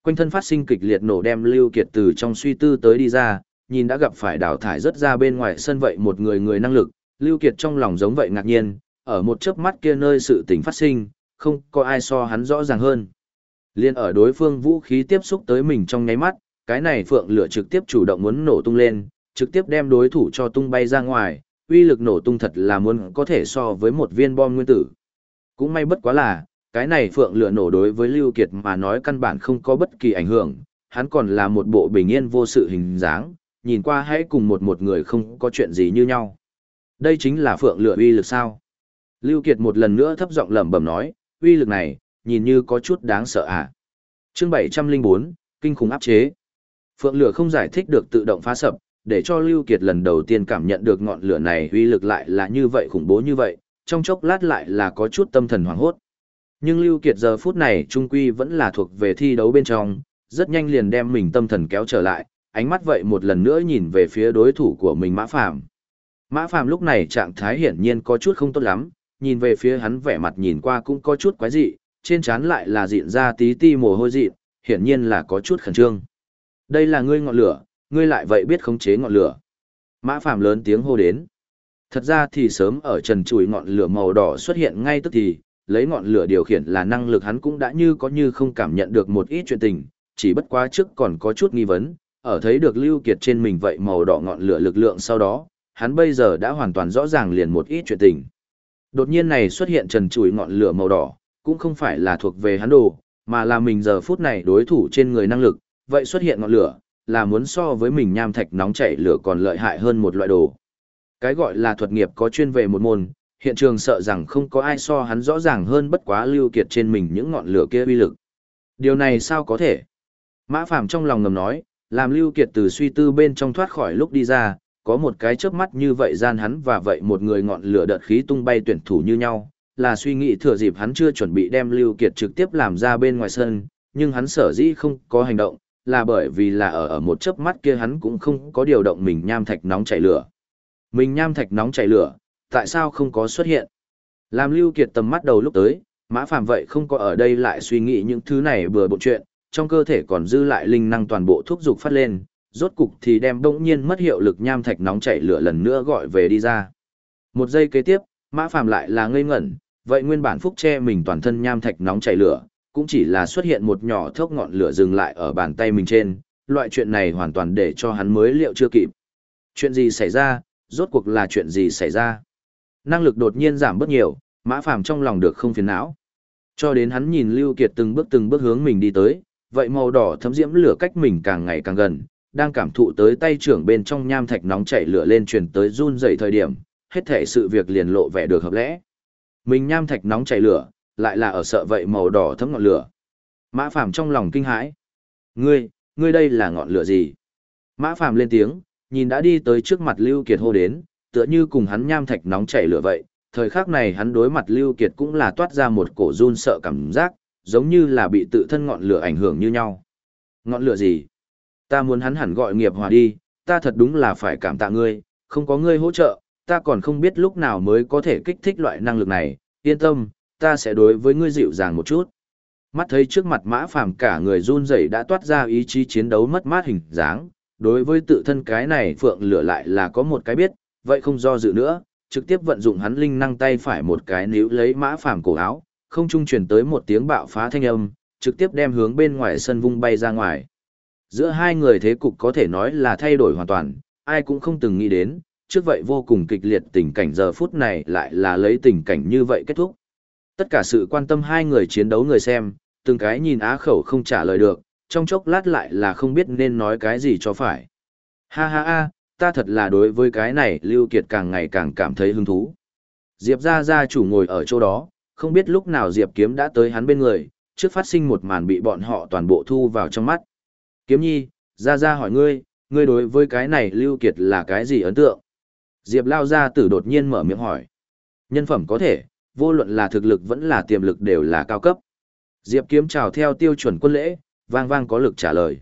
Quanh thân phát sinh kịch liệt nổ đem Lưu Kiệt từ trong suy tư tới đi ra, nhìn đã gặp phải đào thải rất ra bên ngoài sân vậy một người người năng lực, Lưu Kiệt trong lòng giống vậy ngạc nhiên, ở một chớp mắt kia nơi sự tình phát sinh, không có ai so hắn rõ ràng hơn. Liên ở đối phương vũ khí tiếp xúc tới mình trong nháy mắt, cái này phượng lửa trực tiếp chủ động muốn nổ tung lên, trực tiếp đem đối thủ cho tung bay ra ngoài, uy lực nổ tung thật là muốn có thể so với một viên bom nguyên tử. Cũng may bất quá là, cái này phượng lửa nổ đối với Lưu Kiệt mà nói căn bản không có bất kỳ ảnh hưởng, hắn còn là một bộ bình yên vô sự hình dáng, nhìn qua hãy cùng một một người không có chuyện gì như nhau. Đây chính là phượng lửa uy lực sao? Lưu Kiệt một lần nữa thấp giọng lẩm bẩm nói, uy lực này, nhìn như có chút đáng sợ à. Chương 704, kinh khủng áp chế. Phượng lửa không giải thích được tự động phá sập, để cho Lưu Kiệt lần đầu tiên cảm nhận được ngọn lửa này uy lực lại là như vậy khủng bố như vậy, trong chốc lát lại là có chút tâm thần hoảng hốt. Nhưng Lưu Kiệt giờ phút này trung quy vẫn là thuộc về thi đấu bên trong, rất nhanh liền đem mình tâm thần kéo trở lại, ánh mắt vậy một lần nữa nhìn về phía đối thủ của mình Mã Phàm. Mã Phàm lúc này trạng thái hiển nhiên có chút không tốt lắm, nhìn về phía hắn vẻ mặt nhìn qua cũng có chút quái dị, trên trán lại là dịn ra tí ti mồ hôi dị, hiển nhiên là có chút khẩn trương. Đây là ngươi ngọn lửa, ngươi lại vậy biết khống chế ngọn lửa. Mã Phàm lớn tiếng hô đến. Thật ra thì sớm ở trần chùi ngọn lửa màu đỏ xuất hiện ngay tức thì, lấy ngọn lửa điều khiển là năng lực hắn cũng đã như có như không cảm nhận được một ít chuyện tình, chỉ bất quá trước còn có chút nghi vấn, ở thấy được Lưu Kiệt trên mình vậy màu đỏ ngọn lửa lực lượng sau đó, hắn bây giờ đã hoàn toàn rõ ràng liền một ít chuyện tình. Đột nhiên này xuất hiện trần trụi ngọn lửa màu đỏ, cũng không phải là thuộc về hắn đồ, mà là mình giờ phút này đối thủ trên người năng lực, vậy xuất hiện ngọn lửa, là muốn so với mình nham thạch nóng chảy lửa còn lợi hại hơn một loại đồ. Cái gọi là thuật nghiệp có chuyên về một môn, hiện trường sợ rằng không có ai so hắn rõ ràng hơn bất quá lưu kiệt trên mình những ngọn lửa kia uy lực. Điều này sao có thể? Mã Phàm trong lòng ngầm nói, làm Lưu Kiệt từ suy tư bên trong thoát khỏi lúc đi ra, có một cái chớp mắt như vậy gian hắn và vậy một người ngọn lửa đợt khí tung bay tuyển thủ như nhau, là suy nghĩ thừa dịp hắn chưa chuẩn bị đem Lưu Kiệt trực tiếp làm ra bên ngoài sân, nhưng hắn sở dĩ không có hành động, là bởi vì là ở ở một chớp mắt kia hắn cũng không có điều động mình nham thạch nóng chảy lửa. Mình nham thạch nóng chảy lửa, tại sao không có xuất hiện? Làm Lưu Kiệt tầm mắt đầu lúc tới, Mã Phàm vậy không có ở đây lại suy nghĩ những thứ này vừa bộ chuyện, trong cơ thể còn dư lại linh năng toàn bộ thúc dục phát lên, rốt cục thì đem bỗng nhiên mất hiệu lực nham thạch nóng chảy lửa lần nữa gọi về đi ra. Một giây kế tiếp, Mã Phàm lại là ngây ngẩn, vậy nguyên bản phúc che mình toàn thân nham thạch nóng chảy lửa, cũng chỉ là xuất hiện một nhỏ thốc ngọn lửa dừng lại ở bàn tay mình trên, loại chuyện này hoàn toàn để cho hắn mới liệu chưa kịp. Chuyện gì xảy ra, rốt cuộc là chuyện gì xảy ra? Năng lực đột nhiên giảm bớt nhiều, Mã Phàm trong lòng được không phiền não. Cho đến hắn nhìn Lưu Kiệt từng bước từng bước hướng mình đi tới, vậy màu đỏ thấm diễm lửa cách mình càng ngày càng gần, đang cảm thụ tới tay trưởng bên trong nham thạch nóng chảy lửa lên truyền tới run rẩy thời điểm, hết thể sự việc liền lộ vẻ được hợp lẽ. Mình nham thạch nóng chảy lửa, lại là ở sợ vậy màu đỏ thấm ngọn lửa. Mã Phàm trong lòng kinh hãi. Ngươi, ngươi đây là ngọn lửa gì? Mã Phàm lên tiếng, nhìn đã đi tới trước mặt Lưu Kiệt hô đến, tựa như cùng hắn nham thạch nóng chảy lửa vậy. Thời khắc này hắn đối mặt Lưu Kiệt cũng là toát ra một cổ run sợ cảm giác, giống như là bị tự thân ngọn lửa ảnh hưởng như nhau. Ngọn lửa gì? Ta muốn hắn hẳn gọi nghiệp hòa đi, ta thật đúng là phải cảm tạ ngươi, không có ngươi hỗ trợ, ta còn không biết lúc nào mới có thể kích thích loại năng lực này, yên tâm, ta sẽ đối với ngươi dịu dàng một chút. Mắt thấy trước mặt mã phàm cả người run rẩy đã toát ra ý chí chiến đấu mất mát hình dáng, đối với tự thân cái này phượng lửa lại là có một cái biết, vậy không do dự nữa, trực tiếp vận dụng hắn linh năng tay phải một cái níu lấy mã phàm cổ áo, không trung truyền tới một tiếng bạo phá thanh âm, trực tiếp đem hướng bên ngoài sân vung bay ra ngoài. Giữa hai người thế cục có thể nói là thay đổi hoàn toàn, ai cũng không từng nghĩ đến, trước vậy vô cùng kịch liệt tình cảnh giờ phút này lại là lấy tình cảnh như vậy kết thúc. Tất cả sự quan tâm hai người chiến đấu người xem, từng cái nhìn á khẩu không trả lời được, trong chốc lát lại là không biết nên nói cái gì cho phải. Ha ha ha, ta thật là đối với cái này Lưu Kiệt càng ngày càng cảm thấy hứng thú. Diệp gia gia chủ ngồi ở chỗ đó, không biết lúc nào Diệp kiếm đã tới hắn bên người, trước phát sinh một màn bị bọn họ toàn bộ thu vào trong mắt. Kiếm nhi, gia gia hỏi ngươi, ngươi đối với cái này Lưu Kiệt là cái gì ấn tượng? Diệp lao gia tử đột nhiên mở miệng hỏi. Nhân phẩm có thể, vô luận là thực lực vẫn là tiềm lực đều là cao cấp. Diệp kiếm chào theo tiêu chuẩn quân lễ, vang vang có lực trả lời.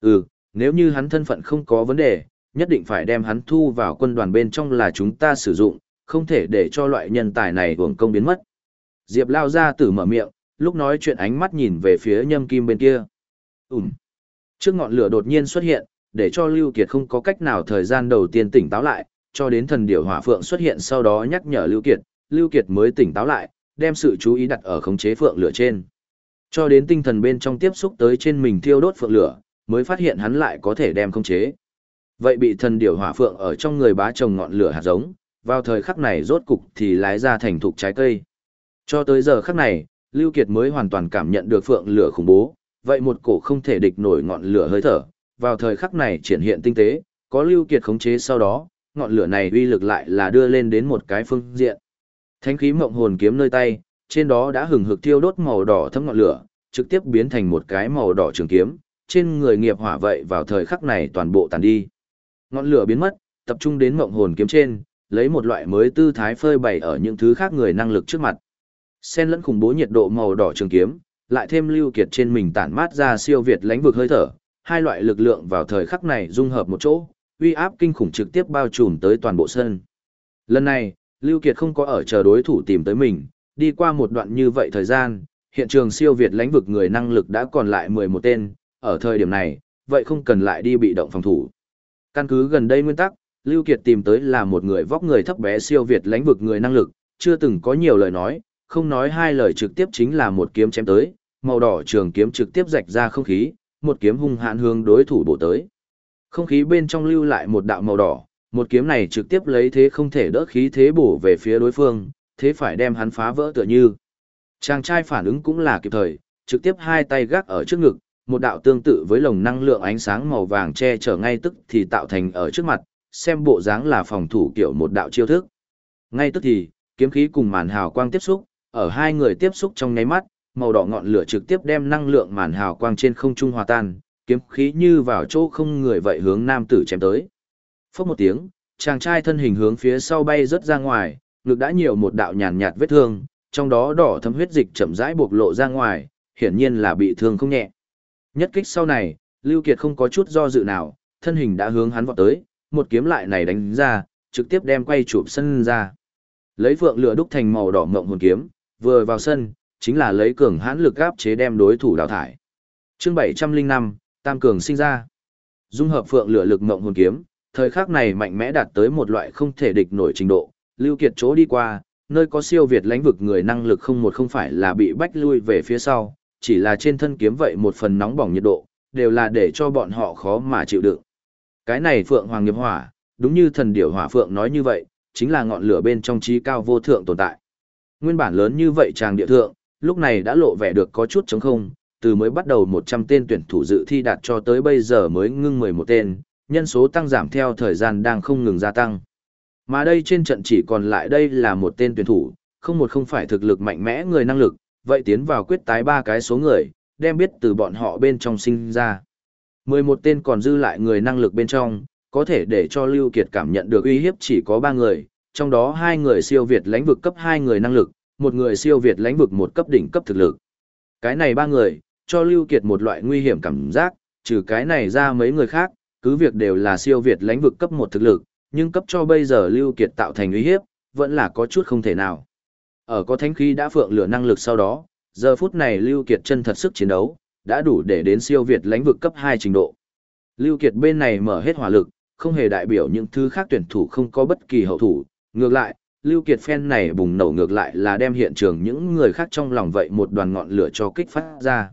Ừ, nếu như hắn thân phận không có vấn đề, nhất định phải đem hắn thu vào quân đoàn bên trong là chúng ta sử dụng, không thể để cho loại nhân tài này hưởng công biến mất. Diệp lao ra tử mở miệng, lúc nói chuyện ánh mắt nhìn về phía nhâm kim bên kia. Ừm. Trước ngọn lửa đột nhiên xuất hiện, để cho Lưu Kiệt không có cách nào thời gian đầu tiên tỉnh táo lại, cho đến thần điểu hỏa phượng xuất hiện sau đó nhắc nhở Lưu Kiệt, Lưu Kiệt mới tỉnh táo lại, đem sự chú ý đặt ở khống chế phượng lửa trên. Cho đến tinh thần bên trong tiếp xúc tới trên mình thiêu đốt phượng lửa, mới phát hiện hắn lại có thể đem khống chế. Vậy bị thần điểu hỏa phượng ở trong người bá trồng ngọn lửa hạt giống, vào thời khắc này rốt cục thì lái ra thành thục trái cây. Cho tới giờ khắc này, Lưu Kiệt mới hoàn toàn cảm nhận được phượng lửa khủng bố, vậy một cổ không thể địch nổi ngọn lửa hơi thở, vào thời khắc này triển hiện tinh tế, có Lưu Kiệt khống chế sau đó, ngọn lửa này uy lực lại là đưa lên đến một cái phương diện. Thánh khí mộng hồn kiếm nơi tay, trên đó đã hừng hực thiêu đốt màu đỏ thấm ngọn lửa, trực tiếp biến thành một cái màu đỏ trường kiếm, trên người nghiệp hỏa vậy vào thời khắc này toàn bộ tàn đi. Ngọn lửa biến mất, tập trung đến mộng hồn kiếm trên, lấy một loại mới tư thái phơi bày ở những thứ khác người năng lực trước mặt. Xen lẫn khủng bố nhiệt độ màu đỏ trường kiếm, lại thêm lưu kiệt trên mình tản mát ra siêu việt lãnh vực hơi thở, hai loại lực lượng vào thời khắc này dung hợp một chỗ, uy áp kinh khủng trực tiếp bao trùm tới toàn bộ sân. Lần này, Lưu Kiệt không có ở chờ đối thủ tìm tới mình, đi qua một đoạn như vậy thời gian, hiện trường siêu việt lãnh vực người năng lực đã còn lại 11 tên, ở thời điểm này, vậy không cần lại đi bị động phòng thủ. Căn cứ gần đây nguyên tắc, Lưu Kiệt tìm tới là một người vóc người thấp bé siêu việt lãnh vực người năng lực, chưa từng có nhiều lời nói, không nói hai lời trực tiếp chính là một kiếm chém tới, màu đỏ trường kiếm trực tiếp rạch ra không khí, một kiếm hung hãn hướng đối thủ bổ tới. Không khí bên trong lưu lại một đạo màu đỏ, một kiếm này trực tiếp lấy thế không thể đỡ khí thế bổ về phía đối phương, thế phải đem hắn phá vỡ tựa như. Chàng trai phản ứng cũng là kịp thời, trực tiếp hai tay gác ở trước ngực, một đạo tương tự với lồng năng lượng ánh sáng màu vàng che chở ngay tức thì tạo thành ở trước mặt, xem bộ dáng là phòng thủ kiểu một đạo chiêu thức. Ngay tức thì, kiếm khí cùng màn hào quang tiếp xúc, ở hai người tiếp xúc trong nháy mắt, màu đỏ ngọn lửa trực tiếp đem năng lượng màn hào quang trên không trung hòa tan, kiếm khí như vào chỗ không người vậy hướng nam tử chém tới. Phốc một tiếng, chàng trai thân hình hướng phía sau bay rất ra ngoài, ngực đã nhiều một đạo nhàn nhạt vết thương, trong đó đỏ thấm huyết dịch chậm rãi bộc lộ ra ngoài, hiển nhiên là bị thương không nhẹ. Nhất kích sau này, Lưu Kiệt không có chút do dự nào, thân hình đã hướng hắn vọt tới, một kiếm lại này đánh ra, trực tiếp đem quay chụp sân ra. Lấy vượng lửa đúc thành màu đỏ ngộng hồn kiếm, vừa vào sân, chính là lấy cường hãn lực áp chế đem đối thủ đào thải. Chương 705, Tam cường sinh ra. Dung hợp phượng lửa lực ngộng hồn kiếm, thời khắc này mạnh mẽ đạt tới một loại không thể địch nổi trình độ, Lưu Kiệt chỗ đi qua, nơi có siêu việt lãnh vực người năng lực không một không phải là bị bách lui về phía sau, chỉ là trên thân kiếm vậy một phần nóng bỏng nhiệt độ, đều là để cho bọn họ khó mà chịu đựng. Cái này Phượng Hoàng Nghiệp Hỏa, đúng như thần điểu hỏa phượng nói như vậy, chính là ngọn lửa bên trong trí cao vô thượng tồn tại. Nguyên bản lớn như vậy tràng địa thượng, lúc này đã lộ vẻ được có chút trống không, từ mới bắt đầu 100 tên tuyển thủ dự thi đạt cho tới bây giờ mới ngưng 11 tên, nhân số tăng giảm theo thời gian đang không ngừng gia tăng. Mà đây trên trận chỉ còn lại đây là một tên tuyển thủ, không một không phải thực lực mạnh mẽ người năng lực, vậy tiến vào quyết tái ba cái số người, đem biết từ bọn họ bên trong sinh ra. 11 tên còn dư lại người năng lực bên trong, có thể để cho Lưu Kiệt cảm nhận được uy hiếp chỉ có 3 người, trong đó hai người siêu việt lãnh vực cấp 2 người năng lực, một người siêu việt lãnh vực một cấp đỉnh cấp thực lực. Cái này ba người, cho Lưu Kiệt một loại nguy hiểm cảm giác, trừ cái này ra mấy người khác, cứ việc đều là siêu việt lãnh vực cấp một thực lực, nhưng cấp cho bây giờ Lưu Kiệt tạo thành uy hiếp, vẫn là có chút không thể nào. Ở có thánh khí đã phượng lửa năng lực sau đó, giờ phút này Lưu Kiệt chân thật sức chiến đấu, đã đủ để đến siêu việt lãnh vực cấp 2 trình độ. Lưu Kiệt bên này mở hết hỏa lực, không hề đại biểu những thứ khác tuyển thủ không có bất kỳ hậu thủ, ngược lại, Lưu Kiệt phen này bùng nổ ngược lại là đem hiện trường những người khác trong lòng vậy một đoàn ngọn lửa cho kích phát ra.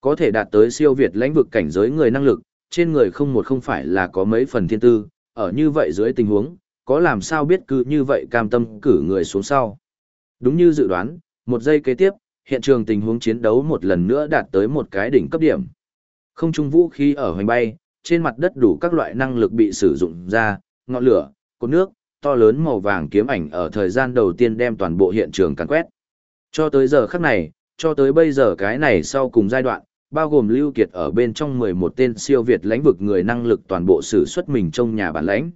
Có thể đạt tới siêu việt lãnh vực cảnh giới người năng lực, trên người không một không phải là có mấy phần thiên tư, ở như vậy dưới tình huống, có làm sao biết cứ như vậy cam tâm cử người xuống sau. Đúng như dự đoán, một giây kế tiếp, hiện trường tình huống chiến đấu một lần nữa đạt tới một cái đỉnh cấp điểm. Không trung vũ khí ở hoành bay, trên mặt đất đủ các loại năng lực bị sử dụng ra, ngọn lửa, cột nước, to lớn màu vàng kiếm ảnh ở thời gian đầu tiên đem toàn bộ hiện trường càn quét. Cho tới giờ khắc này, cho tới bây giờ cái này sau cùng giai đoạn, bao gồm Lưu Kiệt ở bên trong 11 tên siêu việt lãnh vực người năng lực toàn bộ sử xuất mình trong nhà bản lãnh.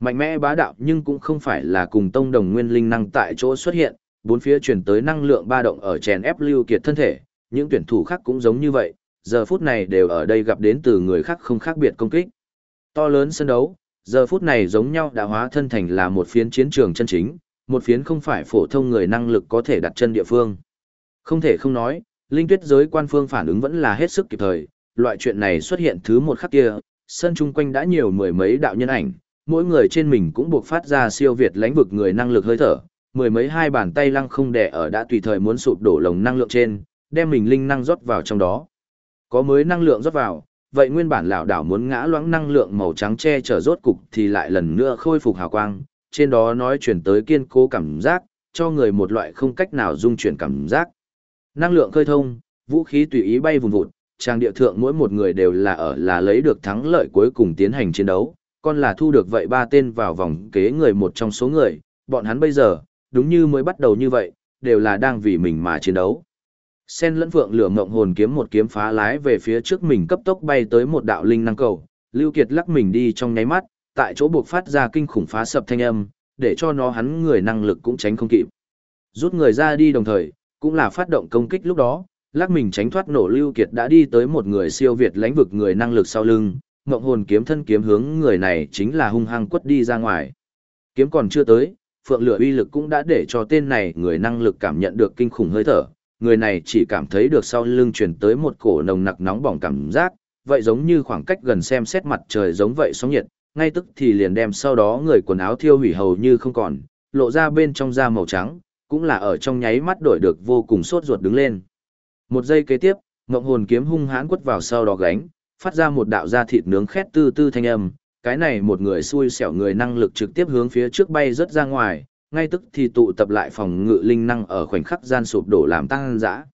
Mạnh mẽ bá đạo nhưng cũng không phải là cùng tông đồng nguyên linh năng tại chỗ xuất hiện, bốn phía truyền tới năng lượng ba động ở chèn ép Lưu Kiệt thân thể, những tuyển thủ khác cũng giống như vậy, giờ phút này đều ở đây gặp đến từ người khác không khác biệt công kích. To lớn sân đấu, giờ phút này giống nhau đã hóa thân thành là một phiến chiến trường chân chính, một phiến không phải phổ thông người năng lực có thể đặt chân địa phương. Không thể không nói, linh tuyết giới quan phương phản ứng vẫn là hết sức kịp thời, loại chuyện này xuất hiện thứ một khắc kia, sân chung quanh đã nhiều mười mấy đạo nhân ảnh, mỗi người trên mình cũng buộc phát ra siêu việt lãnh vực người năng lực hơi thở, mười mấy hai bàn tay lăng không đè ở đã tùy thời muốn sụp đổ lồng năng lượng trên, đem mình linh năng rót vào trong đó. Có mới năng lượng rót vào, vậy nguyên bản lão đảo muốn ngã loãng năng lượng màu trắng che chở rốt cục thì lại lần nữa khôi phục hào quang, trên đó nói chuyển tới kiên cố cảm giác, cho người một loại không cách nào dung chuyển cảm giác. Năng lượng khơi thông, vũ khí tùy ý bay vùng vụt, trang địa thượng mỗi một người đều là ở là lấy được thắng lợi cuối cùng tiến hành chiến đấu, còn là thu được vậy ba tên vào vòng kế người một trong số người, bọn hắn bây giờ, đúng như mới bắt đầu như vậy, đều là đang vì mình mà chiến đấu. Sen lẫn vượng lửa mộng hồn kiếm một kiếm phá lái về phía trước mình cấp tốc bay tới một đạo linh năng cầu, Lưu Kiệt lắc mình đi trong nháy mắt, tại chỗ buộc phát ra kinh khủng phá sập thanh âm, để cho nó hắn người năng lực cũng tránh không kịp. Rút người ra đi đồng thời, cũng là phát động công kích lúc đó, lắc mình tránh thoát nổ Lưu Kiệt đã đi tới một người siêu việt lãnh vực người năng lực sau lưng, mộng hồn kiếm thân kiếm hướng người này chính là hung hăng quất đi ra ngoài. Kiếm còn chưa tới, phượng lửa uy lực cũng đã để cho tên này người năng lực cảm nhận được kinh khủng hơi thở, người này chỉ cảm thấy được sau lưng truyền tới một cổ nồng nặc nóng bỏng cảm giác, vậy giống như khoảng cách gần xem xét mặt trời giống vậy sóng nhiệt, ngay tức thì liền đem sau đó người quần áo thiêu hủy hầu như không còn, lộ ra bên trong da màu trắng, cũng là ở trong nháy mắt đổi được vô cùng sốt ruột đứng lên. Một giây kế tiếp, ngộng hồn kiếm hung hãn quất vào sau đó gánh, phát ra một đạo da thịt nướng khét tư tư thanh âm, cái này một người xui xẻo người năng lực trực tiếp hướng phía trước bay rất ra ngoài, ngay tức thì tụ tập lại phòng ngự linh năng ở khoảnh khắc gian sụp đổ làm tăng dã.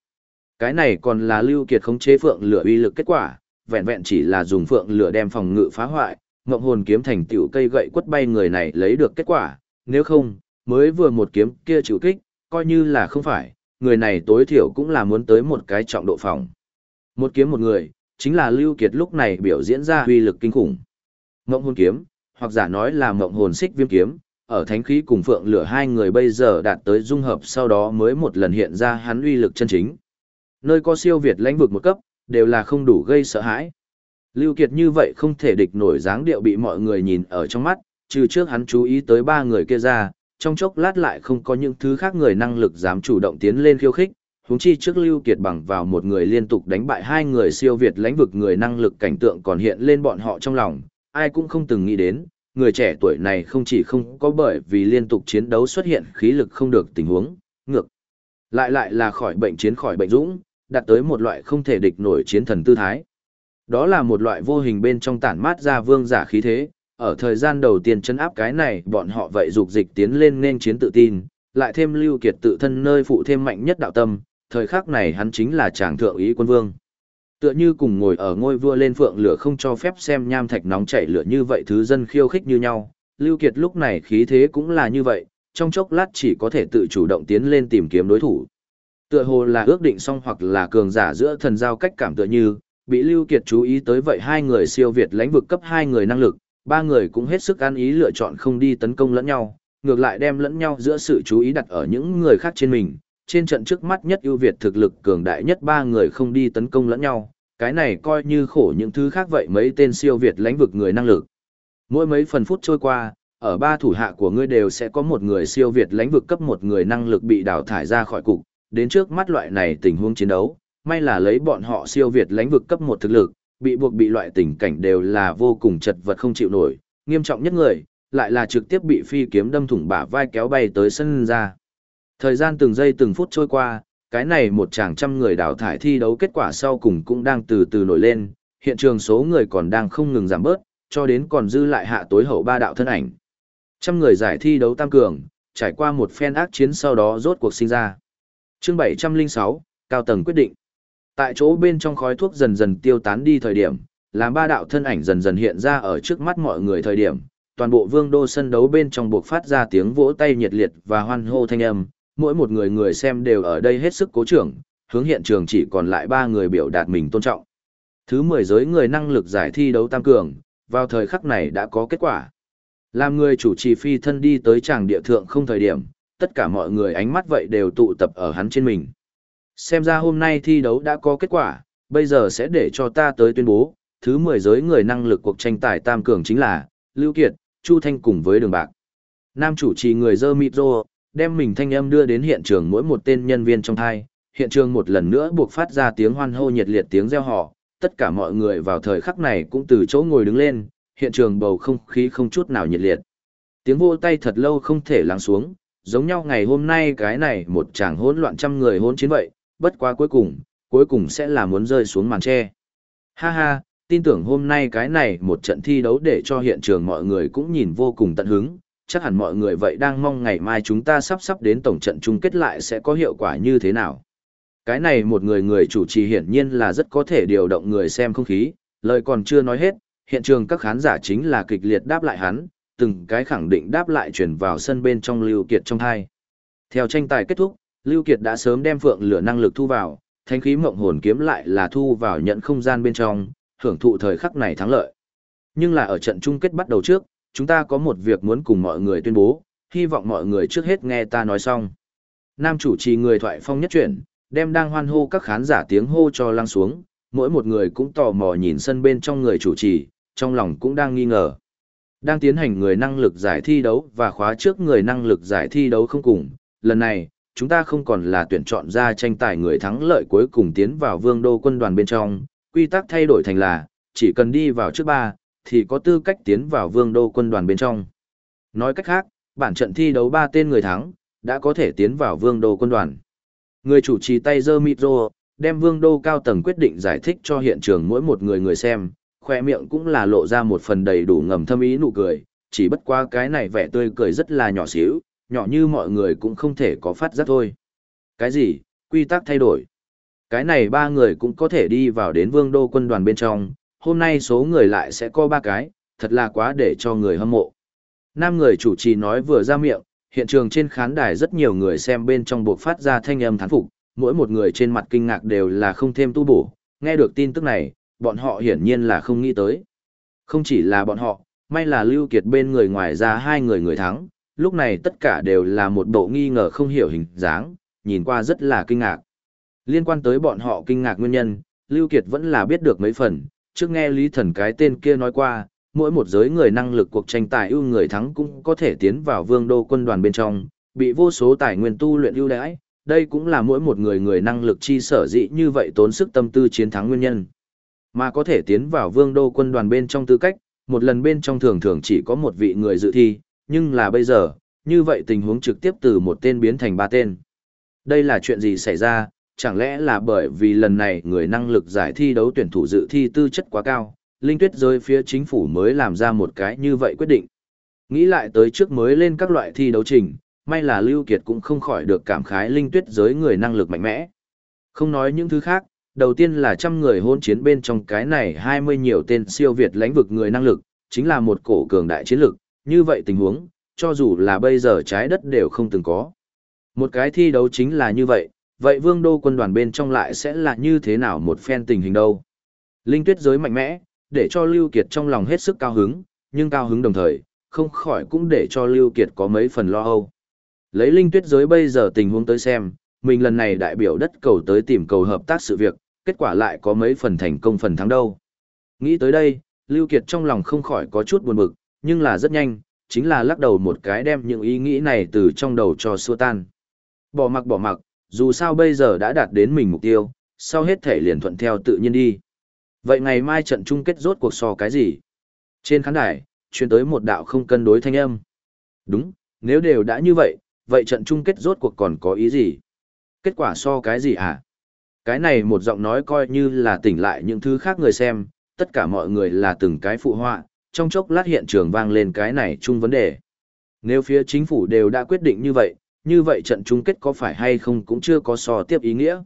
Cái này còn là lưu kiệt khống chế phượng lửa uy lực kết quả, vẹn vẹn chỉ là dùng phượng lửa đem phòng ngự phá hoại, ngộng hồn kiếm thành tiểu cây gậy quất bay người này lấy được kết quả, nếu không, mới vừa một kiếm kia chịu kích, coi như là không phải, người này tối thiểu cũng là muốn tới một cái trọng độ phòng. Một kiếm một người, chính là Lưu Kiệt lúc này biểu diễn ra uy lực kinh khủng. Ngộng hồn kiếm, hoặc giả nói là ngộng hồn xích viêm kiếm, ở thánh khí cùng phượng lửa hai người bây giờ đạt tới dung hợp sau đó mới một lần hiện ra hắn uy lực chân chính. Nơi có siêu việt lãnh vực một cấp, đều là không đủ gây sợ hãi. Lưu Kiệt như vậy không thể địch nổi dáng điệu bị mọi người nhìn ở trong mắt, trừ trước hắn chú ý tới ba người kia ra, trong chốc lát lại không có những thứ khác người năng lực dám chủ động tiến lên khiêu khích, huống chi trước Lưu Kiệt bằng vào một người liên tục đánh bại hai người siêu việt lãnh vực người năng lực cảnh tượng còn hiện lên bọn họ trong lòng, ai cũng không từng nghĩ đến, người trẻ tuổi này không chỉ không có bởi vì liên tục chiến đấu xuất hiện khí lực không được tình huống, ngược. Lại lại là khỏi bệnh chiến khỏi bệnh dũng, đạt tới một loại không thể địch nổi chiến thần tư thái. Đó là một loại vô hình bên trong tản mát ra vương giả khí thế, ở thời gian đầu tiên chấn áp cái này bọn họ vậy dục dịch tiến lên nên chiến tự tin, lại thêm lưu kiệt tự thân nơi phụ thêm mạnh nhất đạo tâm, thời khắc này hắn chính là chàng thượng ý quân vương. Tựa như cùng ngồi ở ngôi vua lên phượng lửa không cho phép xem nham thạch nóng chảy lửa như vậy thứ dân khiêu khích như nhau, lưu kiệt lúc này khí thế cũng là như vậy, trong chốc lát chỉ có thể tự chủ động tiến lên tìm kiếm đối thủ. Tựa hồ là ước định xong hoặc là cường giả giữa thần giao cách cảm tựa như, bị Lưu Kiệt chú ý tới vậy hai người siêu việt lãnh vực cấp hai người năng lực, ba người cũng hết sức ăn ý lựa chọn không đi tấn công lẫn nhau, ngược lại đem lẫn nhau giữa sự chú ý đặt ở những người khác trên mình. Trên trận trước mắt nhất ưu việt thực lực cường đại nhất ba người không đi tấn công lẫn nhau, cái này coi như khổ những thứ khác vậy mấy tên siêu việt lãnh vực người năng lực. Mỗi mấy phần phút trôi qua, ở ba thủ hạ của ngươi đều sẽ có một người siêu việt lãnh vực cấp một người năng lực bị đào thải ra khỏi cục, đến trước mắt loại này tình huống chiến đấu, may là lấy bọn họ siêu việt lãnh vực cấp một thực lực, bị buộc bị loại tình cảnh đều là vô cùng chật vật không chịu nổi, nghiêm trọng nhất người, lại là trực tiếp bị phi kiếm đâm thủng bả vai kéo bay tới sân ra. Thời gian từng giây từng phút trôi qua, cái này một chàng trăm người đào thải thi đấu kết quả sau cùng cũng đang từ từ nổi lên, hiện trường số người còn đang không ngừng giảm bớt, cho đến còn dư lại hạ tối hậu ba đạo thân ảnh. Trăm người giải thi đấu tam cường, trải qua một phen ác chiến sau đó rốt cuộc sinh ra. Chương 706, cao tầng quyết định. Tại chỗ bên trong khói thuốc dần dần tiêu tán đi thời điểm, làm ba đạo thân ảnh dần dần hiện ra ở trước mắt mọi người thời điểm, toàn bộ vương đô sân đấu bên trong buộc phát ra tiếng vỗ tay nhiệt liệt và hoan hô thanh âm, mỗi một người người xem đều ở đây hết sức cố trưởng, hướng hiện trường chỉ còn lại ba người biểu đạt mình tôn trọng. Thứ 10 giới người năng lực giải thi đấu tam cường, vào thời khắc này đã có kết quả. Làm người chủ trì phi thân đi tới tràng địa thượng không thời điểm, tất cả mọi người ánh mắt vậy đều tụ tập ở hắn trên mình. Xem ra hôm nay thi đấu đã có kết quả, bây giờ sẽ để cho ta tới tuyên bố, thứ 10 giới người năng lực cuộc tranh tài tam cường chính là, Lưu Kiệt, Chu Thanh cùng với Đường Bạc. Nam chủ trì người dơ mịt rô, đem mình thanh âm đưa đến hiện trường mỗi một tên nhân viên trong thai, hiện trường một lần nữa buộc phát ra tiếng hoan hô nhiệt liệt tiếng reo hò, tất cả mọi người vào thời khắc này cũng từ chỗ ngồi đứng lên, hiện trường bầu không khí không chút nào nhiệt liệt. Tiếng vô tay thật lâu không thể lắng xuống, giống nhau ngày hôm nay cái này một chàng hỗn loạn trăm người hỗn chiến vậy, bất quá cuối cùng, cuối cùng sẽ là muốn rơi xuống màn tre. Ha ha, tin tưởng hôm nay cái này một trận thi đấu để cho hiện trường mọi người cũng nhìn vô cùng tận hứng, chắc hẳn mọi người vậy đang mong ngày mai chúng ta sắp sắp đến tổng trận chung kết lại sẽ có hiệu quả như thế nào. Cái này một người người chủ trì hiển nhiên là rất có thể điều động người xem không khí, lời còn chưa nói hết, hiện trường các khán giả chính là kịch liệt đáp lại hắn, từng cái khẳng định đáp lại chuyển vào sân bên trong Lưu Kiệt trong hai. Theo tranh tài kết thúc, Lưu Kiệt đã sớm đem phượng lửa năng lực thu vào, thanh khí mộng hồn kiếm lại là thu vào nhận không gian bên trong, hưởng thụ thời khắc này thắng lợi. Nhưng là ở trận chung kết bắt đầu trước, chúng ta có một việc muốn cùng mọi người tuyên bố, hy vọng mọi người trước hết nghe ta nói xong. Nam chủ trì người thoại phong nhất chuyển, đem đang hoan hô các khán giả tiếng hô cho lăng xuống, mỗi một người cũng tò mò nhìn sân bên trong người chủ trì, trong lòng cũng đang nghi ngờ. Đang tiến hành người năng lực giải thi đấu và khóa trước người năng lực giải thi đấu không cùng, lần này, chúng ta không còn là tuyển chọn ra tranh tài người thắng lợi cuối cùng tiến vào vương đô quân đoàn bên trong, quy tắc thay đổi thành là, chỉ cần đi vào trước ba, thì có tư cách tiến vào vương đô quân đoàn bên trong. Nói cách khác, bản trận thi đấu ba tên người thắng, đã có thể tiến vào vương đô quân đoàn. Người chủ trì tay giơ rô, đem vương đô cao tầng quyết định giải thích cho hiện trường mỗi một người người xem, khoe miệng cũng là lộ ra một phần đầy đủ ngầm thâm ý nụ cười, chỉ bất qua cái này vẻ tươi cười rất là nhỏ xíu, nhỏ như mọi người cũng không thể có phát giác thôi. Cái gì, quy tắc thay đổi. Cái này ba người cũng có thể đi vào đến vương đô quân đoàn bên trong, hôm nay số người lại sẽ có ba cái, thật là quá để cho người hâm mộ. Nam người chủ trì nói vừa ra miệng, hiện trường trên khán đài rất nhiều người xem bên trong buộc phát ra thanh âm thán phục, mỗi một người trên mặt kinh ngạc đều là không thêm tu bổ, nghe được tin tức này, bọn họ hiển nhiên là không nghĩ tới. Không chỉ là bọn họ, may là Lưu Kiệt bên người ngoài ra hai người người thắng, lúc này tất cả đều là một bộ nghi ngờ không hiểu hình dáng, nhìn qua rất là kinh ngạc. Liên quan tới bọn họ kinh ngạc nguyên nhân, Lưu Kiệt vẫn là biết được mấy phần, trước nghe Lý Thần cái tên kia nói qua, mỗi một giới người năng lực cuộc tranh tài ưu người thắng cũng có thể tiến vào vương đô quân đoàn bên trong, bị vô số tài nguyên tu luyện ưu đãi, đây cũng là mỗi một người người năng lực chi sở dĩ như vậy tốn sức tâm tư chiến thắng nguyên nhân. Mà có thể tiến vào vương đô quân đoàn bên trong tư cách, một lần bên trong thường thường chỉ có một vị người dự thi, nhưng là bây giờ, như vậy tình huống trực tiếp từ một tên biến thành ba tên. Đây là chuyện gì xảy ra, chẳng lẽ là bởi vì lần này người năng lực giải thi đấu tuyển thủ dự thi tư chất quá cao, Linh Tuyết rơi phía chính phủ mới làm ra một cái như vậy quyết định. Nghĩ lại tới trước mới lên các loại thi đấu trình, may là Lưu Kiệt cũng không khỏi được cảm khái Linh Tuyết giới người năng lực mạnh mẽ. Không nói những thứ khác, đầu tiên là trăm người hôn chiến bên trong cái này 20 nhiều tên siêu việt lãnh vực người năng lực, chính là một cổ cường đại chiến lực, như vậy tình huống, cho dù là bây giờ trái đất đều không từng có. Một cái thi đấu chính là như vậy, vậy vương đô quân đoàn bên trong lại sẽ là như thế nào một phen tình hình đâu. Linh tuyết giới mạnh mẽ, để cho Lưu Kiệt trong lòng hết sức cao hứng, nhưng cao hứng đồng thời, không khỏi cũng để cho Lưu Kiệt có mấy phần lo âu. Lấy linh tuyết giới bây giờ tình huống tới xem, mình lần này đại biểu đất cầu tới tìm cầu hợp tác sự việc, kết quả lại có mấy phần thành công phần thắng đâu. Nghĩ tới đây, Lưu Kiệt trong lòng không khỏi có chút buồn bực, nhưng là rất nhanh, chính là lắc đầu một cái đem những ý nghĩ này từ trong đầu cho xua tan. Bỏ mặc bỏ mặc, dù sao bây giờ đã đạt đến mình mục tiêu, sau hết thể liền thuận theo tự nhiên đi. Vậy ngày mai trận chung kết rốt cuộc so cái gì? Trên khán đài, truyền tới một đạo không cân đối thanh âm. Đúng, nếu đều đã như vậy, vậy trận chung kết rốt cuộc còn có ý gì? Kết quả so cái gì hả? À? Cái này một giọng nói coi như là tỉnh lại những thứ khác người xem, tất cả mọi người là từng cái phụ họa, trong chốc lát hiện trường vang lên cái này chung vấn đề. Nếu phía chính phủ đều đã quyết định như vậy, như vậy trận chung kết có phải hay không cũng chưa có so tiếp ý nghĩa.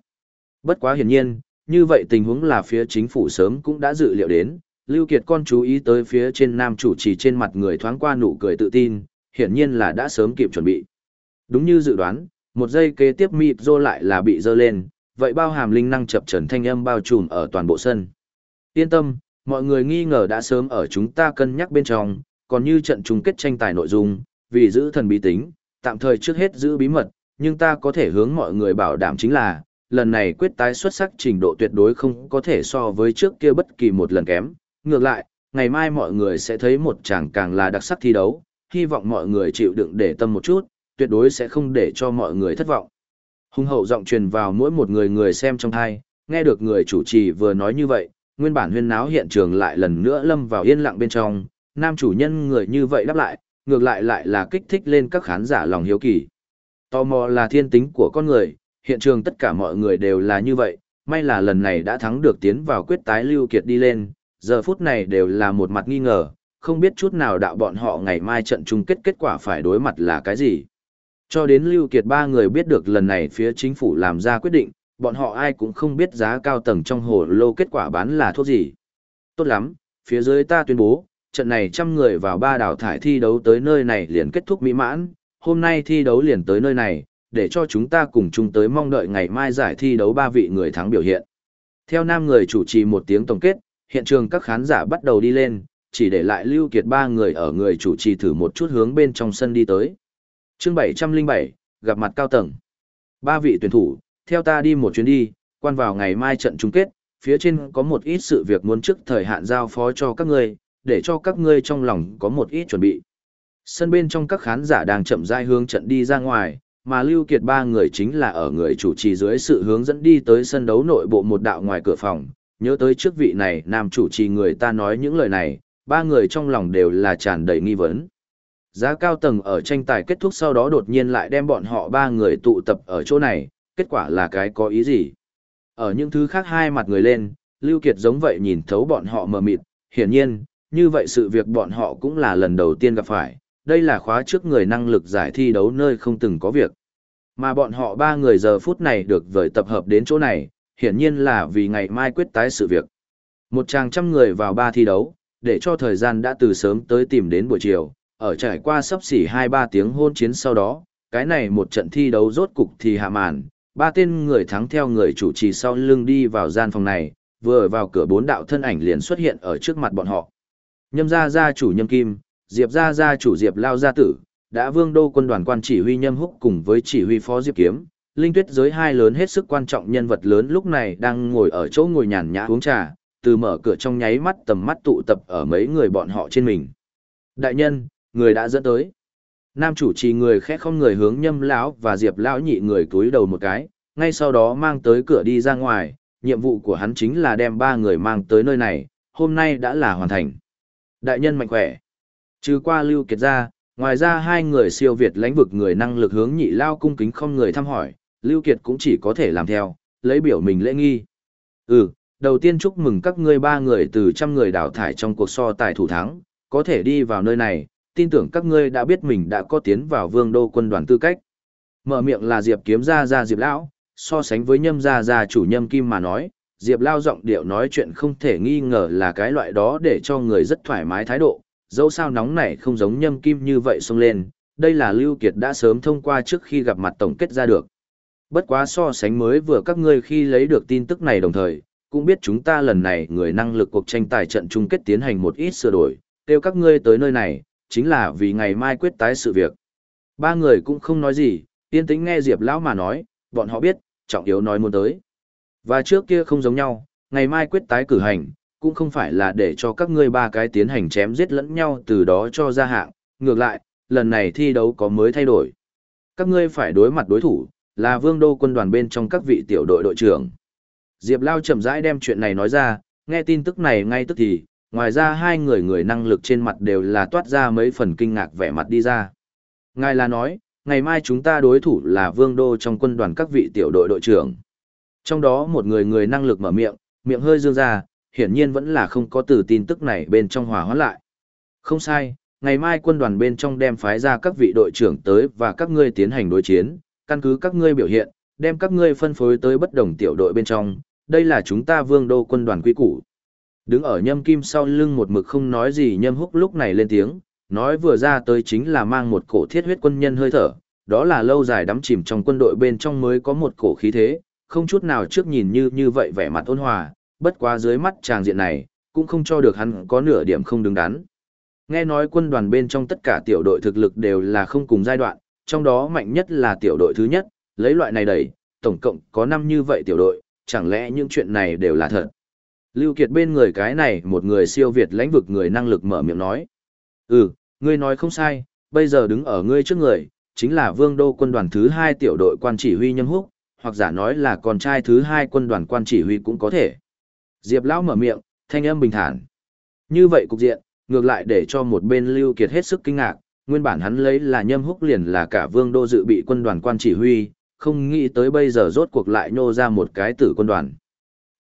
Bất quá hiển nhiên, như vậy tình huống là phía chính phủ sớm cũng đã dự liệu đến, Lưu Kiệt con chú ý tới phía trên nam chủ trì trên mặt người thoáng qua nụ cười tự tin, hiển nhiên là đã sớm kịp chuẩn bị. Đúng như dự đoán, một giây kế tiếp mịp rô lại là bị dơ lên, vậy bao hàm linh năng chập trần thanh âm bao trùm ở toàn bộ sân. Yên tâm, mọi người nghi ngờ đã sớm ở chúng ta cân nhắc bên trong, còn như trận chung kết tranh tài nội dung, vì giữ thần bí tính, tạm thời trước hết giữ bí mật, nhưng ta có thể hướng mọi người bảo đảm chính là, lần này quyết tái xuất sắc trình độ tuyệt đối không có thể so với trước kia bất kỳ một lần kém. Ngược lại, ngày mai mọi người sẽ thấy một chàng càng là đặc sắc thi đấu, hy vọng mọi người chịu đựng để tâm một chút, tuyệt đối sẽ không để cho mọi người thất vọng. Hùng hậu giọng truyền vào mỗi một người người xem trong thai, nghe được người chủ trì vừa nói như vậy, nguyên bản huyên náo hiện trường lại lần nữa lâm vào yên lặng bên trong, nam chủ nhân người như vậy đáp lại, ngược lại lại là kích thích lên các khán giả lòng hiếu kỳ. Tò mò là thiên tính của con người, hiện trường tất cả mọi người đều là như vậy, may là lần này đã thắng được tiến vào quyết tái lưu kiệt đi lên, giờ phút này đều là một mặt nghi ngờ, không biết chút nào đạo bọn họ ngày mai trận chung kết kết quả phải đối mặt là cái gì. Cho đến Lưu Kiệt ba người biết được lần này phía chính phủ làm ra quyết định, bọn họ ai cũng không biết giá cao tầng trong hồ lô kết quả bán là thuốc gì. Tốt lắm, phía dưới ta tuyên bố, trận này trăm người vào ba đảo thải thi đấu tới nơi này liền kết thúc mỹ mãn, hôm nay thi đấu liền tới nơi này, để cho chúng ta cùng chung tới mong đợi ngày mai giải thi đấu ba vị người thắng biểu hiện. Theo nam người chủ trì một tiếng tổng kết, hiện trường các khán giả bắt đầu đi lên, chỉ để lại Lưu Kiệt ba người ở người chủ trì thử một chút hướng bên trong sân đi tới. Chương 707, gặp mặt cao tầng. Ba vị tuyển thủ, theo ta đi một chuyến đi, quan vào ngày mai trận chung kết, phía trên có một ít sự việc muốn trước thời hạn giao phó cho các ngươi, để cho các ngươi trong lòng có một ít chuẩn bị. Sân bên trong các khán giả đang chậm rãi hướng trận đi ra ngoài, mà Lưu Kiệt ba người chính là ở người chủ trì dưới sự hướng dẫn đi tới sân đấu nội bộ một đạo ngoài cửa phòng. Nhớ tới trước vị này, nam chủ trì người ta nói những lời này, ba người trong lòng đều là tràn đầy nghi vấn. Giá cao tầng ở tranh tài kết thúc sau đó đột nhiên lại đem bọn họ ba người tụ tập ở chỗ này, kết quả là cái có ý gì? Ở những thứ khác hai mặt người lên, Lưu Kiệt giống vậy nhìn thấu bọn họ mờ mịt, hiển nhiên, như vậy sự việc bọn họ cũng là lần đầu tiên gặp phải, đây là khóa trước người năng lực giải thi đấu nơi không từng có việc. Mà bọn họ ba người giờ phút này được vời tập hợp đến chỗ này, hiển nhiên là vì ngày mai quyết tái sự việc. Một chàng trăm người vào ba thi đấu, để cho thời gian đã từ sớm tới tìm đến buổi chiều, ở trải qua sắp xỉ 2-3 tiếng hôn chiến sau đó, cái này một trận thi đấu rốt cục thì hạ màn, ba tên người thắng theo người chủ trì sau lưng đi vào gian phòng này, vừa vào cửa bốn đạo thân ảnh liền xuất hiện ở trước mặt bọn họ. Nhâm gia gia chủ Nhâm Kim, Diệp gia gia chủ Diệp Lao gia tử, đã vương đô quân đoàn quan chỉ huy Nhâm Húc cùng với chỉ huy phó Diệp Kiếm, linh tuyết giới hai lớn hết sức quan trọng nhân vật lớn lúc này đang ngồi ở chỗ ngồi nhàn nhã uống trà, từ mở cửa trong nháy mắt tầm mắt tụ tập ở mấy người bọn họ trên mình. Đại nhân, người đã dẫn tới. Nam chủ trì người khẽ không người hướng nhâm lão và diệp lão nhị người cúi đầu một cái, ngay sau đó mang tới cửa đi ra ngoài, nhiệm vụ của hắn chính là đem ba người mang tới nơi này, hôm nay đã là hoàn thành. Đại nhân mạnh khỏe. Trừ qua lưu kiệt ra, ngoài ra hai người siêu việt lãnh vực người năng lực hướng nhị lao cung kính không người thăm hỏi, lưu kiệt cũng chỉ có thể làm theo, lấy biểu mình lễ nghi. Ừ, đầu tiên chúc mừng các ngươi ba người từ trăm người đào thải trong cuộc so tài thủ thắng, có thể đi vào nơi này, tin tưởng các ngươi đã biết mình đã có tiến vào vương đô quân đoàn tư cách. Mở miệng là Diệp kiếm ra ra Diệp lão, so sánh với nhâm gia gia chủ nhâm kim mà nói, Diệp lao giọng điệu nói chuyện không thể nghi ngờ là cái loại đó để cho người rất thoải mái thái độ, dẫu sao nóng này không giống nhâm kim như vậy xông lên, đây là Lưu Kiệt đã sớm thông qua trước khi gặp mặt tổng kết ra được. Bất quá so sánh mới vừa các ngươi khi lấy được tin tức này đồng thời, cũng biết chúng ta lần này người năng lực cuộc tranh tài trận chung kết tiến hành một ít sửa đổi, kêu các ngươi tới nơi này, chính là vì ngày mai quyết tái sự việc. Ba người cũng không nói gì, yên tĩnh nghe Diệp Lão mà nói, bọn họ biết, trọng yếu nói muốn tới. Và trước kia không giống nhau, ngày mai quyết tái cử hành, cũng không phải là để cho các ngươi ba cái tiến hành chém giết lẫn nhau từ đó cho ra hạng, ngược lại, lần này thi đấu có mới thay đổi. Các ngươi phải đối mặt đối thủ, là vương đô quân đoàn bên trong các vị tiểu đội đội trưởng. Diệp Lao chậm rãi đem chuyện này nói ra, nghe tin tức này ngay tức thì, ngoài ra hai người người năng lực trên mặt đều là toát ra mấy phần kinh ngạc vẻ mặt đi ra. Ngài là nói, ngày mai chúng ta đối thủ là vương đô trong quân đoàn các vị tiểu đội đội trưởng. Trong đó một người người năng lực mở miệng, miệng hơi dương ra, hiển nhiên vẫn là không có từ tin tức này bên trong hòa hóa lại. Không sai, ngày mai quân đoàn bên trong đem phái ra các vị đội trưởng tới và các ngươi tiến hành đối chiến, căn cứ các ngươi biểu hiện, đem các ngươi phân phối tới bất đồng tiểu đội bên trong, đây là chúng ta vương đô quân đoàn quy củ. Đứng ở nhâm kim sau lưng một mực không nói gì nhâm húc lúc này lên tiếng, nói vừa ra tới chính là mang một cổ thiết huyết quân nhân hơi thở, đó là lâu dài đắm chìm trong quân đội bên trong mới có một cổ khí thế, không chút nào trước nhìn như như vậy vẻ mặt ôn hòa, bất quá dưới mắt tràng diện này, cũng không cho được hắn có nửa điểm không đứng đắn. Nghe nói quân đoàn bên trong tất cả tiểu đội thực lực đều là không cùng giai đoạn, trong đó mạnh nhất là tiểu đội thứ nhất, lấy loại này đẩy, tổng cộng có năm như vậy tiểu đội, chẳng lẽ những chuyện này đều là thật. Lưu Kiệt bên người cái này một người siêu việt lãnh vực người năng lực mở miệng nói. Ừ, ngươi nói không sai, bây giờ đứng ở ngươi trước người, chính là vương đô quân đoàn thứ hai tiểu đội quan chỉ huy nhâm húc, hoặc giả nói là con trai thứ hai quân đoàn quan chỉ huy cũng có thể. Diệp Lão mở miệng, thanh âm bình thản. Như vậy cục diện, ngược lại để cho một bên Lưu Kiệt hết sức kinh ngạc, nguyên bản hắn lấy là nhâm húc liền là cả vương đô dự bị quân đoàn quan chỉ huy, không nghĩ tới bây giờ rốt cuộc lại nhô ra một cái tử quân đoàn.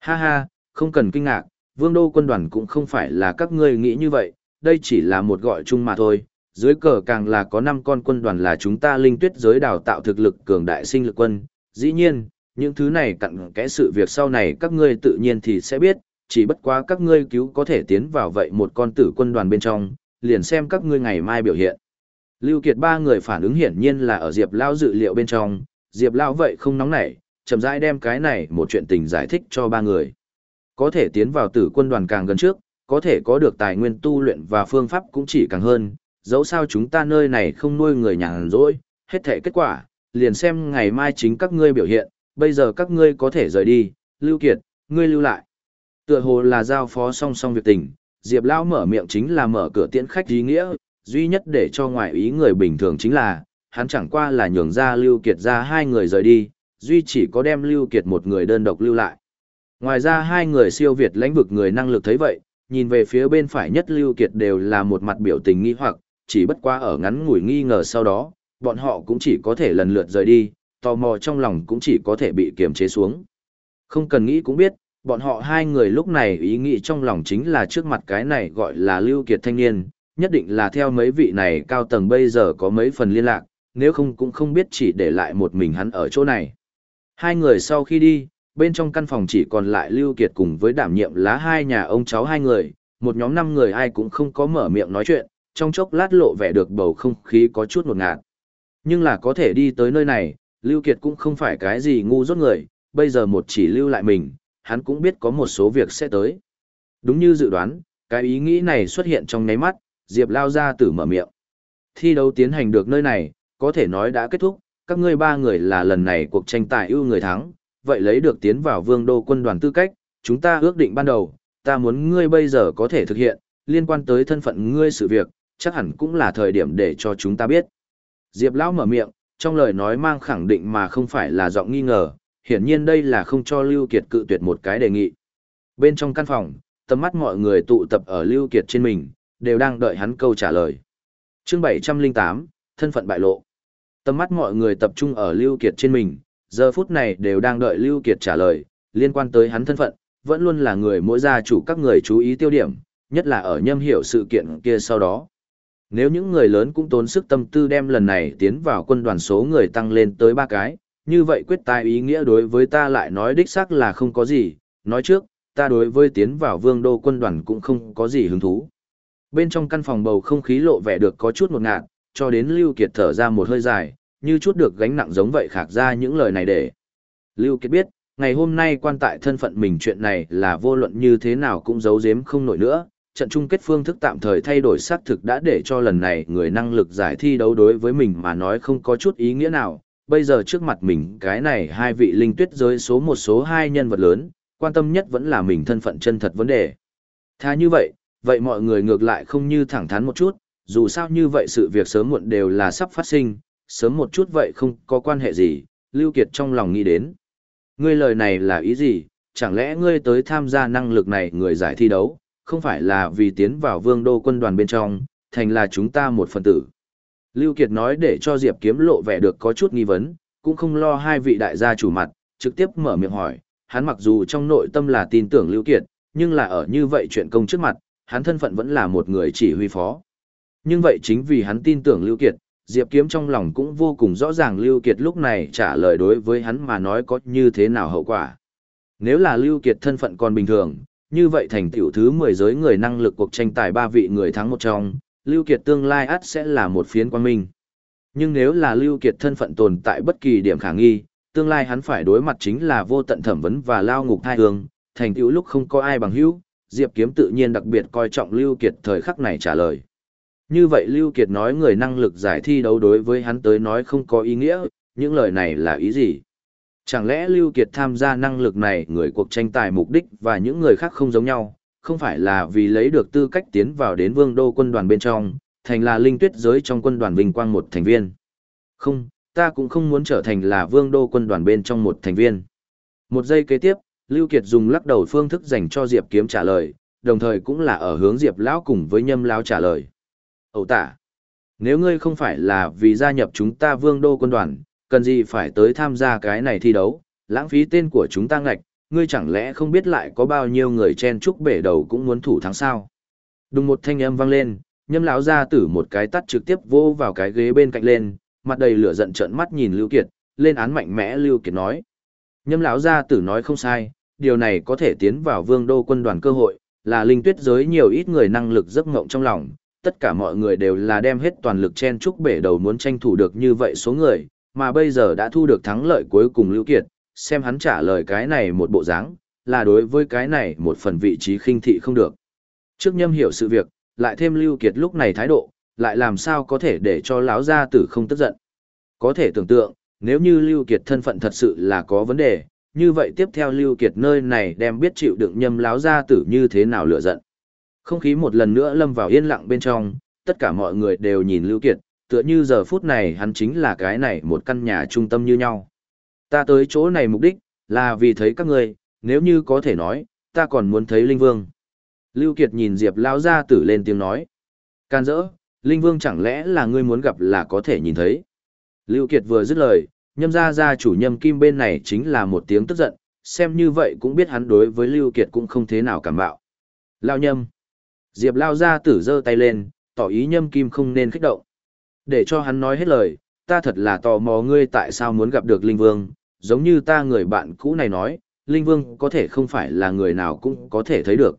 Ha ha, không cần kinh ngạc, vương đô quân đoàn cũng không phải là các ngươi nghĩ như vậy, đây chỉ là một gọi chung mà thôi. Dưới cờ càng là có 5 con quân đoàn là chúng ta linh tuyết giới đào tạo thực lực cường đại sinh lực quân. Dĩ nhiên, những thứ này cặn kẽ sự việc sau này các ngươi tự nhiên thì sẽ biết, chỉ bất quá các ngươi cứu có thể tiến vào vậy một con tử quân đoàn bên trong, liền xem các ngươi ngày mai biểu hiện. Lưu Kiệt ba người phản ứng hiển nhiên là ở Diệp Lao dự liệu bên trong, Diệp Lao vậy không nóng nảy, chậm rãi đem cái này một chuyện tình giải thích cho ba người. Có thể tiến vào tử quân đoàn càng gần trước, có thể có được tài nguyên tu luyện và phương pháp cũng chỉ càng hơn, dẫu sao chúng ta nơi này không nuôi người nhàn rỗi, hết thể kết quả, liền xem ngày mai chính các ngươi biểu hiện, bây giờ các ngươi có thể rời đi, Lưu Kiệt, ngươi lưu lại. Tựa hồ là giao phó song song việc tình, Diệp lão mở miệng chính là mở cửa tiễn khách ý nghĩa, duy nhất để cho ngoại ý người bình thường chính là, hắn chẳng qua là nhường ra Lưu Kiệt ra hai người rời đi, duy chỉ có đem Lưu Kiệt một người đơn độc lưu lại. Ngoài ra hai người siêu việt lãnh vực người năng lực thấy vậy, nhìn về phía bên phải nhất Lưu Kiệt đều là một mặt biểu tình nghi hoặc, chỉ bất quá ở ngắn ngủi nghi ngờ sau đó, bọn họ cũng chỉ có thể lần lượt rời đi, tò mò trong lòng cũng chỉ có thể bị kiềm chế xuống. Không cần nghĩ cũng biết, bọn họ hai người lúc này ý nghĩ trong lòng chính là trước mặt cái này gọi là Lưu Kiệt thanh niên, nhất định là theo mấy vị này cao tầng bây giờ có mấy phần liên lạc, nếu không cũng không biết chỉ để lại một mình hắn ở chỗ này. Hai người sau khi đi, bên trong căn phòng chỉ còn lại Lưu Kiệt cùng với đảm nhiệm lá hai nhà ông cháu hai người, một nhóm năm người ai cũng không có mở miệng nói chuyện, trong chốc lát lộ vẻ được bầu không khí có chút ngột ngạt. Nhưng là có thể đi tới nơi này, Lưu Kiệt cũng không phải cái gì ngu dốt người, bây giờ một chỉ lưu lại mình, hắn cũng biết có một số việc sẽ tới. Đúng như dự đoán, cái ý nghĩ này xuất hiện trong ngáy mắt, Diệp lao ra tử mở miệng. Thi đấu tiến hành được nơi này, có thể nói đã kết thúc, các ngươi ba người là lần này cuộc tranh tài ưu người thắng, vậy lấy được tiến vào vương đô quân đoàn tư cách, chúng ta ước định ban đầu, ta muốn ngươi bây giờ có thể thực hiện, liên quan tới thân phận ngươi sự việc, chắc hẳn cũng là thời điểm để cho chúng ta biết. Diệp Lão mở miệng, trong lời nói mang khẳng định mà không phải là giọng nghi ngờ, hiển nhiên đây là không cho Lưu Kiệt cự tuyệt một cái đề nghị. Bên trong căn phòng, tầm mắt mọi người tụ tập ở Lưu Kiệt trên mình, đều đang đợi hắn câu trả lời. Chương 708, thân phận bại lộ. Tầm mắt mọi người tập trung ở Lưu Kiệt trên mình, giờ phút này đều đang đợi Lưu Kiệt trả lời, liên quan tới hắn thân phận, vẫn luôn là người mỗi gia chủ các người chú ý tiêu điểm, nhất là ở nhâm hiểu sự kiện kia sau đó. Nếu những người lớn cũng tốn sức tâm tư đem lần này tiến vào quân đoàn số người tăng lên tới ba cái, như vậy quyết tài ý nghĩa đối với ta lại nói đích xác là không có gì, nói trước, ta đối với tiến vào vương đô quân đoàn cũng không có gì hứng thú. Bên trong căn phòng bầu không khí lộ vẻ được có chút một ngạt, cho đến Lưu Kiệt thở ra một hơi dài, như chút được gánh nặng giống vậy khạc ra những lời này để. Lưu Kiệt biết, ngày hôm nay quan tại thân phận mình chuyện này là vô luận như thế nào cũng giấu giếm không nổi nữa, trận chung kết phương thức tạm thời thay đổi xác thực đã để cho lần này người năng lực giải thi đấu đối với mình mà nói không có chút ý nghĩa nào. Bây giờ trước mặt mình cái này hai vị linh tuyết giới số một số hai nhân vật lớn, quan tâm nhất vẫn là mình thân phận chân thật vấn đề. Tha như vậy, vậy mọi người ngược lại không như thẳng thắn một chút, dù sao như vậy sự việc sớm muộn đều là sắp phát sinh, sớm một chút vậy không có quan hệ gì, Lưu Kiệt trong lòng nghĩ đến. Ngươi lời này là ý gì, chẳng lẽ ngươi tới tham gia năng lực này người giải thi đấu, không phải là vì tiến vào vương đô quân đoàn bên trong, thành là chúng ta một phần tử. Lưu Kiệt nói để cho Diệp Kiếm lộ vẻ được có chút nghi vấn, cũng không lo hai vị đại gia chủ mặt, trực tiếp mở miệng hỏi, hắn mặc dù trong nội tâm là tin tưởng Lưu Kiệt, nhưng là ở như vậy chuyện công trước mặt, hắn thân phận vẫn là một người chỉ huy phó. Nhưng vậy chính vì hắn tin tưởng Lưu Kiệt, Diệp Kiếm trong lòng cũng vô cùng rõ ràng Lưu Kiệt lúc này trả lời đối với hắn mà nói có như thế nào hậu quả. Nếu là Lưu Kiệt thân phận còn bình thường, như vậy thành tiểu thứ 10 giới người năng lực cuộc tranh tài ba vị người thắng một trong, Lưu Kiệt tương lai ắt sẽ là một phiến quang minh. Nhưng nếu là Lưu Kiệt thân phận tồn tại bất kỳ điểm khả nghi, tương lai hắn phải đối mặt chính là vô tận thẩm vấn và lao ngục hai hương, thành tiểu lúc không có ai bằng hữu, Diệp Kiếm tự nhiên đặc biệt coi trọng Lưu Kiệt thời khắc này trả lời. Như vậy Lưu Kiệt nói người năng lực giải thi đấu đối với hắn tới nói không có ý nghĩa, những lời này là ý gì? Chẳng lẽ Lưu Kiệt tham gia năng lực này người cuộc tranh tài mục đích và những người khác không giống nhau, không phải là vì lấy được tư cách tiến vào đến vương đô quân đoàn bên trong, thành là linh tuyết giới trong quân đoàn vinh quang một thành viên. Không, ta cũng không muốn trở thành là vương đô quân đoàn bên trong một thành viên. Một giây kế tiếp, Lưu Kiệt dùng lắc đầu phương thức dành cho Diệp Kiếm trả lời, đồng thời cũng là ở hướng Diệp Lão cùng với Nhâm Lão trả lời. Ẩu tả, nếu ngươi không phải là vì gia nhập chúng ta vương đô quân đoàn, cần gì phải tới tham gia cái này thi đấu, lãng phí tên của chúng ta ngạch, ngươi chẳng lẽ không biết lại có bao nhiêu người chen chúc bể đầu cũng muốn thủ thắng sao? Đùng một thanh âm vang lên, nhâm lão ra tử một cái tắt trực tiếp vô vào cái ghế bên cạnh lên, mặt đầy lửa giận trợn mắt nhìn Lưu Kiệt, lên án mạnh mẽ Lưu Kiệt nói. Nhâm lão gia tử nói không sai, điều này có thể tiến vào vương đô quân đoàn cơ hội, là linh tuyết giới nhiều ít người năng lực giấc ngộng trong lòng, tất cả mọi người đều là đem hết toàn lực chen chúc bể đầu muốn tranh thủ được như vậy số người, mà bây giờ đã thu được thắng lợi cuối cùng Lưu Kiệt, xem hắn trả lời cái này một bộ dáng, là đối với cái này một phần vị trí khinh thị không được. Trước nhâm hiểu sự việc, lại thêm Lưu Kiệt lúc này thái độ, lại làm sao có thể để cho lão gia tử không tức giận. Có thể tưởng tượng, nếu như Lưu Kiệt thân phận thật sự là có vấn đề, như vậy tiếp theo Lưu Kiệt nơi này đem biết chịu đựng nhâm lão gia tử như thế nào lựa giận. Không khí một lần nữa lâm vào yên lặng bên trong, tất cả mọi người đều nhìn Lưu Kiệt, tựa như giờ phút này hắn chính là cái này một căn nhà trung tâm như nhau. Ta tới chỗ này mục đích, là vì thấy các ngươi, nếu như có thể nói, ta còn muốn thấy Linh Vương. Lưu Kiệt nhìn Diệp Lão gia tử lên tiếng nói. Can dỡ, Linh Vương chẳng lẽ là ngươi muốn gặp là có thể nhìn thấy. Lưu Kiệt vừa dứt lời, nhâm gia gia chủ nhâm kim bên này chính là một tiếng tức giận, xem như vậy cũng biết hắn đối với Lưu Kiệt cũng không thế nào cảm bạo. Lão nhâm. Diệp Lao Ra tử giơ tay lên, tỏ ý nhâm kim không nên kích động. Để cho hắn nói hết lời, ta thật là tò mò ngươi tại sao muốn gặp được Linh Vương, giống như ta người bạn cũ này nói, Linh Vương có thể không phải là người nào cũng có thể thấy được.